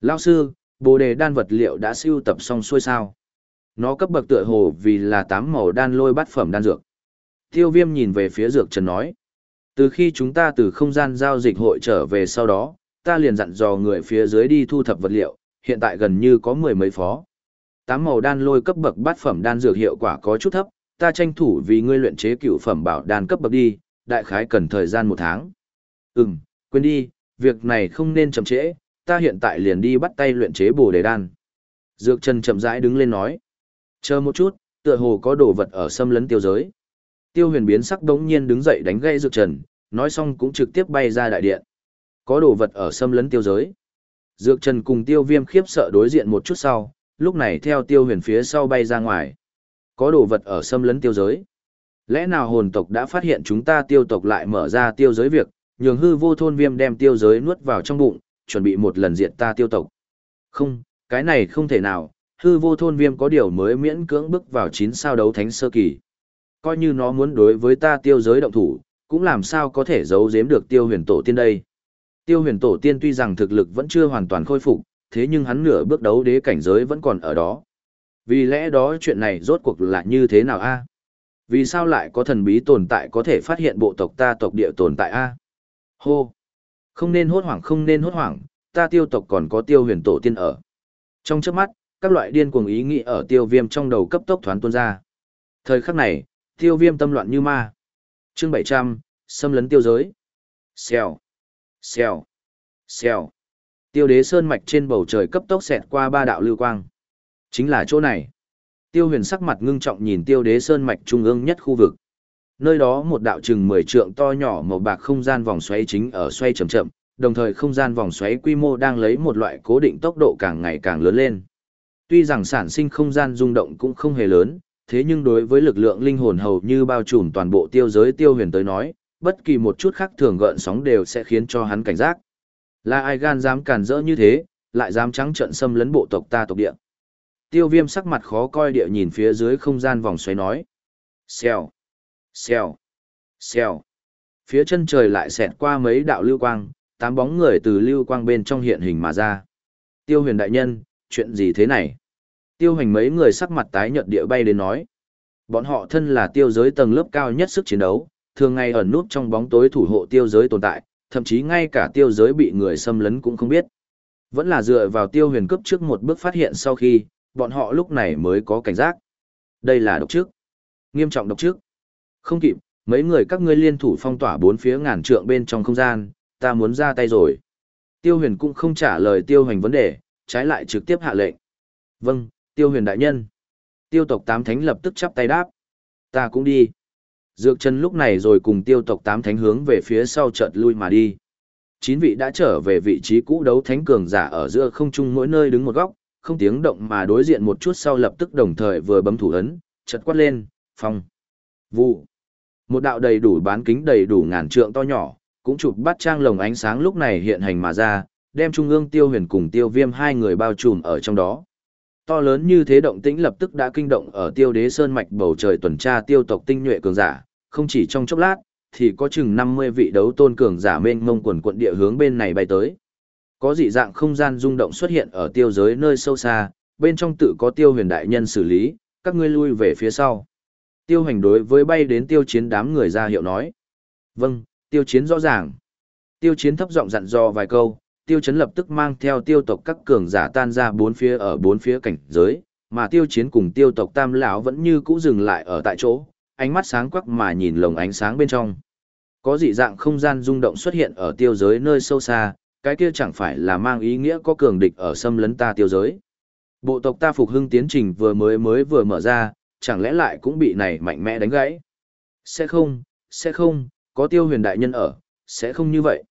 Lao sư, bồ đề đan vật liệu đã siêu tập xong xuôi sao? Nó cấp bậc tựa hồ vì là tám màu đan lôi bát phẩm đan dược. Tiêu viêm nhìn về phía Dược Trần nói. Từ khi chúng ta từ không gian giao dịch hội trở về sau đó, ta liền dặn dò người phía dưới đi thu thập vật liệu, hiện tại gần như có mười mấy phó. Tám màu đan lôi cấp bậc bát phẩm đan dược hiệu quả có chút thấp, ta tranh thủ vì ngươi luyện chế cựu phẩm bảo đan cấp bậc đi, đại khái cần thời gian một tháng. Ừm, quên đi, việc này không nên chậm trễ, ta hiện tại liền đi bắt tay luyện chế bồ đề đan. Dược Trần chậm rãi đứng lên nói. Chờ một chút, tựa hồ có đồ vật ở xâm lấn tiêu giới. Tiêu huyền biến sắc đống nhiên đứng dậy đánh gãy Dược Trần, nói xong cũng trực tiếp bay ra đại điện. Có đồ vật ở xâm lấn tiêu giới. Dược Trần cùng tiêu viêm khiếp sợ đối diện một chút sau, lúc này theo tiêu huyền phía sau bay ra ngoài. Có đồ vật ở xâm lấn tiêu giới. Lẽ nào hồn tộc đã phát hiện chúng ta tiêu tộc lại mở ra tiêu giới việc, nhường hư vô thôn viêm đem tiêu giới nuốt vào trong bụng, chuẩn bị một lần diệt ta tiêu tộc. Không, cái này không thể nào, hư vô thôn viêm có điều mới miễn cưỡng bước vào chín sao đấu thánh sơ kỳ. Coi như nó muốn đối với ta tiêu giới động thủ, cũng làm sao có thể giấu giếm được tiêu huyền tổ tiên đây. Tiêu huyền tổ tiên tuy rằng thực lực vẫn chưa hoàn toàn khôi phục, thế nhưng hắn nửa bước đấu đế cảnh giới vẫn còn ở đó. Vì lẽ đó chuyện này rốt cuộc là như thế nào a? Vì sao lại có thần bí tồn tại có thể phát hiện bộ tộc ta tộc địa tồn tại a? Hô! Không nên hốt hoảng không nên hốt hoảng, ta tiêu tộc còn có tiêu huyền tổ tiên ở. Trong chớp mắt, các loại điên cuồng ý nghĩ ở tiêu viêm trong đầu cấp tốc thoáng tuôn ra. Thời khắc này, tiêu viêm tâm loạn như ma chương 700, xâm lấn tiêu giới. Xèo, xèo, xèo. Tiêu đế sơn mạch trên bầu trời cấp tốc xẹt qua ba đạo lưu quang. Chính là chỗ này. Tiêu huyền sắc mặt ngưng trọng nhìn tiêu đế sơn mạch trung ương nhất khu vực. Nơi đó một đạo chừng 10 trượng to nhỏ màu bạc không gian vòng xoáy chính ở xoay chậm chậm, đồng thời không gian vòng xoáy quy mô đang lấy một loại cố định tốc độ càng ngày càng lớn lên. Tuy rằng sản sinh không gian rung động cũng không hề lớn, thế nhưng đối với lực lượng linh hồn hầu như bao trùm toàn bộ tiêu giới tiêu huyền tới nói, bất kỳ một chút khác thường gợn sóng đều sẽ khiến cho hắn cảnh giác. Là ai gan dám cản rỡ như thế, lại dám trắng trận xâm lấn bộ tộc ta tộc địa. Tiêu viêm sắc mặt khó coi địa nhìn phía dưới không gian vòng xoáy nói. Xèo, xèo, xèo. Phía chân trời lại xẹt qua mấy đạo lưu quang, tám bóng người từ lưu quang bên trong hiện hình mà ra. Tiêu huyền đại nhân, chuyện gì thế này? Tiêu hành mấy người sắc mặt tái nhợt địa bay đến nói. Bọn họ thân là tiêu giới tầng lớp cao nhất sức chiến đấu, thường ngày ẩn núp trong bóng tối thủ hộ tiêu giới tồn tại, thậm chí ngay cả tiêu giới bị người xâm lấn cũng không biết. Vẫn là dựa vào tiêu huyền cấp trước một bước phát hiện sau khi, bọn họ lúc này mới có cảnh giác. Đây là độc trước. Nghiêm trọng độc trước. Không kịp, mấy người các ngươi liên thủ phong tỏa bốn phía ngàn trượng bên trong không gian, ta muốn ra tay rồi. Tiêu huyền cũng không trả lời tiêu hành vấn đề, trái lại trực tiếp hạ lệnh. Vâng, tiêu huyền đại nhân. Tiêu tộc tám thánh lập tức chắp tay đáp. Ta cũng đi. Dược chân lúc này rồi cùng tiêu tộc tám thánh hướng về phía sau chợt lui mà đi. Chín vị đã trở về vị trí cũ đấu thánh cường giả ở giữa không trung mỗi nơi đứng một góc, không tiếng động mà đối diện một chút sau lập tức đồng thời vừa bấm thủ ấn, chợt quát lên, phong, vụ. Một đạo đầy đủ bán kính đầy đủ ngàn trượng to nhỏ, cũng chụp bắt trang lồng ánh sáng lúc này hiện hành mà ra, đem trung ương tiêu huyền cùng tiêu viêm hai người bao trùm ở trong đó. To lớn như thế động tĩnh lập tức đã kinh động ở tiêu đế sơn mạch bầu trời tuần tra tiêu tộc tinh nhuệ cường giả, không chỉ trong chốc lát, thì có chừng 50 vị đấu tôn cường giả mênh mông quần quận địa hướng bên này bay tới. Có dị dạng không gian rung động xuất hiện ở tiêu giới nơi sâu xa, bên trong tự có tiêu huyền đại nhân xử lý, các ngươi lui về phía sau. Tiêu hành đối với bay đến tiêu chiến đám người ra hiệu nói. Vâng, tiêu chiến rõ ràng. Tiêu chiến thấp giọng dặn dò vài câu, tiêu chấn lập tức mang theo tiêu tộc các cường giả tan ra bốn phía ở bốn phía cảnh giới, mà tiêu chiến cùng tiêu tộc tam lão vẫn như cũ dừng lại ở tại chỗ, ánh mắt sáng quắc mà nhìn lồng ánh sáng bên trong. Có dị dạng không gian rung động xuất hiện ở tiêu giới nơi sâu xa, cái kia chẳng phải là mang ý nghĩa có cường địch ở xâm lấn ta tiêu giới. Bộ tộc ta phục hưng tiến trình vừa mới mới vừa mở ra, chẳng lẽ lại cũng bị này mạnh mẽ đánh gãy? Sẽ không, sẽ không, có tiêu huyền đại nhân ở, sẽ không như vậy.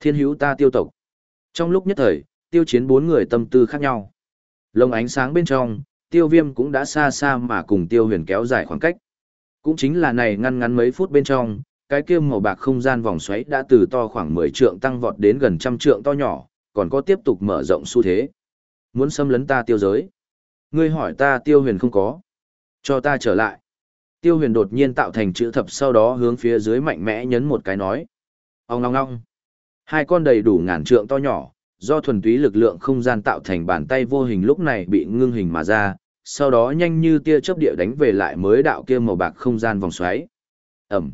Thiên hữu ta tiêu tộc. Trong lúc nhất thời, tiêu chiến bốn người tâm tư khác nhau. Lồng ánh sáng bên trong, tiêu viêm cũng đã xa xa mà cùng tiêu huyền kéo dài khoảng cách. Cũng chính là này ngăn ngắn mấy phút bên trong, cái kia màu bạc không gian vòng xoáy đã từ to khoảng 10 trượng tăng vọt đến gần trăm trượng to nhỏ, còn có tiếp tục mở rộng xu thế. Muốn xâm lấn ta tiêu giới. Ngươi hỏi ta tiêu huyền không có. Cho ta trở lại. Tiêu huyền đột nhiên tạo thành chữ thập sau đó hướng phía dưới mạnh mẽ nhấn một cái nói. Ông ngong ngong. Hai con đầy đủ ngàn trượng to nhỏ, do thuần túy lực lượng không gian tạo thành bàn tay vô hình lúc này bị ngưng hình mà ra, sau đó nhanh như tia chớp địa đánh về lại mới đạo kia màu bạc không gian vòng xoáy. Ẩm.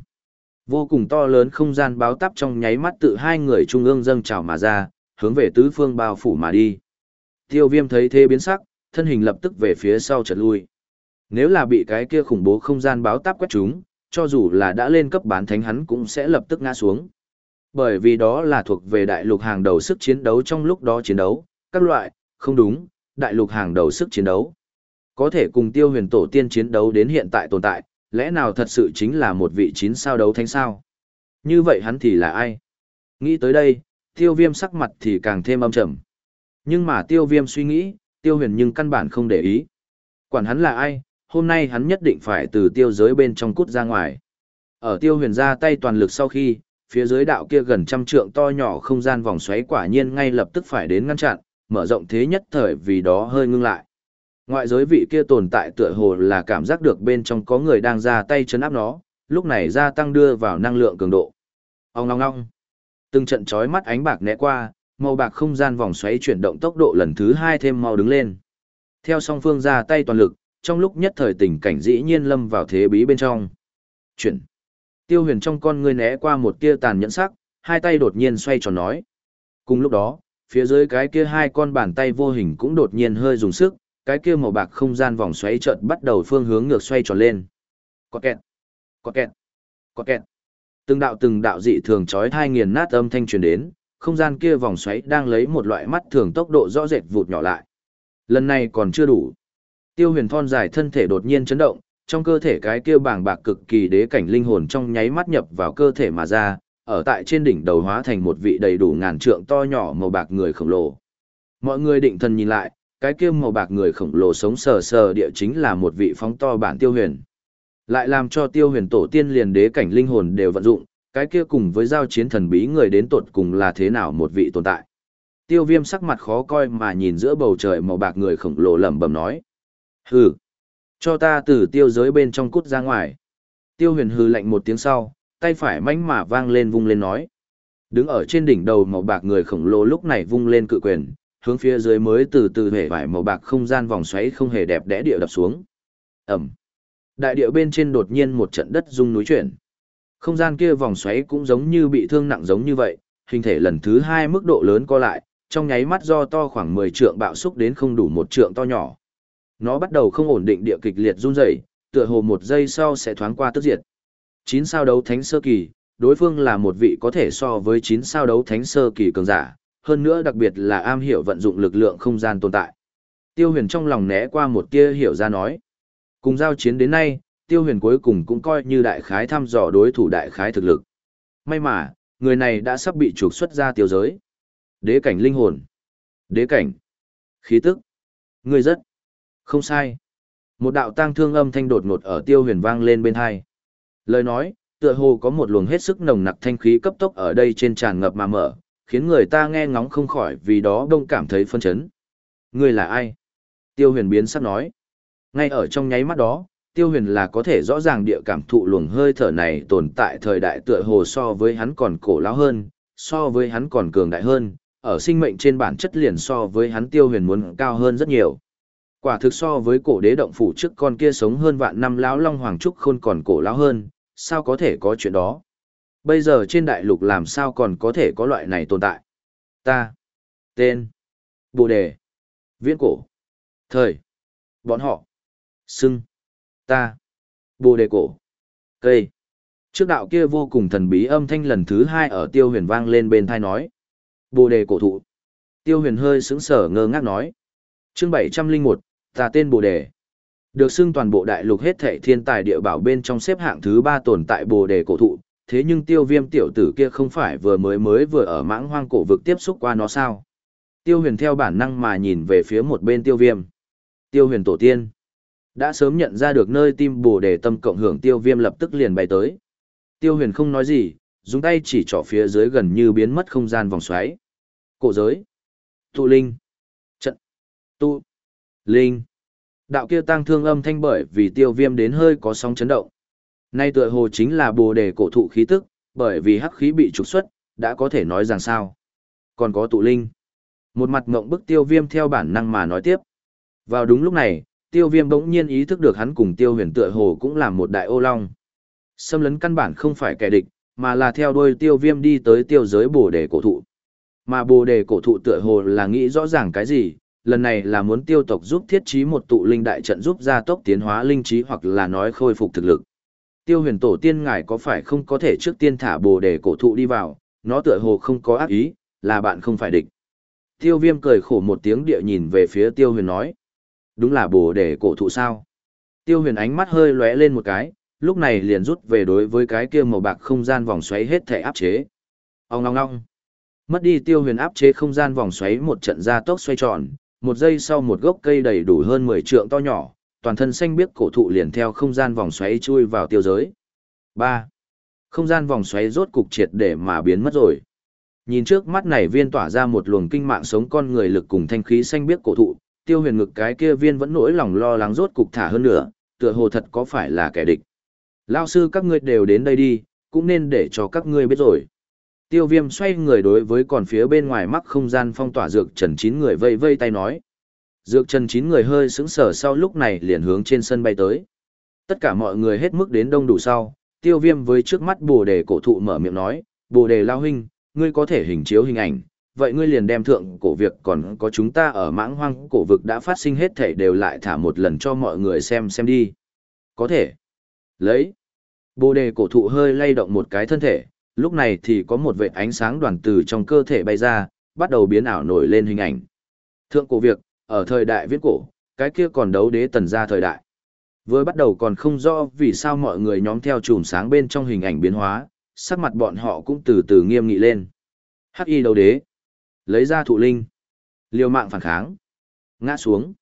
Vô cùng to lớn không gian báo táp trong nháy mắt tự hai người trung ương dâng trào mà ra, hướng về tứ phương bao phủ mà đi. Tiêu viêm thấy thế biến sắc, thân hình lập tức về phía sau trật lui. Nếu là bị cái kia khủng bố không gian báo táp quét chúng, cho dù là đã lên cấp bán thánh hắn cũng sẽ lập tức ngã xuống. Bởi vì đó là thuộc về đại lục hàng đầu sức chiến đấu trong lúc đó chiến đấu, các loại, không đúng, đại lục hàng đầu sức chiến đấu. Có thể cùng tiêu huyền tổ tiên chiến đấu đến hiện tại tồn tại, lẽ nào thật sự chính là một vị chín sao đấu thánh sao? Như vậy hắn thì là ai? Nghĩ tới đây, tiêu viêm sắc mặt thì càng thêm âm trầm. Nhưng mà tiêu viêm suy nghĩ, tiêu huyền nhưng căn bản không để ý. Quản hắn là ai, hôm nay hắn nhất định phải từ tiêu giới bên trong cút ra ngoài. Ở tiêu huyền ra tay toàn lực sau khi, phía dưới đạo kia gần trăm trượng to nhỏ không gian vòng xoáy quả nhiên ngay lập tức phải đến ngăn chặn, mở rộng thế nhất thời vì đó hơi ngưng lại. Ngoại giới vị kia tồn tại tựa hồ là cảm giác được bên trong có người đang ra tay chấn áp nó, lúc này gia tăng đưa vào năng lượng cường độ. Ông ngong ngong. Từng trận chói mắt ánh bạc né qua, màu bạc không gian vòng xoáy chuyển động tốc độ lần thứ hai thêm mau đứng lên. Theo song phương ra tay toàn lực, trong lúc nhất thời tình cảnh dĩ nhiên lâm vào thế bí bên trong. Chuyển. Tiêu huyền trong con ngươi né qua một tia tàn nhẫn sắc, hai tay đột nhiên xoay tròn nói. Cùng lúc đó, phía dưới cái kia hai con bàn tay vô hình cũng đột nhiên hơi dùng sức, cái kia màu bạc không gian vòng xoáy chợt bắt đầu phương hướng ngược xoay tròn lên. Có kẹt, có kẹt, có kẹt. Từng đạo từng đạo dị thường chói thai nghiền nát âm thanh truyền đến, không gian kia vòng xoáy đang lấy một loại mắt thường tốc độ rõ rệt vụt nhỏ lại. Lần này còn chưa đủ. Tiêu huyền thon dài thân thể đột nhiên chấn động, trong cơ thể cái kia bàng bạc cực kỳ đế cảnh linh hồn trong nháy mắt nhập vào cơ thể mà ra, ở tại trên đỉnh đầu hóa thành một vị đầy đủ ngàn trượng to nhỏ màu bạc người khổng lồ. Mọi người định thần nhìn lại, cái kia màu bạc người khổng lồ sống sờ sờ địa chính là một vị phóng to bản tiêu huyền. Lại làm cho tiêu huyền tổ tiên liền đế cảnh linh hồn đều vận dụng, cái kia cùng với giao chiến thần bí người đến tột cùng là thế nào một vị tồn tại. Tiêu viêm sắc mặt khó coi mà nhìn giữa bầu trời màu bạc người khổng lồ lẩm bẩm nói. Hừ, cho ta từ tiêu giới bên trong cút ra ngoài. Tiêu huyền Hư lạnh một tiếng sau, tay phải mánh mà vang lên vung lên nói. Đứng ở trên đỉnh đầu màu bạc người khổng lồ lúc này vung lên cự quyền, hướng phía dưới mới từ từ hề vải màu bạc không gian vòng xoáy không hề đẹp đẽ địa đập xuống. Ẩm. Đại địa bên trên đột nhiên một trận đất rung núi chuyển. Không gian kia vòng xoáy cũng giống như bị thương nặng giống như vậy, hình thể lần thứ hai mức độ lớn co lại, trong nháy mắt do to khoảng 10 trượng bạo xúc đến không đủ một trượng to nhỏ. Nó bắt đầu không ổn định địa kịch liệt run rẩy, tựa hồ một giây sau sẽ thoáng qua tức diệt. Chín sao đấu thánh sơ kỳ, đối phương là một vị có thể so với chín sao đấu thánh sơ kỳ cường giả, hơn nữa đặc biệt là am hiểu vận dụng lực lượng không gian tồn tại. Tiêu huyền trong lòng né qua một tia hiểu ra nói. Cùng giao chiến đến nay, tiêu huyền cuối cùng cũng coi như đại khái thăm dò đối thủ đại khái thực lực. May mà, người này đã sắp bị trục xuất ra tiêu giới. Đế cảnh linh hồn. Đế cảnh. Khí tức. Người rất. Không sai. Một đạo tang thương âm thanh đột ngột ở tiêu huyền vang lên bên hai. Lời nói, tựa hồ có một luồng hết sức nồng nặc thanh khí cấp tốc ở đây trên tràn ngập mà mở, khiến người ta nghe ngóng không khỏi vì đó đông cảm thấy phân chấn. Người là ai? Tiêu huyền biến sắc nói. Ngay ở trong nháy mắt đó, tiêu huyền là có thể rõ ràng địa cảm thụ luồng hơi thở này tồn tại thời đại tựa hồ so với hắn còn cổ lão hơn, so với hắn còn cường đại hơn, ở sinh mệnh trên bản chất liền so với hắn tiêu huyền muốn cao hơn rất nhiều. Quả thực so với cổ đế động phủ trước con kia sống hơn vạn năm lão long hoàng trúc khôn còn cổ lão hơn, sao có thể có chuyện đó? Bây giờ trên đại lục làm sao còn có thể có loại này tồn tại? Ta. Tên. Bồ đề. Viễn cổ. Thời. Bọn họ. Sưng. Ta. Bồ đề cổ. Cây. Trước đạo kia vô cùng thần bí âm thanh lần thứ hai ở tiêu huyền vang lên bên thai nói. Bồ đề cổ thụ. Tiêu huyền hơi sững sở ngơ ngác nói. chương bảy trăm linh một ta tên Bồ đề. Được xưng toàn bộ đại lục hết thảy thiên tài địa bảo bên trong xếp hạng thứ ba tồn tại Bồ đề cổ thụ. Thế nhưng tiêu viêm tiểu tử kia không phải vừa mới mới vừa ở mãng hoang cổ vực tiếp xúc qua nó sao? Tiêu huyền theo bản năng mà nhìn về phía một bên tiêu viêm. Tiêu huyền tổ tiên. Đã sớm nhận ra được nơi tim bồ đề tâm cộng hưởng tiêu viêm lập tức liền bay tới. Tiêu huyền không nói gì, dùng tay chỉ trỏ phía dưới gần như biến mất không gian vòng xoáy. Cổ giới. Tụ linh. Trận. Tụ. Linh. Đạo kia tăng thương âm thanh bởi vì tiêu viêm đến hơi có sóng chấn động. Nay tựa hồ chính là bồ đề cổ thụ khí tức, bởi vì hắc khí bị trục xuất, đã có thể nói rằng sao. Còn có tụ linh. Một mặt ngộng bức tiêu viêm theo bản năng mà nói tiếp. Vào đúng lúc này, tiêu viêm bỗng nhiên ý thức được hắn cùng tiêu huyền tựa hồ cũng là một đại ô long. Xâm lấn căn bản không phải kẻ địch, mà là theo đuôi tiêu viêm đi tới tiêu giới bồ đề cổ thụ. Mà bồ đề cổ thụ tựa hồ là nghĩ rõ ràng cái gì, lần này là muốn tiêu tộc giúp thiết trí một tụ linh đại trận giúp gia tốc tiến hóa linh trí hoặc là nói khôi phục thực lực. Tiêu huyền tổ tiên ngài có phải không có thể trước tiên thả bồ đề cổ thụ đi vào, nó tựa hồ không có ác ý, là bạn không phải địch. Tiêu viêm cười khổ một tiếng địa nhìn về phía tiêu huyền nói đúng là bồ đề cổ thụ sao. Tiêu huyền ánh mắt hơi lóe lên một cái, lúc này liền rút về đối với cái kia màu bạc không gian vòng xoáy hết thể áp chế. Ông ngong ngong. Mất đi tiêu huyền áp chế không gian vòng xoáy một trận gia tốc xoay tròn, một giây sau một gốc cây đầy đủ hơn 10 trượng to nhỏ, toàn thân xanh biếc cổ thụ liền theo không gian vòng xoáy chui vào tiêu giới. 3. Không gian vòng xoáy rốt cục triệt để mà biến mất rồi. Nhìn trước mắt này viên tỏa ra một luồng kinh mạng sống con người lực cùng thanh khí xanh biếc cổ thụ, tiêu huyền ngực cái kia viên vẫn nỗi lòng lo lắng rốt cục thả hơn nữa, tựa hồ thật có phải là kẻ địch. Lao sư các ngươi đều đến đây đi, cũng nên để cho các ngươi biết rồi. Tiêu viêm xoay người đối với còn phía bên ngoài mắc không gian phong tỏa dược trần chín người vây vây tay nói. Dược trần chín người hơi sững sờ sau lúc này liền hướng trên sân bay tới. Tất cả mọi người hết mức đến đông đủ sau, tiêu viêm với trước mắt bồ đề cổ thụ mở miệng nói, bồ đề lao huynh, ngươi có thể hình chiếu hình ảnh, vậy ngươi liền đem thượng cổ việc còn có chúng ta ở mãng hoang cổ vực đã phát sinh hết thể đều lại thả một lần cho mọi người xem xem đi. Có thể. Lấy. Bồ đề cổ thụ hơi lay động một cái thân thể, lúc này thì có một vệt ánh sáng đoàn từ trong cơ thể bay ra, bắt đầu biến ảo nổi lên hình ảnh. Thượng cổ việc, ở thời đại viễn cổ, cái kia còn đấu đế tần gia thời đại. Với bắt đầu còn không rõ vì sao mọi người nhóm theo chùm sáng bên trong hình ảnh biến hóa, sắc mặt bọn họ cũng từ từ nghiêm nghị lên. Hắc y đấu đế. Lấy ra thụ linh. Liều mạng phản kháng. Ngã xuống.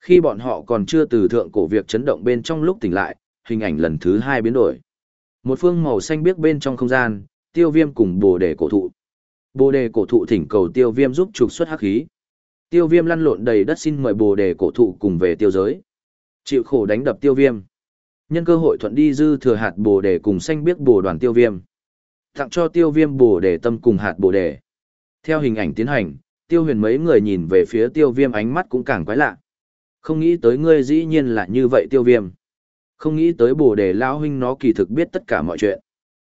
Khi bọn họ còn chưa từ thượng cổ việc chấn động bên trong lúc tỉnh lại, hình ảnh lần thứ hai biến đổi. Một phương màu xanh biếc bên trong không gian, tiêu viêm cùng bồ đề cổ thụ. Bồ đề cổ thụ thỉnh cầu tiêu viêm giúp trục xuất hắc khí. Tiêu viêm lăn lộn đầy đất xin mời bồ đề cổ thụ cùng về tiêu giới. Chịu khổ đánh đập tiêu viêm. Nhân cơ hội thuận đi dư thừa hạt bồ đề cùng xanh biếc bồ đoàn tiêu viêm. Tặng cho tiêu viêm bồ đề tâm cùng hạt bồ đề. Theo hình ảnh tiến hành, tiêu huyền mấy người nhìn về phía tiêu viêm ánh mắt cũng càng quái lạ. Không nghĩ tới ngươi dĩ nhiên là như vậy tiêu viêm. Không nghĩ tới bồ đề lão huynh nó kỳ thực biết tất cả mọi chuyện.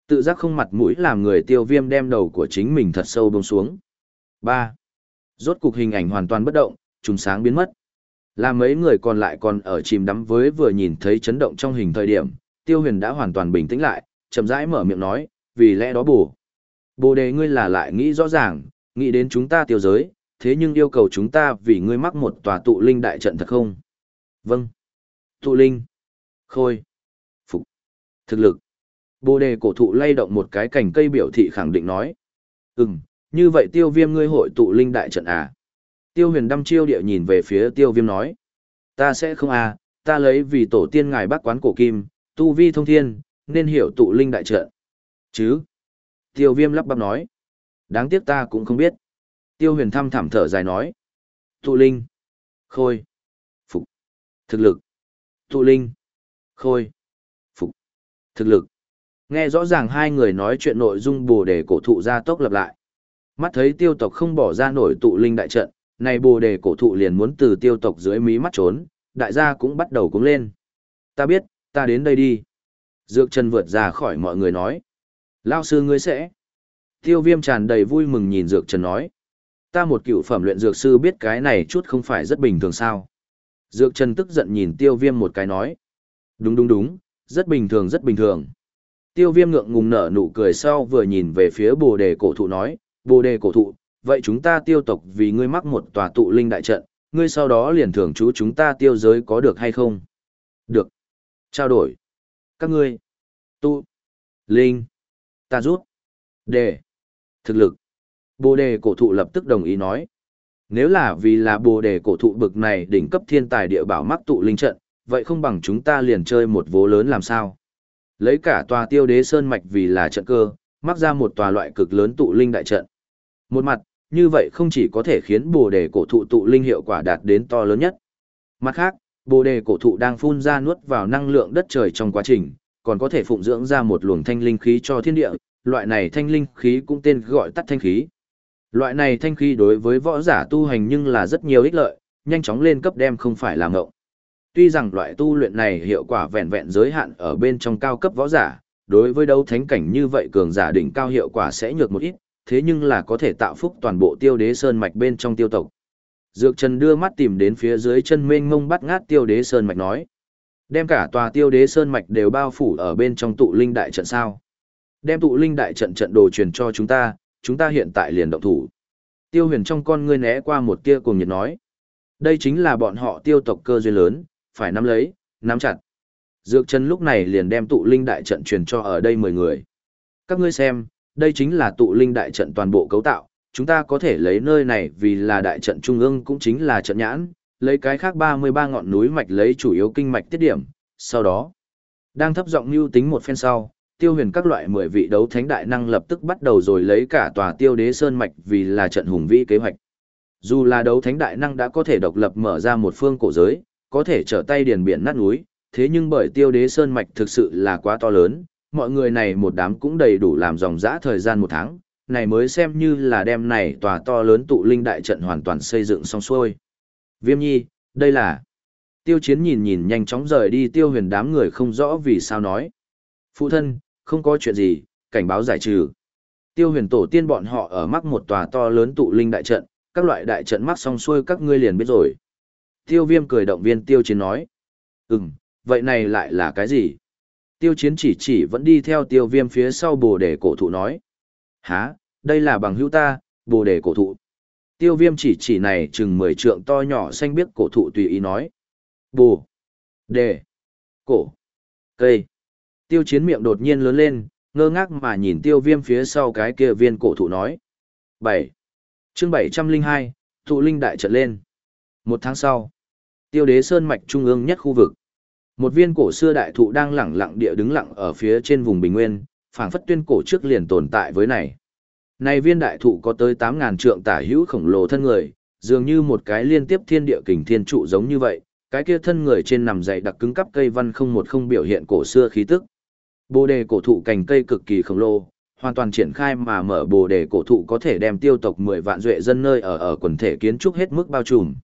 Tự giác không mặt mũi làm người tiêu viêm đem đầu của chính mình thật sâu bông xuống. 3. Rốt cục hình ảnh hoàn toàn bất động, trùng sáng biến mất. Là mấy người còn lại còn ở chìm đắm với vừa nhìn thấy chấn động trong hình thời điểm, tiêu huyền đã hoàn toàn bình tĩnh lại, chậm rãi mở miệng nói, vì lẽ đó bù Bồ đề ngươi là lại nghĩ rõ ràng, nghĩ đến chúng ta tiêu giới, thế nhưng yêu cầu chúng ta vì ngươi mắc một tòa tụ linh đại trận thật không? Vâng. Tụ linh. Khôi. Phục. Thực lực. Bồ đề cổ thụ lay động một cái cành cây biểu thị khẳng định nói. Ừm, như vậy tiêu viêm ngươi hội tụ linh đại trận à? Tiêu huyền đăm chiêu địa nhìn về phía tiêu viêm nói. Ta sẽ không à, ta lấy vì tổ tiên ngài bác quán cổ kim, tu vi thông thiên, nên hiểu tụ linh đại trận. Chứ? Tiêu viêm lắp bắp nói. Đáng tiếc ta cũng không biết. Tiêu huyền thăm thảm thở dài nói. Tụ linh. Khôi. Phục. Thực lực. Tụ linh. Khôi. Phục. Thực lực. Nghe rõ ràng hai người nói chuyện nội dung bồ đề cổ thụ ra tốc lập lại. Mắt thấy tiêu tộc không bỏ ra nổi tụ linh đại trận, này bồ đề cổ thụ liền muốn từ tiêu tộc dưới mí mắt trốn, đại gia cũng bắt đầu cúng lên. Ta biết, ta đến đây đi. Dược chân vượt ra khỏi mọi người nói. Lao sư ngươi sẽ. Tiêu viêm tràn đầy vui mừng nhìn Dược Trần nói. Ta một cựu phẩm luyện dược sư biết cái này chút không phải rất bình thường sao. Dược Trần tức giận nhìn tiêu viêm một cái nói. Đúng đúng đúng, rất bình thường rất bình thường. Tiêu viêm ngượng ngùng nở nụ cười sau vừa nhìn về phía bồ đề cổ thụ nói, bồ đề cổ thụ, vậy chúng ta tiêu tộc vì ngươi mắc một tòa tụ linh đại trận, ngươi sau đó liền thưởng chú chúng ta tiêu giới có được hay không? Được. Trao đổi. Các ngươi. Tụ. Linh. Ta rút. Đề. Thực lực. Bồ đề cổ thụ lập tức đồng ý nói. Nếu là vì là bồ đề cổ thụ bực này đỉnh cấp thiên tài địa bảo mắc tụ linh trận, vậy không bằng chúng ta liền chơi một vố lớn làm sao? Lấy cả tòa tiêu đế sơn mạch vì là trận cơ, mắc ra một tòa loại cực lớn tụ linh đại trận. Một mặt, như vậy không chỉ có thể khiến bồ đề cổ thụ tụ linh hiệu quả đạt đến to lớn nhất. Mặt khác, bồ đề cổ thụ đang phun ra nuốt vào năng lượng đất trời trong quá trình, còn có thể phụng dưỡng ra một luồng thanh linh khí cho thiên địa, loại này thanh linh khí cũng tên gọi tắt thanh khí. Loại này thanh khí đối với võ giả tu hành nhưng là rất nhiều ích lợi, nhanh chóng lên cấp đem không phải là ngộng. Tuy rằng loại tu luyện này hiệu quả vẹn vẹn giới hạn ở bên trong cao cấp võ giả, đối với đấu thánh cảnh như vậy cường giả đỉnh cao hiệu quả sẽ nhược một ít, thế nhưng là có thể tạo phúc toàn bộ tiêu đế sơn mạch bên trong tiêu tộc. Dược Trần đưa mắt tìm đến phía dưới chân mênh mông bắt ngát tiêu đế sơn mạch nói. Đem cả tòa tiêu đế sơn mạch đều bao phủ ở bên trong tụ linh đại trận sao. Đem tụ linh đại trận trận đồ truyền cho chúng ta, chúng ta hiện tại liền động thủ. Tiêu huyền trong con ngươi né qua một tia cùng nhiệt nói. Đây chính là bọn họ tiêu tộc cơ duyên lớn, phải nắm lấy, nắm chặt. Dược Trần lúc này liền đem tụ linh đại trận truyền cho ở đây 10 người. Các ngươi xem, đây chính là tụ linh đại trận toàn bộ cấu tạo, chúng ta có thể lấy nơi này vì là đại trận trung ương cũng chính là trận nhãn, lấy cái khác 33 ngọn núi mạch lấy chủ yếu kinh mạch tiết điểm, sau đó, đang thấp giọng lưu tính một phen sau, tiêu huyền các loại 10 vị đấu thánh đại năng lập tức bắt đầu rồi lấy cả tòa tiêu đế sơn mạch vì là trận hùng vĩ kế hoạch. Dù là đấu thánh đại năng đã có thể độc lập mở ra một phương cổ giới, có thể trở tay điền biển nát núi, thế nhưng bởi tiêu đế sơn mạch thực sự là quá to lớn, mọi người này một đám cũng đầy đủ làm dòng dã thời gian một tháng, này mới xem như là đem này tòa to lớn tụ linh đại trận hoàn toàn xây dựng xong xuôi. Viêm nhi, đây là... Tiêu chiến nhìn nhìn nhanh chóng rời đi tiêu huyền đám người không rõ vì sao nói. Phụ thân, không có chuyện gì, cảnh báo giải trừ. Tiêu huyền tổ tiên bọn họ ở mắc một tòa to lớn tụ linh đại trận, các loại đại trận mắc xong xuôi các ngươi liền biết rồi. Tiêu viêm cười động viên tiêu chiến nói. Ừm, vậy này lại là cái gì? Tiêu chiến chỉ chỉ vẫn đi theo tiêu viêm phía sau bồ đề cổ thụ nói. Hả, đây là bằng hữu ta, bồ đề cổ thụ. Tiêu viêm chỉ chỉ này chừng mười trượng to nhỏ xanh biếc cổ thụ tùy ý nói. Bồ, đề, cổ, cây. Tiêu chiến miệng đột nhiên lớn lên, ngơ ngác mà nhìn tiêu viêm phía sau cái kia viên cổ thụ nói. 7. chương 702, thụ linh đại trận lên. Một tháng sau, tiêu đế sơn mạch trung ương nhất khu vực. Một viên cổ xưa đại thụ đang lẳng lặng địa đứng lặng ở phía trên vùng bình nguyên, phảng phất tuyên cổ trước liền tồn tại với này. Này viên đại thụ có tới 8.000 trượng tả hữu khổng lồ thân người, dường như một cái liên tiếp thiên địa kình thiên trụ giống như vậy, cái kia thân người trên nằm dày đặc cứng cắp cây văn không một không biểu hiện cổ xưa khí tức. Bồ đề cổ thụ cành cây cực kỳ khổng lồ, hoàn toàn triển khai mà mở bồ đề cổ thụ có thể đem tiêu tộc 10 vạn duệ dân nơi ở ở quần thể kiến trúc hết mức bao trùm.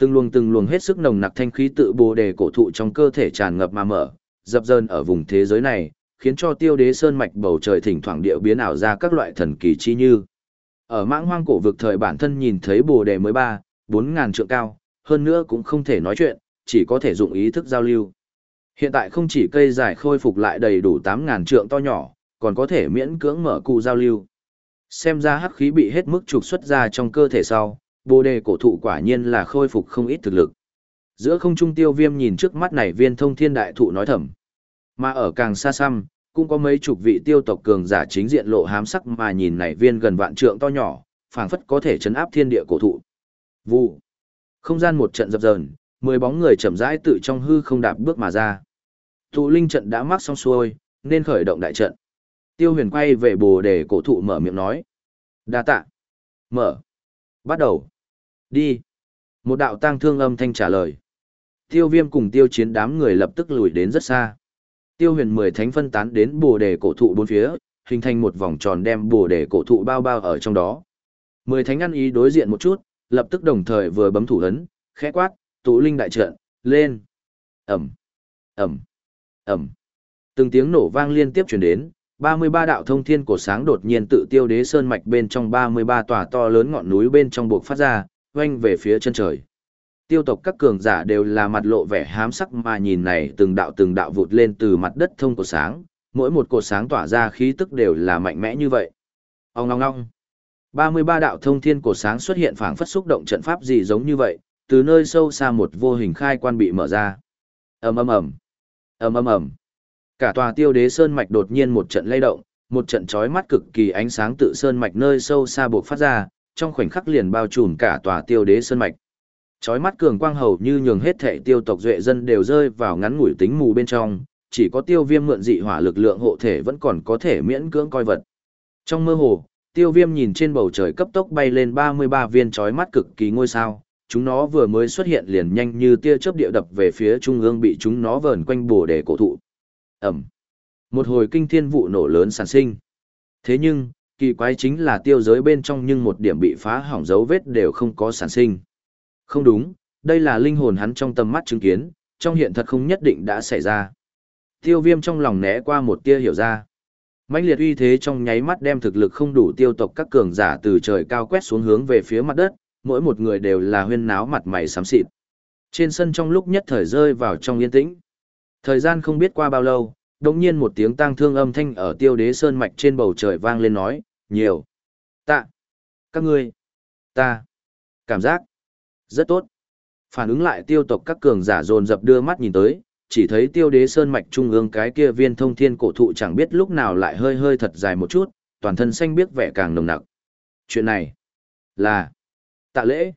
Từng luồng từng luồng hết sức nồng nặc thanh khí tự bồ đề cổ thụ trong cơ thể tràn ngập mà mở, dập dơn ở vùng thế giới này, khiến cho tiêu đế sơn mạch bầu trời thỉnh thoảng địa biến ảo ra các loại thần kỳ chi như. Ở mãng hoang cổ vực thời bản thân nhìn thấy bồ đề mới ba, bốn ngàn trượng cao, hơn nữa cũng không thể nói chuyện, chỉ có thể dụng ý thức giao lưu. Hiện tại không chỉ cây dài khôi phục lại đầy đủ tám ngàn trượng to nhỏ, còn có thể miễn cưỡng mở cụ giao lưu. Xem ra hắc khí bị hết mức trục xuất ra trong cơ thể sau, bồ đề cổ thụ quả nhiên là khôi phục không ít thực lực. Giữa không trung tiêu viêm nhìn trước mắt này viên thông thiên đại thụ nói thầm. Mà ở càng xa xăm, cũng có mấy chục vị tiêu tộc cường giả chính diện lộ hám sắc mà nhìn này viên gần vạn trượng to nhỏ, phảng phất có thể chấn áp thiên địa cổ thụ. Vụ. Không gian một trận dập dờn, mười bóng người chậm rãi tự trong hư không đạp bước mà ra. Tụ linh trận đã mắc xong xuôi, nên khởi động đại trận. Tiêu huyền quay về bồ đề cổ thụ mở miệng nói. đa tạ. Mở. Bắt đầu. Đi. Một đạo tang thương âm thanh trả lời. Tiêu viêm cùng tiêu chiến đám người lập tức lùi đến rất xa. Tiêu huyền mười thánh phân tán đến bồ đề cổ thụ bốn phía, hình thành một vòng tròn đem bồ đề cổ thụ bao bao ở trong đó. Mười thánh ăn ý đối diện một chút, lập tức đồng thời vừa bấm thủ ấn, khẽ quát, tụ linh đại trận, lên. Ẩm, Ẩm, Ẩm. Từng tiếng nổ vang liên tiếp chuyển đến, 33 đạo thông thiên cổ sáng đột nhiên tự tiêu đế sơn mạch bên trong 33 tòa to lớn ngọn núi bên trong buộc phát ra, quanh về phía chân trời. Tiêu tộc các cường giả đều là mặt lộ vẻ hám sắc mà nhìn này từng đạo từng đạo vụt lên từ mặt đất thông cổ sáng, mỗi một cột sáng tỏa ra khí tức đều là mạnh mẽ như vậy. Ông ngong ngong. 33 đạo thông thiên cổ sáng xuất hiện phảng phất xúc động trận pháp gì giống như vậy, từ nơi sâu xa một vô hình khai quan bị mở ra. Ầm ầm ầm. Ầm ầm ầm. Cả tòa Tiêu Đế Sơn mạch đột nhiên một trận lay động, một trận chói mắt cực kỳ ánh sáng tự sơn mạch nơi sâu xa buộc phát ra, trong khoảnh khắc liền bao trùm cả tòa Tiêu Đế Sơn mạch. Chói mắt cường quang hầu như nhường hết thể tiêu tộc duệ dân đều rơi vào ngắn ngủi tính mù bên trong, chỉ có tiêu viêm mượn dị hỏa lực lượng hộ thể vẫn còn có thể miễn cưỡng coi vật. Trong mơ hồ, tiêu viêm nhìn trên bầu trời cấp tốc bay lên 33 viên chói mắt cực kỳ ngôi sao, chúng nó vừa mới xuất hiện liền nhanh như tia chớp địa đập về phía trung ương bị chúng nó vờn quanh bồ để cổ thụ. Ẩm. Một hồi kinh thiên vụ nổ lớn sản sinh. Thế nhưng, kỳ quái chính là tiêu giới bên trong nhưng một điểm bị phá hỏng dấu vết đều không có sản sinh. Không đúng, đây là linh hồn hắn trong tầm mắt chứng kiến, trong hiện thật không nhất định đã xảy ra. Tiêu viêm trong lòng né qua một tia hiểu ra. mãnh liệt uy thế trong nháy mắt đem thực lực không đủ tiêu tộc các cường giả từ trời cao quét xuống hướng về phía mặt đất, mỗi một người đều là huyên náo mặt mày xám xịt. Trên sân trong lúc nhất thời rơi vào trong yên tĩnh. Thời gian không biết qua bao lâu, đột nhiên một tiếng tang thương âm thanh ở tiêu đế sơn mạch trên bầu trời vang lên nói, nhiều. Tạ. Các ngươi. Ta. Cảm giác. Rất tốt. Phản ứng lại tiêu tộc các cường giả dồn dập đưa mắt nhìn tới, chỉ thấy tiêu đế sơn mạch trung ương cái kia viên thông thiên cổ thụ chẳng biết lúc nào lại hơi hơi thật dài một chút, toàn thân xanh biết vẻ càng nồng nặc. Chuyện này là tạ lễ.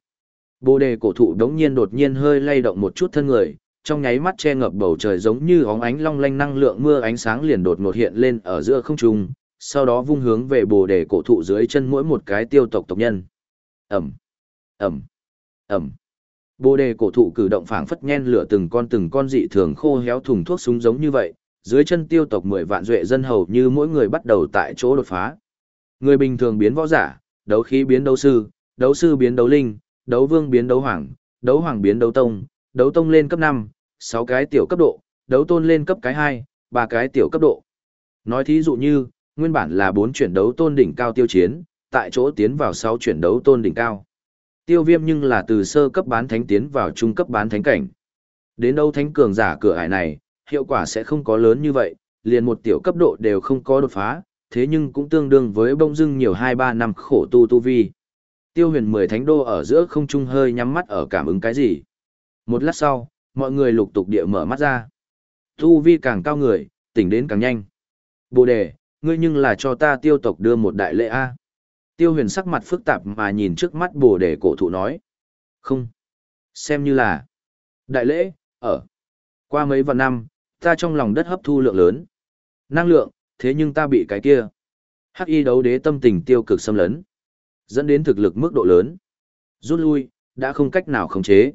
Bồ đề cổ thụ đống nhiên đột nhiên hơi lay động một chút thân người, trong nháy mắt che ngập bầu trời giống như óng ánh long lanh năng lượng mưa ánh sáng liền đột ngột hiện lên ở giữa không trung, sau đó vung hướng về bồ đề cổ thụ dưới chân mỗi một cái tiêu tộc tộc nhân. Ẩm, Ẩm, Ẩm. Bồ đề cổ thụ cử động phảng phất nhen lửa từng con từng con dị thường khô héo thùng thuốc súng giống như vậy, dưới chân tiêu tộc mười vạn duệ dân hầu như mỗi người bắt đầu tại chỗ đột phá. Người bình thường biến võ giả, đấu khí biến đấu sư, đấu sư biến đấu linh, đấu vương biến đấu hoàng, đấu hoàng biến đấu tông, đấu tông lên cấp 5, 6 cái tiểu cấp độ, đấu tôn lên cấp cái 2, 3 cái tiểu cấp độ. Nói thí dụ như, nguyên bản là 4 chuyển đấu tôn đỉnh cao tiêu chiến, tại chỗ tiến vào 6 chuyển đấu tôn đỉnh cao. Tiêu viêm nhưng là từ sơ cấp bán thánh tiến vào trung cấp bán thánh cảnh. Đến đâu thánh cường giả cửa ải này, hiệu quả sẽ không có lớn như vậy, liền một tiểu cấp độ đều không có đột phá, thế nhưng cũng tương đương với bông dưng nhiều 2-3 năm khổ tu tu vi. Tiêu huyền mười thánh đô ở giữa không trung hơi nhắm mắt ở cảm ứng cái gì. Một lát sau, mọi người lục tục địa mở mắt ra. Tu vi càng cao người, tỉnh đến càng nhanh. Bồ đề, ngươi nhưng là cho ta tiêu tộc đưa một đại lễ A. Tiêu huyền sắc mặt phức tạp mà nhìn trước mắt bồ đề cổ thụ nói. Không. Xem như là. Đại lễ, ở. Qua mấy vạn năm, ta trong lòng đất hấp thu lượng lớn. Năng lượng, thế nhưng ta bị cái kia. Hắc y đấu đế tâm tình tiêu cực xâm lấn. Dẫn đến thực lực mức độ lớn. Rút lui, đã không cách nào khống chế.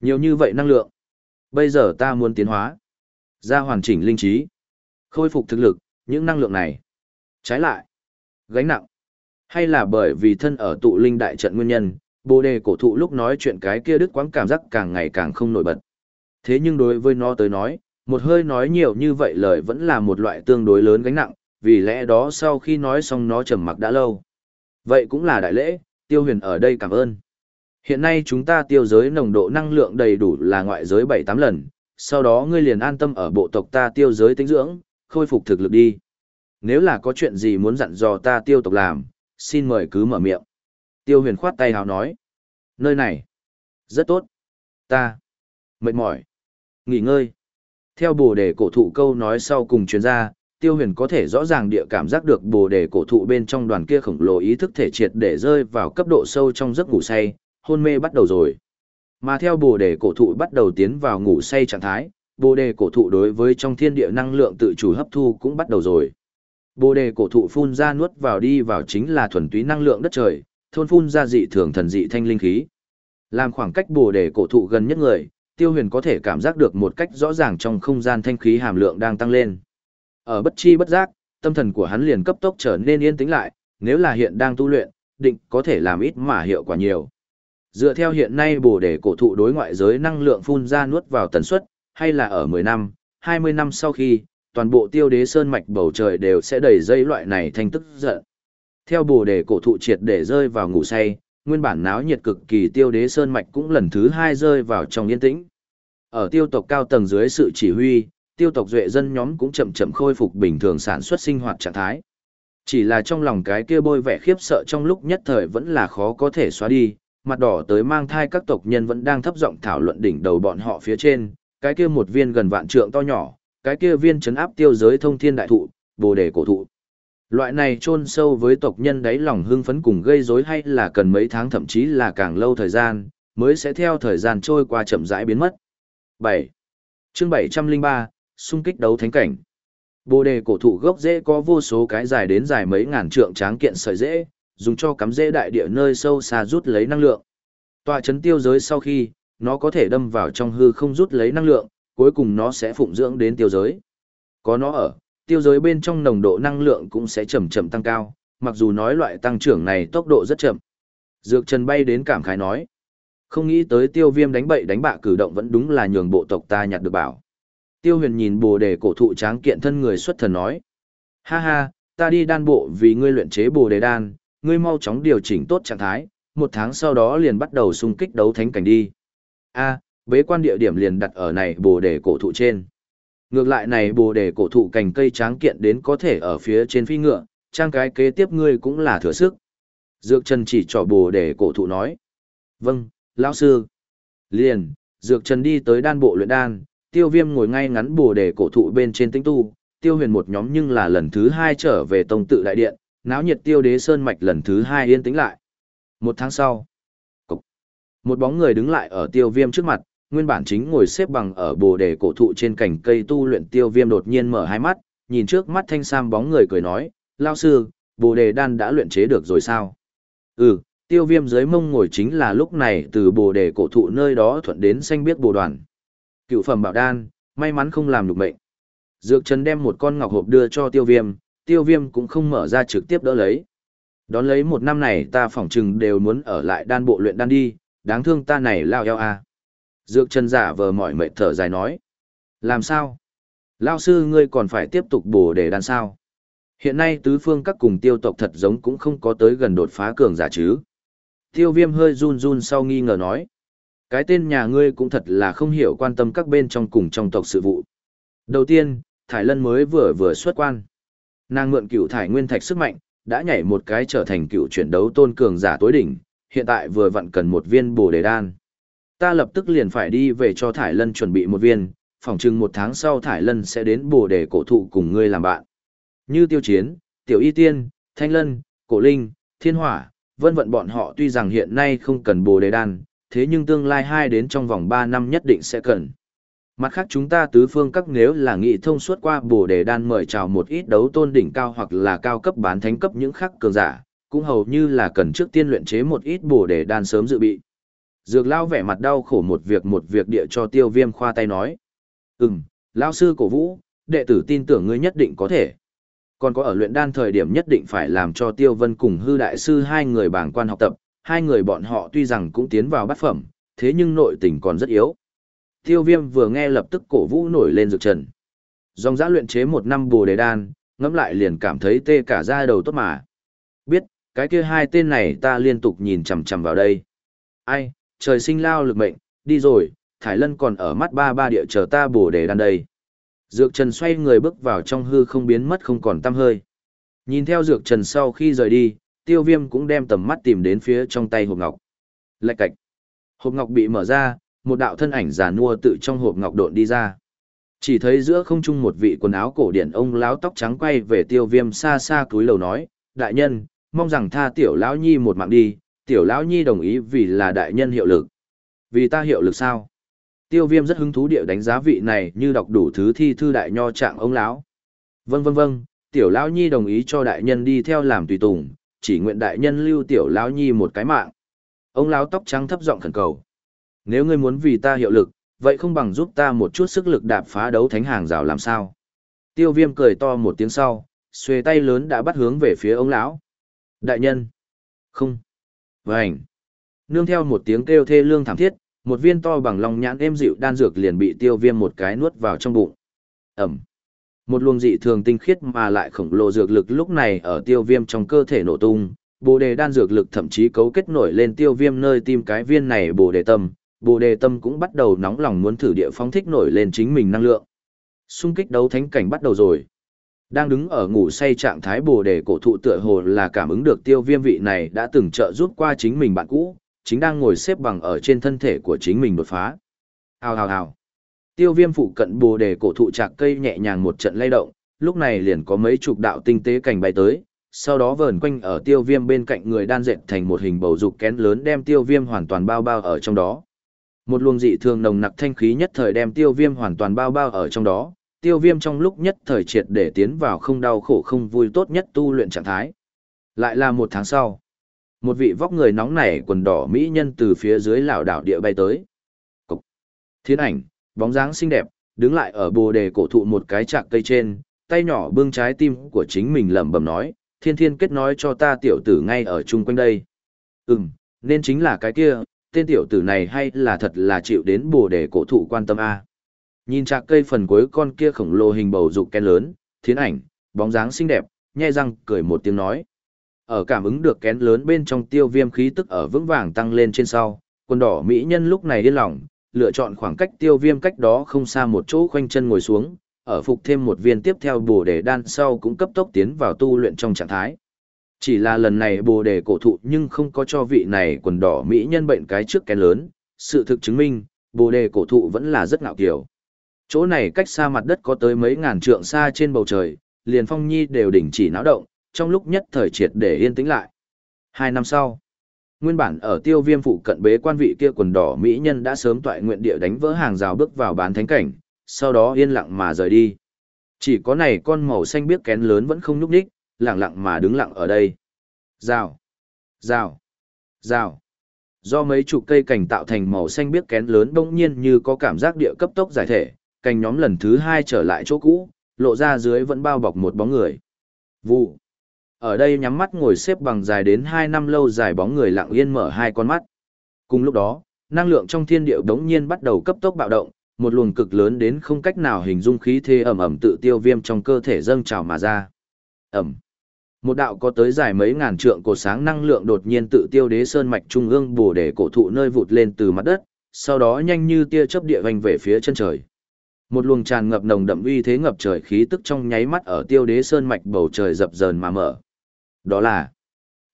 Nhiều như vậy năng lượng. Bây giờ ta muốn tiến hóa. Ra hoàn chỉnh linh trí. Khôi phục thực lực, những năng lượng này. Trái lại. Gánh nặng. Hay là bởi vì thân ở tụ linh đại trận nguyên nhân, bồ đề cổ thụ lúc nói chuyện cái kia đứt quãng cảm giác càng ngày càng không nổi bật. Thế nhưng đối với nó tới nói, một hơi nói nhiều như vậy lời vẫn là một loại tương đối lớn gánh nặng, vì lẽ đó sau khi nói xong nó trầm mặc đã lâu. Vậy cũng là đại lễ, tiêu huyền ở đây cảm ơn. Hiện nay chúng ta tiêu giới nồng độ năng lượng đầy đủ là ngoại giới 7-8 lần, sau đó ngươi liền an tâm ở bộ tộc ta tiêu giới tính dưỡng, khôi phục thực lực đi. Nếu là có chuyện gì muốn dặn dò ta tiêu tộc làm, xin mời cứ mở miệng. Tiêu huyền khoát tay hào nói. Nơi này, rất tốt. Ta, mệt mỏi, nghỉ ngơi. Theo bồ đề cổ thụ câu nói sau cùng chuyên gia, tiêu huyền có thể rõ ràng địa cảm giác được bồ đề cổ thụ bên trong đoàn kia khổng lồ ý thức thể triệt để rơi vào cấp độ sâu trong giấc ngủ say, hôn mê bắt đầu rồi. Mà theo bồ đề cổ thụ bắt đầu tiến vào ngủ say trạng thái, bồ đề cổ thụ đối với trong thiên địa năng lượng tự chủ hấp thu cũng bắt đầu rồi. Bồ đề cổ thụ phun ra nuốt vào đi vào chính là thuần túy năng lượng đất trời, thôn phun ra dị thường thần dị thanh linh khí. Làm khoảng cách bồ đề cổ thụ gần nhất người, tiêu huyền có thể cảm giác được một cách rõ ràng trong không gian thanh khí hàm lượng đang tăng lên. Ở bất chi bất giác, tâm thần của hắn liền cấp tốc trở nên yên tĩnh lại, nếu là hiện đang tu luyện, định có thể làm ít mà hiệu quả nhiều. Dựa theo hiện nay bồ đề cổ thụ đối ngoại giới năng lượng phun ra nuốt vào tần suất, hay là ở 10 năm, 20 năm sau khi, toàn bộ tiêu đế sơn mạch bầu trời đều sẽ đầy dây loại này thành tức giận. Theo bồ đề cổ thụ triệt để rơi vào ngủ say, nguyên bản náo nhiệt cực kỳ tiêu đế sơn mạch cũng lần thứ hai rơi vào trong yên tĩnh. Ở tiêu tộc cao tầng dưới sự chỉ huy, tiêu tộc duệ dân nhóm cũng chậm chậm khôi phục bình thường sản xuất sinh hoạt trạng thái. Chỉ là trong lòng cái kia bôi vẻ khiếp sợ trong lúc nhất thời vẫn là khó có thể xóa đi, mặt đỏ tới mang thai các tộc nhân vẫn đang thấp giọng thảo luận đỉnh đầu bọn họ phía trên, cái kia một viên gần vạn trượng to nhỏ, cái kia viên chấn áp tiêu giới thông thiên đại thụ, bồ đề cổ thụ. Loại này chôn sâu với tộc nhân đáy lòng hưng phấn cùng gây rối hay là cần mấy tháng thậm chí là càng lâu thời gian, mới sẽ theo thời gian trôi qua chậm rãi biến mất. 7. Chương 703, xung kích đấu thánh cảnh. Bồ đề cổ thụ gốc rễ có vô số cái dài đến dài mấy ngàn trượng tráng kiện sợi rễ, dùng cho cắm rễ đại địa nơi sâu xa rút lấy năng lượng. Tọa chấn tiêu giới sau khi, nó có thể đâm vào trong hư không rút lấy năng lượng, cuối cùng nó sẽ phụng dưỡng đến tiêu giới. Có nó ở, tiêu giới bên trong nồng độ năng lượng cũng sẽ chậm chậm tăng cao, mặc dù nói loại tăng trưởng này tốc độ rất chậm. Dược Trần bay đến cảm khái nói. Không nghĩ tới tiêu viêm đánh bậy đánh bạ cử động vẫn đúng là nhường bộ tộc ta nhặt được bảo. Tiêu huyền nhìn bồ đề cổ thụ tráng kiện thân người xuất thần nói. Ha ha, ta đi đan bộ vì ngươi luyện chế bồ đề đan, ngươi mau chóng điều chỉnh tốt trạng thái, một tháng sau đó liền bắt đầu xung kích đấu thánh cảnh đi. A, bế quan địa điểm liền đặt ở này bồ đề cổ thụ trên. Ngược lại này bồ đề cổ thụ cành cây tráng kiện đến có thể ở phía trên phi ngựa, trang cái kế tiếp ngươi cũng là thừa sức. Dược Trần chỉ cho bồ đề cổ thụ nói. Vâng, lão sư. Liền, Dược Trần đi tới đan bộ luyện đan, tiêu viêm ngồi ngay ngắn bồ đề cổ thụ bên trên tinh tu, tiêu huyền một nhóm nhưng là lần thứ hai trở về tông tự đại điện, náo nhiệt tiêu đế sơn mạch lần thứ hai yên tĩnh lại. Một tháng sau, một bóng người đứng lại ở tiêu viêm trước mặt, nguyên bản chính ngồi xếp bằng ở bồ đề cổ thụ trên cành cây tu luyện tiêu viêm đột nhiên mở hai mắt, nhìn trước mắt thanh sam bóng người cười nói, lao sư, bồ đề đan đã luyện chế được rồi sao? Ừ, tiêu viêm dưới mông ngồi chính là lúc này từ bồ đề cổ thụ nơi đó thuận đến xanh biết bồ đoàn. Cựu phẩm bảo đan, may mắn không làm được mệnh. Dược Trần đem một con ngọc hộp đưa cho tiêu viêm, tiêu viêm cũng không mở ra trực tiếp đỡ lấy. Đón lấy một năm này ta phỏng chừng đều muốn ở lại đan bộ luyện đan đi, đáng thương ta này lao eo à. Dược chân giả vờ mỏi mệt thở dài nói. Làm sao? Lao sư ngươi còn phải tiếp tục bổ để đan sao? Hiện nay tứ phương các cùng tiêu tộc thật giống cũng không có tới gần đột phá cường giả chứ. Tiêu viêm hơi run run sau nghi ngờ nói. Cái tên nhà ngươi cũng thật là không hiểu quan tâm các bên trong cùng trong tộc sự vụ. Đầu tiên, Thải Lân mới vừa vừa xuất quan. Nàng mượn cựu thải nguyên thạch sức mạnh, đã nhảy một cái trở thành cựu chuyển đấu tôn cường giả tối đỉnh, hiện tại vừa vặn cần một viên bồ đề đan. Ta lập tức liền phải đi về cho Thải Lân chuẩn bị một viên, phỏng chừng một tháng sau Thải Lân sẽ đến bồ đề cổ thụ cùng ngươi làm bạn. Như tiêu chiến, tiểu y tiên, thanh lân, cổ linh, thiên hỏa, vân vận bọn họ tuy rằng hiện nay không cần bồ đề đan, thế nhưng tương lai hai đến trong vòng 3 năm nhất định sẽ cần. Mặt khác chúng ta tứ phương các nếu là nghị thông suốt qua bổ đề đan mời chào một ít đấu tôn đỉnh cao hoặc là cao cấp bán thánh cấp những khắc cường giả, cũng hầu như là cần trước tiên luyện chế một ít bổ đề đan sớm dự bị. Dược lao vẻ mặt đau khổ một việc một việc địa cho tiêu viêm khoa tay nói. Ừm, lao sư cổ vũ, đệ tử tin tưởng ngươi nhất định có thể. Còn có ở luyện đan thời điểm nhất định phải làm cho tiêu vân cùng hư đại sư hai người bảng quan học tập, hai người bọn họ tuy rằng cũng tiến vào bát phẩm, thế nhưng nội tình còn rất yếu. Tiêu viêm vừa nghe lập tức cổ vũ nổi lên dược trần. Dòng giã luyện chế một năm bồ đề đan, ngẫm lại liền cảm thấy tê cả da đầu tốt mà. Biết, cái kia hai tên này ta liên tục nhìn chằm chằm vào đây. Ai, trời sinh lao lực mệnh, đi rồi, Thái Lân còn ở mắt ba ba địa chờ ta bổ đề đan đây. Dược Trần xoay người bước vào trong hư không biến mất không còn tăm hơi. Nhìn theo Dược Trần sau khi rời đi, tiêu viêm cũng đem tầm mắt tìm đến phía trong tay hộp ngọc. Lạch cạch. Hộp ngọc bị mở ra, một đạo thân ảnh giàn nua tự trong hộp ngọc độn đi ra. Chỉ thấy giữa không trung một vị quần áo cổ điển ông lão tóc trắng quay về tiêu viêm xa xa cúi lầu nói, đại nhân, mong rằng tha tiểu lão nhi một mạng đi, tiểu lão nhi đồng ý vì là đại nhân hiệu lực. Vì ta hiệu lực sao? Tiêu viêm rất hứng thú địa đánh giá vị này như đọc đủ thứ thi thư đại nho trạng ông lão. Vâng vâng vâng, tiểu lão nhi đồng ý cho đại nhân đi theo làm tùy tùng, chỉ nguyện đại nhân lưu tiểu lão nhi một cái mạng. Ông lão tóc trắng thấp giọng khẩn cầu. Nếu ngươi muốn vì ta hiệu lực, vậy không bằng giúp ta một chút sức lực đạp phá đấu thánh hàng rào làm sao? Tiêu viêm cười to một tiếng sau, xuề tay lớn đã bắt hướng về phía ông lão. Đại nhân. Không. Vânh! Nương theo một tiếng kêu thê lương thảm thiết, một viên to bằng lòng nhãn êm dịu đan dược liền bị tiêu viêm một cái nuốt vào trong bụng. Ẩm. Một luồng dị thường tinh khiết mà lại khổng lồ dược lực lúc này ở tiêu viêm trong cơ thể nổ tung, bồ đề đan dược lực thậm chí cấu kết nổi lên tiêu viêm nơi tim cái viên này bồ đề tâm, bồ đề tâm cũng bắt đầu nóng lòng muốn thử địa phóng thích nổi lên chính mình năng lượng. Xung kích đấu thánh cảnh bắt đầu rồi. Đang đứng ở ngủ say trạng thái bồ đề cổ thụ tựa hồ là cảm ứng được tiêu viêm vị này đã từng trợ giúp qua chính mình bạn cũ, chính đang ngồi xếp bằng ở trên thân thể của chính mình đột phá. Hào hào hào. Tiêu viêm phụ cận bồ đề cổ thụ chạc cây nhẹ nhàng một trận lay động, lúc này liền có mấy chục đạo tinh tế cảnh bay tới, sau đó vờn quanh ở tiêu viêm bên cạnh người đan dệt thành một hình bầu dục kén lớn đem tiêu viêm hoàn toàn bao bao ở trong đó. Một luồng dị thường nồng nặc thanh khí nhất thời đem tiêu viêm hoàn toàn bao bao ở trong đó, tiêu viêm trong lúc nhất thời triệt để tiến vào không đau khổ không vui tốt nhất tu luyện trạng thái. Lại là một tháng sau, một vị vóc người nóng nảy quần đỏ mỹ nhân từ phía dưới lảo đảo địa bay tới. Cục. Thiên ảnh, bóng dáng xinh đẹp, đứng lại ở bồ đề cổ thụ một cái chạc cây trên, tay nhỏ bưng trái tim của chính mình lẩm bẩm nói, thiên thiên kết nói cho ta tiểu tử ngay ở chung quanh đây. Ừm, nên chính là cái kia, tên tiểu tử này hay là thật là chịu đến bồ đề cổ thụ quan tâm a Nhìn trạc cây phần cuối con kia khổng lồ hình bầu dục kén lớn, thiến ảnh, bóng dáng xinh đẹp, nhẹ răng cười một tiếng nói. Ở cảm ứng được kén lớn bên trong tiêu viêm khí tức ở vững vàng tăng lên trên sau, quần đỏ mỹ nhân lúc này điên lòng, lựa chọn khoảng cách tiêu viêm cách đó không xa một chỗ khoanh chân ngồi xuống, ở phục thêm một viên tiếp theo bồ đề đan sau cũng cấp tốc tiến vào tu luyện trong trạng thái. Chỉ là lần này bồ đề cổ thụ nhưng không có cho vị này quần đỏ mỹ nhân bệnh cái trước kén lớn, sự thực chứng minh, bồ đề cổ thụ vẫn là rất ngạo kiểu. Chỗ này cách xa mặt đất có tới mấy ngàn trượng xa trên bầu trời, liền phong nhi đều đình chỉ náo động, trong lúc nhất thời triệt để yên tĩnh lại. Hai năm sau, nguyên bản ở tiêu viêm phụ cận bế quan vị kia quần đỏ mỹ nhân đã sớm tọa nguyện địa đánh vỡ hàng rào bước vào bán thánh cảnh, sau đó yên lặng mà rời đi. Chỉ có này con màu xanh biếc kén lớn vẫn không nhúc nhích, lặng lặng mà đứng lặng ở đây. Rào, rào, rào. Do mấy chục cây cành tạo thành màu xanh biếc kén lớn bỗng nhiên như có cảm giác địa cấp tốc giải thể, cành nhóm lần thứ hai trở lại chỗ cũ, lộ ra dưới vẫn bao bọc một bóng người. Vụ. Ở đây nhắm mắt ngồi xếp bằng dài đến 2 năm lâu dài bóng người lặng yên mở hai con mắt. Cùng lúc đó, năng lượng trong thiên địa đống nhiên bắt đầu cấp tốc bạo động, một luồng cực lớn đến không cách nào hình dung khí thế ẩm ẩm tự tiêu viêm trong cơ thể dâng trào mà ra. Ẩm. Một đạo có tới dài mấy ngàn trượng cổ sáng năng lượng đột nhiên tự tiêu đế sơn mạch trung ương bổ để cổ thụ nơi vụt lên từ mặt đất, sau đó nhanh như tia chớp địa vành về phía chân trời. Một luồng tràn ngập nồng đậm uy thế ngập trời khí tức trong nháy mắt ở tiêu đế sơn mạch bầu trời dập dờn mà mở. Đó là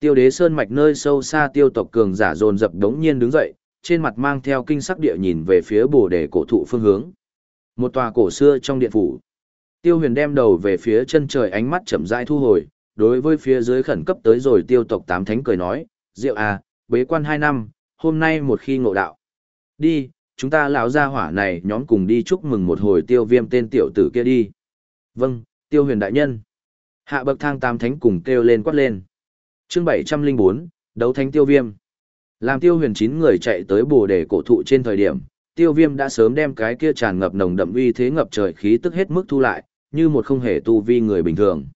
tiêu đế sơn mạch nơi sâu xa tiêu tộc cường giả dồn dập đống nhiên đứng dậy, trên mặt mang theo kinh sắc địa nhìn về phía bồ đề cổ thụ phương hướng. Một tòa cổ xưa trong điện phủ. Tiêu huyền đem đầu về phía chân trời ánh mắt chậm rãi thu hồi, đối với phía dưới khẩn cấp tới rồi tiêu tộc tám thánh cười nói, Diệu à, bế quan hai năm, hôm nay một khi ngộ đạo. Đi, chúng ta lão gia hỏa này nhóm cùng đi chúc mừng một hồi tiêu viêm tên tiểu tử kia đi. Vâng, tiêu huyền đại nhân. Hạ bậc thang tam thánh cùng kêu lên quát lên. chương bảy trăm linh bốn đấu thánh tiêu viêm. Làm tiêu huyền chín người chạy tới bồ đề cổ thụ trên thời điểm, tiêu viêm đã sớm đem cái kia tràn ngập nồng đậm uy thế ngập trời khí tức hết mức thu lại, như một không hề tu vi người bình thường.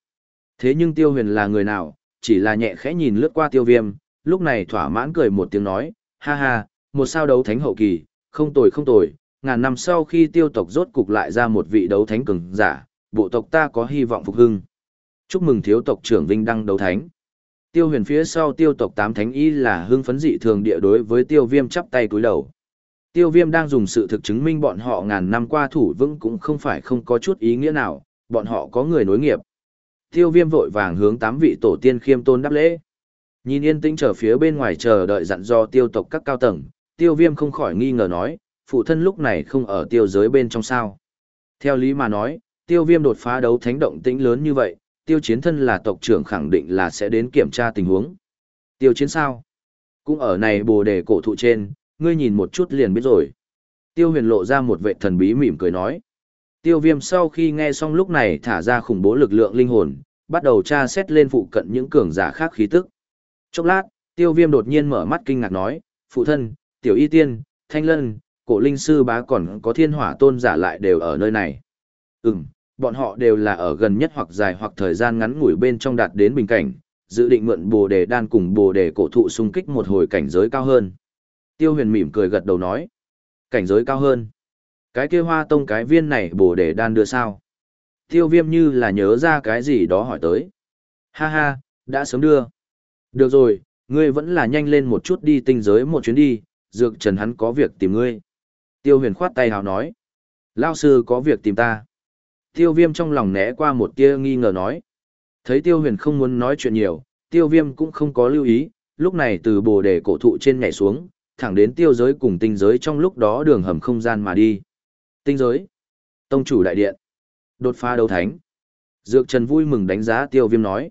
Thế nhưng tiêu huyền là người nào, chỉ là nhẹ khẽ nhìn lướt qua tiêu viêm, lúc này thỏa mãn cười một tiếng nói, ha ha, một sao đấu thánh hậu kỳ, không tồi không tồi, ngàn năm sau khi tiêu tộc rốt cục lại ra một vị đấu thánh cường giả, bộ tộc ta có hy vọng phục hưng. Chúc mừng thiếu tộc trưởng Vinh Đăng đấu thánh. Tiêu huyền phía sau tiêu tộc tám thánh y là hưng phấn dị thường địa đối với tiêu viêm chắp tay cúi đầu. Tiêu viêm đang dùng sự thực chứng minh bọn họ ngàn năm qua thủ vững cũng không phải không có chút ý nghĩa nào, bọn họ có người nối nghiệp. Tiêu viêm vội vàng hướng tám vị tổ tiên khiêm tôn đáp lễ. Nhìn yên tĩnh chờ phía bên ngoài chờ đợi dặn do tiêu tộc các cao tầng, tiêu viêm không khỏi nghi ngờ nói, phụ thân lúc này không ở tiêu giới bên trong sao. Theo lý mà nói, tiêu viêm đột phá đấu thánh động tĩnh lớn như vậy, tiêu chiến thân là tộc trưởng khẳng định là sẽ đến kiểm tra tình huống. Tiêu chiến sao? Cũng ở này bồ đề cổ thụ trên, ngươi nhìn một chút liền biết rồi. Tiêu huyền lộ ra một vệ thần bí mỉm cười nói. Tiêu viêm sau khi nghe xong lúc này thả ra khủng bố lực lượng linh hồn, bắt đầu tra xét lên phụ cận những cường giả khác khí tức. Chốc lát, tiêu viêm đột nhiên mở mắt kinh ngạc nói, phụ thân, tiểu y tiên, thanh lân, cổ linh sư bá còn có thiên hỏa tôn giả lại đều ở nơi này. Ừm, bọn họ đều là ở gần nhất hoặc dài hoặc thời gian ngắn ngủi bên trong đạt đến bình cảnh, dự định mượn bồ đề đan cùng bồ đề cổ thụ xung kích một hồi cảnh giới cao hơn. Tiêu huyền mỉm cười gật đầu nói. Cảnh giới cao hơn. Cái kia hoa tông cái viên này bồ đề đan đưa sao? Tiêu viêm như là nhớ ra cái gì đó hỏi tới. Ha ha, đã sớm đưa. Được rồi, ngươi vẫn là nhanh lên một chút đi tinh giới một chuyến đi, dược trần hắn có việc tìm ngươi. Tiêu huyền khoát tay hào nói. Lao sư có việc tìm ta. Tiêu viêm trong lòng né qua một tia nghi ngờ nói. Thấy tiêu huyền không muốn nói chuyện nhiều, tiêu viêm cũng không có lưu ý, lúc này từ bồ đề cổ thụ trên nhảy xuống, thẳng đến tiêu giới cùng tinh giới trong lúc đó đường hầm không gian mà đi. Tinh giới. Tông chủ đại điện. Đột phá đấu thánh. Dược Trần vui mừng đánh giá tiêu viêm nói.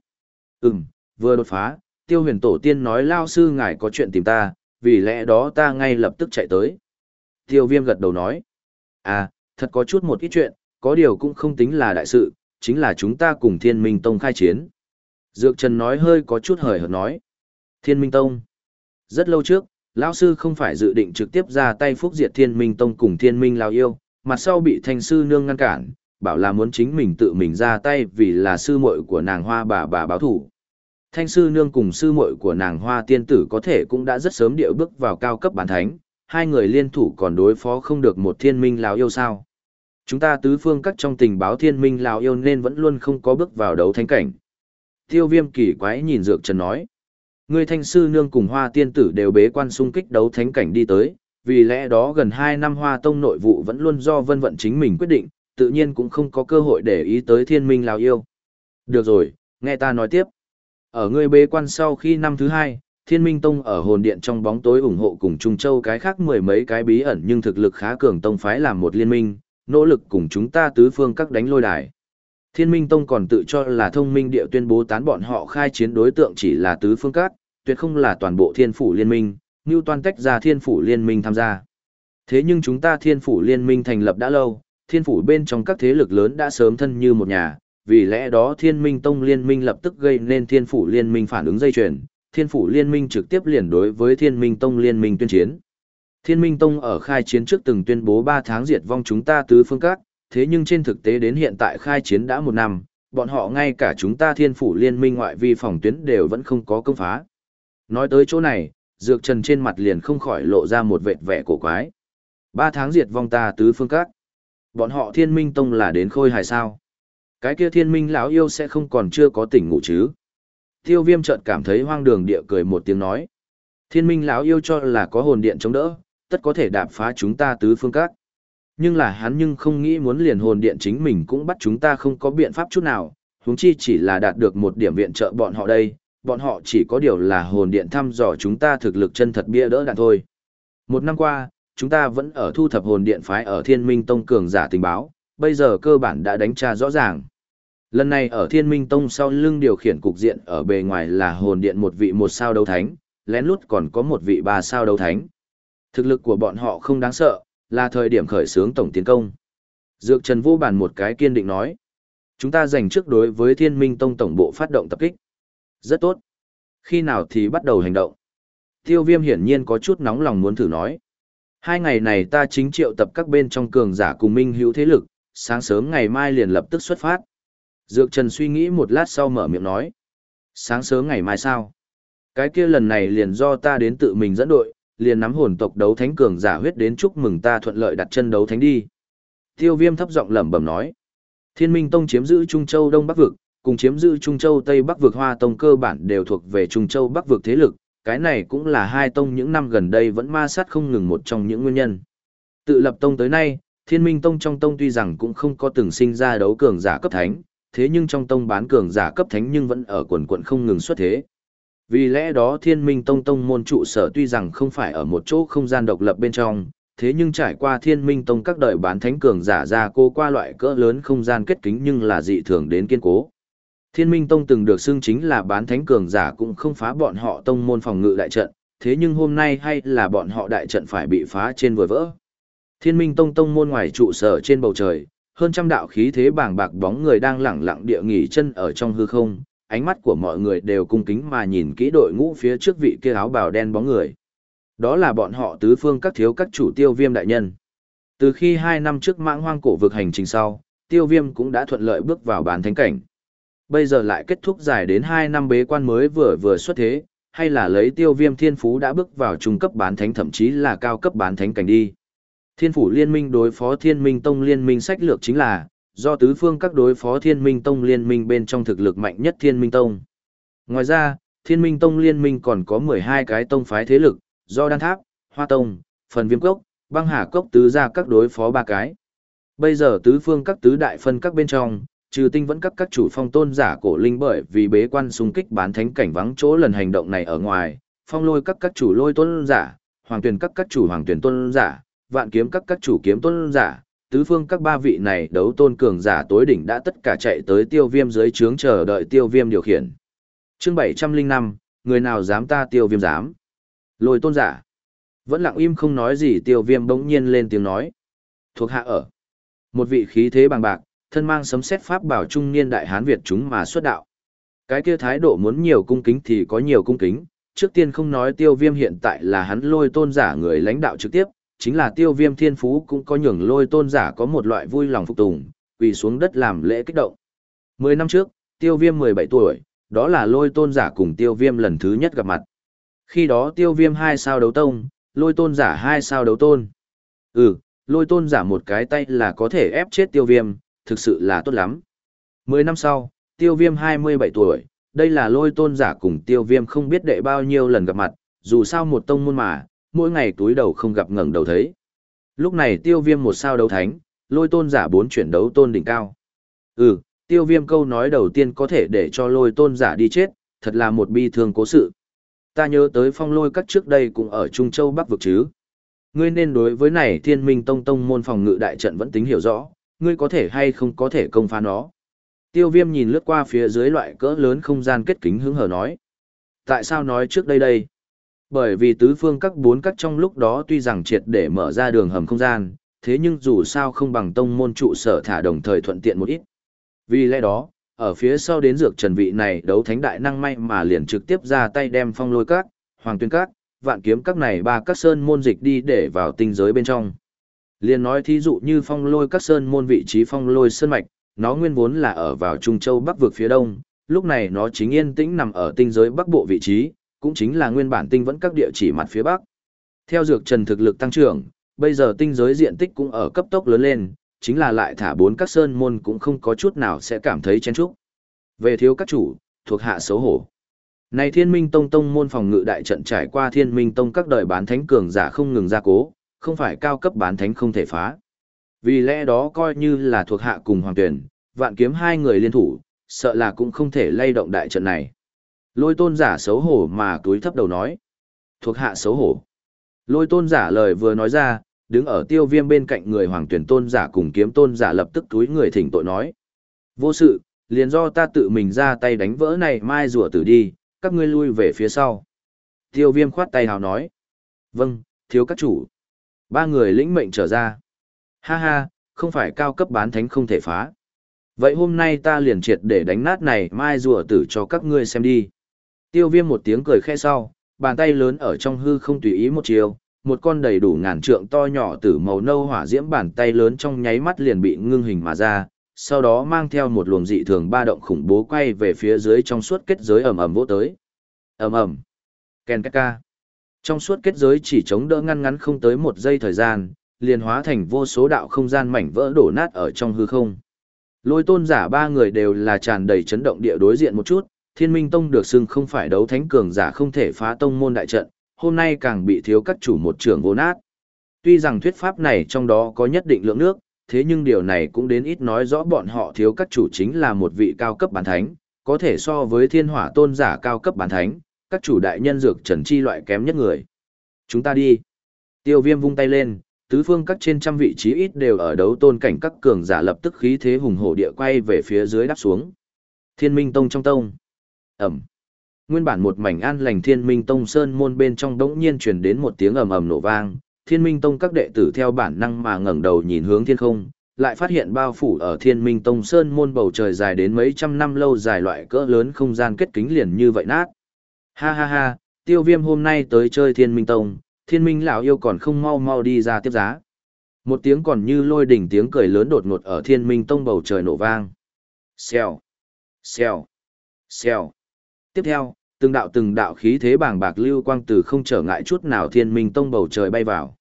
Ừm, vừa đột phá, tiêu huyền tổ tiên nói lao sư ngài có chuyện tìm ta, vì lẽ đó ta ngay lập tức chạy tới. Tiêu viêm gật đầu nói. À, thật có chút một ít chuyện, có điều cũng không tính là đại sự, chính là chúng ta cùng thiên minh tông khai chiến. Dược Trần nói hơi có chút hời hợt nói. Thiên minh tông. Rất lâu trước, lão sư không phải dự định trực tiếp ra tay phúc diệt thiên minh tông cùng thiên minh lao yêu, mặt sau bị thanh sư nương ngăn cản, bảo là muốn chính mình tự mình ra tay vì là sư muội của nàng hoa bà bà báo thủ. Thanh sư nương cùng sư muội của nàng hoa tiên tử có thể cũng đã rất sớm điệu bước vào cao cấp bản thánh, hai người liên thủ còn đối phó không được một thiên minh lão yêu sao. Chúng ta tứ phương các trong tình báo thiên minh lão yêu nên vẫn luôn không có bước vào đấu thánh cảnh. Tiêu viêm kỳ quái nhìn Dược Trần nói. Người thanh sư nương cùng hoa tiên tử đều bế quan xung kích đấu thánh cảnh đi tới, vì lẽ đó gần 2 năm hoa tông nội vụ vẫn luôn do vân vận chính mình quyết định, tự nhiên cũng không có cơ hội để ý tới thiên minh Lào yêu. Được rồi, nghe ta nói tiếp. Ở ngươi bế quan sau khi năm thứ hai, Thiên Minh Tông ở hồn điện trong bóng tối ủng hộ cùng Trung Châu cái khác mười mấy cái bí ẩn nhưng thực lực khá cường tông phái làm một liên minh, nỗ lực cùng chúng ta tứ phương các đánh lôi đài. Thiên Minh Tông còn tự cho là thông minh địa tuyên bố tán bọn họ khai chiến đối tượng chỉ là tứ phương các, tuyệt không là toàn bộ thiên phủ liên minh, như toàn tách ra thiên phủ liên minh tham gia. Thế nhưng chúng ta thiên phủ liên minh thành lập đã lâu, thiên phủ bên trong các thế lực lớn đã sớm thân như một nhà, vì lẽ đó thiên minh tông liên minh lập tức gây nên thiên phủ liên minh phản ứng dây chuyền, thiên phủ liên minh trực tiếp liền đối với thiên minh tông liên minh tuyên chiến. Thiên minh tông ở khai chiến trước từng tuyên bố 3 tháng diệt vong chúng ta tứ phương các, thế nhưng trên thực tế đến hiện tại khai chiến đã một năm, bọn họ ngay cả chúng ta thiên phủ liên minh ngoại vi phòng tuyến đều vẫn không có công phá. Nói tới chỗ này, Dược Trần trên mặt liền không khỏi lộ ra một vệt vẻ cổ quái. Ba tháng diệt vong ta tứ phương các. Bọn họ thiên minh tông là đến khôi hài sao. Cái kia thiên minh lão yêu sẽ không còn chưa có tỉnh ngủ chứ. Tiêu viêm trợn cảm thấy hoang đường địa cười một tiếng nói. Thiên minh lão yêu cho là có hồn điện chống đỡ, tất có thể đạp phá chúng ta tứ phương các. Nhưng là hắn nhưng không nghĩ muốn liền hồn điện chính mình cũng bắt chúng ta không có biện pháp chút nào, huống chi chỉ là đạt được một điểm viện trợ bọn họ đây, bọn họ chỉ có điều là hồn điện thăm dò chúng ta thực lực chân thật bia đỡ đạn thôi. Một năm qua, chúng ta vẫn ở thu thập hồn điện phái ở Thiên Minh Tông cường giả tình báo, bây giờ cơ bản đã đánh tra rõ ràng. Lần này ở Thiên Minh Tông sau lưng điều khiển cục diện ở bề ngoài là hồn điện một vị một sao đấu thánh, lén lút còn có một vị ba sao đấu thánh. Thực lực của bọn họ không đáng sợ, là thời điểm khởi xướng tổng tiến công. Dược Trần vô bàn một cái kiên định nói. Chúng ta dành trước đối với Thiên Minh Tông tổng bộ phát động tập kích. Rất tốt. Khi nào thì bắt đầu hành động? Tiêu viêm hiển nhiên có chút nóng lòng muốn thử nói. Hai ngày này ta chính triệu tập các bên trong cường giả cùng minh hữu thế lực, sáng sớm ngày mai liền lập tức xuất phát. Dược Trần suy nghĩ một lát sau mở miệng nói. Sáng sớm ngày mai sao? Cái kia lần này liền do ta đến tự mình dẫn đội, liền nắm hồn tộc đấu thánh cường giả huyết đến chúc mừng ta thuận lợi đặt chân đấu thánh đi. Tiêu viêm thấp giọng lẩm bẩm nói. Thiên Minh Tông chiếm giữ Trung Châu Đông Bắc Vực, cùng chiếm giữ Trung Châu Tây Bắc Vực Hoa Tông cơ bản đều thuộc về Trung Châu Bắc Vực thế lực, cái này cũng là hai tông những năm gần đây vẫn ma sát không ngừng một trong những nguyên nhân. Tự lập tông tới nay, Thiên Minh Tông trong tông tuy rằng cũng không có từng sinh ra đấu cường giả cấp thánh, thế nhưng trong tông bán cường giả cấp thánh nhưng vẫn ở quần quận không ngừng xuất thế. Vì lẽ đó Thiên Minh Tông tông môn trụ sở tuy rằng không phải ở một chỗ không gian độc lập bên trong, thế nhưng trải qua Thiên Minh Tông các đời bán thánh cường giả ra cô qua loại cỡ lớn không gian kết kính nhưng là dị thường đến kiên cố. Thiên Minh Tông từng được xưng chính là bán thánh cường giả cũng không phá bọn họ tông môn phòng ngự đại trận, thế nhưng hôm nay hay là bọn họ đại trận phải bị phá trên vừa vỡ. Thiên Minh Tông tông môn ngoài trụ sở trên bầu trời, hơn trăm đạo khí thế bàng bạc bóng người đang lẳng lặng địa nghỉ chân ở trong hư không, ánh mắt của mọi người đều cung kính mà nhìn kỹ đội ngũ phía trước vị kia áo bào đen bóng người. Đó là bọn họ tứ phương các thiếu các chủ tiêu viêm đại nhân. Từ khi hai năm trước mãng hoang cổ vực hành trình sau, tiêu viêm cũng đã thuận lợi bước vào bán thánh cảnh. Bây giờ lại kết thúc dài đến 2 năm bế quan mới vừa vừa xuất thế, hay là lấy tiêu viêm thiên phú đã bước vào trung cấp bán thánh thậm chí là cao cấp bán thánh cảnh đi. Thiên phủ liên minh đối phó thiên minh tông liên minh sách lược chính là, do tứ phương các đối phó thiên minh tông liên minh bên trong thực lực mạnh nhất thiên minh tông. Ngoài ra, thiên minh tông liên minh còn có 12 cái tông phái thế lực, do đan tháp, hoa tông, phần viêm cốc, băng hà cốc tứ ra các đối phó ba cái. Bây giờ tứ phương các tứ đại phân các bên trong, trừ tinh vẫn các các chủ phong tôn giả cổ linh bởi vì bế quan xung kích bán thánh cảnh vắng chỗ lần hành động này ở ngoài, phong lôi các các chủ lôi tôn giả, hoàng tuyển các các chủ hoàng tuyển tôn giả, vạn kiếm các các chủ kiếm tôn giả, tứ phương các ba vị này đấu tôn cường giả tối đỉnh đã tất cả chạy tới tiêu viêm dưới trướng chờ đợi tiêu viêm điều khiển. chương bảy trăm linh năm người nào dám ta tiêu viêm dám. Lôi tôn giả. Vẫn lặng im không nói gì tiêu viêm bỗng nhiên lên tiếng nói. Thuộc hạ ở. Một vị khí thế bằng bạc, thân mang sấm xét pháp bảo trung niên đại hán Việt chúng mà xuất đạo. Cái kia thái độ muốn nhiều cung kính thì có nhiều cung kính, trước tiên không nói tiêu viêm hiện tại là hắn lôi tôn giả người lãnh đạo trực tiếp, chính là tiêu viêm thiên phú cũng có nhường lôi tôn giả có một loại vui lòng phục tùng, quỳ xuống đất làm lễ kích động. Mười năm trước, tiêu viêm 17 tuổi, đó là lôi tôn giả cùng tiêu viêm lần thứ nhất gặp mặt. Khi đó tiêu viêm hai sao đấu tông, lôi tôn giả hai sao đấu tôn. Ừ, lôi tôn giả một cái tay là có thể ép chết tiêu viêm, thực sự là tốt lắm. Mười năm sau, tiêu viêm 27 tuổi, đây là lôi tôn giả cùng tiêu viêm không biết đệ bao nhiêu lần gặp mặt, dù sao một tông môn mà, mỗi ngày túi đầu không gặp ngẩng đầu thấy. Lúc này tiêu viêm một sao đấu thánh, lôi tôn giả bốn chuyển đấu tôn đỉnh cao. Ừ, tiêu viêm câu nói đầu tiên có thể để cho lôi tôn giả đi chết, thật là một bi thương cố sự. Ta nhớ tới phong lôi các trước đây cũng ở Trung Châu Bắc vực chứ. Ngươi nên đối với này thiên minh tông tông môn phòng ngự đại trận vẫn tính hiểu rõ, ngươi có thể hay không có thể công phá nó. Tiêu viêm nhìn lướt qua phía dưới loại cỡ lớn không gian kết kính hứng hở nói. Tại sao nói trước đây đây? Bởi vì tứ phương các bốn các trong lúc đó tuy rằng triệt để mở ra đường hầm không gian, thế nhưng dù sao không bằng tông môn trụ sở thả đồng thời thuận tiện một ít. Vì lẽ đó, ở phía sau đến dược trần vị này đấu thánh đại năng may mà liền trực tiếp ra tay đem phong lôi các, hoàng tuyên các, vạn kiếm các này ba các sơn môn dịch đi để vào tinh giới bên trong. Liên nói thí dụ như phong lôi các sơn môn vị trí phong lôi sơn mạch, nó nguyên vốn là ở vào Trung Châu Bắc vực phía đông, lúc này nó chính yên tĩnh nằm ở tinh giới Bắc bộ vị trí, cũng chính là nguyên bản tinh vẫn các địa chỉ mặt phía Bắc. Theo dược trần thực lực tăng trưởng, bây giờ tinh giới diện tích cũng ở cấp tốc lớn lên, chính là lại thả bốn các sơn môn cũng không có chút nào sẽ cảm thấy chen chúc. Về thiếu các chủ, thuộc hạ xấu hổ. Này thiên minh tông tông môn phòng ngự đại trận trải qua thiên minh tông các đời bán thánh cường giả không ngừng gia cố, không phải cao cấp bán thánh không thể phá. Vì lẽ đó coi như là thuộc hạ cùng hoàng tuyển, vạn kiếm hai người liên thủ, sợ là cũng không thể lay động đại trận này. Lôi tôn giả xấu hổ mà túi thấp đầu nói. Thuộc hạ xấu hổ. Lôi tôn giả lời vừa nói ra, đứng ở tiêu viêm bên cạnh người hoàng tuyển tôn giả cùng kiếm tôn giả lập tức túi người thỉnh tội nói. Vô sự, liền do ta tự mình ra tay đánh vỡ này mai rùa tử đi, các ngươi lui về phía sau. Tiêu viêm khoát tay hào nói. Vâng, thiếu các chủ. Ba người lĩnh mệnh trở ra. Ha ha, không phải cao cấp bán thánh không thể phá. Vậy hôm nay ta liền triệt để đánh nát này mai rùa tử cho các ngươi xem đi. Tiêu viêm một tiếng cười khẽ sau, bàn tay lớn ở trong hư không tùy ý một chiều, một con đầy đủ ngàn trượng to nhỏ tử màu nâu hỏa diễm bàn tay lớn trong nháy mắt liền bị ngưng hình mà ra, sau đó mang theo một luồng dị thường ba động khủng bố quay về phía dưới trong suốt kết giới ầm ầm vỗ tới. Ầm ầm. Ken ca. Trong suốt kết giới chỉ chống đỡ ngăn ngắn không tới một giây thời gian, liền hóa thành vô số đạo không gian mảnh vỡ đổ nát ở trong hư không. Lôi tôn giả ba người đều là tràn đầy chấn động địa đối diện một chút, thiên minh tông được xưng không phải đấu thánh cường giả không thể phá tông môn đại trận, hôm nay càng bị thiếu các chủ một trưởng vô nát. Tuy rằng thuyết pháp này trong đó có nhất định lượng nước, thế nhưng điều này cũng đến ít nói rõ bọn họ thiếu các chủ chính là một vị cao cấp bản thánh, có thể so với thiên hỏa tôn giả cao cấp bản thánh, các chủ đại nhân dược trần chi loại kém nhất người. Chúng ta đi. Tiêu viêm vung tay lên, tứ phương các trên trăm vị trí ít đều ở đấu tôn cảnh các cường giả lập tức khí thế hùng hổ địa quay về phía dưới đáp xuống. Thiên minh tông trong tông. Ẩm. Nguyên bản một mảnh an lành thiên minh tông sơn môn bên trong đống nhiên truyền đến một tiếng ầm ầm nổ vang. Thiên minh tông các đệ tử theo bản năng mà ngẩng đầu nhìn hướng thiên không, lại phát hiện bao phủ ở thiên minh tông sơn môn bầu trời dài đến mấy trăm năm lâu dài loại cỡ lớn không gian kết kính liền như vậy nát. Ha ha ha, tiêu viêm hôm nay tới chơi thiên minh tông, thiên minh lão yêu còn không mau mau đi ra tiếp giá. Một tiếng còn như lôi đỉnh tiếng cười lớn đột ngột ở thiên minh tông bầu trời nổ vang. Xèo, xèo, xèo. Tiếp theo, từng đạo từng đạo khí thế bàng bạc lưu quang từ không trở ngại chút nào thiên minh tông bầu trời bay vào.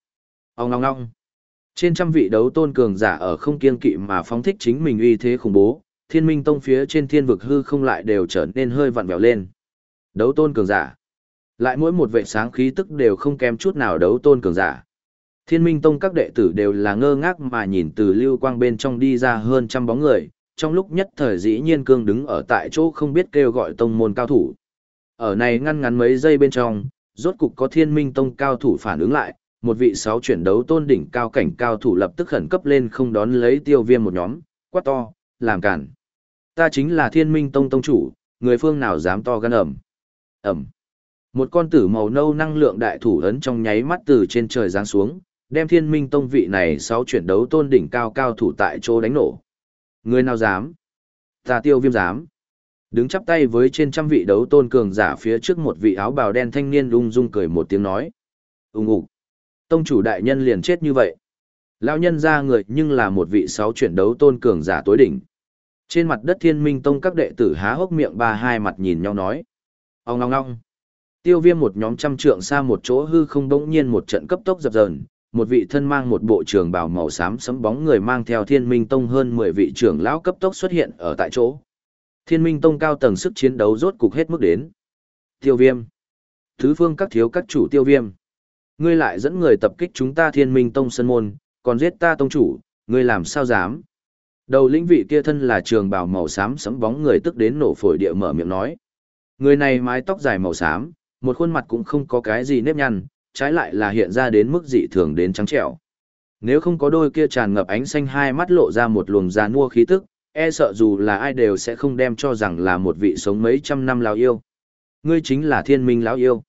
Ông ngong ngong. Trên trăm vị đấu tôn cường giả ở không kiên kỵ mà phóng thích chính mình uy thế khủng bố, thiên minh tông phía trên thiên vực hư không lại đều trở nên hơi vặn vẹo lên. Đấu tôn cường giả. Lại mỗi một vệ sáng khí tức đều không kém chút nào đấu tôn cường giả. Thiên minh tông các đệ tử đều là ngơ ngác mà nhìn từ lưu quang bên trong đi ra hơn trăm bóng người, trong lúc nhất thời dĩ nhiên cương đứng ở tại chỗ không biết kêu gọi tông môn cao thủ. Ở này ngăn ngắn mấy giây bên trong, rốt cục có thiên minh tông cao thủ phản ứng lại, một vị sáu chuyển đấu tôn đỉnh cao cảnh cao thủ lập tức khẩn cấp lên không đón lấy tiêu viêm một nhóm, quát to, làm cản. Ta chính là thiên minh tông tông chủ, người phương nào dám to gan ẩm. Ẩm. Một con tử màu nâu năng lượng đại thủ ấn trong nháy mắt từ trên trời giáng xuống, đem thiên minh tông vị này sáu chuyển đấu tôn đỉnh cao cao thủ tại chỗ đánh nổ. Người nào dám? Ta tiêu viêm dám. Đứng chắp tay với trên trăm vị đấu tôn cường giả phía trước một vị áo bào đen thanh niên lung dung cười một tiếng nói. Úng ục. Tông chủ đại nhân liền chết như vậy. Lão nhân ra người nhưng là một vị sáu chuyển đấu tôn cường giả tối đỉnh. Trên mặt đất thiên minh tông các đệ tử há hốc miệng ba hai mặt nhìn nhau nói. Ông ngong ngong. Tiêu viêm một nhóm trăm trượng xa một chỗ hư không bỗng nhiên một trận cấp tốc dập dờn, một vị thân mang một bộ trường bào màu xám sấm bóng người mang theo thiên minh tông hơn 10 vị trưởng lão cấp tốc xuất hiện ở tại chỗ. Thiên minh tông cao tầng sức chiến đấu rốt cục hết mức đến. Tiêu viêm. Thứ phương các thiếu các chủ tiêu viêm. Ngươi lại dẫn người tập kích chúng ta thiên minh tông sân môn, còn giết ta tông chủ, ngươi làm sao dám. Đầu lĩnh vị kia thân là trường bào màu xám sấm bóng người tức đến nổ phổi địa mở miệng nói. Người này mái tóc dài màu xám, một khuôn mặt cũng không có cái gì nếp nhăn, trái lại là hiện ra đến mức dị thường đến trắng trẻo. Nếu không có đôi kia tràn ngập ánh xanh hai mắt lộ ra một luồng già nua khí tức, e sợ dù là ai đều sẽ không đem cho rằng là một vị sống mấy trăm năm lão yêu. Ngươi chính là thiên minh lão yêu.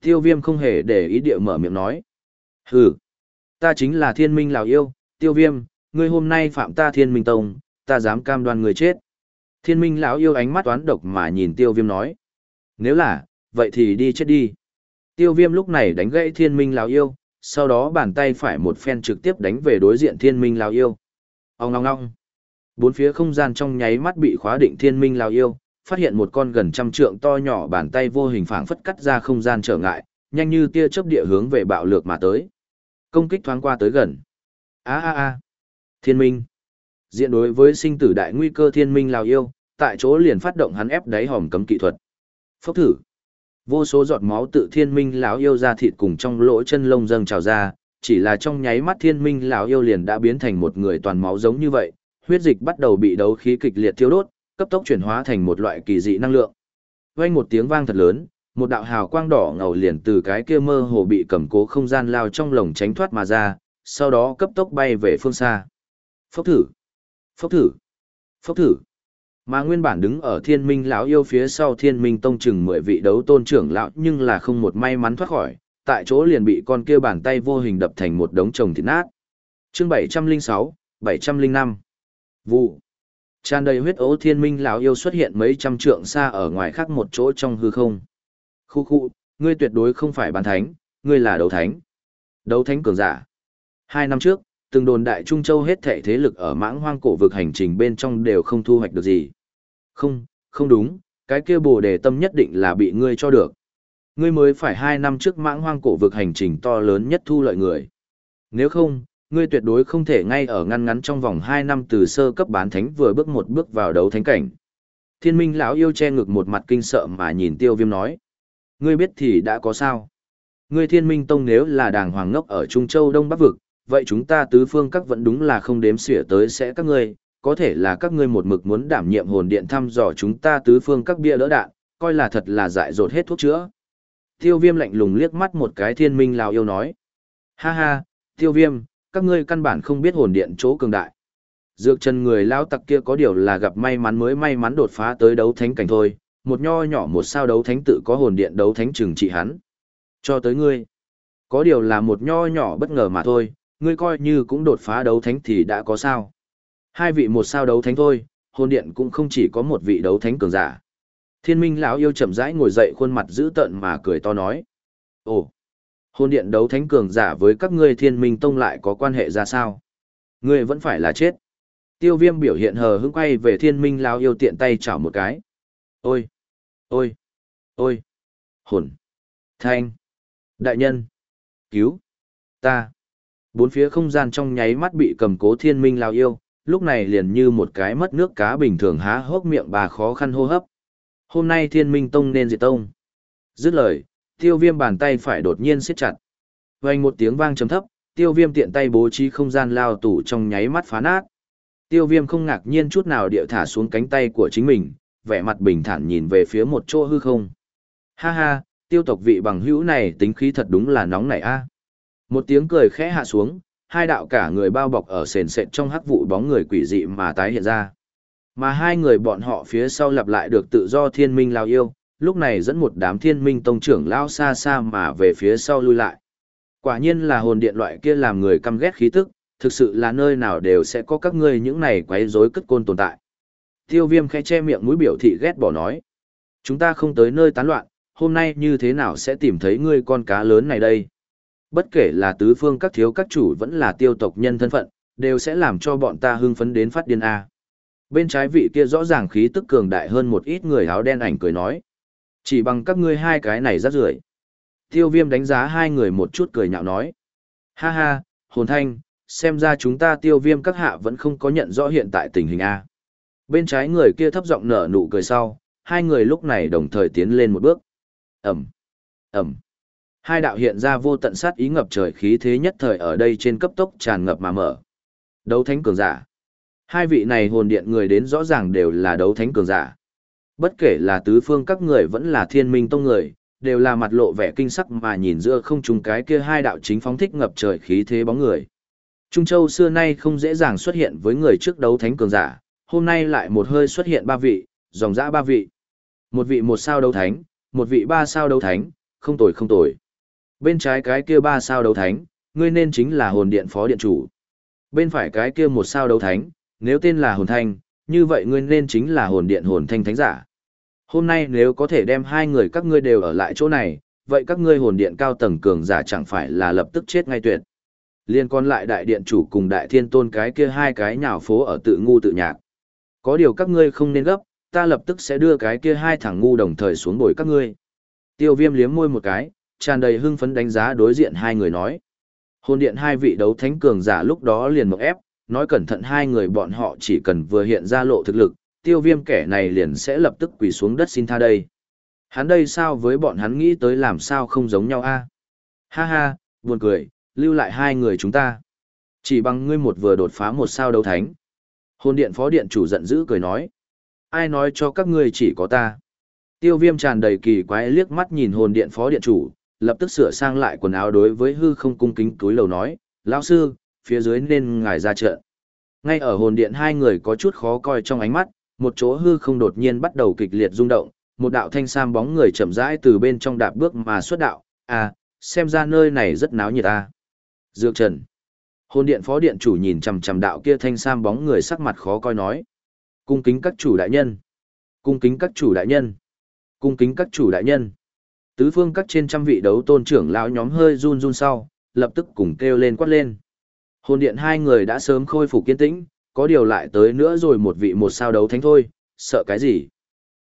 Tiêu viêm không hề để ý địa mở miệng nói. Hừ, ta chính là thiên minh lão yêu, tiêu viêm, ngươi hôm nay phạm ta thiên minh tông, ta dám cam đoan người chết. Thiên minh lão yêu ánh mắt toán độc mà nhìn tiêu viêm nói. Nếu là, vậy thì đi chết đi. Tiêu viêm lúc này đánh gãy thiên minh lão yêu, sau đó bàn tay phải một phen trực tiếp đánh về đối diện thiên minh lão yêu. Ông ngong ngong. Bốn phía không gian trong nháy mắt bị khóa định thiên minh lão yêu, phát hiện một con gần trăm trượng to nhỏ bàn tay vô hình phảng phất cắt ra không gian trở ngại, nhanh như tia chớp địa hướng về bạo lược mà tới. Công kích thoáng qua tới gần. A a a. Thiên minh. Diện đối với sinh tử đại nguy cơ thiên minh lão yêu, tại chỗ liền phát động hắn ép đáy hòm cấm kỹ thuật. Phốc thử. Vô số giọt máu tự thiên minh lão yêu ra thịt cùng trong lỗ chân lông dâng trào ra, chỉ là trong nháy mắt thiên minh lão yêu liền đã biến thành một người toàn máu giống như vậy, huyết dịch bắt đầu bị đấu khí kịch liệt thiêu đốt, cấp tốc chuyển hóa thành một loại kỳ dị năng lượng. Vang một tiếng vang thật lớn, một đạo hào quang đỏ ngầu liền từ cái kia mơ hồ bị cầm cố không gian lao trong lồng tránh thoát mà ra, sau đó cấp tốc bay về phương xa. Phốc thử, phốc thử, phốc thử. Mà nguyên bản đứng ở thiên minh lão yêu phía sau thiên minh tông chừng mười vị đấu tôn trưởng lão nhưng là không một may mắn thoát khỏi, tại chỗ liền bị con kia bàn tay vô hình đập thành một đống chồng thịt nát. Chương 706, 705. Vụ. Tràn đầy huyết ố thiên minh lão yêu xuất hiện mấy trăm trượng xa ở ngoài khác một chỗ trong hư không. Khu khu, ngươi tuyệt đối không phải bán thánh, ngươi là đấu thánh. Đấu thánh cường giả. Hai năm trước, từng đồn đại Trung Châu hết thảy thế lực ở mãng hoang cổ vực hành trình bên trong đều không thu hoạch được gì. Không, không đúng, cái kia bồ đề tâm nhất định là bị ngươi cho được. Ngươi mới phải hai năm trước mãng hoang cổ vực hành trình to lớn nhất thu lợi người. Nếu không, ngươi tuyệt đối không thể ngay ở ngăn ngắn trong vòng hai năm từ sơ cấp bán thánh vừa bước một bước vào đấu thánh cảnh. Thiên minh lão yêu che ngực một mặt kinh sợ mà nhìn tiêu viêm nói. Ngươi biết thì đã có sao. Ngươi thiên minh tông nếu là đàng hoàng ngốc ở Trung Châu Đông Bắc Vực, vậy chúng ta tứ phương các vẫn đúng là không đếm xỉa tới sẽ các ngươi, có thể là các ngươi một mực muốn đảm nhiệm hồn điện thăm dò chúng ta tứ phương các bia đỡ đạn, coi là thật là dại dột hết thuốc chữa. Tiêu viêm lạnh lùng liếc mắt một cái thiên minh lào yêu nói. Ha ha, tiêu viêm, các ngươi căn bản không biết hồn điện chỗ cường đại. Dược chân người lao tặc kia có điều là gặp may mắn mới may mắn đột phá tới đấu thánh cảnh thôi, một nho nhỏ một sao đấu thánh tự có hồn điện đấu thánh trừng trị hắn. Cho tới ngươi, có điều là một nho nhỏ bất ngờ mà thôi, ngươi coi như cũng đột phá đấu thánh thì đã có sao. Hai vị một sao đấu thánh thôi, hồn điện cũng không chỉ có một vị đấu thánh cường giả. Thiên minh lão yêu chậm rãi ngồi dậy khuôn mặt dữ tợn mà cười to nói. Ồ, hồn điện đấu thánh cường giả với các ngươi thiên minh tông lại có quan hệ ra sao? Ngươi vẫn phải là chết. Tiêu viêm biểu hiện hờ hững quay về thiên minh lão yêu tiện tay chảo một cái. Ôi, ôi, ôi, hồn, thanh, đại nhân, cứu, ta. Bốn phía không gian trong nháy mắt bị cầm cố thiên minh lao yêu, lúc này liền như một cái mất nước cá bình thường há hốc miệng bà khó khăn hô hấp. Hôm nay thiên minh tông nên diệt tông. Dứt lời, tiêu viêm bàn tay phải đột nhiên siết chặt. Vành một tiếng vang trầm thấp, tiêu viêm tiện tay bố trí không gian lao tủ trong nháy mắt phá nát. Tiêu viêm không ngạc nhiên chút nào điệu thả xuống cánh tay của chính mình, vẻ mặt bình thản nhìn về phía một chỗ hư không. Ha ha, tiêu tộc vị bằng hữu này tính khí thật đúng là nóng nảy a. Một tiếng cười khẽ hạ xuống, hai đạo cả người bao bọc ở sền sệt trong hắc vụ bóng người quỷ dị mà tái hiện ra. Mà hai người bọn họ phía sau lặp lại được tự do thiên minh lao yêu, lúc này dẫn một đám thiên minh tông trưởng lao xa xa mà về phía sau lui lại. Quả nhiên là hồn điện loại kia làm người căm ghét khí tức, thực sự là nơi nào đều sẽ có các ngươi những này quấy rối cất côn tồn tại. Tiêu viêm khẽ che miệng mũi biểu thị ghét bỏ nói. Chúng ta không tới nơi tán loạn, hôm nay như thế nào sẽ tìm thấy ngươi con cá lớn này đây? Bất kể là tứ phương các thiếu các chủ vẫn là tiêu tộc nhân thân phận, đều sẽ làm cho bọn ta hưng phấn đến phát điên A. Bên trái vị kia rõ ràng khí tức cường đại hơn một ít người áo đen ảnh cười nói. Chỉ bằng các ngươi hai cái này rác rưởi. Tiêu viêm đánh giá hai người một chút cười nhạo nói. Ha ha, hồn thanh, xem ra chúng ta tiêu viêm các hạ vẫn không có nhận rõ hiện tại tình hình A. Bên trái người kia thấp giọng nở nụ cười sau, hai người lúc này đồng thời tiến lên một bước. Ẩm, Ẩm. Hai đạo hiện ra vô tận sát ý ngập trời khí thế nhất thời ở đây trên cấp tốc tràn ngập mà mở. Đấu thánh cường giả. Hai vị này hồn điện người đến rõ ràng đều là đấu thánh cường giả. Bất kể là tứ phương các người vẫn là thiên minh tông người, đều là mặt lộ vẻ kinh sắc mà nhìn giữa không trùng cái kia hai đạo chính phóng thích ngập trời khí thế bóng người. Trung Châu xưa nay không dễ dàng xuất hiện với người trước đấu thánh cường giả, hôm nay lại một hơi xuất hiện ba vị, dòng dã ba vị. Một vị một sao đấu thánh, một vị ba sao đấu thánh, không tồi không tồi. Bên trái cái kia ba sao đấu thánh, ngươi nên chính là hồn điện phó điện chủ. Bên phải cái kia một sao đấu thánh, nếu tên là hồn thanh, như vậy ngươi nên chính là hồn điện hồn thanh thánh giả. Hôm nay nếu có thể đem hai người các ngươi đều ở lại chỗ này, vậy các ngươi hồn điện cao tầng cường giả chẳng phải là lập tức chết ngay tuyệt. Liên còn lại đại điện chủ cùng đại thiên tôn cái kia hai cái nhào phố ở tự ngu tự nhạc. Có điều các ngươi không nên gấp, ta lập tức sẽ đưa cái kia hai thằng ngu đồng thời xuống bồi các ngươi. Tiêu viêm liếm môi một cái, tràn đầy hưng phấn đánh giá đối diện hai người nói. Hồn điện hai vị đấu thánh cường giả lúc đó liền mộc ép, nói cẩn thận hai người bọn họ chỉ cần vừa hiện ra lộ thực lực, tiêu viêm kẻ này liền sẽ lập tức quỳ xuống đất xin tha đây. Hắn đây sao với bọn hắn nghĩ tới làm sao không giống nhau a Ha ha, buồn cười, lưu lại hai người chúng ta. Chỉ bằng ngươi một vừa đột phá một sao đấu thánh. Hồn điện phó điện chủ giận dữ cười nói. Ai nói cho các ngươi chỉ có ta. Tiêu viêm tràn đầy kỳ quái liếc mắt nhìn hồn điện phó điện chủ, lập tức sửa sang lại quần áo đối với hư không cung kính túi lầu nói, lão sư, phía dưới nên ngài ra trận. Ngay ở hồn điện hai người có chút khó coi trong ánh mắt, một chỗ hư không đột nhiên bắt đầu kịch liệt rung động, một đạo thanh sam bóng người chậm rãi từ bên trong đạp bước mà xuất đạo, à, xem ra nơi này rất náo nhiệt ta. Dược Trần. Hồn điện phó điện chủ nhìn chằm chằm đạo kia thanh sam bóng người sắc mặt khó coi nói. Cung kính các chủ đại nhân. Cung kính các chủ đại nhân. Cung kính các chủ đại nhân. Tứ phương các trên trăm vị đấu tôn trưởng lão nhóm hơi run run sau, lập tức cùng kêu lên quát lên. Hồn điện hai người đã sớm khôi phục kiên tĩnh, có điều lại tới nữa rồi một vị một sao đấu thánh thôi, sợ cái gì.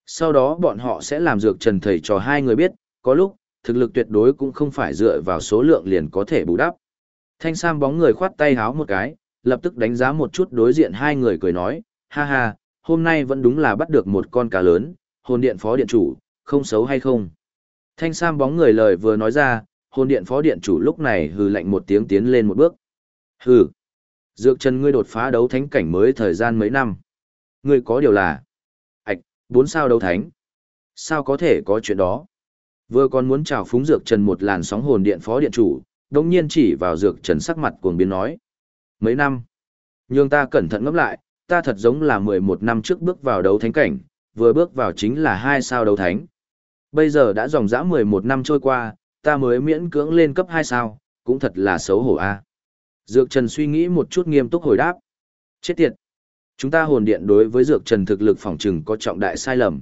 Sau đó bọn họ sẽ làm dược trần thầy cho hai người biết, có lúc, thực lực tuyệt đối cũng không phải dựa vào số lượng liền có thể bù đắp. Thanh Sam bóng người khoát tay háo một cái, lập tức đánh giá một chút đối diện hai người cười nói, ha ha, hôm nay vẫn đúng là bắt được một con cá lớn, hồn điện phó điện chủ, không xấu hay không. Thanh Sam bóng người lời vừa nói ra, hồn điện phó điện chủ lúc này hừ lạnh một tiếng tiến lên một bước. Hừ, dược chân ngươi đột phá đấu thánh cảnh mới thời gian mấy năm. Ngươi có điều là, ạch, bốn sao đấu thánh. Sao có thể có chuyện đó? Vừa còn muốn chào phúng dược trần một làn sóng hồn điện phó điện chủ, đồng nhiên chỉ vào dược trần sắc mặt cuồng biến nói. Mấy năm? Nhưng ta cẩn thận ngẫm lại, ta thật giống là 11 năm trước bước vào đấu thánh cảnh, vừa bước vào chính là hai sao đấu thánh. Bây giờ đã dòng dã 11 năm trôi qua, ta mới miễn cưỡng lên cấp 2 sao, cũng thật là xấu hổ a. Dược Trần suy nghĩ một chút nghiêm túc hồi đáp. Chết tiệt. Chúng ta hồn điện đối với Dược Trần thực lực phòng trừng có trọng đại sai lầm.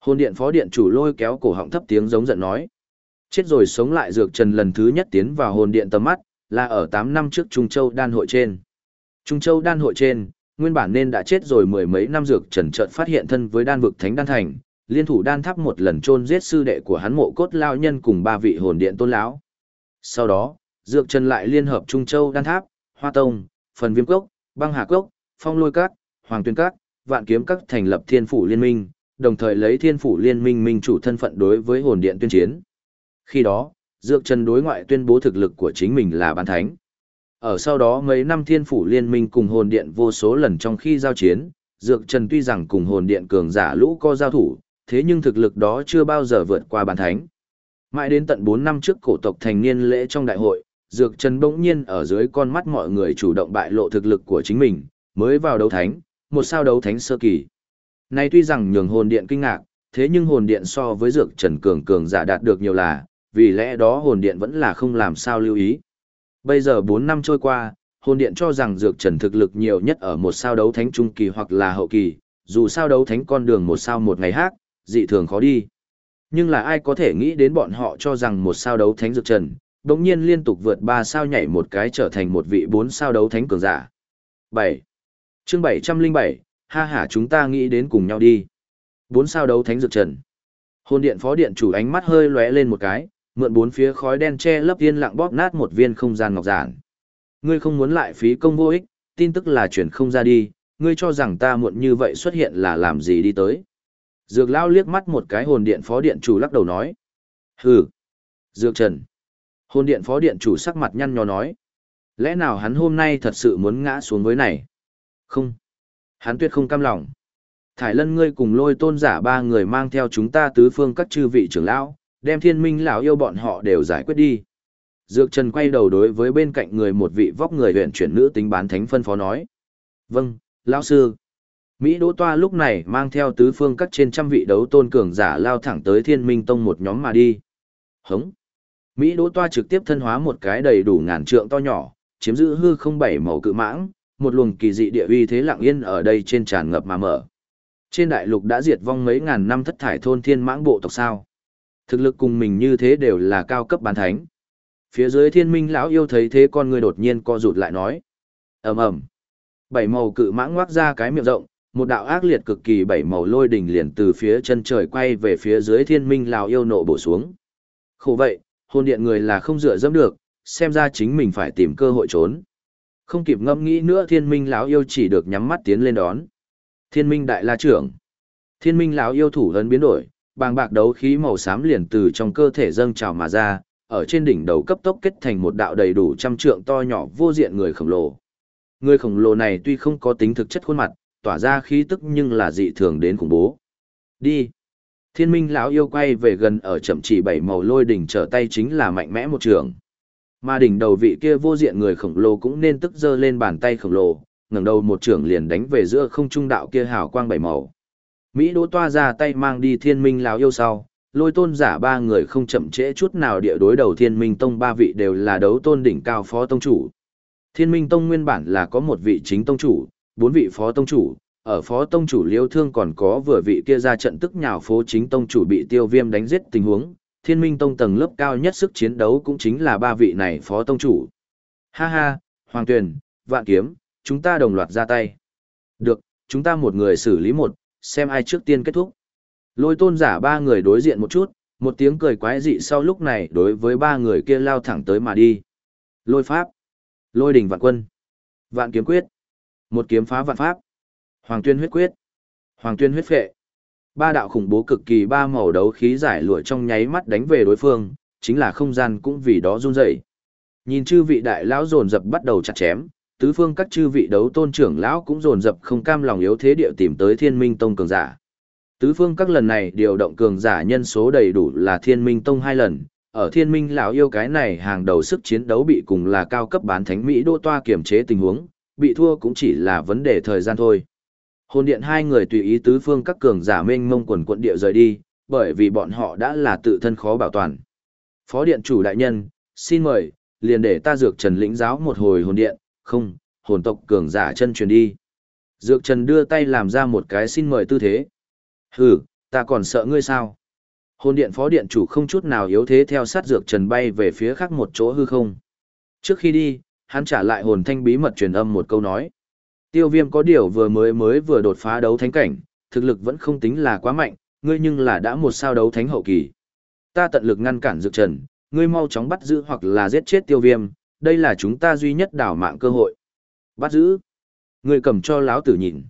Hồn điện phó điện chủ lôi kéo cổ họng thấp tiếng giống giận nói. Chết rồi sống lại Dược Trần lần thứ nhất tiến vào hồn điện tầm mắt, là ở 8 năm trước Trung Châu đan hội trên. Trung Châu đan hội trên, nguyên bản nên đã chết rồi mười mấy năm Dược Trần chợt phát hiện thân với đan vực thánh đan thành, liên thủ đan tháp một lần chôn giết sư đệ của hắn mộ cốt lao nhân cùng ba vị hồn điện tôn lão. Sau đó, Dược Trần lại liên hợp Trung Châu đan tháp, Hoa Tông, Phần Viêm Cốc, Băng Hà Cốc, Phong Lôi Các, Hoàng Tuyên Các, Vạn Kiếm Các thành lập Thiên Phủ Liên Minh, đồng thời lấy Thiên Phủ Liên Minh minh chủ thân phận đối với hồn điện tuyên chiến. Khi đó, Dược Trần đối ngoại tuyên bố thực lực của chính mình là bán thánh. Ở sau đó mấy năm Thiên Phủ Liên Minh cùng hồn điện vô số lần trong khi giao chiến, Dược Trần tuy rằng cùng hồn điện cường giả lũ co giao thủ, thế nhưng thực lực đó chưa bao giờ vượt qua bàn thánh. Mãi đến tận 4 năm trước cổ tộc thành niên lễ trong đại hội, Dược Trần bỗng nhiên ở dưới con mắt mọi người chủ động bại lộ thực lực của chính mình, mới vào đấu thánh, một sao đấu thánh sơ kỳ. Này tuy rằng nhường hồn điện kinh ngạc, thế nhưng hồn điện so với Dược Trần cường cường giả đạt được nhiều là, vì lẽ đó hồn điện vẫn là không làm sao lưu ý. Bây giờ 4 năm trôi qua, hồn điện cho rằng Dược Trần thực lực nhiều nhất ở một sao đấu thánh trung kỳ hoặc là hậu kỳ, dù sao đấu thánh con đường một sao một ngày hát, dị thường khó đi. Nhưng là ai có thể nghĩ đến bọn họ cho rằng một sao đấu thánh Dược Trần, đồng nhiên liên tục vượt ba sao nhảy một cái trở thành một vị bốn sao đấu thánh cường giả. 7. chương 707, ha ha chúng ta nghĩ đến cùng nhau đi. Bốn sao đấu thánh dược trần. Hồn điện phó điện chủ ánh mắt hơi lóe lên một cái, mượn bốn phía khói đen che lấp yên lặng bóp nát một viên không gian ngọc giản. Ngươi không muốn lại phí công vô ích, tin tức là chuyển không ra đi, ngươi cho rằng ta muộn như vậy xuất hiện là làm gì đi tới. Dược lao liếc mắt một cái hồn điện phó điện chủ lắc đầu nói. Hừ. Dược trần. Hồn điện phó điện chủ sắc mặt nhăn nhó nói. Lẽ nào hắn hôm nay thật sự muốn ngã xuống với này? Không. Hắn tuyệt không cam lòng. Thải lân ngươi cùng lôi tôn giả ba người mang theo chúng ta tứ phương các chư vị trưởng lão, đem thiên minh lão yêu bọn họ đều giải quyết đi. Dược Trần quay đầu đối với bên cạnh người một vị vóc người huyện chuyển nữ tính bán thánh phân phó nói. Vâng, lão sư. Mỹ Đỗ Toa lúc này mang theo tứ phương các trên trăm vị đấu tôn cường giả lao thẳng tới thiên minh tông một nhóm mà đi. Hống. Mỹ Đỗ Toa trực tiếp thân hóa một cái đầy đủ ngàn trượng to nhỏ, chiếm giữ hư không bảy màu cự mãng, một luồng kỳ dị địa uy thế lặng yên ở đây trên tràn ngập mà mở. Trên đại lục đã diệt vong mấy ngàn năm thất thải thôn thiên mãng bộ tộc sao? Thực lực cùng mình như thế đều là cao cấp bán thánh. Phía dưới thiên minh lão yêu thấy thế con người đột nhiên co rụt lại nói. ầm ầm Bảy màu cự mãng ngoác ra cái miệng rộng, một đạo ác liệt cực kỳ bảy màu lôi đỉnh liền từ phía chân trời quay về phía dưới thiên minh lão yêu nộ bổ xuống. Khổ vậy, hồn điện người là không dựa dẫm được, xem ra chính mình phải tìm cơ hội trốn. Không kịp ngẫm nghĩ nữa thiên minh lão yêu chỉ được nhắm mắt tiến lên đón. Thiên minh đại la trưởng. Thiên minh lão yêu thủ ấn biến đổi, bàng bạc đấu khí màu xám liền từ trong cơ thể dâng trào mà ra, ở trên đỉnh đầu cấp tốc kết thành một đạo đầy đủ trăm trượng to nhỏ vô diện người khổng lồ. Người khổng lồ này tuy không có tính thực chất khuôn mặt, tỏa ra khí tức nhưng là dị thường đến khủng bố. Đi. Thiên minh lão yêu quay về gần ở chậm chỉ bảy màu lôi đỉnh trở tay chính là mạnh mẽ một trường. Mà đỉnh đầu vị kia vô diện người khổng lồ cũng nên tức giơ lên bàn tay khổng lồ, ngẩng đầu một trường liền đánh về giữa không trung đạo kia hào quang bảy màu. Mỹ Đỗ toa ra tay mang đi thiên minh lão yêu sau, lôi tôn giả ba người không chậm trễ chút nào địa đối đầu thiên minh tông ba vị đều là đấu tôn đỉnh cao phó tông chủ. Thiên minh tông nguyên bản là có một vị chính tông chủ, bốn vị phó tông chủ, ở phó tông chủ liêu thương còn có vừa vị kia ra trận tức nhào phố chính tông chủ bị tiêu viêm đánh giết tình huống, thiên minh tông tầng lớp cao nhất sức chiến đấu cũng chính là ba vị này phó tông chủ. Ha ha, Hoàng Tuyền, Vạn Kiếm, chúng ta đồng loạt ra tay. Được, chúng ta một người xử lý một, xem ai trước tiên kết thúc. Lôi tôn giả ba người đối diện một chút, một tiếng cười quái dị sau lúc này đối với ba người kia lao thẳng tới mà đi. Lôi pháp, lôi đình vạn quân, vạn kiếm quyết, một kiếm phá vạn pháp, hoàng tuyên huyết quyết, hoàng tuyên huyết phệ. Ba đạo khủng bố cực kỳ ba màu đấu khí giải lụa trong nháy mắt đánh về đối phương, chính là không gian cũng vì đó run rẩy. Nhìn chư vị đại lão dồn dập bắt đầu chặt chém, tứ phương các chư vị đấu tôn trưởng lão cũng dồn dập không cam lòng yếu thế địa tìm tới Thiên Minh Tông cường giả. Tứ phương các lần này điều động cường giả nhân số đầy đủ là Thiên Minh Tông hai lần, ở Thiên Minh lão yêu cái này hàng đầu sức chiến đấu bị cùng là cao cấp bán thánh Mỹ đô toa kiểm chế tình huống, bị thua cũng chỉ là vấn đề thời gian thôi. Hồn điện hai người tùy ý tứ phương các cường giả mênh mông quần quận địa rời đi, bởi vì bọn họ đã là tự thân khó bảo toàn. Phó điện chủ đại nhân, xin mời, liền để ta dược trần lĩnh giáo một hồi hồn điện, không, hồn tộc cường giả chân truyền đi. Dược trần đưa tay làm ra một cái xin mời tư thế. Hừ, ta còn sợ ngươi sao? Hồn điện phó điện chủ không chút nào yếu thế theo sát dược trần bay về phía khác một chỗ hư không. Trước khi đi, hắn trả lại hồn thanh bí mật truyền âm một câu nói. Tiêu viêm có điều vừa mới mới vừa đột phá đấu thánh cảnh, thực lực vẫn không tính là quá mạnh, ngươi nhưng là đã một sao đấu thánh hậu kỳ. Ta tận lực ngăn cản dược trần, ngươi mau chóng bắt giữ hoặc là giết chết tiêu viêm, đây là chúng ta duy nhất đảo mạng cơ hội. Bắt giữ. Ngươi cầm cho lão tử nhìn.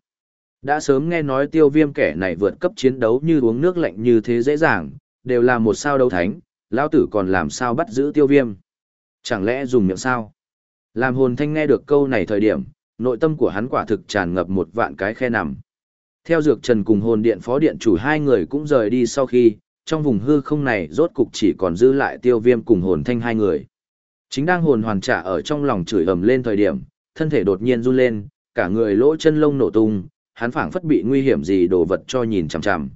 Đã sớm nghe nói tiêu viêm kẻ này vượt cấp chiến đấu như uống nước lạnh như thế dễ dàng, đều là một sao đấu thánh, lão tử còn làm sao bắt giữ tiêu viêm. Chẳng lẽ dùng miệng sao? Làm hồn thanh nghe được câu này thời điểm, nội tâm của hắn quả thực tràn ngập một vạn cái khe nằm. Theo dược trần cùng hồn điện phó điện chủ hai người cũng rời đi sau khi, trong vùng hư không này rốt cục chỉ còn dư lại tiêu viêm cùng hồn thanh hai người. Chính đang hồn hoàn trả ở trong lòng chửi ầm lên thời điểm, thân thể đột nhiên run lên, cả người lỗ chân lông nổ tung, hắn phảng phất bị nguy hiểm gì đồ vật cho nhìn chằm chằm.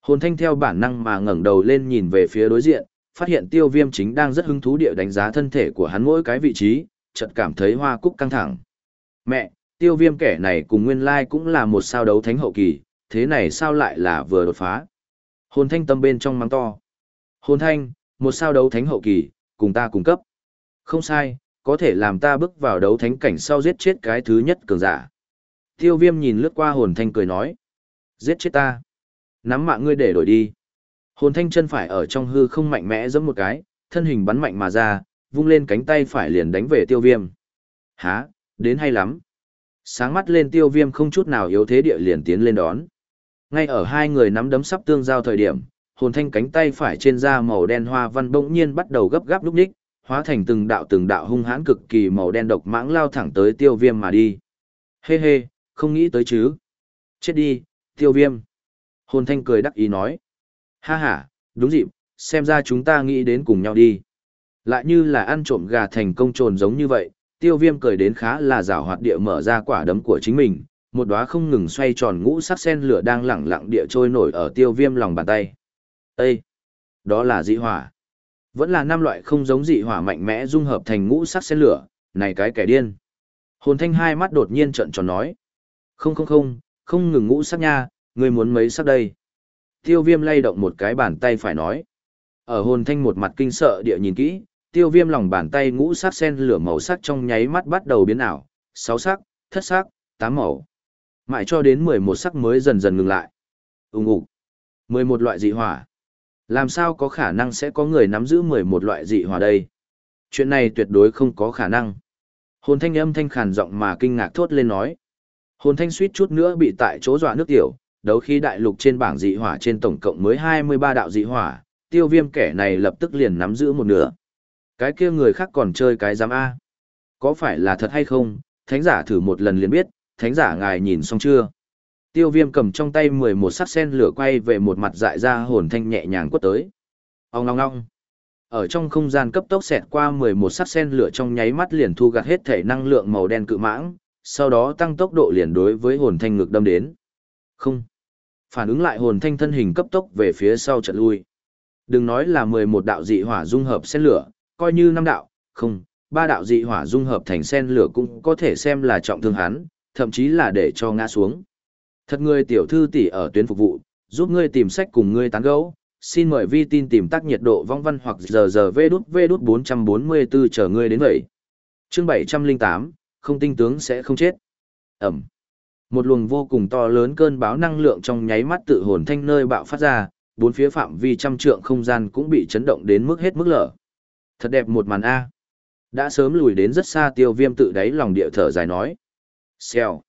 Hồn thanh theo bản năng mà ngẩng đầu lên nhìn về phía đối diện, phát hiện tiêu viêm chính đang rất hứng thú địa đánh giá thân thể của hắn mỗi cái vị trí, chợt cảm thấy hoa cúc căng thẳng. Mẹ, tiêu viêm kẻ này cùng nguyên lai cũng là một sao đấu thánh hậu kỳ, thế này sao lại là vừa đột phá. Hồn thanh tâm bên trong mắng to. Hồn thanh, một sao đấu thánh hậu kỳ, cùng ta cung cấp. Không sai, có thể làm ta bước vào đấu thánh cảnh sau giết chết cái thứ nhất cường giả. Tiêu viêm nhìn lướt qua hồn thanh cười nói. Giết chết ta. Nắm mạng ngươi để đổi đi. Hồn thanh chân phải ở trong hư không mạnh mẽ giẫm một cái, thân hình bắn mạnh mà ra, vung lên cánh tay phải liền đánh về tiêu viêm. Há, đến hay lắm. Sáng mắt lên tiêu viêm không chút nào yếu thế địa liền tiến lên đón. Ngay ở hai người nắm đấm sắp tương giao thời điểm, hồn thanh cánh tay phải trên da màu đen hoa văn bỗng nhiên bắt đầu gấp gáp lúc ních, hóa thành từng đạo từng đạo hung hãn cực kỳ màu đen độc mãng lao thẳng tới tiêu viêm mà đi. Hê hê, không nghĩ tới chứ. Chết đi, tiêu viêm. Hồn thanh cười đắc ý nói. Ha ha, đúng dịp, xem ra chúng ta nghĩ đến cùng nhau đi. Lại như là ăn trộm gà thành công trồn giống như vậy, tiêu viêm cười đến khá là rào hoạt địa mở ra quả đấm của chính mình, một đóa không ngừng xoay tròn ngũ sắc sen lửa đang lẳng lặng địa trôi nổi ở tiêu viêm lòng bàn tay. Ê! Đó là dị hỏa. Vẫn là năm loại không giống dị hỏa mạnh mẽ dung hợp thành ngũ sắc sen lửa, này cái kẻ điên. Hồn thanh hai mắt đột nhiên trận tròn nói. Không không không, không ngừng ngũ sắc nha, ngươi muốn mấy sắc đây. Tiêu viêm lay động một cái bàn tay phải nói. Ở hồn thanh một mặt kinh sợ địa nhìn kỹ, tiêu viêm lòng bàn tay ngũ sắc sen lửa màu sắc trong nháy mắt bắt đầu biến ảo, sáu sắc, thất sắc, tám màu. Mãi cho đến mười một sắc mới dần dần ngừng lại. Úng ủ. mười một loại dị hỏa. Làm sao có khả năng sẽ có người nắm giữ mười một loại dị hỏa đây? Chuyện này tuyệt đối không có khả năng. Hồn thanh âm thanh khàn giọng mà kinh ngạc thốt lên nói. Hồn thanh suýt chút nữa bị tại chỗ dọa nước tiểu, đấu khí đại lục trên bảng dị hỏa trên tổng cộng mới hai mươi ba đạo dị hỏa, tiêu viêm kẻ này lập tức liền nắm giữ một nửa, cái kia người khác còn chơi cái giám A. Có phải là thật hay không, thánh giả thử một lần liền biết, thánh giả ngài nhìn xong chưa? Tiêu viêm cầm trong tay 11 sắc sen lửa quay về một mặt dại ra hồn thanh nhẹ nhàng quất tới. Ông ngong ngong. Ở trong không gian cấp tốc xẹt qua 11 sắc sen lửa trong nháy mắt liền thu gạt hết thể năng lượng màu đen cự mãng, sau đó tăng tốc độ liền đối với hồn thanh ngực đâm đến. Không. Phản ứng lại hồn thanh thân hình cấp tốc về phía sau trận lui. Đừng nói là 11 đạo dị hỏa dung hợp sen lửa, coi như năm đạo, không, ba đạo dị hỏa dung hợp thành sen lửa cũng có thể xem là trọng thương hắn, thậm chí là để cho ngã xuống. Thật ngươi tiểu thư tỷ ở tuyến phục vụ, giúp ngươi tìm sách cùng ngươi tán gẫu. Xin mời vi tin tìm tác nhiệt độ vong văn hoặc giờ giờ vê đút vê đút 444 chờ ngươi đến vậy. Chương 708, không tinh tướng sẽ không chết. Ẩm. Một luồng vô cùng to lớn cơn báo năng lượng trong nháy mắt tự hồn thanh nơi bạo phát ra, bốn phía phạm vi trăm trượng không gian cũng bị chấn động đến mức hết mức lở. Thật đẹp một màn A. Đã sớm lùi đến rất xa tiêu viêm tự đáy lòng địa thở dài nói. Xèo.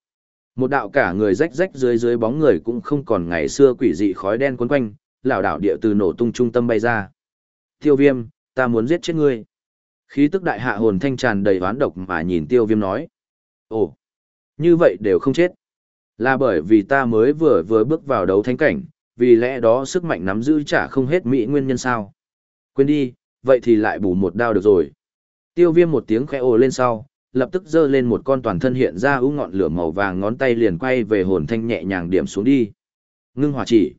Một đạo cả người rách rách dưới dưới bóng người cũng không còn ngày xưa quỷ dị khói đen quấn quanh, lảo đảo địa từ nổ tung trung tâm bay ra. Tiêu viêm, ta muốn giết chết ngươi. Khí tức đại hạ hồn thanh tràn đầy oán độc mà nhìn tiêu viêm nói. Ồ, như vậy đều không chết. Là bởi vì ta mới vừa vừa bước vào đấu thánh cảnh, vì lẽ đó sức mạnh nắm giữ chả không hết mỹ nguyên nhân sao. Quên đi, vậy thì lại bù một đao được rồi. Tiêu viêm một tiếng khẽ ồ lên sau, lập tức giơ lên một con toàn thân hiện ra ưu ngọn lửa màu vàng ngón tay liền quay về hồn thanh nhẹ nhàng điểm xuống đi. Ngưng hỏa chỉ.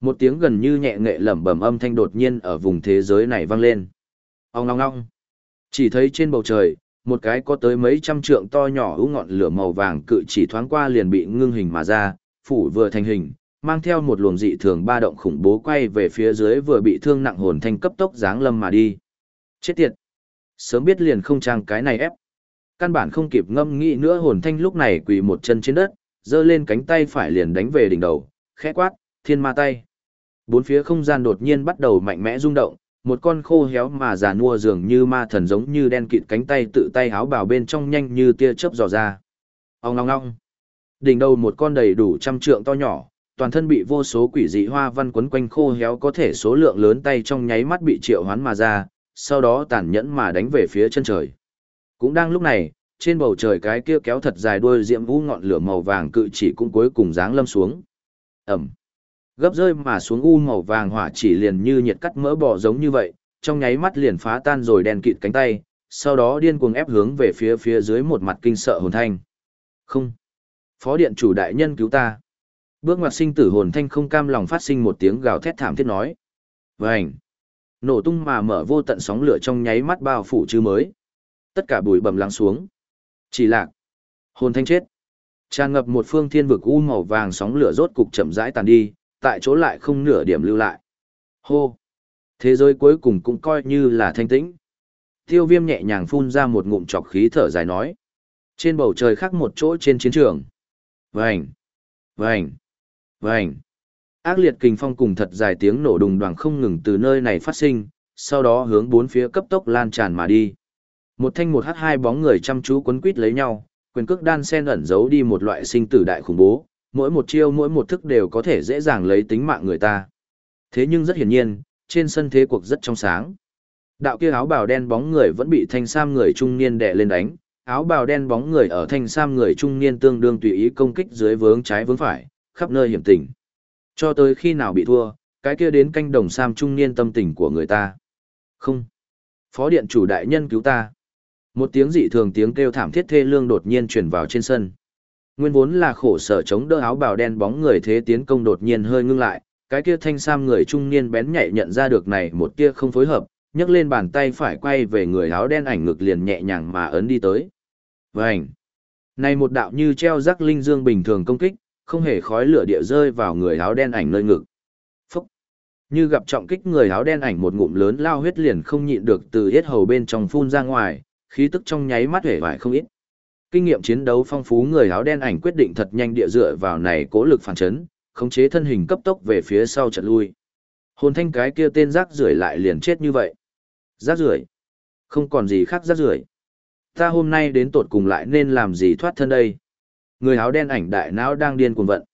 Một tiếng gần như nhẹ nghệ lẩm bẩm âm thanh đột nhiên ở vùng thế giới này vang lên. Ong long ong. Chỉ thấy trên bầu trời, một cái có tới mấy trăm trượng to nhỏ ưu ngọn lửa màu vàng cự chỉ thoáng qua liền bị ngưng hình mà ra, phủ vừa thành hình, mang theo một luồng dị thường ba động khủng bố quay về phía dưới vừa bị thương nặng hồn thanh cấp tốc giáng lâm mà đi. Chết tiệt! Sớm biết liền không trang cái này ép. Căn bản không kịp ngâm nghĩ nữa hồn thanh lúc này quỳ một chân trên đất, giơ lên cánh tay phải liền đánh về đỉnh đầu, khẽ quát, thiên ma tay. Bốn phía không gian đột nhiên bắt đầu mạnh mẽ rung động, một con khô héo mà già nua dường như ma thần giống như đen kịt cánh tay tự tay háo bào bên trong nhanh như tia chớp dò ra. Ông ngong ngong. Đỉnh đầu một con đầy đủ trăm trượng to nhỏ, toàn thân bị vô số quỷ dị hoa văn quấn quanh khô héo có thể số lượng lớn tay trong nháy mắt bị triệu hoán mà ra, sau đó tàn nhẫn mà đánh về phía chân trời. Cũng đang lúc này, trên bầu trời cái kia kéo thật dài đuôi diệm vũ ngọn lửa màu vàng cự chỉ cũng cuối cùng giáng lâm xuống. Ẩm. Gấp rơi mà xuống u màu vàng hỏa chỉ liền như nhiệt cắt mỡ bò giống như vậy, trong nháy mắt liền phá tan rồi đèn kịt cánh tay, sau đó điên cuồng ép hướng về phía phía dưới một mặt kinh sợ hồn thanh. Không. Phó điện chủ đại nhân cứu ta. Bước ngoặt sinh tử hồn thanh không cam lòng phát sinh một tiếng gào thét thảm thiết nói. Vành. Nổ tung mà mở vô tận sóng lửa trong nháy mắt bao phủ chứ mới. Tất cả bụi bầm lắng xuống. Chỉ lạc. Hồn thanh chết. Tràn ngập một phương thiên vực u màu vàng sóng lửa rốt cục chậm rãi tàn đi, tại chỗ lại không nửa điểm lưu lại. Hô! Thế giới cuối cùng cũng coi như là thanh tĩnh. Tiêu viêm nhẹ nhàng phun ra một ngụm chọc khí thở dài nói. Trên bầu trời khác một chỗ trên chiến trường. Vành! Vành! Vành! Ác liệt kình phong cùng thật dài tiếng nổ đùng đoàng không ngừng từ nơi này phát sinh, sau đó hướng bốn phía cấp tốc lan tràn mà đi. Một thanh một h hai bóng người chăm chú quấn quít lấy nhau, quyền cước đan sen ẩn giấu đi một loại sinh tử đại khủng bố, mỗi một chiêu mỗi một thức đều có thể dễ dàng lấy tính mạng người ta. Thế nhưng rất hiển nhiên, trên sân thế cuộc rất trong sáng. Đạo kia áo bào đen bóng người vẫn bị thanh sam người trung niên đè lên đánh, áo bào đen bóng người ở thanh sam người trung niên tương đương tùy ý công kích dưới vướng trái vướng phải, khắp nơi hiểm tình. Cho tới khi nào bị thua, cái kia đến canh đồng sam trung niên tâm tình của người ta. Không. Phó điện chủ đại nhân cứu ta. Một tiếng dị thường tiếng kêu thảm thiết thê lương đột nhiên truyền vào trên sân. Nguyên vốn là khổ sở chống đỡ áo bào đen bóng người thế tiến công đột nhiên hơi ngưng lại, cái kia thanh sam người trung niên bén nhạy nhận ra được này một kia không phối hợp, nhấc lên bàn tay phải quay về người áo đen ảnh ngực liền nhẹ nhàng mà ấn đi tới. Vành! Này một đạo như treo rắc linh dương bình thường công kích, không hề khói lửa địa rơi vào người áo đen ảnh nơi ngực. Phúc! Như gặp trọng kích người áo đen ảnh một ngụm lớn lao huyết liền không nhịn được từ hết hầu bên trong phun ra ngoài, khí tức trong nháy mắt hể vải không ít. Kinh nghiệm chiến đấu phong phú người áo đen ảnh quyết định thật nhanh địa dựa vào này cố lực phản chấn, khống chế thân hình cấp tốc về phía sau trận lui. Hồn thanh cái kia tên rác rưởi lại liền chết như vậy. Rác rưởi? Không còn gì khác rác rưởi. Ta hôm nay đến tột cùng lại nên làm gì thoát thân đây? Người áo đen ảnh đại não đang điên cuồng vận.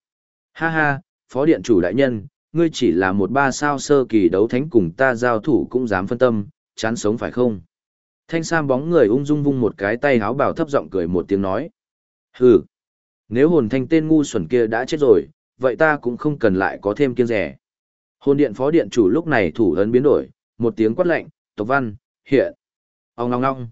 Ha ha, phó điện chủ đại nhân, ngươi chỉ là một ba sao sơ kỳ đấu thánh cùng ta giao thủ cũng dám phân tâm, chán sống phải không? Thanh sam bóng người ung dung vung một cái tay háo bảo thấp giọng cười một tiếng nói. Hừ, nếu hồn thanh tên ngu xuẩn kia đã chết rồi, vậy ta cũng không cần lại có thêm kiêng rẻ. Hồn điện phó điện chủ lúc này thủ ấn biến đổi, một tiếng quát lệnh, tộc văn, hiện. Ông ngong ngong.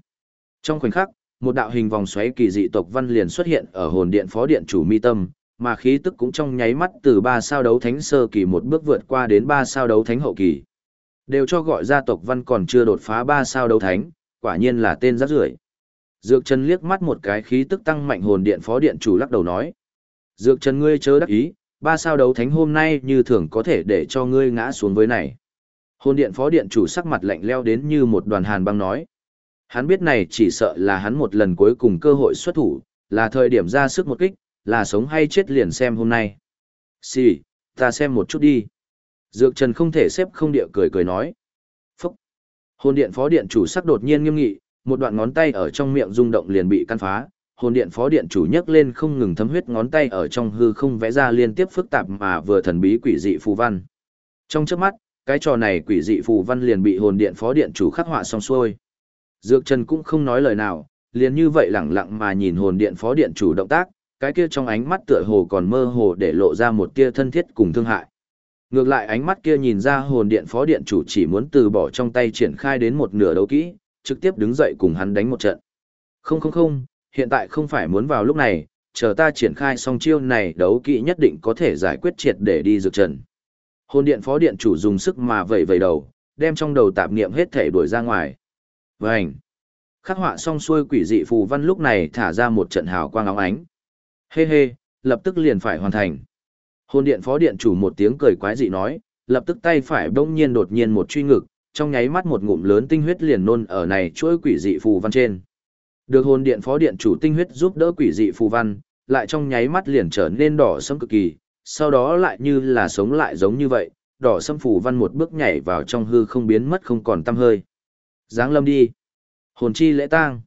Trong khoảnh khắc, một đạo hình vòng xoáy kỳ dị tộc văn liền xuất hiện ở hồn điện phó điện chủ mi tâm, mà khí tức cũng trong nháy mắt từ ba sao đấu thánh sơ kỳ một bước vượt qua đến ba sao đấu thánh hậu kỳ. Đều cho gọi ra tộc văn còn chưa đột phá ba sao đấu thánh, quả nhiên là tên rác rưởi. Dược Trần liếc mắt một cái khí tức tăng mạnh hồn điện phó điện chủ lắc đầu nói. Dược Trần ngươi chớ đắc ý, ba sao đấu thánh hôm nay như thường có thể để cho ngươi ngã xuống với này. Hồn điện phó điện chủ sắc mặt lạnh leo đến như một đoàn hàn băng nói. Hắn biết này chỉ sợ là hắn một lần cuối cùng cơ hội xuất thủ, là thời điểm ra sức một kích, là sống hay chết liền xem hôm nay. Xì, ta xem một chút đi. Dược Trần không thể xếp không địa cười cười nói. Phúc. Hồn điện phó điện chủ sắc đột nhiên nghiêm nghị, một đoạn ngón tay ở trong miệng rung động liền bị căn phá. Hồn điện phó điện chủ nhấc lên không ngừng thấm huyết ngón tay ở trong hư không vẽ ra liên tiếp phức tạp mà vừa thần bí quỷ dị phù văn. Trong chớp mắt, cái trò này quỷ dị phù văn liền bị hồn điện phó điện chủ khắc họa xong xuôi. Dược Trần cũng không nói lời nào, liền như vậy lẳng lặng mà nhìn hồn điện phó điện chủ động tác, cái kia trong ánh mắt tựa hồ còn mơ hồ để lộ ra một tia thân thiết cùng thương hại. Ngược lại ánh mắt kia nhìn ra hồn điện phó điện chủ chỉ muốn từ bỏ trong tay triển khai đến một nửa đấu kỹ, trực tiếp đứng dậy cùng hắn đánh một trận. Không không không, hiện tại không phải muốn vào lúc này, chờ ta triển khai xong chiêu này đấu kỹ nhất định có thể giải quyết triệt để đi dược trần. Hồn điện phó điện chủ dùng sức mà vẩy vẩy đầu, đem trong đầu tạp niệm hết thể đuổi ra ngoài. Vành! Khắc họa xong xuôi quỷ dị phù văn lúc này thả ra một trận hào quang óng ánh. Hê hê, lập tức liền phải hoàn thành. Hồn điện phó điện chủ một tiếng cười quái dị nói, lập tức tay phải bỗng nhiên đột nhiên một truy ngực, trong nháy mắt một ngụm lớn tinh huyết liền nôn ở này chuỗi quỷ dị phù văn trên. Được hồn điện phó điện chủ tinh huyết giúp đỡ quỷ dị phù văn, lại trong nháy mắt liền trở nên đỏ sẫm cực kỳ, sau đó lại như là sống lại giống như vậy, đỏ sẫm phù văn một bước nhảy vào trong hư không biến mất không còn tăm hơi. Giáng lâm đi. Hồn chi lễ tang.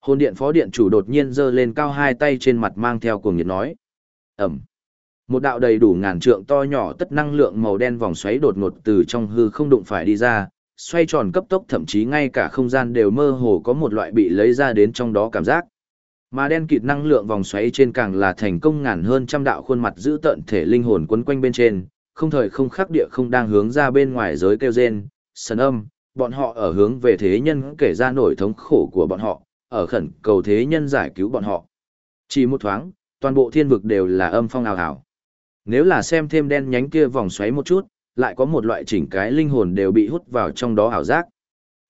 Hồn điện phó điện chủ đột nhiên giơ lên cao hai tay trên mặt mang theo cuồng nhiệt nói. Ẩm. Một đạo đầy đủ ngàn trượng to nhỏ tất năng lượng màu đen vòng xoáy đột ngột từ trong hư không đụng phải đi ra, xoay tròn cấp tốc thậm chí ngay cả không gian đều mơ hồ có một loại bị lấy ra đến trong đó cảm giác. Mà đen kịt năng lượng vòng xoáy trên càng là thành công ngàn hơn trăm đạo khuôn mặt giữ tận thể linh hồn quấn quanh bên trên, không thời không khắc địa không đang hướng ra bên ngoài giới kêu rên, sần âm, bọn họ ở hướng về thế nhân kể ra nổi thống khổ của bọn họ, ở khẩn cầu thế nhân giải cứu bọn họ. Chỉ một thoáng, toàn bộ thiên vực đều là âm phong ảo ảo. Nếu là xem thêm đen nhánh kia vòng xoáy một chút, lại có một loại chỉnh cái linh hồn đều bị hút vào trong đó ảo giác.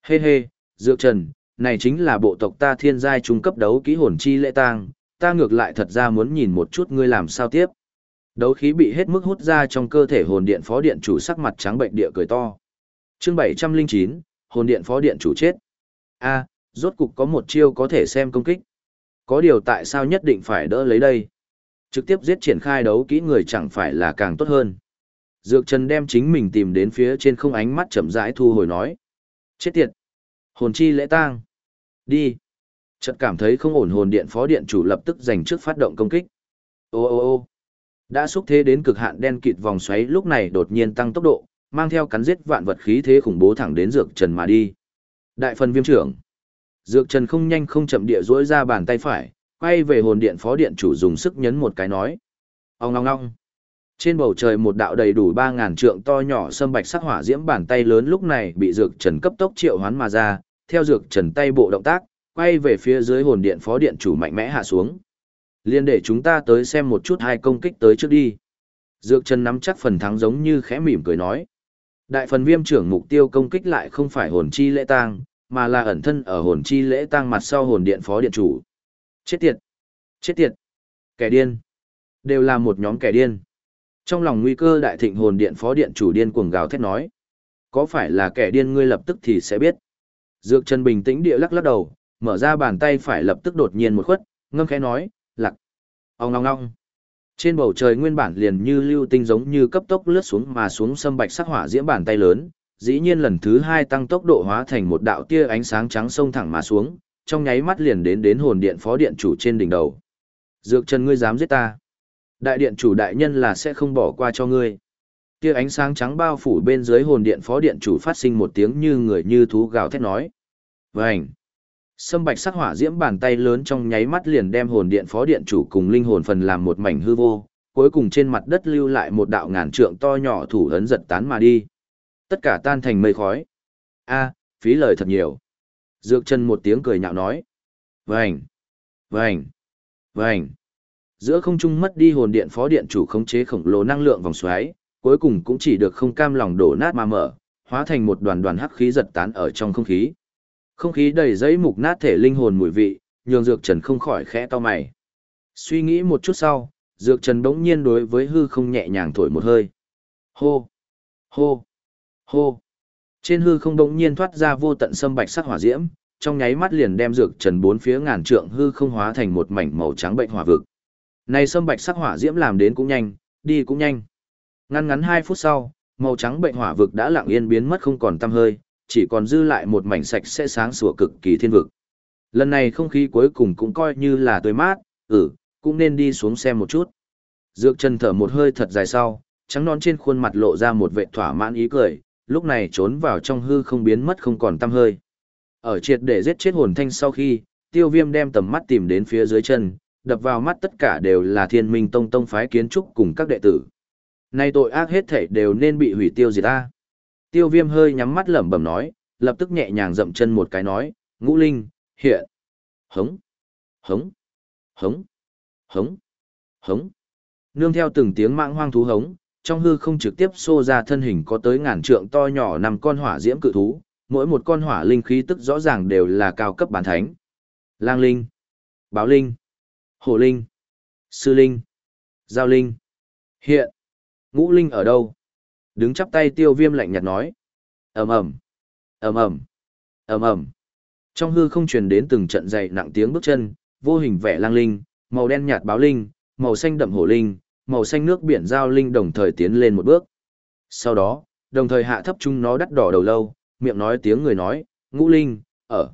Hê hê, Dược Trần, này chính là bộ tộc ta thiên giai trung cấp đấu kỹ hồn chi lễ tang, ta ngược lại thật ra muốn nhìn một chút ngươi làm sao tiếp. Đấu khí bị hết mức hút ra trong cơ thể hồn điện phó điện chủ sắc mặt trắng bệnh địa cười to. Chương 709, hồn điện phó điện chủ chết. A, rốt cục có một chiêu có thể xem công kích. Có điều tại sao nhất định phải đỡ lấy đây? Trực tiếp giết triển khai đấu kỹ người chẳng phải là càng tốt hơn. Dược Trần đem chính mình tìm đến phía trên không ánh mắt chậm rãi thu hồi nói. Chết tiệt! Hồn chi lễ tang! Đi! Chợt cảm thấy không ổn hồn điện phó điện chủ lập tức giành trước phát động công kích. Ô ô ô! Đã xúc thế đến cực hạn đen kịt vòng xoáy lúc này đột nhiên tăng tốc độ, mang theo cắn giết vạn vật khí thế khủng bố thẳng đến Dược Trần mà đi. Đại phần viêm trưởng! Dược Trần không nhanh không chậm địa duỗi ra bàn tay phải, quay về hồn điện phó điện chủ dùng sức nhấn một cái nói. Ông ngong ngong. Trên bầu trời một đạo đầy đủ ba ngàn trượng to nhỏ sâm bạch sắc hỏa diễm bàn tay lớn lúc này bị dược trần cấp tốc triệu hoán mà ra, theo dược trần tay bộ động tác, quay về phía dưới hồn điện phó điện chủ mạnh mẽ hạ xuống. Liên để chúng ta tới xem một chút hai công kích tới trước đi. Dược trần nắm chắc phần thắng giống như khẽ mỉm cười nói. Đại phần viêm trưởng mục tiêu công kích lại không phải hồn chi lễ tang, mà là ẩn thân ở hồn chi lễ tang mặt sau hồn điện phó điện chủ. Chết tiệt! Chết tiệt! Kẻ điên! Đều là một nhóm kẻ điên. Trong lòng nguy cơ đại thịnh hồn điện phó điện chủ điên cuồng gào thét nói. Có phải là kẻ điên ngươi lập tức thì sẽ biết. Dược chân bình tĩnh địa lắc lắc đầu, mở ra bàn tay phải lập tức đột nhiên một khuất, ngâm khẽ nói, lặc. Ông ngong ngong. Trên bầu trời nguyên bản liền như lưu tinh giống như cấp tốc lướt xuống mà xuống sâm bạch sắc hỏa diễm bàn tay lớn, dĩ nhiên lần thứ hai tăng tốc độ hóa thành một đạo tia ánh sáng trắng sông thẳng mà xuống, trong nháy mắt liền đến đến hồn điện phó điện chủ trên đỉnh đầu. Dược Trần ngươi dám giết ta? Đại điện chủ đại nhân là sẽ không bỏ qua cho ngươi. Tia ánh sáng trắng bao phủ bên dưới hồn điện phó điện chủ phát sinh một tiếng như người như thú gào thét nói. Vành. Sâm bạch sắc hỏa diễm bàn tay lớn trong nháy mắt liền đem hồn điện phó điện chủ cùng linh hồn phần làm một mảnh hư vô, cuối cùng trên mặt đất lưu lại một đạo ngàn trượng to nhỏ thủ ấn giật tán mà đi. Tất cả tan thành mây khói. A, phí lời thật nhiều. Dược chân một tiếng cười nhạo nói. Vành, vành, vành. Giữa không trung mất đi hồn điện phó điện chủ khống chế khổng lồ năng lượng vòng xoáy, cuối cùng cũng chỉ được không cam lòng đổ nát mà mở, hóa thành một đoàn đoàn hắc khí giật tán ở trong không khí. Không khí đầy giấy mục nát thể linh hồn mùi vị, nhường Dược Trần không khỏi khẽ to mày. Suy nghĩ một chút sau, Dược Trần đống nhiên đối với hư không nhẹ nhàng thổi một hơi. Hô! Hô! Hô! Trên hư không đống nhiên thoát ra vô tận sâm bạch sắc hỏa diễm, trong nháy mắt liền đem Dược Trần bốn phía ngàn trượng hư không hóa thành một mảnh màu trắng bệnh hỏa vực. Này sâm bạch sắc hỏa diễm làm đến cũng nhanh, đi cũng nhanh. Ngắn ngắn 2 phút sau, màu trắng bệnh hỏa vực đã lặng yên biến mất không còn tăm hơi, chỉ còn dư lại một mảnh sạch sẽ sáng sủa cực kỳ thiên vực. Lần này không khí cuối cùng cũng coi như là tươi mát, ừ, cũng nên đi xuống xem một chút. Dược chân thở một hơi thật dài sau, trắng non trên khuôn mặt lộ ra một vệ thỏa mãn ý cười, lúc này trốn vào trong hư không biến mất không còn tăm hơi. Ở triệt để giết chết hồn thanh sau khi, tiêu viêm đem tầm mắt tìm đến phía dưới chân, đập vào mắt tất cả đều là thiên minh tông tông phái kiến trúc cùng các đệ tử. Nay tội ác hết thể đều nên bị hủy tiêu diệt ta. Tiêu viêm hơi nhắm mắt lẩm bẩm nói, lập tức nhẹ nhàng dậm chân một cái nói, ngũ linh, hiện. Hống, hống, hống, hống, hống. Nương theo từng tiếng mạng hoang thú hống, trong hư không trực tiếp xô ra thân hình có tới ngàn trượng to nhỏ nằm con hỏa diễm cự thú, mỗi một con hỏa linh khí tức rõ ràng đều là cao cấp bản thánh. Lang linh, báo linh, hồ linh, sư linh, giao linh, hiện. Ngũ linh ở đâu? Đứng chắp tay tiêu viêm lạnh nhạt nói. ầm ầm ầm ầm ầm ầm Trong hư không truyền đến từng trận dày nặng tiếng bước chân, vô hình vẻ lang linh, màu đen nhạt báo linh, màu xanh đậm hổ linh, màu xanh nước biển giao linh đồng thời tiến lên một bước. Sau đó, đồng thời hạ thấp chúng nó đắt đỏ đầu lâu, miệng nói tiếng người nói, ngũ linh, ở.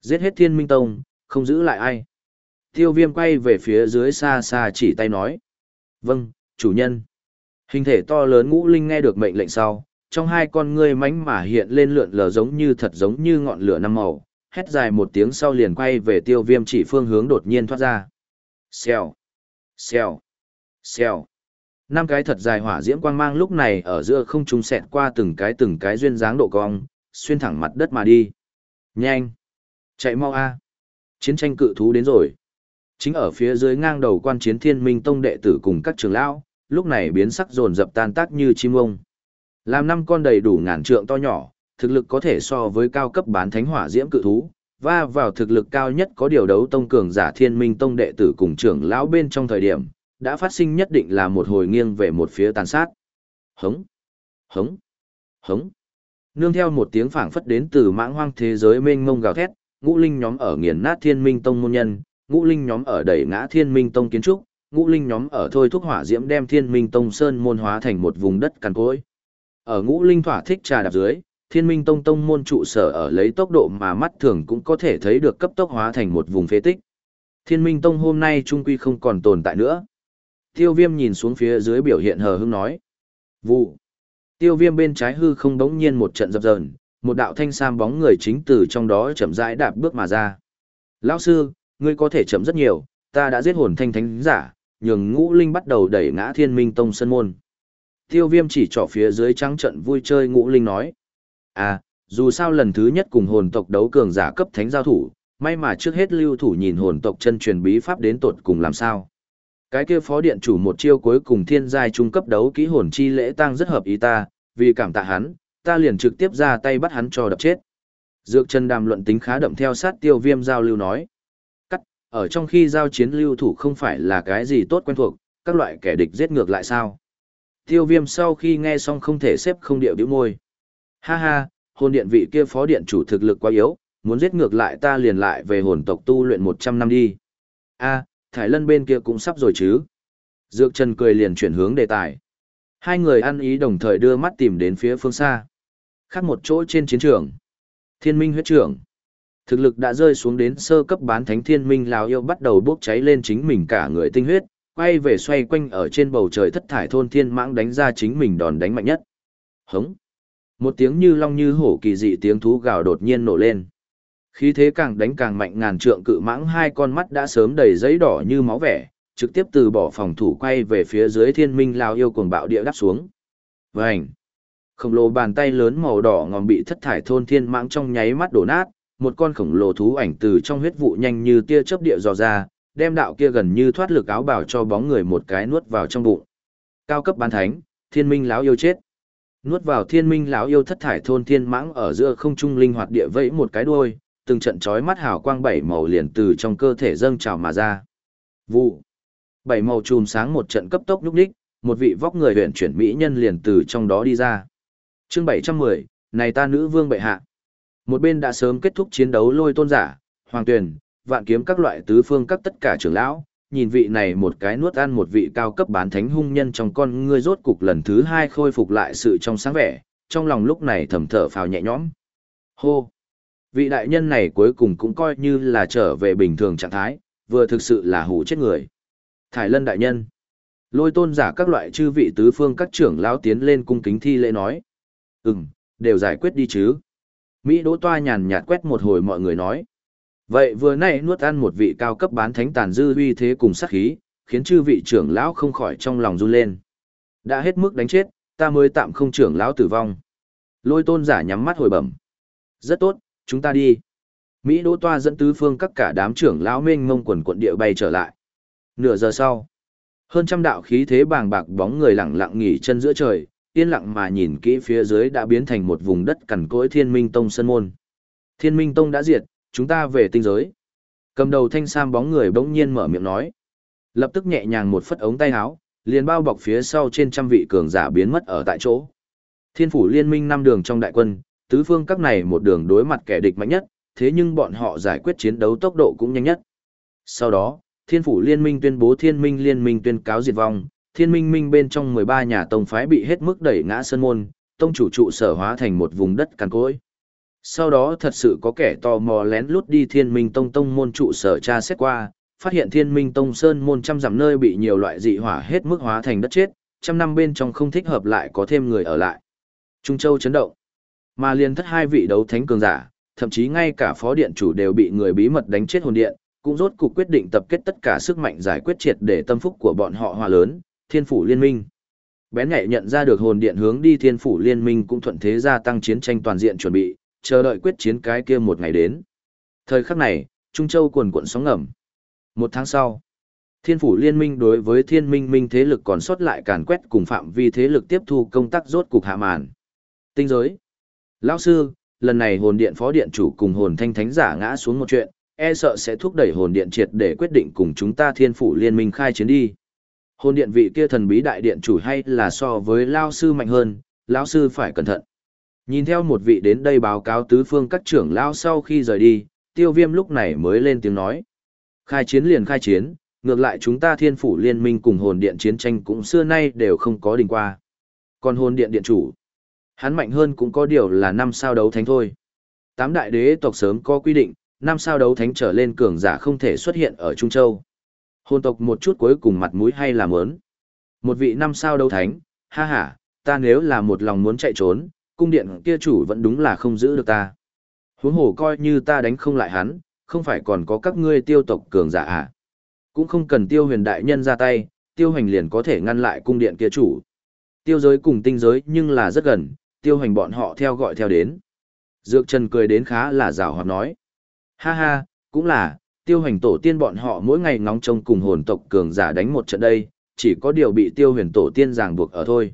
Giết hết thiên minh tông, không giữ lại ai. Tiêu viêm quay về phía dưới xa xa chỉ tay nói. Vâng, chủ nhân. Hình thể to lớn ngũ linh nghe được mệnh lệnh sau, trong hai con ngươi mánh mà hiện lên lượn lờ giống như thật giống như ngọn lửa năm màu, hét dài một tiếng sau liền quay về tiêu viêm chỉ phương hướng đột nhiên thoát ra. Xèo, xèo, xèo. Năm cái thật dài hỏa diễm quang mang lúc này ở giữa không trung xẹt qua từng cái từng cái duyên dáng độ cong, xuyên thẳng mặt đất mà đi. Nhanh! Chạy mau a! Chiến tranh cự thú đến rồi. Chính ở phía dưới ngang đầu quan chiến thiên minh tông đệ tử cùng các trường lão, lúc này biến sắc dồn dập tan tác như chim ông. Làm năm con đầy đủ ngàn trượng to nhỏ, thực lực có thể so với cao cấp bán thánh hỏa diễm cự thú, và vào thực lực cao nhất có điều đấu tông cường giả thiên minh tông đệ tử cùng trưởng lão bên trong thời điểm, đã phát sinh nhất định là một hồi nghiêng về một phía tàn sát. Hống, hống, hống. Nương theo một tiếng phảng phất đến từ mãng hoang thế giới mênh mông gào thét, ngũ linh nhóm ở nghiền nát thiên minh tông môn nhân, ngũ linh nhóm ở đẩy ngã thiên minh tông kiến trúc, ngũ linh nhóm ở thôi thúc hỏa diễm đem thiên minh tông sơn môn hóa thành một vùng đất cằn cỗi. Ở ngũ linh thỏa thích trà đạp dưới, thiên minh tông tông môn trụ sở ở lấy tốc độ mà mắt thường cũng có thể thấy được cấp tốc hóa thành một vùng phế tích. Thiên minh tông hôm nay trung quy không còn tồn tại nữa. Tiêu viêm nhìn xuống phía dưới biểu hiện hờ hững nói. Vụ. Tiêu viêm bên trái hư không đống nhiên một trận dập dờn, một đạo thanh sam bóng người chính từ trong đó chậm rãi đạp bước mà ra. Lão sư, ngươi có thể chậm rất nhiều, ta đã giết hồn thanh thánh giả, nhường ngũ linh bắt đầu đẩy ngã thiên minh tông sân môn. Tiêu viêm chỉ trỏ phía dưới trắng trận vui chơi ngũ linh nói. À, dù sao lần thứ nhất cùng hồn tộc đấu cường giả cấp thánh giao thủ, may mà trước hết lưu thủ nhìn hồn tộc chân truyền bí pháp đến tột cùng làm sao. Cái kia phó điện chủ một chiêu cuối cùng thiên giai trung cấp đấu kỹ hồn chi lễ tăng rất hợp ý ta, vì cảm tạ hắn, ta liền trực tiếp ra tay bắt hắn cho đập chết. Dược chân đàm luận tính khá đậm theo sát tiêu viêm giao lưu nói ở trong khi giao chiến lưu thủ không phải là cái gì tốt quen thuộc, các loại kẻ địch giết ngược lại sao. Tiêu viêm sau khi nghe xong không thể xếp không điệu điệu môi. Ha ha, hồn điện vị kia phó điện chủ thực lực quá yếu, muốn giết ngược lại ta liền lại về hồn tộc tu luyện 100 năm đi. a thái Lân bên kia cũng sắp rồi chứ. Dược Trần cười liền chuyển hướng đề tài. Hai người ăn ý đồng thời đưa mắt tìm đến phía phương xa. Khác một chỗ trên chiến trường. Thiên minh huyết trưởng. Thực lực đã rơi xuống đến sơ cấp bán thánh thiên minh lão yêu bắt đầu bốc cháy lên chính mình cả người tinh huyết, quay về xoay quanh ở trên bầu trời thất thải thôn thiên mãng đánh ra chính mình đòn đánh mạnh nhất. Hống! Một tiếng như long như hổ kỳ dị tiếng thú gào đột nhiên nổ lên. Khí thế càng đánh càng mạnh ngàn trượng cự mãng hai con mắt đã sớm đầy giấy đỏ như máu vẻ, trực tiếp từ bỏ phòng thủ quay về phía dưới thiên minh lao yêu cuồng bạo địa đáp xuống. Vành! Khổng lồ bàn tay lớn màu đỏ ngòm bị thất thải thôn thiên mãng trong nháy mắt đổ nát, một con khổng lồ thú ảnh từ trong huyết vụ nhanh như tia chớp địa dò ra, đem đạo kia gần như thoát lực áo bào cho bóng người một cái nuốt vào trong bụng. Cao cấp bán thánh, thiên minh lão yêu chết. Nuốt vào thiên minh lão yêu thất thải thôn thiên mãng ở giữa không trung linh hoạt địa vẫy một cái đuôi, từng trận chói mắt hào quang bảy màu liền từ trong cơ thể dâng trào mà ra. Vụ. Bảy màu chùm sáng một trận cấp tốc nhúc nhích, một vị vóc người huyền chuyển mỹ nhân liền từ trong đó đi ra. Chương 710, này ta nữ vương bệ hạ. Một bên đã sớm kết thúc chiến đấu lôi tôn giả, hoàng tuyển, vạn kiếm các loại tứ phương các tất cả trưởng lão, nhìn vị này một cái nuốt ăn một vị cao cấp bán thánh hung nhân trong con ngươi rốt cục lần thứ hai khôi phục lại sự trong sáng vẻ, trong lòng lúc này thầm thở phào nhẹ nhõm. Hô! Vị đại nhân này cuối cùng cũng coi như là trở về bình thường trạng thái, vừa thực sự là hủ chết người. Thải lân đại nhân. Lôi tôn giả các loại chư vị tứ phương các trưởng lão tiến lên cung kính thi lễ nói. Ừm, đều giải quyết đi chứ. Mỹ đỗ toa nhàn nhạt quét một hồi mọi người nói. Vậy vừa nãy nuốt ăn một vị cao cấp bán thánh tàn dư uy thế cùng sát khí, khiến chư vị trưởng lão không khỏi trong lòng run lên. Đã hết mức đánh chết, ta mới tạm không trưởng lão tử vong. Lôi tôn giả nhắm mắt hồi bẩm. Rất tốt, chúng ta đi. Mỹ đỗ toa dẫn tứ phương các cả đám trưởng lão mênh mông quần quận địa bay trở lại. Nửa giờ sau, hơn trăm đạo khí thế bàng bạc bóng người lặng lặng nghỉ chân giữa trời, yên lặng mà nhìn kỹ phía dưới đã biến thành một vùng đất cằn cỗi Thiên Minh Tông sân môn. Thiên Minh Tông đã diệt, chúng ta về tinh giới. Cầm đầu thanh sam bóng người bỗng nhiên mở miệng nói. Lập tức nhẹ nhàng một phất ống tay áo, liền bao bọc phía sau trên trăm vị cường giả biến mất ở tại chỗ. Thiên phủ liên minh năm đường trong đại quân, tứ phương các này một đường đối mặt kẻ địch mạnh nhất, thế nhưng bọn họ giải quyết chiến đấu tốc độ cũng nhanh nhất. Sau đó, Thiên phủ liên minh tuyên bố Thiên minh liên minh tuyên cáo diệt vong, Thiên minh minh bên trong 13 nhà tông phái bị hết mức đẩy ngã sơn môn, tông chủ trụ sở hóa thành một vùng đất cằn cỗi. Sau đó thật sự có kẻ tò mò lén lút đi Thiên minh tông tông môn trụ sở tra xét qua, phát hiện Thiên minh tông sơn môn trăm dặm nơi bị nhiều loại dị hỏa hết mức hóa thành đất chết, trăm năm bên trong không thích hợp lại có thêm người ở lại. Trung Châu chấn động. Mà liền thất hai vị đấu thánh cường giả, thậm chí ngay cả phó điện chủ đều bị người bí mật đánh chết hồn điện, cũng rốt cuộc quyết định tập kết tất cả sức mạnh giải quyết triệt để tâm phúc của bọn họ hòa lớn, thiên phủ liên minh. Bén nhạy nhận ra được hồn điện hướng đi thiên phủ liên minh cũng thuận thế gia tăng chiến tranh toàn diện chuẩn bị, chờ đợi quyết chiến cái kia một ngày đến. Thời khắc này, Trung Châu quần cuộn sóng ngầm. Một tháng sau, thiên phủ liên minh đối với thiên minh minh thế lực còn sót lại càn quét cùng phạm vi thế lực tiếp thu công tác rốt cục hạ màn. Tinh giới. Lão sư, lần này hồn điện phó điện chủ cùng hồn thanh thánh giả ngã xuống một chuyện, e sợ sẽ thúc đẩy hồn điện triệt để quyết định cùng chúng ta thiên phủ liên minh khai chiến đi. Hồn điện vị kia thần bí đại điện chủ hay là so với lao sư mạnh hơn, lão sư phải cẩn thận. Nhìn theo một vị đến đây báo cáo tứ phương các trưởng lao sau khi rời đi, tiêu viêm lúc này mới lên tiếng nói. Khai chiến liền khai chiến, ngược lại chúng ta thiên phủ liên minh cùng hồn điện chiến tranh cũng xưa nay đều không có đình qua. Còn hồn điện điện chủ, hắn mạnh hơn cũng có điều là năm sao đấu thánh thôi. Tám đại đế tộc sớm có quy định, năm sao đấu thánh trở lên cường giả không thể xuất hiện ở Trung Châu. Hồn tộc một chút cuối cùng mặt mũi hay là mớn. Một vị năm sao đấu thánh, ha ha, ta nếu là một lòng muốn chạy trốn, cung điện kia chủ vẫn đúng là không giữ được ta. Huống hồ coi như ta đánh không lại hắn, không phải còn có các ngươi tiêu tộc cường giả à. Cũng không cần tiêu huyền đại nhân ra tay, tiêu hành liền có thể ngăn lại cung điện kia chủ. Tiêu giới cùng tinh giới nhưng là rất gần, tiêu hành bọn họ theo gọi theo đến. Dược Trần cười đến khá là rào hoạt nói. Ha ha, cũng là, tiêu hành tổ tiên bọn họ mỗi ngày ngóng trông cùng hồn tộc cường giả đánh một trận đây, chỉ có điều bị tiêu huyền tổ tiên ràng buộc ở thôi.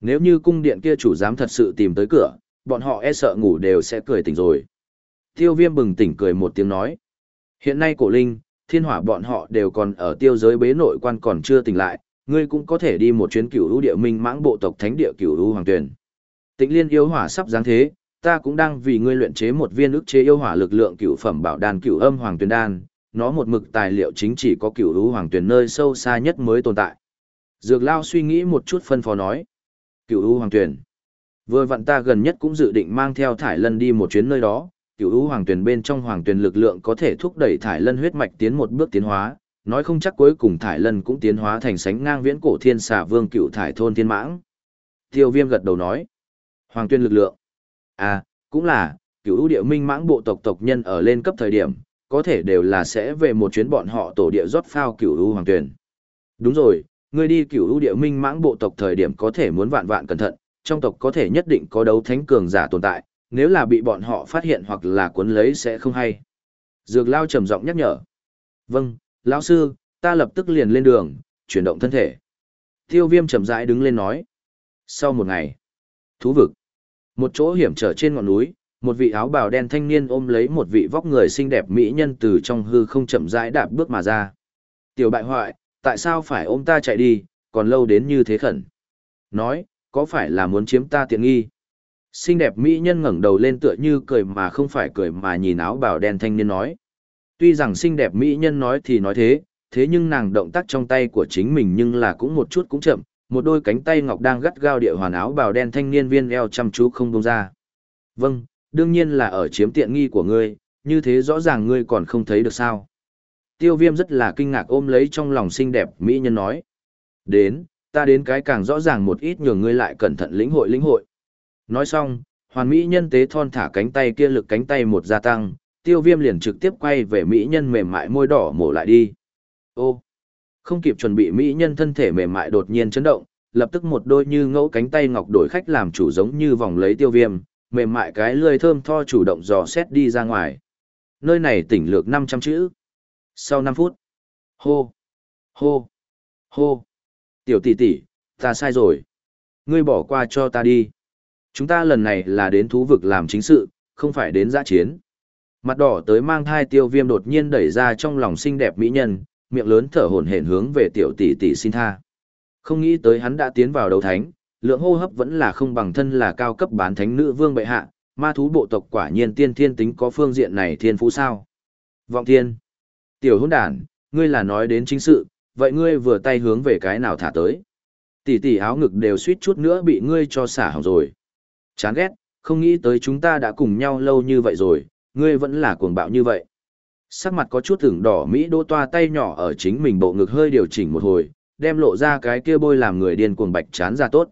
Nếu như cung điện kia chủ dám thật sự tìm tới cửa, bọn họ e sợ ngủ đều sẽ cười tỉnh rồi. Tiêu viêm bừng tỉnh cười một tiếng nói. Hiện nay cổ linh, thiên hỏa bọn họ đều còn ở tiêu giới bế nội quan còn chưa tỉnh lại, ngươi cũng có thể đi một chuyến cửu lũ địa minh mãng bộ tộc thánh địa cửu lũ hoàng tuyển. Tịnh liên yêu hỏa sắp giáng thế, ta cũng đang vì ngươi luyện chế một viên ức chế yêu hỏa lực lượng cửu phẩm bảo đan cửu âm hoàng tuyền đan, nó một mực tài liệu chính chỉ có cửu lũ hoàng tuyền nơi sâu xa nhất mới tồn tại. Dược lao suy nghĩ một chút phân phó nói. Cửu lũ hoàng tuyền. Vừa vặn ta gần nhất cũng dự định mang theo thải lân đi một chuyến nơi đó, cửu lũ hoàng tuyền bên trong hoàng tuyền lực lượng có thể thúc đẩy thải lân huyết mạch tiến một bước tiến hóa, nói không chắc cuối cùng thải lân cũng tiến hóa thành sánh ngang viễn cổ thiên xà vương cựu thải thôn thiên mãng. Tiêu viêm gật đầu nói. Hoàng tuyên lực lượng. À, cũng là, cựu ưu địa minh mãng bộ tộc tộc nhân ở lên cấp thời điểm, có thể đều là sẽ về một chuyến bọn họ tổ địa rót phao cựu ưu hoàng tuyển. Đúng rồi, ngươi đi cựu ưu địa minh mãng bộ tộc thời điểm có thể muốn vạn vạn cẩn thận, trong tộc có thể nhất định có đấu thánh cường giả tồn tại, nếu là bị bọn họ phát hiện hoặc là cuốn lấy sẽ không hay. Dược lao trầm giọng nhắc nhở. Vâng, lão sư, ta lập tức liền lên đường, chuyển động thân thể. Tiêu viêm chậm rãi đứng lên nói. Sau một ngày, thú vực, một chỗ hiểm trở trên ngọn núi, một vị áo bào đen thanh niên ôm lấy một vị vóc người xinh đẹp mỹ nhân từ trong hư không chậm rãi đạp bước mà ra. Tiểu bại hoại, tại sao phải ôm ta chạy đi, còn lâu đến như thế khẩn. Nói, có phải là muốn chiếm ta tiện nghi? Xinh đẹp mỹ nhân ngẩng đầu lên tựa như cười mà không phải cười mà nhìn áo bào đen thanh niên nói. Tuy rằng xinh đẹp mỹ nhân nói thì nói thế, thế nhưng nàng động tác trong tay của chính mình nhưng là cũng một chút cũng chậm, một đôi cánh tay ngọc đang gắt gao địa hoàn áo bào đen thanh niên viên eo chăm chú không bông ra. Vâng, đương nhiên là ở chiếm tiện nghi của ngươi, như thế rõ ràng ngươi còn không thấy được sao. Tiêu viêm rất là kinh ngạc ôm lấy trong lòng xinh đẹp mỹ nhân nói. Đến, ta đến cái càng rõ ràng một ít nhường ngươi lại cẩn thận lĩnh hội lĩnh hội. Nói xong, hoàn mỹ nhân tế thon thả cánh tay kia lực cánh tay một gia tăng, tiêu viêm liền trực tiếp quay về mỹ nhân mềm mại môi đỏ mổ lại đi. Ô, không kịp chuẩn bị mỹ nhân thân thể mềm mại đột nhiên chấn động, lập tức một đôi như ngẫu cánh tay ngọc đổi khách làm chủ giống như vòng lấy tiêu viêm, mềm mại cái lưỡi thơm tho chủ động dò xét đi ra ngoài. Nơi này tỉnh lược 500 chữ. Sau 5 phút. Hô, hô, hô. Tiểu tỷ tỷ, ta sai rồi. Ngươi bỏ qua cho ta đi. Chúng ta lần này là đến thú vực làm chính sự, không phải đến giã chiến. Mặt đỏ tới mang thai tiêu viêm đột nhiên đẩy ra trong lòng xinh đẹp mỹ nhân, miệng lớn thở hổn hển hướng về tiểu tỷ tỷ xin tha. Không nghĩ tới hắn đã tiến vào đấu thánh, lượng hô hấp vẫn là không bằng thân là cao cấp bán thánh nữ vương bệ hạ, ma thú bộ tộc quả nhiên tiên thiên tính có phương diện này thiên phú sao. Vọng thiên. Tiểu hôn đản ngươi là nói đến chính sự, vậy ngươi vừa tay hướng về cái nào thả tới. Tỷ tỷ áo ngực đều suýt chút nữa bị ngươi cho xả hỏng rồi. Chán ghét, không nghĩ tới chúng ta đã cùng nhau lâu như vậy rồi, ngươi vẫn là cuồng bạo như vậy. Sắc mặt có chút thửng đỏ Mỹ đô toa tay nhỏ ở chính mình bộ ngực hơi điều chỉnh một hồi, đem lộ ra cái kia bôi làm người điên cuồng bạch chán ra tốt.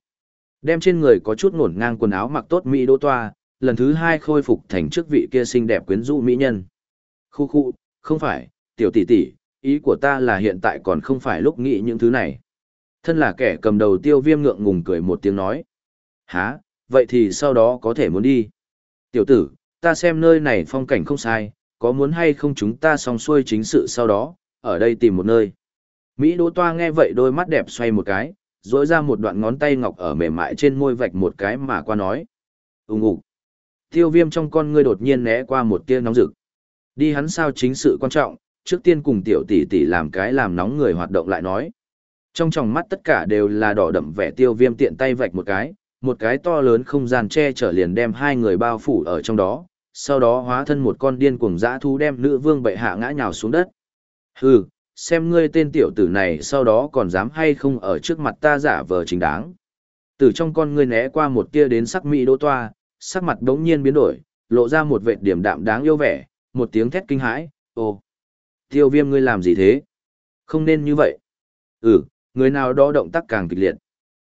Đem trên người có chút ngổn ngang quần áo mặc tốt Mỹ đô toa, lần thứ hai khôi phục thành chức vị kia xinh đẹp quyến rũ mỹ nhân. Khu khu, không phải, tiểu tỷ tỷ, ý của ta là hiện tại còn không phải lúc nghĩ những thứ này. Thân là kẻ cầm đầu tiêu viêm ngượng ngùng cười một tiếng nói. Hả, vậy thì sau đó có thể muốn đi. Tiểu tử, ta xem nơi này phong cảnh không sai, có muốn hay không chúng ta xong xuôi chính sự sau đó, ở đây tìm một nơi. Mỹ Đỗ Toa nghe vậy đôi mắt đẹp xoay một cái, rỗi ra một đoạn ngón tay ngọc ở mềm mại trên môi vạch một cái mà qua nói. Úng ủ. Tiêu viêm trong con ngươi đột nhiên né qua một tia nóng rực. Đi hắn sao chính sự quan trọng, trước tiên cùng tiểu tỷ tỷ làm cái làm nóng người hoạt động lại nói. Trong tròng mắt tất cả đều là đỏ đậm vẻ tiêu viêm tiện tay vạch một cái, một cái to lớn không gian che chở liền đem hai người bao phủ ở trong đó, sau đó hóa thân một con điên cuồng dã thú đem nữ vương bệ hạ ngã nhào xuống đất. Hừ, xem ngươi tên tiểu tử này sau đó còn dám hay không ở trước mặt ta giả vờ chính đáng. Từ trong con ngươi né qua một tia đến sắc mỹ đỗ toa, sắc mặt đống nhiên biến đổi, lộ ra một vệt điểm đạm đáng yêu vẻ, một tiếng thét kinh hãi, ô. Tiêu viêm ngươi làm gì thế? Không nên như vậy. Ừ, người nào đó động tác càng kịch liệt.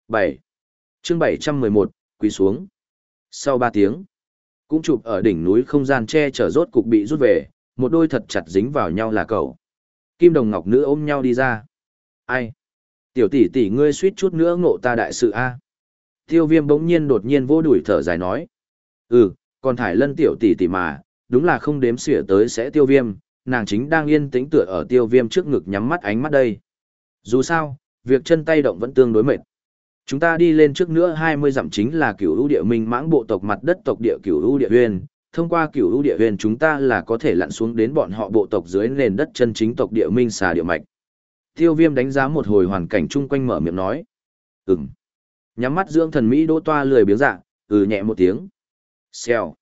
7. chương 711, quỳ xuống. Sau 3 tiếng, cũng chụp ở đỉnh núi không gian che chở rốt cục bị rút về, một đôi thật chặt dính vào nhau là cậu. Kim đồng ngọc nữ ôm nhau đi ra. Ai? Tiểu tỷ tỷ ngươi suýt chút nữa ngộ ta đại sự a. Tiêu viêm bỗng nhiên đột nhiên vô đuổi thở dài nói. Ừ, còn thải lân tiểu tỷ tỷ mà, đúng là không đếm xỉa tới sẽ tiêu viêm, nàng chính đang yên tĩnh tựa ở tiêu viêm trước ngực nhắm mắt ánh mắt đây. Dù sao, việc chân tay động vẫn tương đối mệt. Chúng ta đi lên trước nữa 20 dặm chính là cửu ưu địa minh mãng bộ tộc mặt đất tộc địa cửu ưu địa huyền. Thông qua cửu ưu địa huyền chúng ta là có thể lặn xuống đến bọn họ bộ tộc dưới nền đất chân chính tộc địa minh xà địa mạch. Tiêu viêm đánh giá một hồi hoàn cảnh chung quanh mở miệng nói. Ừm. Nhắm mắt dưỡng thần Mỹ đỗ toa lười biếng dạ, ừ nhẹ một tiếng. Xèo.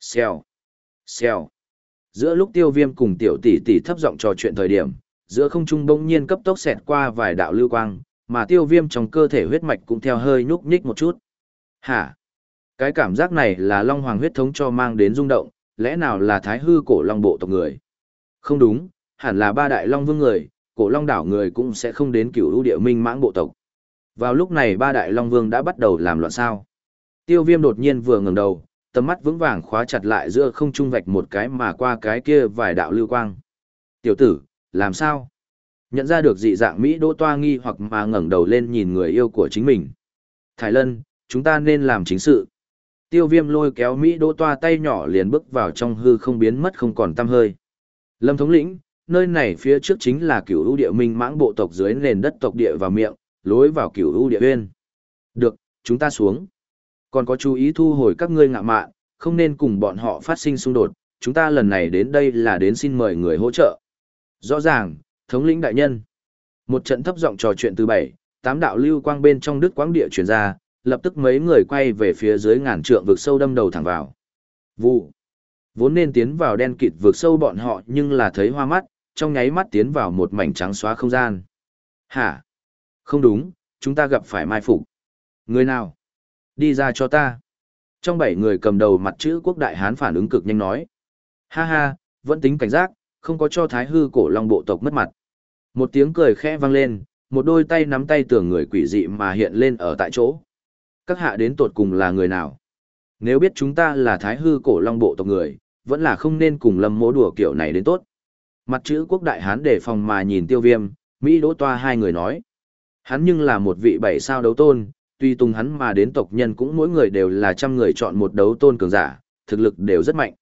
Xèo. Xèo. Giữa lúc tiêu viêm cùng tiểu tỷ tỷ thấp giọng trò chuyện thời điểm, giữa không trung bỗng nhiên cấp tốc xẹt qua vài đạo lưu quang, mà tiêu viêm trong cơ thể huyết mạch cũng theo hơi nhúc nhích một chút. Hả? Cái cảm giác này là long hoàng huyết thống cho mang đến rung động, lẽ nào là thái hư cổ long bộ tộc người? Không đúng, hẳn là ba đại long vương người, cổ long đảo người cũng sẽ không đến cửu lũ địa minh mãng bộ tộc. Vào lúc này ba đại long vương đã bắt đầu làm loạn sao. Tiêu viêm đột nhiên vừa ngẩng đầu, tầm mắt vững vàng khóa chặt lại giữa không trung vạch một cái mà qua cái kia vài đạo lưu quang. Tiểu tử, làm sao? Nhận ra được dị dạng Mỹ Đỗ Toa nghi hoặc mà ngẩng đầu lên nhìn người yêu của chính mình. Thái Lân, chúng ta nên làm chính sự. Tiêu viêm lôi kéo Mỹ Đỗ Toa tay nhỏ liền bước vào trong hư không biến mất không còn tăm hơi. Lâm thống lĩnh, nơi này phía trước chính là cửu ưu địa minh mãng bộ tộc dưới nền đất tộc địa vào miệng, lối vào cửu ưu địa uyên. Được, chúng ta xuống. Còn có chú ý thu hồi các ngươi ngạ mạn, không nên cùng bọn họ phát sinh xung đột, chúng ta lần này đến đây là đến xin mời người hỗ trợ. Rõ ràng, thống lĩnh đại nhân. Một trận thấp giọng trò chuyện từ bảy, tám đạo lưu quang bên trong đức quang địa truyền ra, lập tức mấy người quay về phía dưới ngàn trượng vực sâu đâm đầu thẳng vào. Vụ. Vốn nên tiến vào đen kịt vực sâu bọn họ nhưng là thấy hoa mắt, trong nháy mắt tiến vào một mảnh trắng xóa không gian. Hả? Không đúng, chúng ta gặp phải mai phục. Người nào? Đi ra cho ta. Trong bảy người cầm đầu mặt chữ quốc đại hán phản ứng cực nhanh nói. Ha ha, vẫn tính cảnh giác, không có cho thái hư cổ long bộ tộc mất mặt. Một tiếng cười khẽ vang lên, một đôi tay nắm tay tưởng người quỷ dị mà hiện lên ở tại chỗ. Các hạ đến tột cùng là người nào? Nếu biết chúng ta là thái hư cổ long bộ tộc người, vẫn là không nên cùng lâm mố đùa kiểu này đến tốt. Mặt chữ quốc đại hán để phòng mà nhìn tiêu viêm, Mỹ đỗ toa hai người nói. Hắn nhưng là một vị bảy sao đấu tôn, tuy tung hắn mà đến tộc nhân cũng mỗi người đều là trăm người chọn một đấu tôn cường giả, thực lực đều rất mạnh.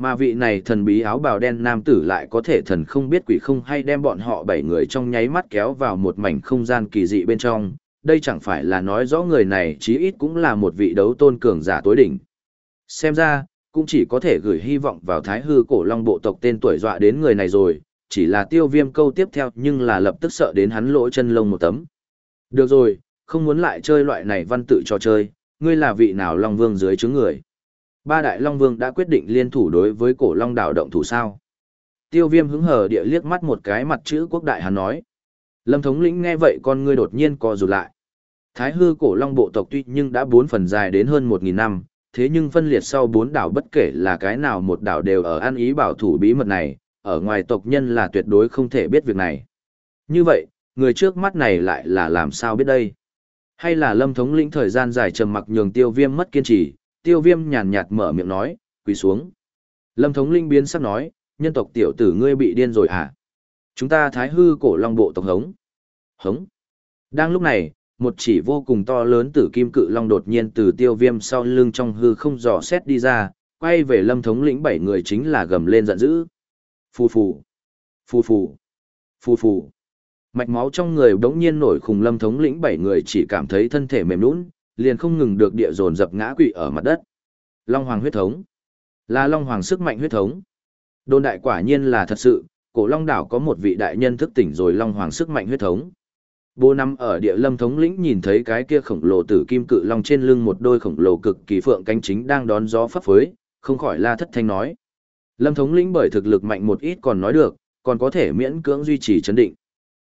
Mà vị này thần bí áo bào đen nam tử lại có thể thần không biết quỷ không hay đem bọn họ bảy người trong nháy mắt kéo vào một mảnh không gian kỳ dị bên trong. Đây chẳng phải là nói rõ người này chí ít cũng là một vị đấu tôn cường giả tối đỉnh. Xem ra, cũng chỉ có thể gửi hy vọng vào thái hư cổ long bộ tộc tên tuổi dọa đến người này rồi, chỉ là tiêu viêm câu tiếp theo nhưng là lập tức sợ đến hắn lỗ chân lông một tấm. Được rồi, không muốn lại chơi loại này văn tự trò chơi, ngươi là vị nào long vương dưới chứng người. Ba đại long vương đã quyết định liên thủ đối với cổ long đảo động thủ sao. Tiêu viêm hứng hờ địa liếc mắt một cái mặt chữ quốc đại hắn nói. Lâm thống lĩnh nghe vậy con ngươi đột nhiên co rụt lại. Thái hư cổ long bộ tộc tuy nhưng đã bốn phần dài đến hơn một nghìn năm, thế nhưng phân liệt sau bốn đảo bất kể là cái nào một đảo đều ở an ý bảo thủ bí mật này, ở ngoài tộc nhân là tuyệt đối không thể biết việc này. Như vậy, người trước mắt này lại là làm sao biết đây? Hay là lâm thống lĩnh thời gian dài trầm mặc nhường tiêu viêm mất kiên trì, tiêu viêm nhàn nhạt mở miệng nói, quỳ xuống. Lâm thống linh biến sắc nói, nhân tộc tiểu tử ngươi bị điên rồi à? Chúng ta thái hư cổ long bộ tộc hống. Hống. Đang lúc này, một chỉ vô cùng to lớn tử kim cự long đột nhiên từ tiêu viêm sau lưng trong hư không dò xét đi ra, quay về lâm thống lĩnh bảy người chính là gầm lên giận dữ. Phù phù. Phù phù. Phù phù. Mạch máu trong người đống nhiên nổi khùng lâm thống lĩnh bảy người chỉ cảm thấy thân thể mềm nũng, liền không ngừng được địa dồn dập ngã quỵ ở mặt đất. Long Hoàng huyết thống. Là Long Hoàng sức mạnh huyết thống. Đồn đại quả nhiên là thật sự, cổ Long đảo có một vị đại nhân thức tỉnh rồi Long Hoàng sức mạnh huyết thống. Bố năm ở địa lâm thống lĩnh nhìn thấy cái kia khổng lồ tử kim cự long trên lưng một đôi khổng lồ cực kỳ phượng cánh chính đang đón gió phấp phới, không khỏi la thất thanh nói. Lâm thống lĩnh bởi thực lực mạnh một ít còn nói được, còn có thể miễn cưỡng duy trì chấn định.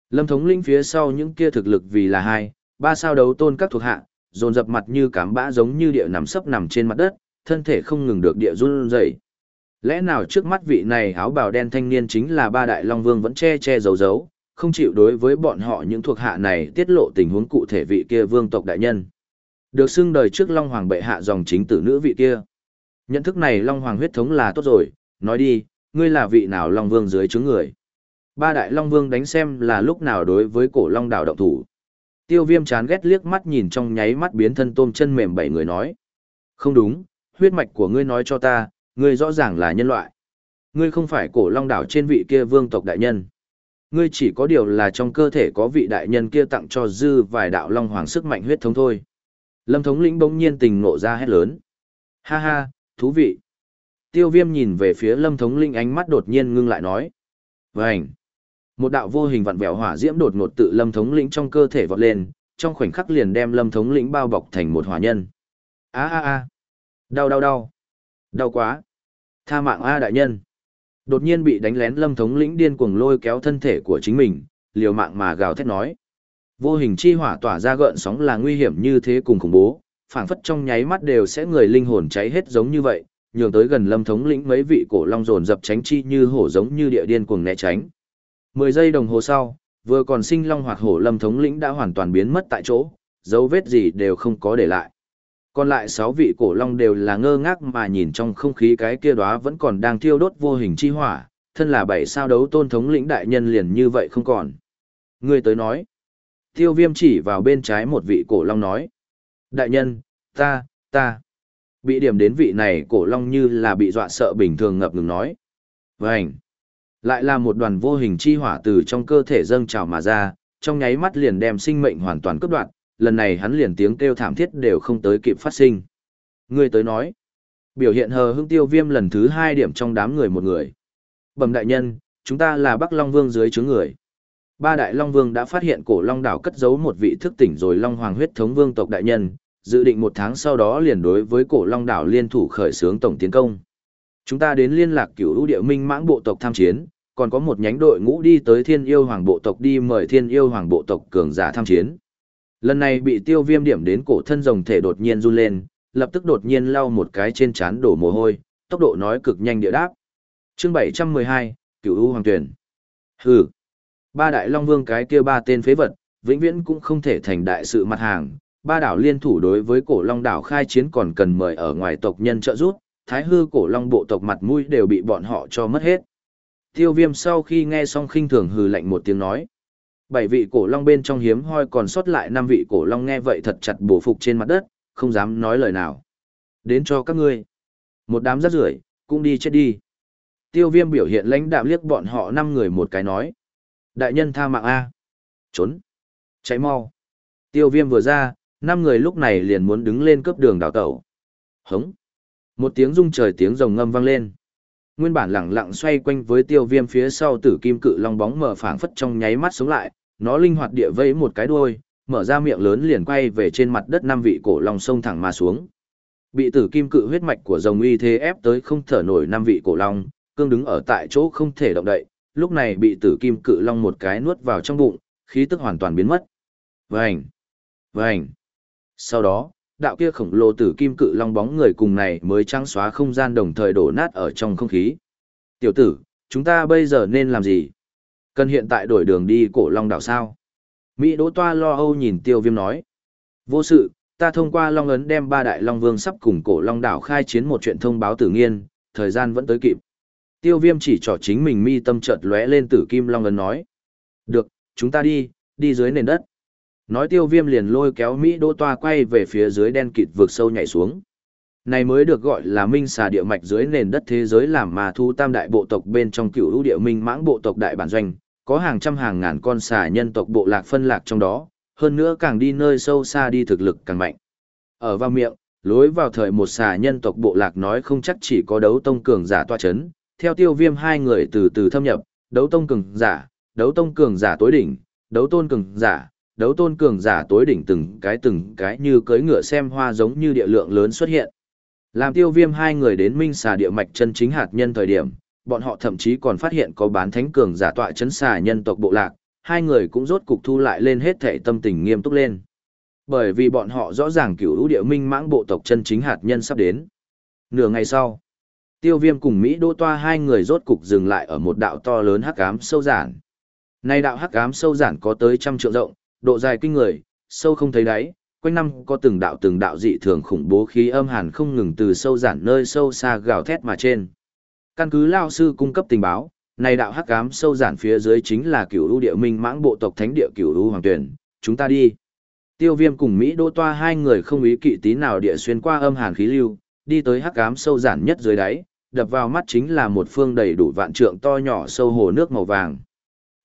Lâm thống lĩnh phía sau những kia thực lực vì là hai, ba sao đấu tôn các thuộc hạ, dồn dập mặt như cám bã giống như địa nằm sấp nằm trên mặt đất, thân thể không ngừng được địa run rẩy. Lẽ nào trước mắt vị này áo bào đen thanh niên chính là ba đại long vương vẫn che che giấu giấu, không chịu đối với bọn họ những thuộc hạ này tiết lộ tình huống cụ thể vị kia vương tộc đại nhân. Được xưng đời trước long hoàng bệ hạ dòng chính tử nữ vị kia. Nhận thức này long hoàng huyết thống là tốt rồi, nói đi, ngươi là vị nào long vương dưới chứng người. Ba đại long vương đánh xem là lúc nào đối với cổ long đảo động thủ. Tiêu viêm chán ghét liếc mắt nhìn trong nháy mắt biến thân tôm chân mềm bảy người nói. Không đúng, huyết mạch của ngươi nói cho ta, ngươi rõ ràng là nhân loại. Ngươi không phải cổ long đảo trên vị kia vương tộc đại nhân. Ngươi chỉ có điều là trong cơ thể có vị đại nhân kia tặng cho dư vài đạo long hoàng sức mạnh huyết thống thôi. Lâm thống lĩnh bỗng nhiên tình nộ ra hét lớn. Ha ha, thú vị. Tiêu viêm nhìn về phía lâm thống linh ánh mắt đột nhiên ngưng lại nói. Vânh. Một đạo vô hình vặn vẹo hỏa diễm đột ngột tự Lâm thống lĩnh trong cơ thể vọt lên, trong khoảnh khắc liền đem Lâm thống lĩnh bao bọc thành một hỏa nhân. A a a. Đau đau đau. Đau quá. Tha mạng a đại nhân. Đột nhiên bị đánh lén Lâm thống lĩnh điên cuồng lôi kéo thân thể của chính mình, liều mạng mà gào thét nói. Vô hình chi hỏa tỏa ra gợn sóng là nguy hiểm như thế cùng khủng bố, phảng phất trong nháy mắt đều sẽ người linh hồn cháy hết giống như vậy, nhường tới gần Lâm thống lĩnh mấy vị cổ long dồn dập tránh chi như hổ giống như địa điên cuồng né tránh. Mười giây đồng hồ sau, vừa còn sinh long hoạt hổ lâm thống lĩnh đã hoàn toàn biến mất tại chỗ, dấu vết gì đều không có để lại. Còn lại sáu vị cổ long đều là ngơ ngác mà nhìn trong không khí cái kia đóa vẫn còn đang thiêu đốt vô hình chi hỏa, thân là bảy sao đấu tôn thống lĩnh đại nhân liền như vậy không còn. Người tới nói. Tiêu viêm chỉ vào bên trái một vị cổ long nói. Đại nhân, ta, ta. Bị điểm đến vị này cổ long như là bị dọa sợ bình thường ngập ngừng nói. Vânh. Lại là một đoàn vô hình chi hỏa từ trong cơ thể dâng trào mà ra, trong nháy mắt liền đem sinh mệnh hoàn toàn cướp đoạt, lần này hắn liền tiếng kêu thảm thiết đều không tới kịp phát sinh. Người tới nói. Biểu hiện hờ hững tiêu viêm lần thứ hai điểm trong đám người một người. Bẩm đại nhân, chúng ta là Bắc Long Vương dưới chướng người. Ba đại Long Vương đã phát hiện cổ Long đảo cất giấu một vị thức tỉnh rồi Long Hoàng huyết thống vương tộc đại nhân, dự định một tháng sau đó liền đối với cổ Long đảo liên thủ khởi xướng tổng tiến công. Chúng ta đến liên lạc cửu lũ địa minh mãng bộ tộc tham chiến, còn có một nhánh đội ngũ đi tới thiên yêu hoàng bộ tộc đi mời thiên yêu hoàng bộ tộc cường giả tham chiến. Lần này bị tiêu viêm điểm đến cổ thân rồng thể đột nhiên run lên, lập tức đột nhiên lau một cái trên trán đổ mồ hôi, tốc độ nói cực nhanh địa đáp. chương 712, cửu u hoàng tuyển. Hừ. Ba đại long vương cái kia ba tên phế vật, vĩnh viễn cũng không thể thành đại sự mặt hàng. Ba đảo liên thủ đối với cổ long đảo khai chiến còn cần mời ở ngoài tộc nhân trợ giúp, thái hư cổ long bộ tộc mặt mũi đều bị bọn họ cho mất hết. Tiêu viêm sau khi nghe xong khinh thường hừ lạnh một tiếng nói. Bảy vị cổ long bên trong hiếm hoi còn sót lại năm vị cổ long nghe vậy thật chặt bổ phục trên mặt đất, không dám nói lời nào. Đến cho các ngươi. Một đám rác rưởi cũng đi chết đi. Tiêu viêm biểu hiện lãnh đạm liếc bọn họ năm người một cái nói. Đại nhân tha mạng A. Trốn. Cháy mau. Tiêu viêm vừa ra, năm người lúc này liền muốn đứng lên cướp đường đào tẩu. Hống. Một tiếng rung trời tiếng rồng ngâm vang lên. Nguyên bản lẳng lặng xoay quanh với tiêu viêm phía sau tử kim cự long bóng mở phảng phất trong nháy mắt sống lại, nó linh hoạt địa vẫy một cái đuôi, mở ra miệng lớn liền quay về trên mặt đất năm vị cổ long sông thẳng mà xuống. Bị tử kim cự huyết mạch của rồng uy thế ép tới không thở nổi năm vị cổ long, cương đứng ở tại chỗ không thể động đậy, lúc này bị tử kim cự long một cái nuốt vào trong bụng, khí tức hoàn toàn biến mất. Vành! Vành! Sau đó, đạo kia khổng lồ tử kim cự long bóng người cùng này mới trắng xóa không gian đồng thời đổ nát ở trong không khí. Tiểu tử, chúng ta bây giờ nên làm gì? Cần hiện tại đổi đường đi cổ long đảo sao? Mỹ Đỗ Toa lo âu nhìn tiêu viêm nói. Vô sự, ta thông qua Long Ấn đem ba đại Long Vương sắp cùng cổ Long đảo khai chiến một chuyện thông báo tử nghiên, thời gian vẫn tới kịp. Tiêu viêm chỉ trỏ chính mình mi tâm chợt lóe lên tử kim Long Ấn nói. Được, chúng ta đi, đi dưới nền đất. Nói tiêu viêm liền lôi kéo Mỹ đô Toa quay về phía dưới đen kịt vượt sâu nhảy xuống. Này mới được gọi là minh xà địa mạch dưới nền đất thế giới làm mà thu tam đại bộ tộc bên trong cựu lũ địa minh mãng bộ tộc đại bản doanh, có hàng trăm hàng ngàn con xà nhân tộc bộ lạc phân lạc trong đó, hơn nữa càng đi nơi sâu xa đi thực lực càng mạnh. Ở vào miệng, lối vào thời một xà nhân tộc bộ lạc nói không chắc chỉ có đấu tông cường giả toa chấn, theo tiêu viêm hai người từ từ thâm nhập, đấu tông cường giả, đấu tông cường giả tối đỉnh, đấu tôn cường giả, đấu tôn cường giả tối đỉnh từng cái từng cái như cưỡi ngựa xem hoa giống như địa lượng lớn xuất hiện. Làm tiêu viêm hai người đến minh xà địa mạch chân chính hạt nhân thời điểm, bọn họ thậm chí còn phát hiện có bán thánh cường giả tọa chấn xà nhân tộc bộ lạc, hai người cũng rốt cục thu lại lên hết thể tâm tình nghiêm túc lên. Bởi vì bọn họ rõ ràng cửu lũ địa minh mãng bộ tộc chân chính hạt nhân sắp đến. Nửa ngày sau, tiêu viêm cùng Mỹ đô toa hai người rốt cục dừng lại ở một đạo to lớn hắc ám sâu giản. Nay đạo hắc ám sâu giản có tới trăm triệu rộng, độ dài kinh người, sâu không thấy đáy, quanh năm có từng đạo từng đạo dị thường khủng bố khí âm hàn không ngừng từ sâu giản nơi sâu xa gào thét mà trên. Căn cứ lao sư cung cấp tình báo, này đạo hắc ám sâu giản phía dưới chính là cửu lũ địa minh mãng bộ tộc thánh địa cửu lũ hoàng tuyển, chúng ta đi. Tiêu viêm cùng Mỹ đô toa hai người không ý kỵ tí nào địa xuyên qua âm hàn khí lưu, đi tới hắc ám sâu giản nhất dưới đáy, đập vào mắt chính là một phương đầy đủ vạn trượng to nhỏ sâu hồ nước màu vàng.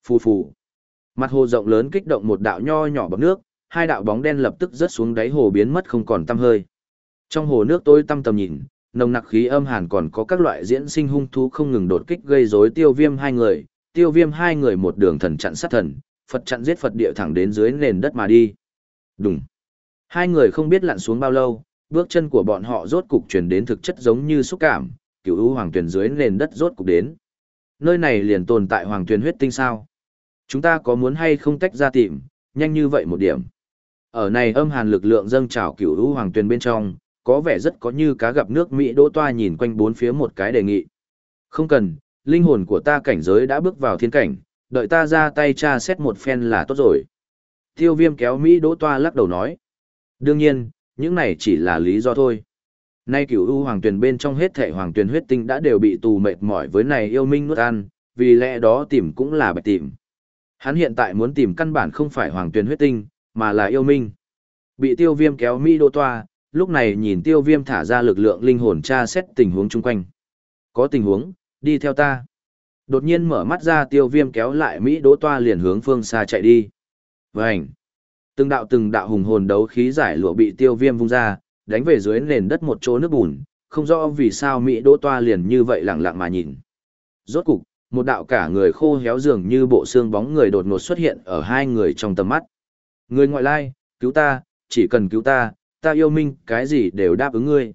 Phù phù. Mặt hồ rộng lớn kích động một đạo nho nhỏ bọt nước, hai đạo bóng đen lập tức rớt xuống đáy hồ biến mất không còn tăm hơi. Trong hồ nước tôi tăm tầm nhìn, nồng nặc khí âm hàn còn có các loại diễn sinh hung thú không ngừng đột kích gây rối tiêu viêm hai người, tiêu viêm hai người một đường thần chặn sát thần, Phật chặn giết Phật địa thẳng đến dưới nền đất mà đi. Đúng. Hai người không biết lặn xuống bao lâu, bước chân của bọn họ rốt cục truyền đến thực chất giống như xúc cảm, cửu u hoàng tuyển dưới nền đất rốt cục đến. Nơi này liền tồn tại hoàng tuyển huyết tinh sao? Chúng ta có muốn hay không tách ra tìm, nhanh như vậy một điểm. Ở này âm hàn lực lượng dâng trào cửu u hoàng tuyền bên trong, có vẻ rất có như cá gặp nước Mỹ đỗ toa nhìn quanh bốn phía một cái đề nghị. Không cần, linh hồn của ta cảnh giới đã bước vào thiên cảnh, đợi ta ra tay tra xét một phen là tốt rồi. Tiêu viêm kéo Mỹ đỗ toa lắc đầu nói. Đương nhiên, những này chỉ là lý do thôi. Nay cửu u hoàng tuyền bên trong hết thể hoàng tuyền huyết tinh đã đều bị tù mệt mỏi với này yêu minh nuốt ăn, vì lẽ đó tìm cũng là bạch tìm. Hắn hiện tại muốn tìm căn bản không phải hoàng tuyển huyết tinh, mà là yêu minh. Bị tiêu viêm kéo Mỹ đô toa, lúc này nhìn tiêu viêm thả ra lực lượng linh hồn tra xét tình huống chung quanh. Có tình huống, đi theo ta. Đột nhiên mở mắt ra tiêu viêm kéo lại Mỹ đỗ toa liền hướng phương xa chạy đi. Vânh! Từng đạo từng đạo hùng hồn đấu khí giải lụa bị tiêu viêm vung ra, đánh về dưới nền đất một chỗ nước bùn, không rõ vì sao Mỹ đỗ toa liền như vậy lặng lặng mà nhìn. Rốt cục, một đạo cả người khô héo dường như bộ xương bóng người đột ngột xuất hiện ở hai người trong tầm mắt. Người ngoại lai, cứu ta, chỉ cần cứu ta, ta yêu minh, cái gì đều đáp ứng ngươi.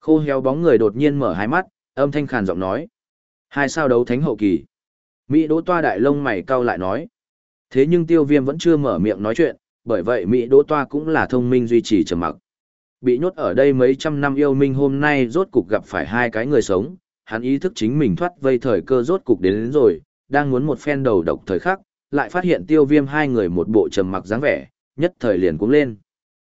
Khô héo bóng người đột nhiên mở hai mắt, âm thanh khàn giọng nói. Hai sao đấu thánh hậu kỳ. Mỹ đỗ toa đại lông mày cau lại nói. Thế nhưng tiêu viêm vẫn chưa mở miệng nói chuyện, bởi vậy Mỹ đỗ toa cũng là thông minh duy trì trầm mặc. Bị nhốt ở đây mấy trăm năm yêu minh hôm nay rốt cục gặp phải hai cái người sống, hắn ý thức chính mình thoát vây thời cơ rốt cục đến, đến rồi, đang muốn một phen đầu độc thời khắc, lại phát hiện tiêu viêm hai người một bộ trầm mặc dáng vẻ, nhất thời liền cũng lên.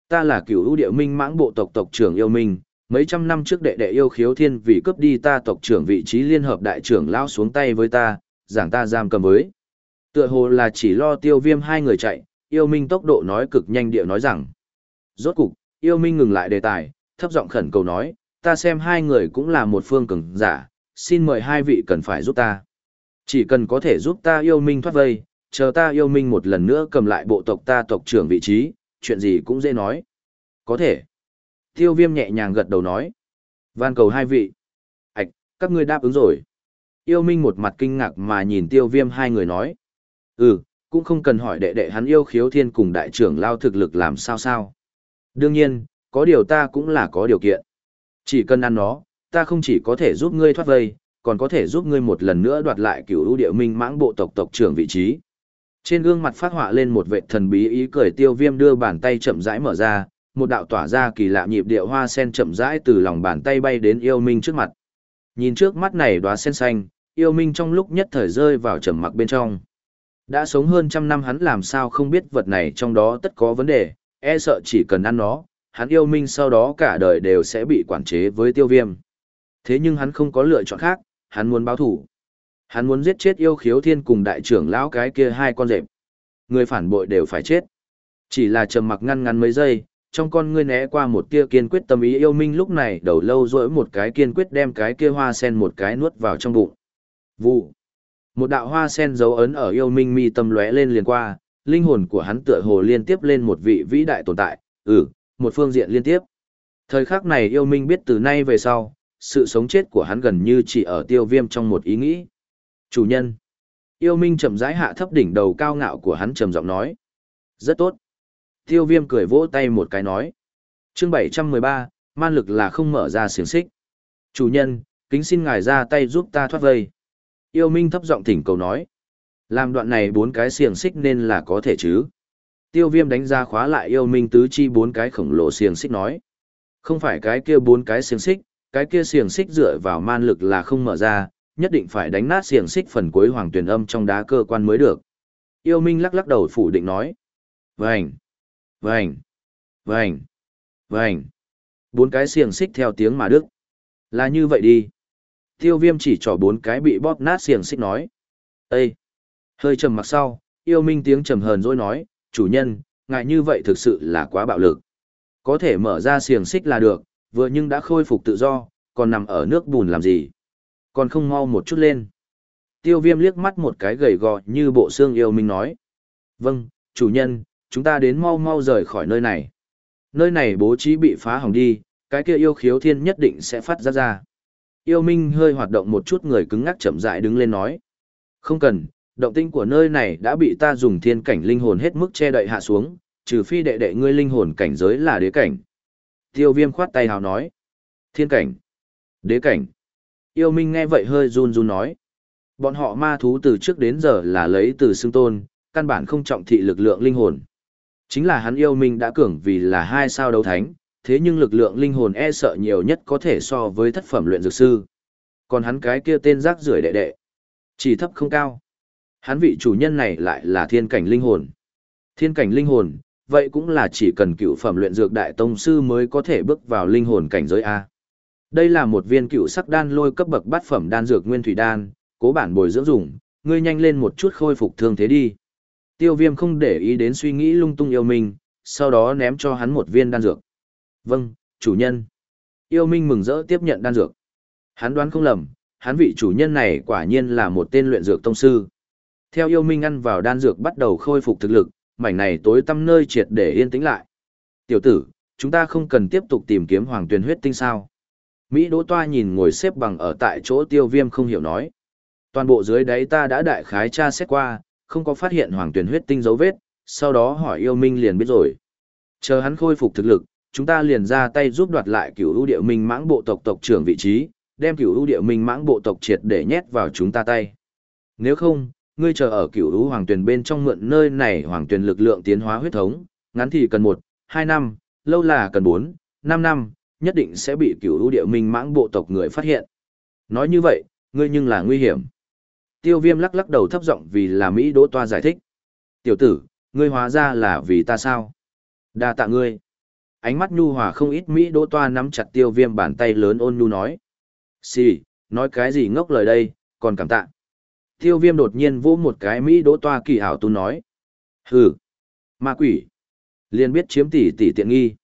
Ta là cửu ưu địa minh mãng bộ tộc tộc trưởng yêu minh, mấy trăm năm trước đệ đệ yêu khiếu thiên vì cướp đi ta tộc trưởng vị trí liên hợp đại trưởng lao xuống tay với ta, giảng ta giam cầm với. Tựa hồ là chỉ lo tiêu viêm hai người chạy, yêu minh tốc độ nói cực nhanh địa nói rằng. Rốt cục, yêu minh ngừng lại đề tài, thấp giọng khẩn cầu nói, ta xem hai người cũng là một phương cường giả, xin mời hai vị cần phải giúp ta. Chỉ cần có thể giúp ta yêu minh thoát vây, chờ ta yêu minh một lần nữa cầm lại bộ tộc ta tộc trưởng vị trí, chuyện gì cũng dễ nói. Có thể. Tiêu viêm nhẹ nhàng gật đầu nói. Van cầu hai vị. Ảch, các ngươi đáp ứng rồi. Yêu minh một mặt kinh ngạc mà nhìn tiêu viêm hai người nói. Ừ, cũng không cần hỏi đệ đệ hắn yêu khiếu thiên cùng đại trưởng lao thực lực làm sao sao. Đương nhiên, có điều ta cũng là có điều kiện. Chỉ cần ăn nó, ta không chỉ có thể giúp ngươi thoát vây, còn có thể giúp ngươi một lần nữa đoạt lại cửu ưu địa minh mãng bộ tộc tộc trưởng vị trí. Trên gương mặt phát họa lên một vệ thần bí ý cười tiêu viêm đưa bàn tay chậm rãi mở ra, một đạo tỏa ra kỳ lạ nhịp điệu hoa sen chậm rãi từ lòng bàn tay bay đến yêu minh trước mặt. Nhìn trước mắt này đóa sen xanh, yêu minh trong lúc nhất thời rơi vào trầm mặc bên trong. Đã sống hơn trăm năm hắn làm sao không biết vật này trong đó tất có vấn đề, e sợ chỉ cần ăn nó, hắn yêu minh sau đó cả đời đều sẽ bị quản chế với tiêu viêm. Thế nhưng hắn không có lựa chọn khác, hắn muốn báo thủ. Hắn muốn giết chết yêu khiếu thiên cùng đại trưởng lão cái kia hai con rệp. Người phản bội đều phải chết. Chỉ là trầm mặc ngăn ngắn mấy giây, trong con ngươi né qua một tia kiên quyết tâm ý yêu minh lúc này đầu lâu rỗi một cái kiên quyết đem cái kia hoa sen một cái nuốt vào trong bụng. Vụ. Một đạo hoa sen dấu ấn ở yêu minh mi tâm lóe lên liền qua, linh hồn của hắn tựa hồ liên tiếp lên một vị vĩ đại tồn tại, ừ, một phương diện liên tiếp. Thời khắc này yêu minh biết từ nay về sau, sự sống chết của hắn gần như chỉ ở tiêu viêm trong một ý nghĩ. Chủ nhân. Yêu minh chậm rãi hạ thấp đỉnh đầu cao ngạo của hắn trầm giọng nói. Rất tốt. Tiêu viêm cười vỗ tay một cái nói. chương 713, man lực là không mở ra xiềng xích. Chủ nhân, kính xin ngài ra tay giúp ta thoát vây. Yêu minh thấp giọng thỉnh cầu nói. Làm đoạn này bốn cái xiềng xích nên là có thể chứ. Tiêu viêm đánh ra khóa lại yêu minh tứ chi bốn cái khổng lồ xiềng xích nói. Không phải cái kia bốn cái xiềng xích, cái kia xiềng xích dựa vào man lực là không mở ra, nhất định phải đánh nát xiềng xích phần cuối hoàng tuyền âm trong đá cơ quan mới được. Yêu Minh lắc lắc đầu phủ định nói. Vành, vành, vành, vành. Bốn cái xiềng xích theo tiếng mà đức. Là như vậy đi. Tiêu viêm chỉ trỏ bốn cái bị bóp nát xiềng xích nói. ây Hơi trầm mặc sau, yêu minh tiếng trầm hờn dỗi nói, chủ nhân, ngại như vậy thực sự là quá bạo lực. Có thể mở ra xiềng xích là được, vừa nhưng đã khôi phục tự do, còn nằm ở nước bùn làm gì còn không mau một chút lên. Tiêu viêm liếc mắt một cái gầy gò như bộ xương yêu minh nói. Vâng, chủ nhân, chúng ta đến mau mau rời khỏi nơi này. Nơi này bố trí bị phá hỏng đi, cái kia yêu khiếu thiên nhất định sẽ phát ra ra. Yêu minh hơi hoạt động một chút người cứng ngắc chậm rãi đứng lên nói. Không cần, động tinh của nơi này đã bị ta dùng thiên cảnh linh hồn hết mức che đậy hạ xuống, trừ phi đệ đệ ngươi linh hồn cảnh giới là đế cảnh. Tiêu viêm khoát tay hào nói. Thiên cảnh. Đế cảnh. Yêu Minh nghe vậy hơi run run nói. Bọn họ ma thú từ trước đến giờ là lấy từ xương tôn, căn bản không trọng thị lực lượng linh hồn. Chính là hắn yêu Minh đã cường vì là hai sao đấu thánh, thế nhưng lực lượng linh hồn e sợ nhiều nhất có thể so với thất phẩm luyện dược sư. Còn hắn cái kia tên rác rưởi đệ đệ, chỉ thấp không cao. Hắn vị chủ nhân này lại là thiên cảnh linh hồn. Thiên cảnh linh hồn, vậy cũng là chỉ cần cựu phẩm luyện dược đại tông sư mới có thể bước vào linh hồn cảnh giới A. Đây là một viên cựu sắc đan lôi cấp bậc bát phẩm đan dược nguyên thủy đan, cố bản bồi dưỡng dùng, ngươi nhanh lên một chút khôi phục thương thế đi. Tiêu viêm không để ý đến suy nghĩ lung tung yêu minh, sau đó ném cho hắn một viên đan dược. Vâng, chủ nhân. Yêu minh mừng rỡ tiếp nhận đan dược. Hắn đoán không lầm, hắn vị chủ nhân này quả nhiên là một tên luyện dược tông sư. Theo yêu minh ăn vào đan dược bắt đầu khôi phục thực lực, mảnh này tối tăm nơi triệt để yên tĩnh lại. Tiểu tử, chúng ta không cần tiếp tục tìm kiếm hoàng tuyền huyết tinh sao. Mỹ Đỗ Toa nhìn ngồi xếp bằng ở tại chỗ tiêu viêm không hiểu nói. Toàn bộ dưới đáy ta đã đại khái tra xét qua, không có phát hiện hoàng tuyển huyết tinh dấu vết, sau đó hỏi yêu minh liền biết rồi. Chờ hắn khôi phục thực lực, chúng ta liền ra tay giúp đoạt lại cửu ưu địa minh mãng bộ tộc tộc trưởng vị trí, đem cửu ưu địa minh mãng bộ tộc triệt để nhét vào chúng ta tay. Nếu không, ngươi chờ ở cựu lũ hoàng tuyển bên trong mượn nơi này hoàng tuyển lực lượng tiến hóa huyết thống, ngắn thì cần một, hai năm, lâu là cần bốn, năm năm, nhất định sẽ bị cựu lũ địa minh mãng bộ tộc người phát hiện. Nói như vậy, ngươi nhưng là nguy hiểm. Tiêu viêm lắc lắc đầu thấp giọng vì là Mỹ Đỗ Toa giải thích. Tiểu tử, ngươi hóa ra là vì ta sao? đa tạ ngươi. Ánh mắt nhu hòa không ít Mỹ Đỗ Toa nắm chặt tiêu viêm bàn tay lớn ôn nhu nói. Xì, nói cái gì ngốc lời đây, còn cảm tạ. Tiêu viêm đột nhiên vỗ một cái Mỹ Đỗ Toa kỳ ảo tu nói. Hừ, ma quỷ. liền biết chiếm tỷ tỷ tiện nghi.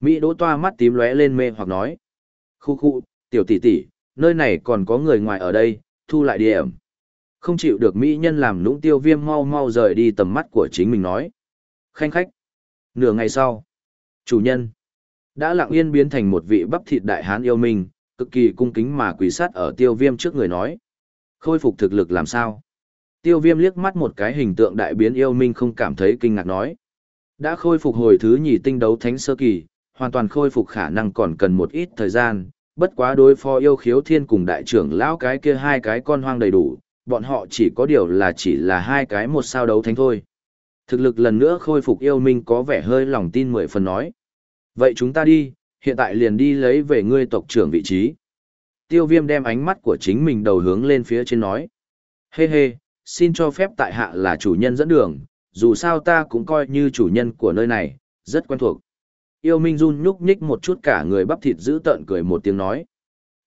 Mỹ Đỗ Toa mắt tím lóe lên mê hoặc nói. Khu khu, tiểu tỷ tỷ, nơi này còn có người ngoài ở đây, thu lại điểm. Không chịu được mỹ nhân làm nũng tiêu viêm mau mau rời đi tầm mắt của chính mình nói. Khanh khách. Nửa ngày sau. Chủ nhân. Đã lặng yên biến thành một vị bắp thịt đại hán yêu mình, cực kỳ cung kính mà quỳ sát ở tiêu viêm trước người nói. Khôi phục thực lực làm sao? Tiêu viêm liếc mắt một cái hình tượng đại biến yêu minh không cảm thấy kinh ngạc nói. Đã khôi phục hồi thứ nhì tinh đấu thánh sơ kỳ, hoàn toàn khôi phục khả năng còn cần một ít thời gian, bất quá đối phó yêu khiếu thiên cùng đại trưởng lão cái kia hai cái con hoang đầy đủ, bọn họ chỉ có điều là chỉ là hai cái một sao đấu thánh thôi. Thực lực lần nữa khôi phục yêu minh có vẻ hơi lòng tin mười phần nói. Vậy chúng ta đi, hiện tại liền đi lấy về ngươi tộc trưởng vị trí. Tiêu viêm đem ánh mắt của chính mình đầu hướng lên phía trên nói. Hê hey hê, xin cho phép tại hạ là chủ nhân dẫn đường, dù sao ta cũng coi như chủ nhân của nơi này, rất quen thuộc. Yêu Minh run nhúc nhích một chút cả người bắp thịt giữ tợn cười một tiếng nói.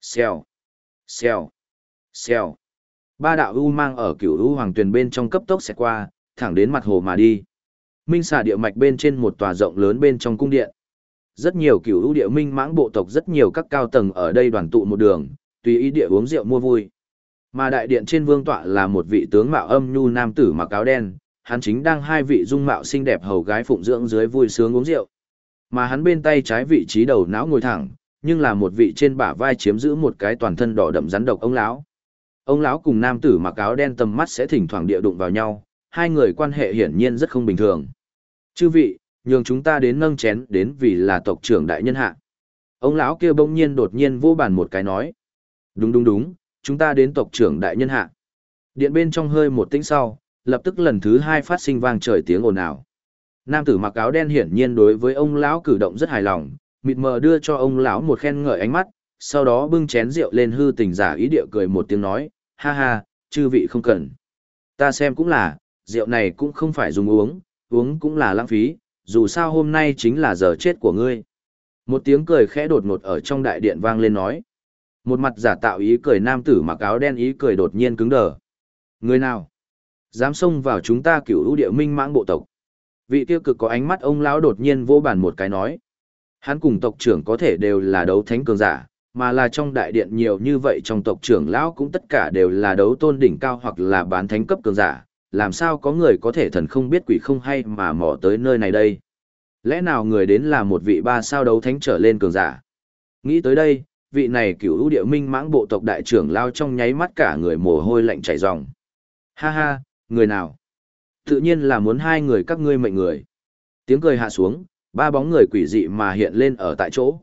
Xèo, xèo, xèo. Ba đạo u mang ở cửu u hoàng tuyền bên trong cấp tốc xẹt qua, thẳng đến mặt hồ mà đi. Minh xà địa mạch bên trên một tòa rộng lớn bên trong cung điện. Rất nhiều cửu u địa minh mãng bộ tộc rất nhiều các cao tầng ở đây đoàn tụ một đường, tùy ý địa uống rượu mua vui. Mà đại điện trên vương tọa là một vị tướng mạo âm nhu nam tử mặc áo đen, hắn chính đang hai vị dung mạo xinh đẹp hầu gái phụng dưỡng dưới vui sướng uống rượu. Mà hắn bên tay trái vị trí đầu não ngồi thẳng, nhưng là một vị trên bả vai chiếm giữ một cái toàn thân đỏ đậm rắn độc ông lão. Ông lão cùng nam tử mặc áo đen tầm mắt sẽ thỉnh thoảng địa đụng vào nhau, hai người quan hệ hiển nhiên rất không bình thường. Chư vị, nhường chúng ta đến nâng chén đến vì là tộc trưởng đại nhân hạ. Ông lão kia bỗng nhiên đột nhiên vô bàn một cái nói. Đúng đúng đúng, chúng ta đến tộc trưởng đại nhân hạ. Điện bên trong hơi một tĩnh sau, lập tức lần thứ hai phát sinh vang trời tiếng ồn ào. Nam tử mặc áo đen hiển nhiên đối với ông lão cử động rất hài lòng, mịt mờ đưa cho ông lão một khen ngợi ánh mắt, sau đó bưng chén rượu lên hư tình giả ý địa cười một tiếng nói, ha ha, chư vị không cần. Ta xem cũng là, rượu này cũng không phải dùng uống, uống cũng là lãng phí, dù sao hôm nay chính là giờ chết của ngươi. Một tiếng cười khẽ đột ngột ở trong đại điện vang lên nói. Một mặt giả tạo ý cười nam tử mặc áo đen ý cười đột nhiên cứng đờ. Người nào? Dám xông vào chúng ta cửu lũ địa minh mãng bộ tộc. Vị tiêu cực có ánh mắt ông lão đột nhiên vô bàn một cái nói. Hắn cùng tộc trưởng có thể đều là đấu thánh cường giả, mà là trong đại điện nhiều như vậy trong tộc trưởng lão cũng tất cả đều là đấu tôn đỉnh cao hoặc là bán thánh cấp cường giả, làm sao có người có thể thần không biết quỷ không hay mà mò tới nơi này đây. Lẽ nào người đến là một vị ba sao đấu thánh trở lên cường giả? Nghĩ tới đây, vị này cửu ưu địa minh mãng bộ tộc đại trưởng lao trong nháy mắt cả người mồ hôi lạnh chảy ròng. Ha ha, người nào? Tự nhiên là muốn hai người các ngươi mệnh người. Tiếng cười hạ xuống, ba bóng người quỷ dị mà hiện lên ở tại chỗ.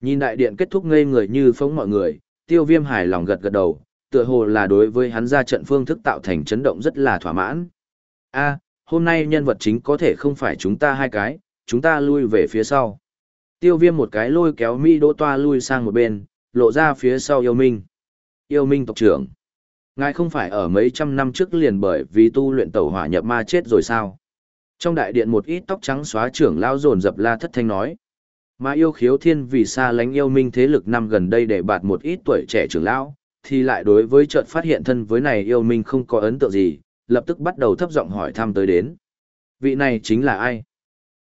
Nhìn đại điện kết thúc ngây người như phóng mọi người, tiêu viêm hài lòng gật gật đầu, tựa hồ là đối với hắn ra trận phương thức tạo thành chấn động rất là thỏa mãn. a hôm nay nhân vật chính có thể không phải chúng ta hai cái, chúng ta lui về phía sau. Tiêu viêm một cái lôi kéo Mỹ đỗ toa lui sang một bên, lộ ra phía sau yêu minh. Yêu minh tộc trưởng. Ngài không phải ở mấy trăm năm trước liền bởi vì tu luyện tẩu hỏa nhập ma chết rồi sao? Trong đại điện một ít tóc trắng xóa trưởng lao dồn dập la thất thanh nói. Mà yêu khiếu thiên vì xa lánh yêu minh thế lực năm gần đây để bạt một ít tuổi trẻ trưởng lão, thì lại đối với chợt phát hiện thân với này yêu minh không có ấn tượng gì, lập tức bắt đầu thấp giọng hỏi thăm tới đến. Vị này chính là ai?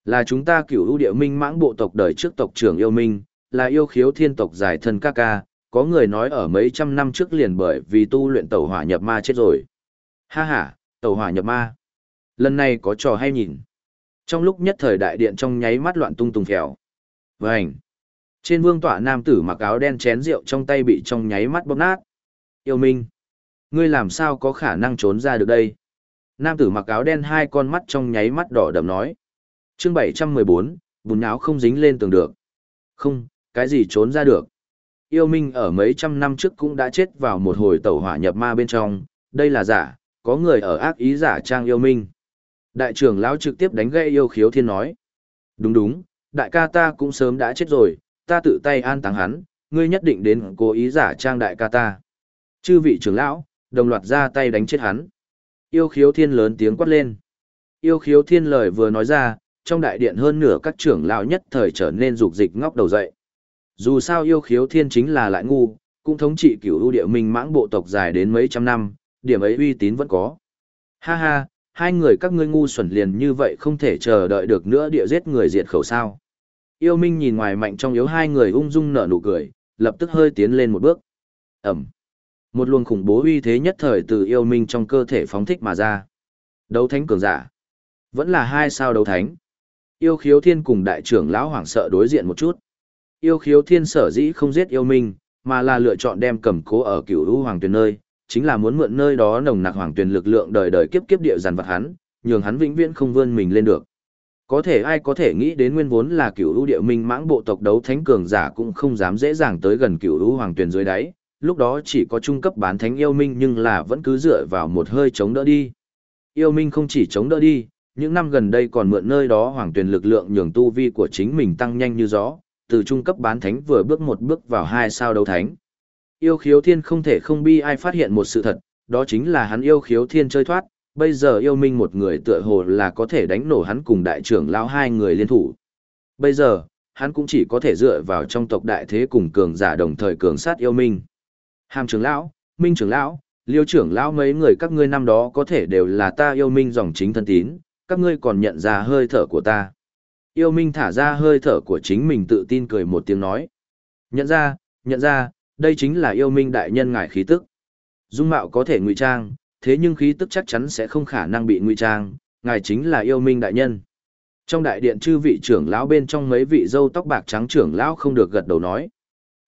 Là chúng ta cửu ưu địa minh mãng bộ tộc đời trước tộc trưởng yêu minh, là yêu khiếu thiên tộc giải thân ca ca, có người nói ở mấy trăm năm trước liền bởi vì tu luyện tẩu hỏa nhập ma chết rồi. Ha ha, tẩu hỏa nhập ma. Lần này có trò hay nhìn. Trong lúc nhất thời đại điện trong nháy mắt loạn tung tung phèo. Vành. Trên vương tọa nam tử mặc áo đen chén rượu trong tay bị trong nháy mắt bóp nát. Yêu Minh. Ngươi làm sao có khả năng trốn ra được đây? Nam tử mặc áo đen hai con mắt trong nháy mắt đỏ đậm nói. chương 714, bùn áo không dính lên tường được. Không, cái gì trốn ra được? Yêu Minh ở mấy trăm năm trước cũng đã chết vào một hồi tẩu hỏa nhập ma bên trong, đây là giả, có người ở ác ý giả trang Yêu Minh. Đại trưởng lão trực tiếp đánh gây yêu khiếu thiên nói. Đúng đúng, đại ca ta cũng sớm đã chết rồi, ta tự tay an táng hắn, ngươi nhất định đến cố ý giả trang đại ca ta. Chư vị trưởng lão, đồng loạt ra tay đánh chết hắn. Yêu khiếu thiên lớn tiếng quát lên. Yêu khiếu thiên lời vừa nói ra, trong đại điện hơn nửa các trưởng lão nhất thời trở nên rục dịch ngóc đầu dậy. Dù sao yêu khiếu thiên chính là lại ngu, cũng thống trị cửu ưu địa minh mãng bộ tộc dài đến mấy trăm năm, điểm ấy uy tín vẫn có. Ha ha, hai người các ngươi ngu xuẩn liền như vậy không thể chờ đợi được nữa địa giết người diệt khẩu sao. Yêu Minh nhìn ngoài mạnh trong yếu hai người ung dung nở nụ cười, lập tức hơi tiến lên một bước. Ẩm. Một luồng khủng bố uy thế nhất thời từ yêu Minh trong cơ thể phóng thích mà ra. Đấu thánh cường giả. Vẫn là hai sao đấu thánh. Yêu khiếu thiên cùng đại trưởng lão hoảng sợ đối diện một chút. Yêu khiếu thiên sở dĩ không giết yêu Minh, mà là lựa chọn đem cầm cố ở cựu lũ hoàng tuyền nơi, chính là muốn mượn nơi đó nồng nặc hoàng tuyền lực lượng đời đời kiếp kiếp địa dàn vật hắn, nhường hắn vĩnh viễn không vươn mình lên được. Có thể ai có thể nghĩ đến nguyên vốn là cựu lũ địa minh mãng bộ tộc đấu thánh cường giả cũng không dám dễ dàng tới gần cựu lũ hoàng tuyền dưới đáy, lúc đó chỉ có trung cấp bán thánh yêu minh nhưng là vẫn cứ dựa vào một hơi chống đỡ đi. Yêu minh không chỉ chống đỡ đi, những năm gần đây còn mượn nơi đó hoàng tuyển lực lượng nhường tu vi của chính mình tăng nhanh như gió, từ trung cấp bán thánh vừa bước một bước vào hai sao đấu thánh. Yêu khiếu thiên không thể không bi ai phát hiện một sự thật, đó chính là hắn yêu khiếu thiên chơi thoát, bây giờ yêu minh một người tựa hồ là có thể đánh nổ hắn cùng đại trưởng lão hai người liên thủ. Bây giờ, hắn cũng chỉ có thể dựa vào trong tộc đại thế cùng cường giả đồng thời cường sát yêu minh. Hàm trưởng lão, minh trưởng lão, liêu trưởng lão mấy người các ngươi năm đó có thể đều là ta yêu minh dòng chính thân tín, các ngươi còn nhận ra hơi thở của ta. Yêu minh thả ra hơi thở của chính mình tự tin cười một tiếng nói. Nhận ra, nhận ra, đây chính là yêu minh đại nhân ngài khí tức. Dung mạo có thể ngụy trang, thế nhưng khí tức chắc chắn sẽ không khả năng bị ngụy trang, ngài chính là yêu minh đại nhân. Trong đại điện chư vị trưởng lão bên trong mấy vị dâu tóc bạc trắng trưởng lão không được gật đầu nói.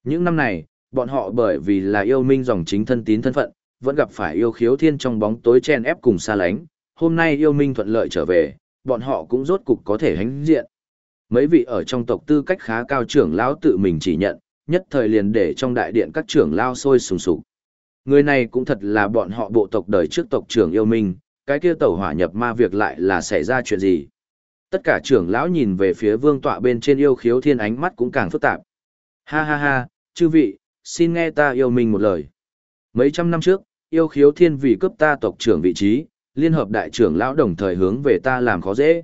Những năm này, bọn họ bởi vì là yêu minh dòng chính thân tín thân phận, vẫn gặp phải yêu khiếu thiên trong bóng tối chen ép cùng xa lánh. Hôm nay yêu minh thuận lợi trở về, bọn họ cũng rốt cục có thể hánh diện. Mấy vị ở trong tộc tư cách khá cao trưởng lão tự mình chỉ nhận, nhất thời liền để trong đại điện các trưởng lao sôi sùng sục. Người này cũng thật là bọn họ bộ tộc đời trước tộc trưởng yêu minh, cái kia tẩu hỏa nhập ma việc lại là xảy ra chuyện gì. Tất cả trưởng lão nhìn về phía vương tọa bên trên yêu khiếu thiên ánh mắt cũng càng phức tạp. Ha ha ha, chư vị, xin nghe ta yêu minh một lời. Mấy trăm năm trước, yêu khiếu thiên vì cướp ta tộc trưởng vị trí, liên hợp đại trưởng lão đồng thời hướng về ta làm khó dễ.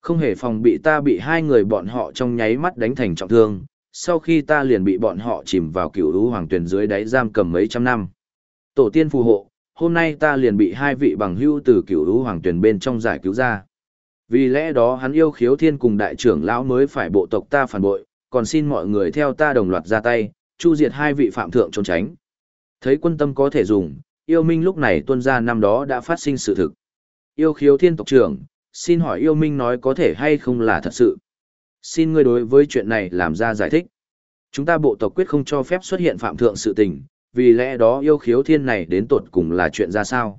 Không hề phòng bị ta bị hai người bọn họ trong nháy mắt đánh thành trọng thương, sau khi ta liền bị bọn họ chìm vào cựu lũ hoàng tuyển dưới đáy giam cầm mấy trăm năm. Tổ tiên phù hộ, hôm nay ta liền bị hai vị bằng hữu từ cựu lũ hoàng tuyển bên trong giải cứu ra. Vì lẽ đó hắn yêu khiếu thiên cùng đại trưởng lão mới phải bộ tộc ta phản bội, còn xin mọi người theo ta đồng loạt ra tay, chu diệt hai vị phạm thượng trốn tránh. Thấy quân tâm có thể dùng, yêu minh lúc này tuân ra năm đó đã phát sinh sự thực. Yêu khiếu thiên tộc trưởng, xin hỏi yêu minh nói có thể hay không là thật sự. Xin ngươi đối với chuyện này làm ra giải thích. Chúng ta bộ tộc quyết không cho phép xuất hiện phạm thượng sự tình, vì lẽ đó yêu khiếu thiên này đến tột cùng là chuyện ra sao.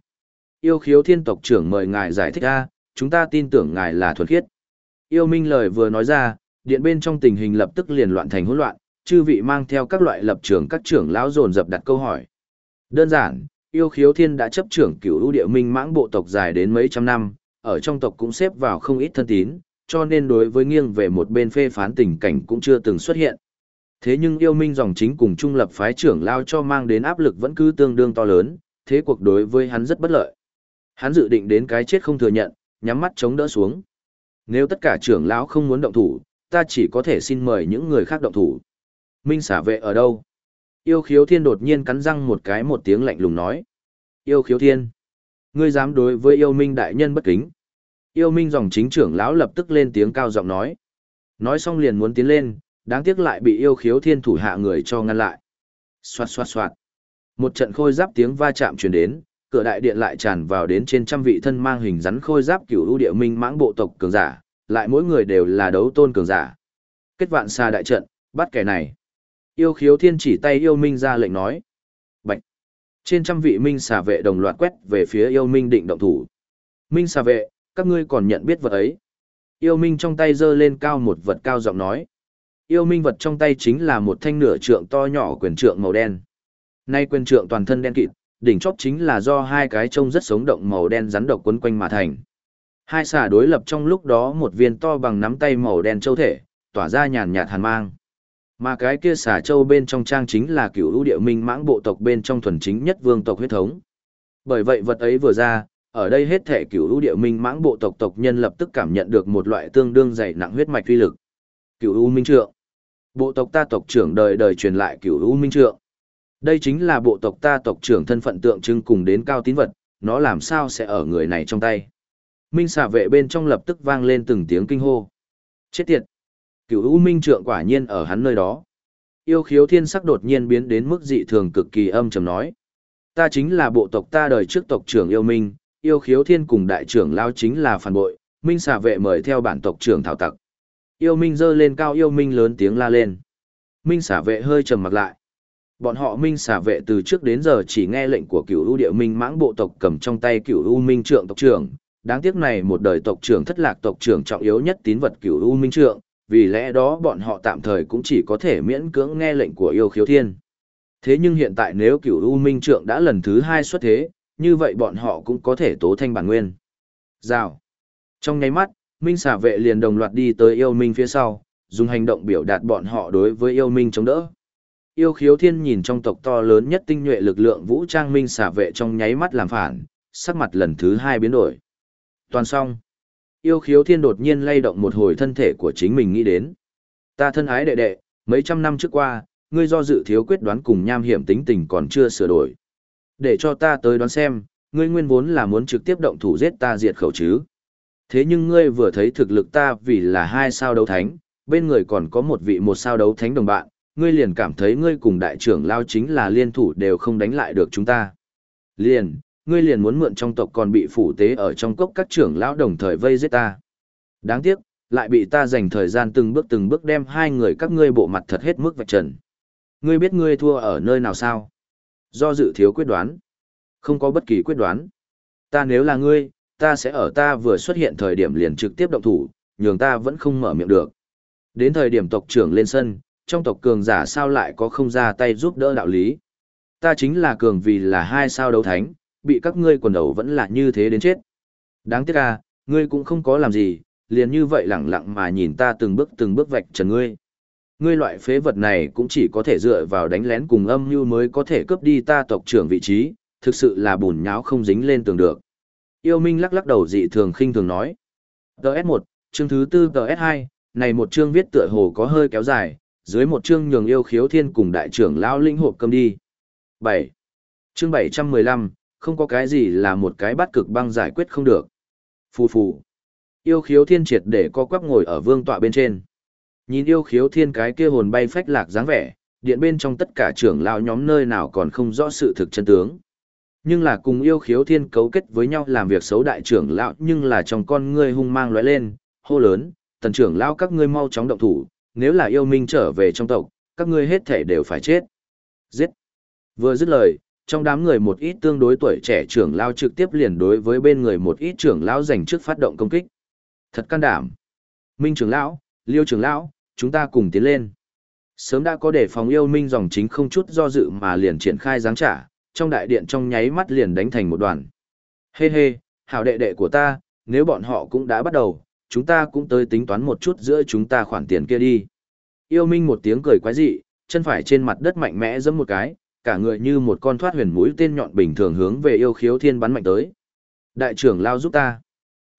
Yêu khiếu thiên tộc trưởng mời ngài giải thích ra, chúng ta tin tưởng ngài là thuần khiết. Yêu minh lời vừa nói ra, điện bên trong tình hình lập tức liền loạn thành hỗn loạn, chư vị mang theo các loại lập trường các trưởng lão dồn dập đặt câu hỏi. Đơn giản, yêu khiếu thiên đã chấp trưởng cửu ưu địa minh mãng bộ tộc dài đến mấy trăm năm, ở trong tộc cũng xếp vào không ít thân tín, cho nên đối với nghiêng về một bên phê phán tình cảnh cũng chưa từng xuất hiện. Thế nhưng yêu minh dòng chính cùng trung lập phái trưởng lao cho mang đến áp lực vẫn cứ tương đương to lớn, thế cuộc đối với hắn rất bất lợi. Hắn dự định đến cái chết không thừa nhận, nhắm mắt chống đỡ xuống. Nếu tất cả trưởng lão không muốn động thủ, ta chỉ có thể xin mời những người khác động thủ. Minh xả vệ ở đâu? Yêu khiếu thiên đột nhiên cắn răng một cái một tiếng lạnh lùng nói. Yêu khiếu thiên. Ngươi dám đối với yêu minh đại nhân bất kính. Yêu minh dòng chính trưởng lão lập tức lên tiếng cao giọng nói. Nói xong liền muốn tiến lên, đáng tiếc lại bị yêu khiếu thiên thủ hạ người cho ngăn lại. Xoạt xoạt xoạt. Một trận khôi giáp tiếng va chạm truyền đến, cửa đại điện lại tràn vào đến trên trăm vị thân mang hình rắn khôi giáp cửu ưu địa minh mãng bộ tộc cường giả, lại mỗi người đều là đấu tôn cường giả. Kết vạn xa đại trận, bắt kẻ này. Yêu khiếu thiên chỉ tay yêu minh ra lệnh nói. Bạch. Trên trăm vị minh xà vệ đồng loạt quét về phía yêu minh định động thủ. Minh xà vệ, các ngươi còn nhận biết vật ấy. Yêu minh trong tay giơ lên cao một vật cao giọng nói. Yêu minh vật trong tay chính là một thanh nửa trượng to nhỏ quyền trượng màu đen. Nay quyền trượng toàn thân đen kịt, đỉnh chóp chính là do hai cái trông rất sống động màu đen rắn độc quấn quanh mà thành. Hai xà đối lập trong lúc đó một viên to bằng nắm tay màu đen châu thể, tỏa ra nhàn nhạt hàn mang. Mà cái kia xà châu bên trong trang chính là cửu ưu địa minh mãng bộ tộc bên trong thuần chính nhất vương tộc huyết thống. Bởi vậy vật ấy vừa ra, ở đây hết thể cửu ưu địa minh mãng bộ tộc tộc nhân lập tức cảm nhận được một loại tương đương dày nặng huyết mạch uy lực. Cửu ưu minh trượng. Bộ tộc ta tộc trưởng đời đời truyền lại cửu ưu minh trượng. Đây chính là bộ tộc ta tộc trưởng thân phận tượng trưng cùng đến cao tín vật, nó làm sao sẽ ở người này trong tay. Minh xà vệ bên trong lập tức vang lên từng tiếng kinh hô. Chết tiệt! Cửu U Minh trượng quả nhiên ở hắn nơi đó. Yêu khiếu thiên sắc đột nhiên biến đến mức dị thường cực kỳ âm trầm nói. Ta chính là bộ tộc ta đời trước tộc trưởng yêu minh, yêu khiếu thiên cùng đại trưởng lao chính là phản bội, minh xà vệ mời theo bản tộc trưởng thảo tặc. Yêu minh giơ lên cao yêu minh lớn tiếng la lên. Minh xà vệ hơi trầm mặt lại. Bọn họ minh xà vệ từ trước đến giờ chỉ nghe lệnh của cửu u địa minh mãng bộ tộc cầm trong tay cửu u minh trượng tộc trưởng. Đáng tiếc này một đời tộc trưởng thất lạc tộc trưởng trọng yếu nhất tín vật cửu u minh trượng, vì lẽ đó bọn họ tạm thời cũng chỉ có thể miễn cưỡng nghe lệnh của yêu khiếu thiên. Thế nhưng hiện tại nếu cửu U Minh Trượng đã lần thứ hai xuất thế, như vậy bọn họ cũng có thể tố thanh bản nguyên. Rào. Trong nháy mắt, Minh xả vệ liền đồng loạt đi tới yêu Minh phía sau, dùng hành động biểu đạt bọn họ đối với yêu Minh chống đỡ. Yêu khiếu thiên nhìn trong tộc to lớn nhất tinh nhuệ lực lượng vũ trang Minh xả vệ trong nháy mắt làm phản, sắc mặt lần thứ hai biến đổi. Toàn xong yêu khiếu thiên đột nhiên lay động một hồi thân thể của chính mình nghĩ đến. Ta thân ái đệ đệ, mấy trăm năm trước qua, ngươi do dự thiếu quyết đoán cùng nham hiểm tính tình còn chưa sửa đổi. Để cho ta tới đoán xem, ngươi nguyên vốn là muốn trực tiếp động thủ giết ta diệt khẩu chứ. Thế nhưng ngươi vừa thấy thực lực ta vì là hai sao đấu thánh, bên người còn có một vị một sao đấu thánh đồng bạn, ngươi liền cảm thấy ngươi cùng đại trưởng lao chính là liên thủ đều không đánh lại được chúng ta. Liền, ngươi liền muốn mượn trong tộc còn bị phủ tế ở trong cốc các trưởng lão đồng thời vây giết ta. Đáng tiếc, lại bị ta dành thời gian từng bước từng bước đem hai người các ngươi bộ mặt thật hết mức vạch trần. Ngươi biết ngươi thua ở nơi nào sao? Do dự thiếu quyết đoán. Không có bất kỳ quyết đoán. Ta nếu là ngươi, ta sẽ ở ta vừa xuất hiện thời điểm liền trực tiếp động thủ, nhường ta vẫn không mở miệng được. Đến thời điểm tộc trưởng lên sân, trong tộc cường giả sao lại có không ra tay giúp đỡ đạo lý. Ta chính là cường vì là hai sao đấu thánh, bị các ngươi quần đầu vẫn là như thế đến chết. Đáng tiếc à, ngươi cũng không có làm gì, liền như vậy lẳng lặng mà nhìn ta từng bước từng bước vạch trần ngươi. Ngươi loại phế vật này cũng chỉ có thể dựa vào đánh lén cùng âm như mới có thể cướp đi ta tộc trưởng vị trí, thực sự là bùn nháo không dính lên tường được. Yêu Minh lắc lắc đầu dị thường khinh thường nói. TS1, chương thứ tư TS2, này một chương viết tựa hồ có hơi kéo dài, dưới một chương nhường yêu khiếu thiên cùng đại trưởng lao linh hộp cơm đi. 7. Chương 715, không có cái gì là một cái bát cực băng giải quyết không được. Phù phù. Yêu khiếu thiên triệt để co quắp ngồi ở vương tọa bên trên. Nhìn yêu khiếu thiên cái kia hồn bay phách lạc dáng vẻ, điện bên trong tất cả trưởng lão nhóm nơi nào còn không rõ sự thực chân tướng. Nhưng là cùng yêu khiếu thiên cấu kết với nhau làm việc xấu đại trưởng lão nhưng là trong con ngươi hung mang lóe lên, hô lớn, tần trưởng lão các ngươi mau chóng động thủ, nếu là yêu minh trở về trong tộc, các ngươi hết thể đều phải chết. Giết. Vừa dứt lời, trong đám người một ít tương đối tuổi trẻ trưởng lao trực tiếp liền đối với bên người một ít trưởng lão dành trước phát động công kích. Thật can đảm. Minh trưởng lão, Liêu trưởng lão, chúng ta cùng tiến lên. Sớm đã có để phòng yêu minh dòng chính không chút do dự mà liền triển khai giáng trả, trong đại điện trong nháy mắt liền đánh thành một đoàn. Hê hey hê, hey, hảo đệ đệ của ta, nếu bọn họ cũng đã bắt đầu, chúng ta cũng tới tính toán một chút giữa chúng ta khoản tiền kia đi. Yêu minh một tiếng cười quái dị, chân phải trên mặt đất mạnh mẽ giẫm một cái, cả người như một con thoát huyền mũi tên nhọn bình thường hướng về yêu khiếu thiên bắn mạnh tới. Đại trưởng lao giúp ta.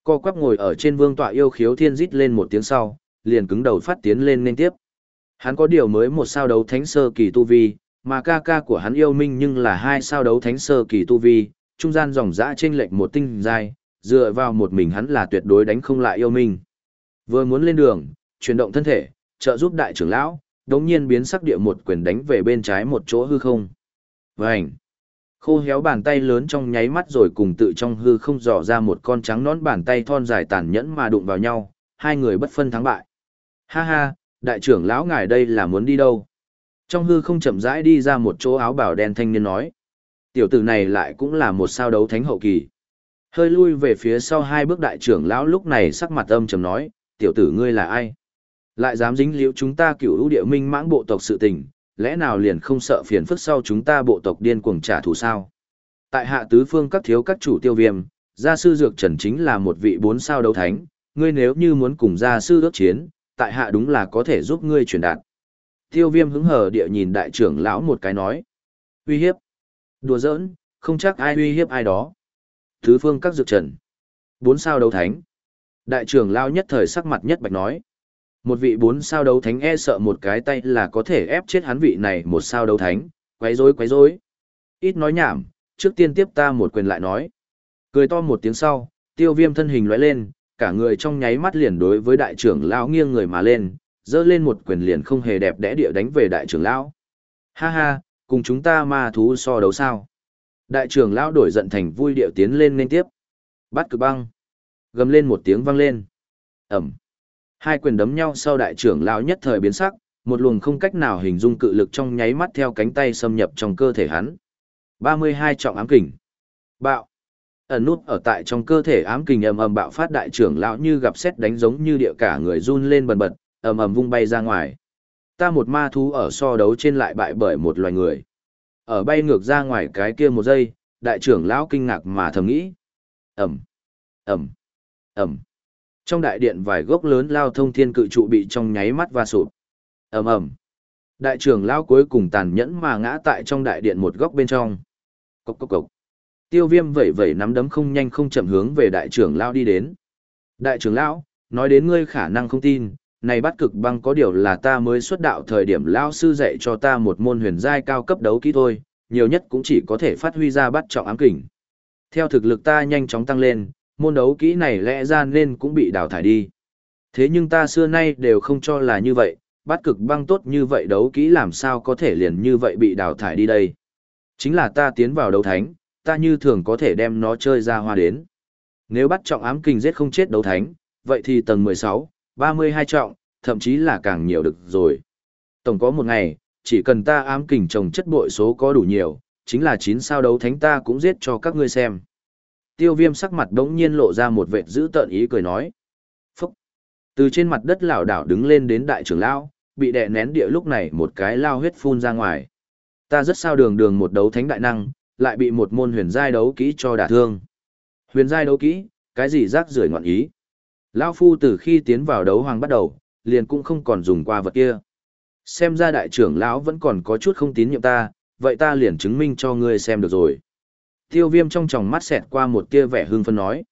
Co quắp ngồi ở trên vương tọa yêu khiếu thiên rít lên một tiếng sau, liền cứng đầu phát tiến lên nên tiếp. Hắn có điều mới một sao đấu thánh sơ kỳ tu vi, mà ca ca của hắn yêu minh nhưng là hai sao đấu thánh sơ kỳ tu vi, trung gian dòng dã trên lệnh một tinh dài dựa vào một mình hắn là tuyệt đối đánh không lại yêu minh. Vừa muốn lên đường, chuyển động thân thể, trợ giúp đại trưởng lão, đống nhiên biến sắc địa một quyền đánh về bên trái một chỗ hư không. Vành! Khô héo bàn tay lớn trong nháy mắt rồi cùng tự trong hư không dò ra một con trắng nón bàn tay thon dài tàn nhẫn mà đụng vào nhau, hai người bất phân thắng bại. Ha ha, đại trưởng lão ngài đây là muốn đi đâu? Trong hư không chậm rãi đi ra một chỗ áo bào đen thanh niên nói. Tiểu tử này lại cũng là một sao đấu thánh hậu kỳ. Hơi lui về phía sau hai bước đại trưởng lão lúc này sắc mặt âm trầm nói, tiểu tử ngươi là ai? Lại dám dính liễu chúng ta cửu lũ địa minh mãng bộ tộc sự tình, lẽ nào liền không sợ phiền phức sau chúng ta bộ tộc điên cuồng trả thù sao? Tại hạ tứ phương các thiếu các chủ tiêu viêm, gia sư dược trần chính là một vị bốn sao đấu thánh, ngươi nếu như muốn cùng gia sư ước chiến, tại hạ đúng là có thể giúp ngươi truyền đạt. Tiêu viêm hứng hờ địa nhìn đại trưởng lão một cái nói. Uy hiếp. Đùa giỡn, không chắc ai uy hiếp ai đó. Thứ phương các dược trần. Bốn sao đấu thánh. Đại trưởng lão nhất thời sắc mặt nhất bạch nói. Một vị bốn sao đấu thánh e sợ một cái tay là có thể ép chết hắn vị này một sao đấu thánh. Quấy rối quấy rối. Ít nói nhảm, trước tiên tiếp ta một quyền lại nói. Cười to một tiếng sau, tiêu viêm thân hình lóe lên, cả người trong nháy mắt liền đối với đại trưởng lão nghiêng người mà lên, dơ lên một quyền liền không hề đẹp đẽ địa đánh về đại trưởng lão. Ha ha, cùng chúng ta ma thú so đấu sao? Đại trưởng lão đổi giận thành vui điệu tiến lên nên tiếp. Bắt cực băng. Gầm lên một tiếng vang lên. Ẩm. Hai quyền đấm nhau sau đại trưởng lão nhất thời biến sắc, một luồng không cách nào hình dung cự lực trong nháy mắt theo cánh tay xâm nhập trong cơ thể hắn. 32 trọng ám kình. Bạo. Ẩn nút ở tại trong cơ thể ám kình ầm ầm bạo phát đại trưởng lão như gặp xét đánh giống như địa cả người run lên bần bật, ầm ầm vung bay ra ngoài. Ta một ma thú ở so đấu trên lại bại bởi một loài người. Ở bay ngược ra ngoài cái kia một giây, đại trưởng lão kinh ngạc mà thầm nghĩ. Ẩm, Ẩm, Ẩm. Trong đại điện vài gốc lớn lao thông thiên cự trụ bị trong nháy mắt va sụp. Ầm ầm. Đại trưởng lão cuối cùng tàn nhẫn mà ngã tại trong đại điện một góc bên trong. Cốc cốc cốc. Tiêu viêm vẩy vẩy nắm đấm không nhanh không chậm hướng về đại trưởng lão đi đến. Đại trưởng lão, nói đến ngươi khả năng không tin, này bắt cực băng có điều là ta mới xuất đạo thời điểm lão sư dạy cho ta một môn huyền giai cao cấp đấu kỹ thôi, nhiều nhất cũng chỉ có thể phát huy ra bắt trọng ám kình. Theo thực lực ta nhanh chóng tăng lên, môn đấu kỹ này lẽ ra nên cũng bị đào thải đi. Thế nhưng ta xưa nay đều không cho là như vậy, bắt cực băng tốt như vậy đấu kỹ làm sao có thể liền như vậy bị đào thải đi đây. Chính là ta tiến vào đấu thánh, ta như thường có thể đem nó chơi ra hoa đến. Nếu bắt trọng ám kình giết không chết đấu thánh, vậy thì tầng 16, 32 trọng, thậm chí là càng nhiều được rồi. Tổng có một ngày, chỉ cần ta ám kình trồng chất bội số có đủ nhiều, chính là 9 sao đấu thánh ta cũng giết cho các ngươi xem. Tiêu viêm sắc mặt đống nhiên lộ ra một vệt dữ tợn ý cười nói. Phúc! Từ trên mặt đất lảo đảo đứng lên đến đại trưởng lão, bị đè nén địa lúc này một cái lao huyết phun ra ngoài. Ta rất sao đường đường một đấu thánh đại năng, lại bị một môn huyền giai đấu kỹ cho đả thương. Huyền giai đấu kỹ, cái gì rác rưởi ngoạn ý. Lao phu từ khi tiến vào đấu hoàng bắt đầu, liền cũng không còn dùng qua vật kia. Xem ra đại trưởng lão vẫn còn có chút không tín nhiệm ta, vậy ta liền chứng minh cho ngươi xem được rồi. Tiêu viêm trong tròng mắt xẹt qua một tia vẻ hương phân nói.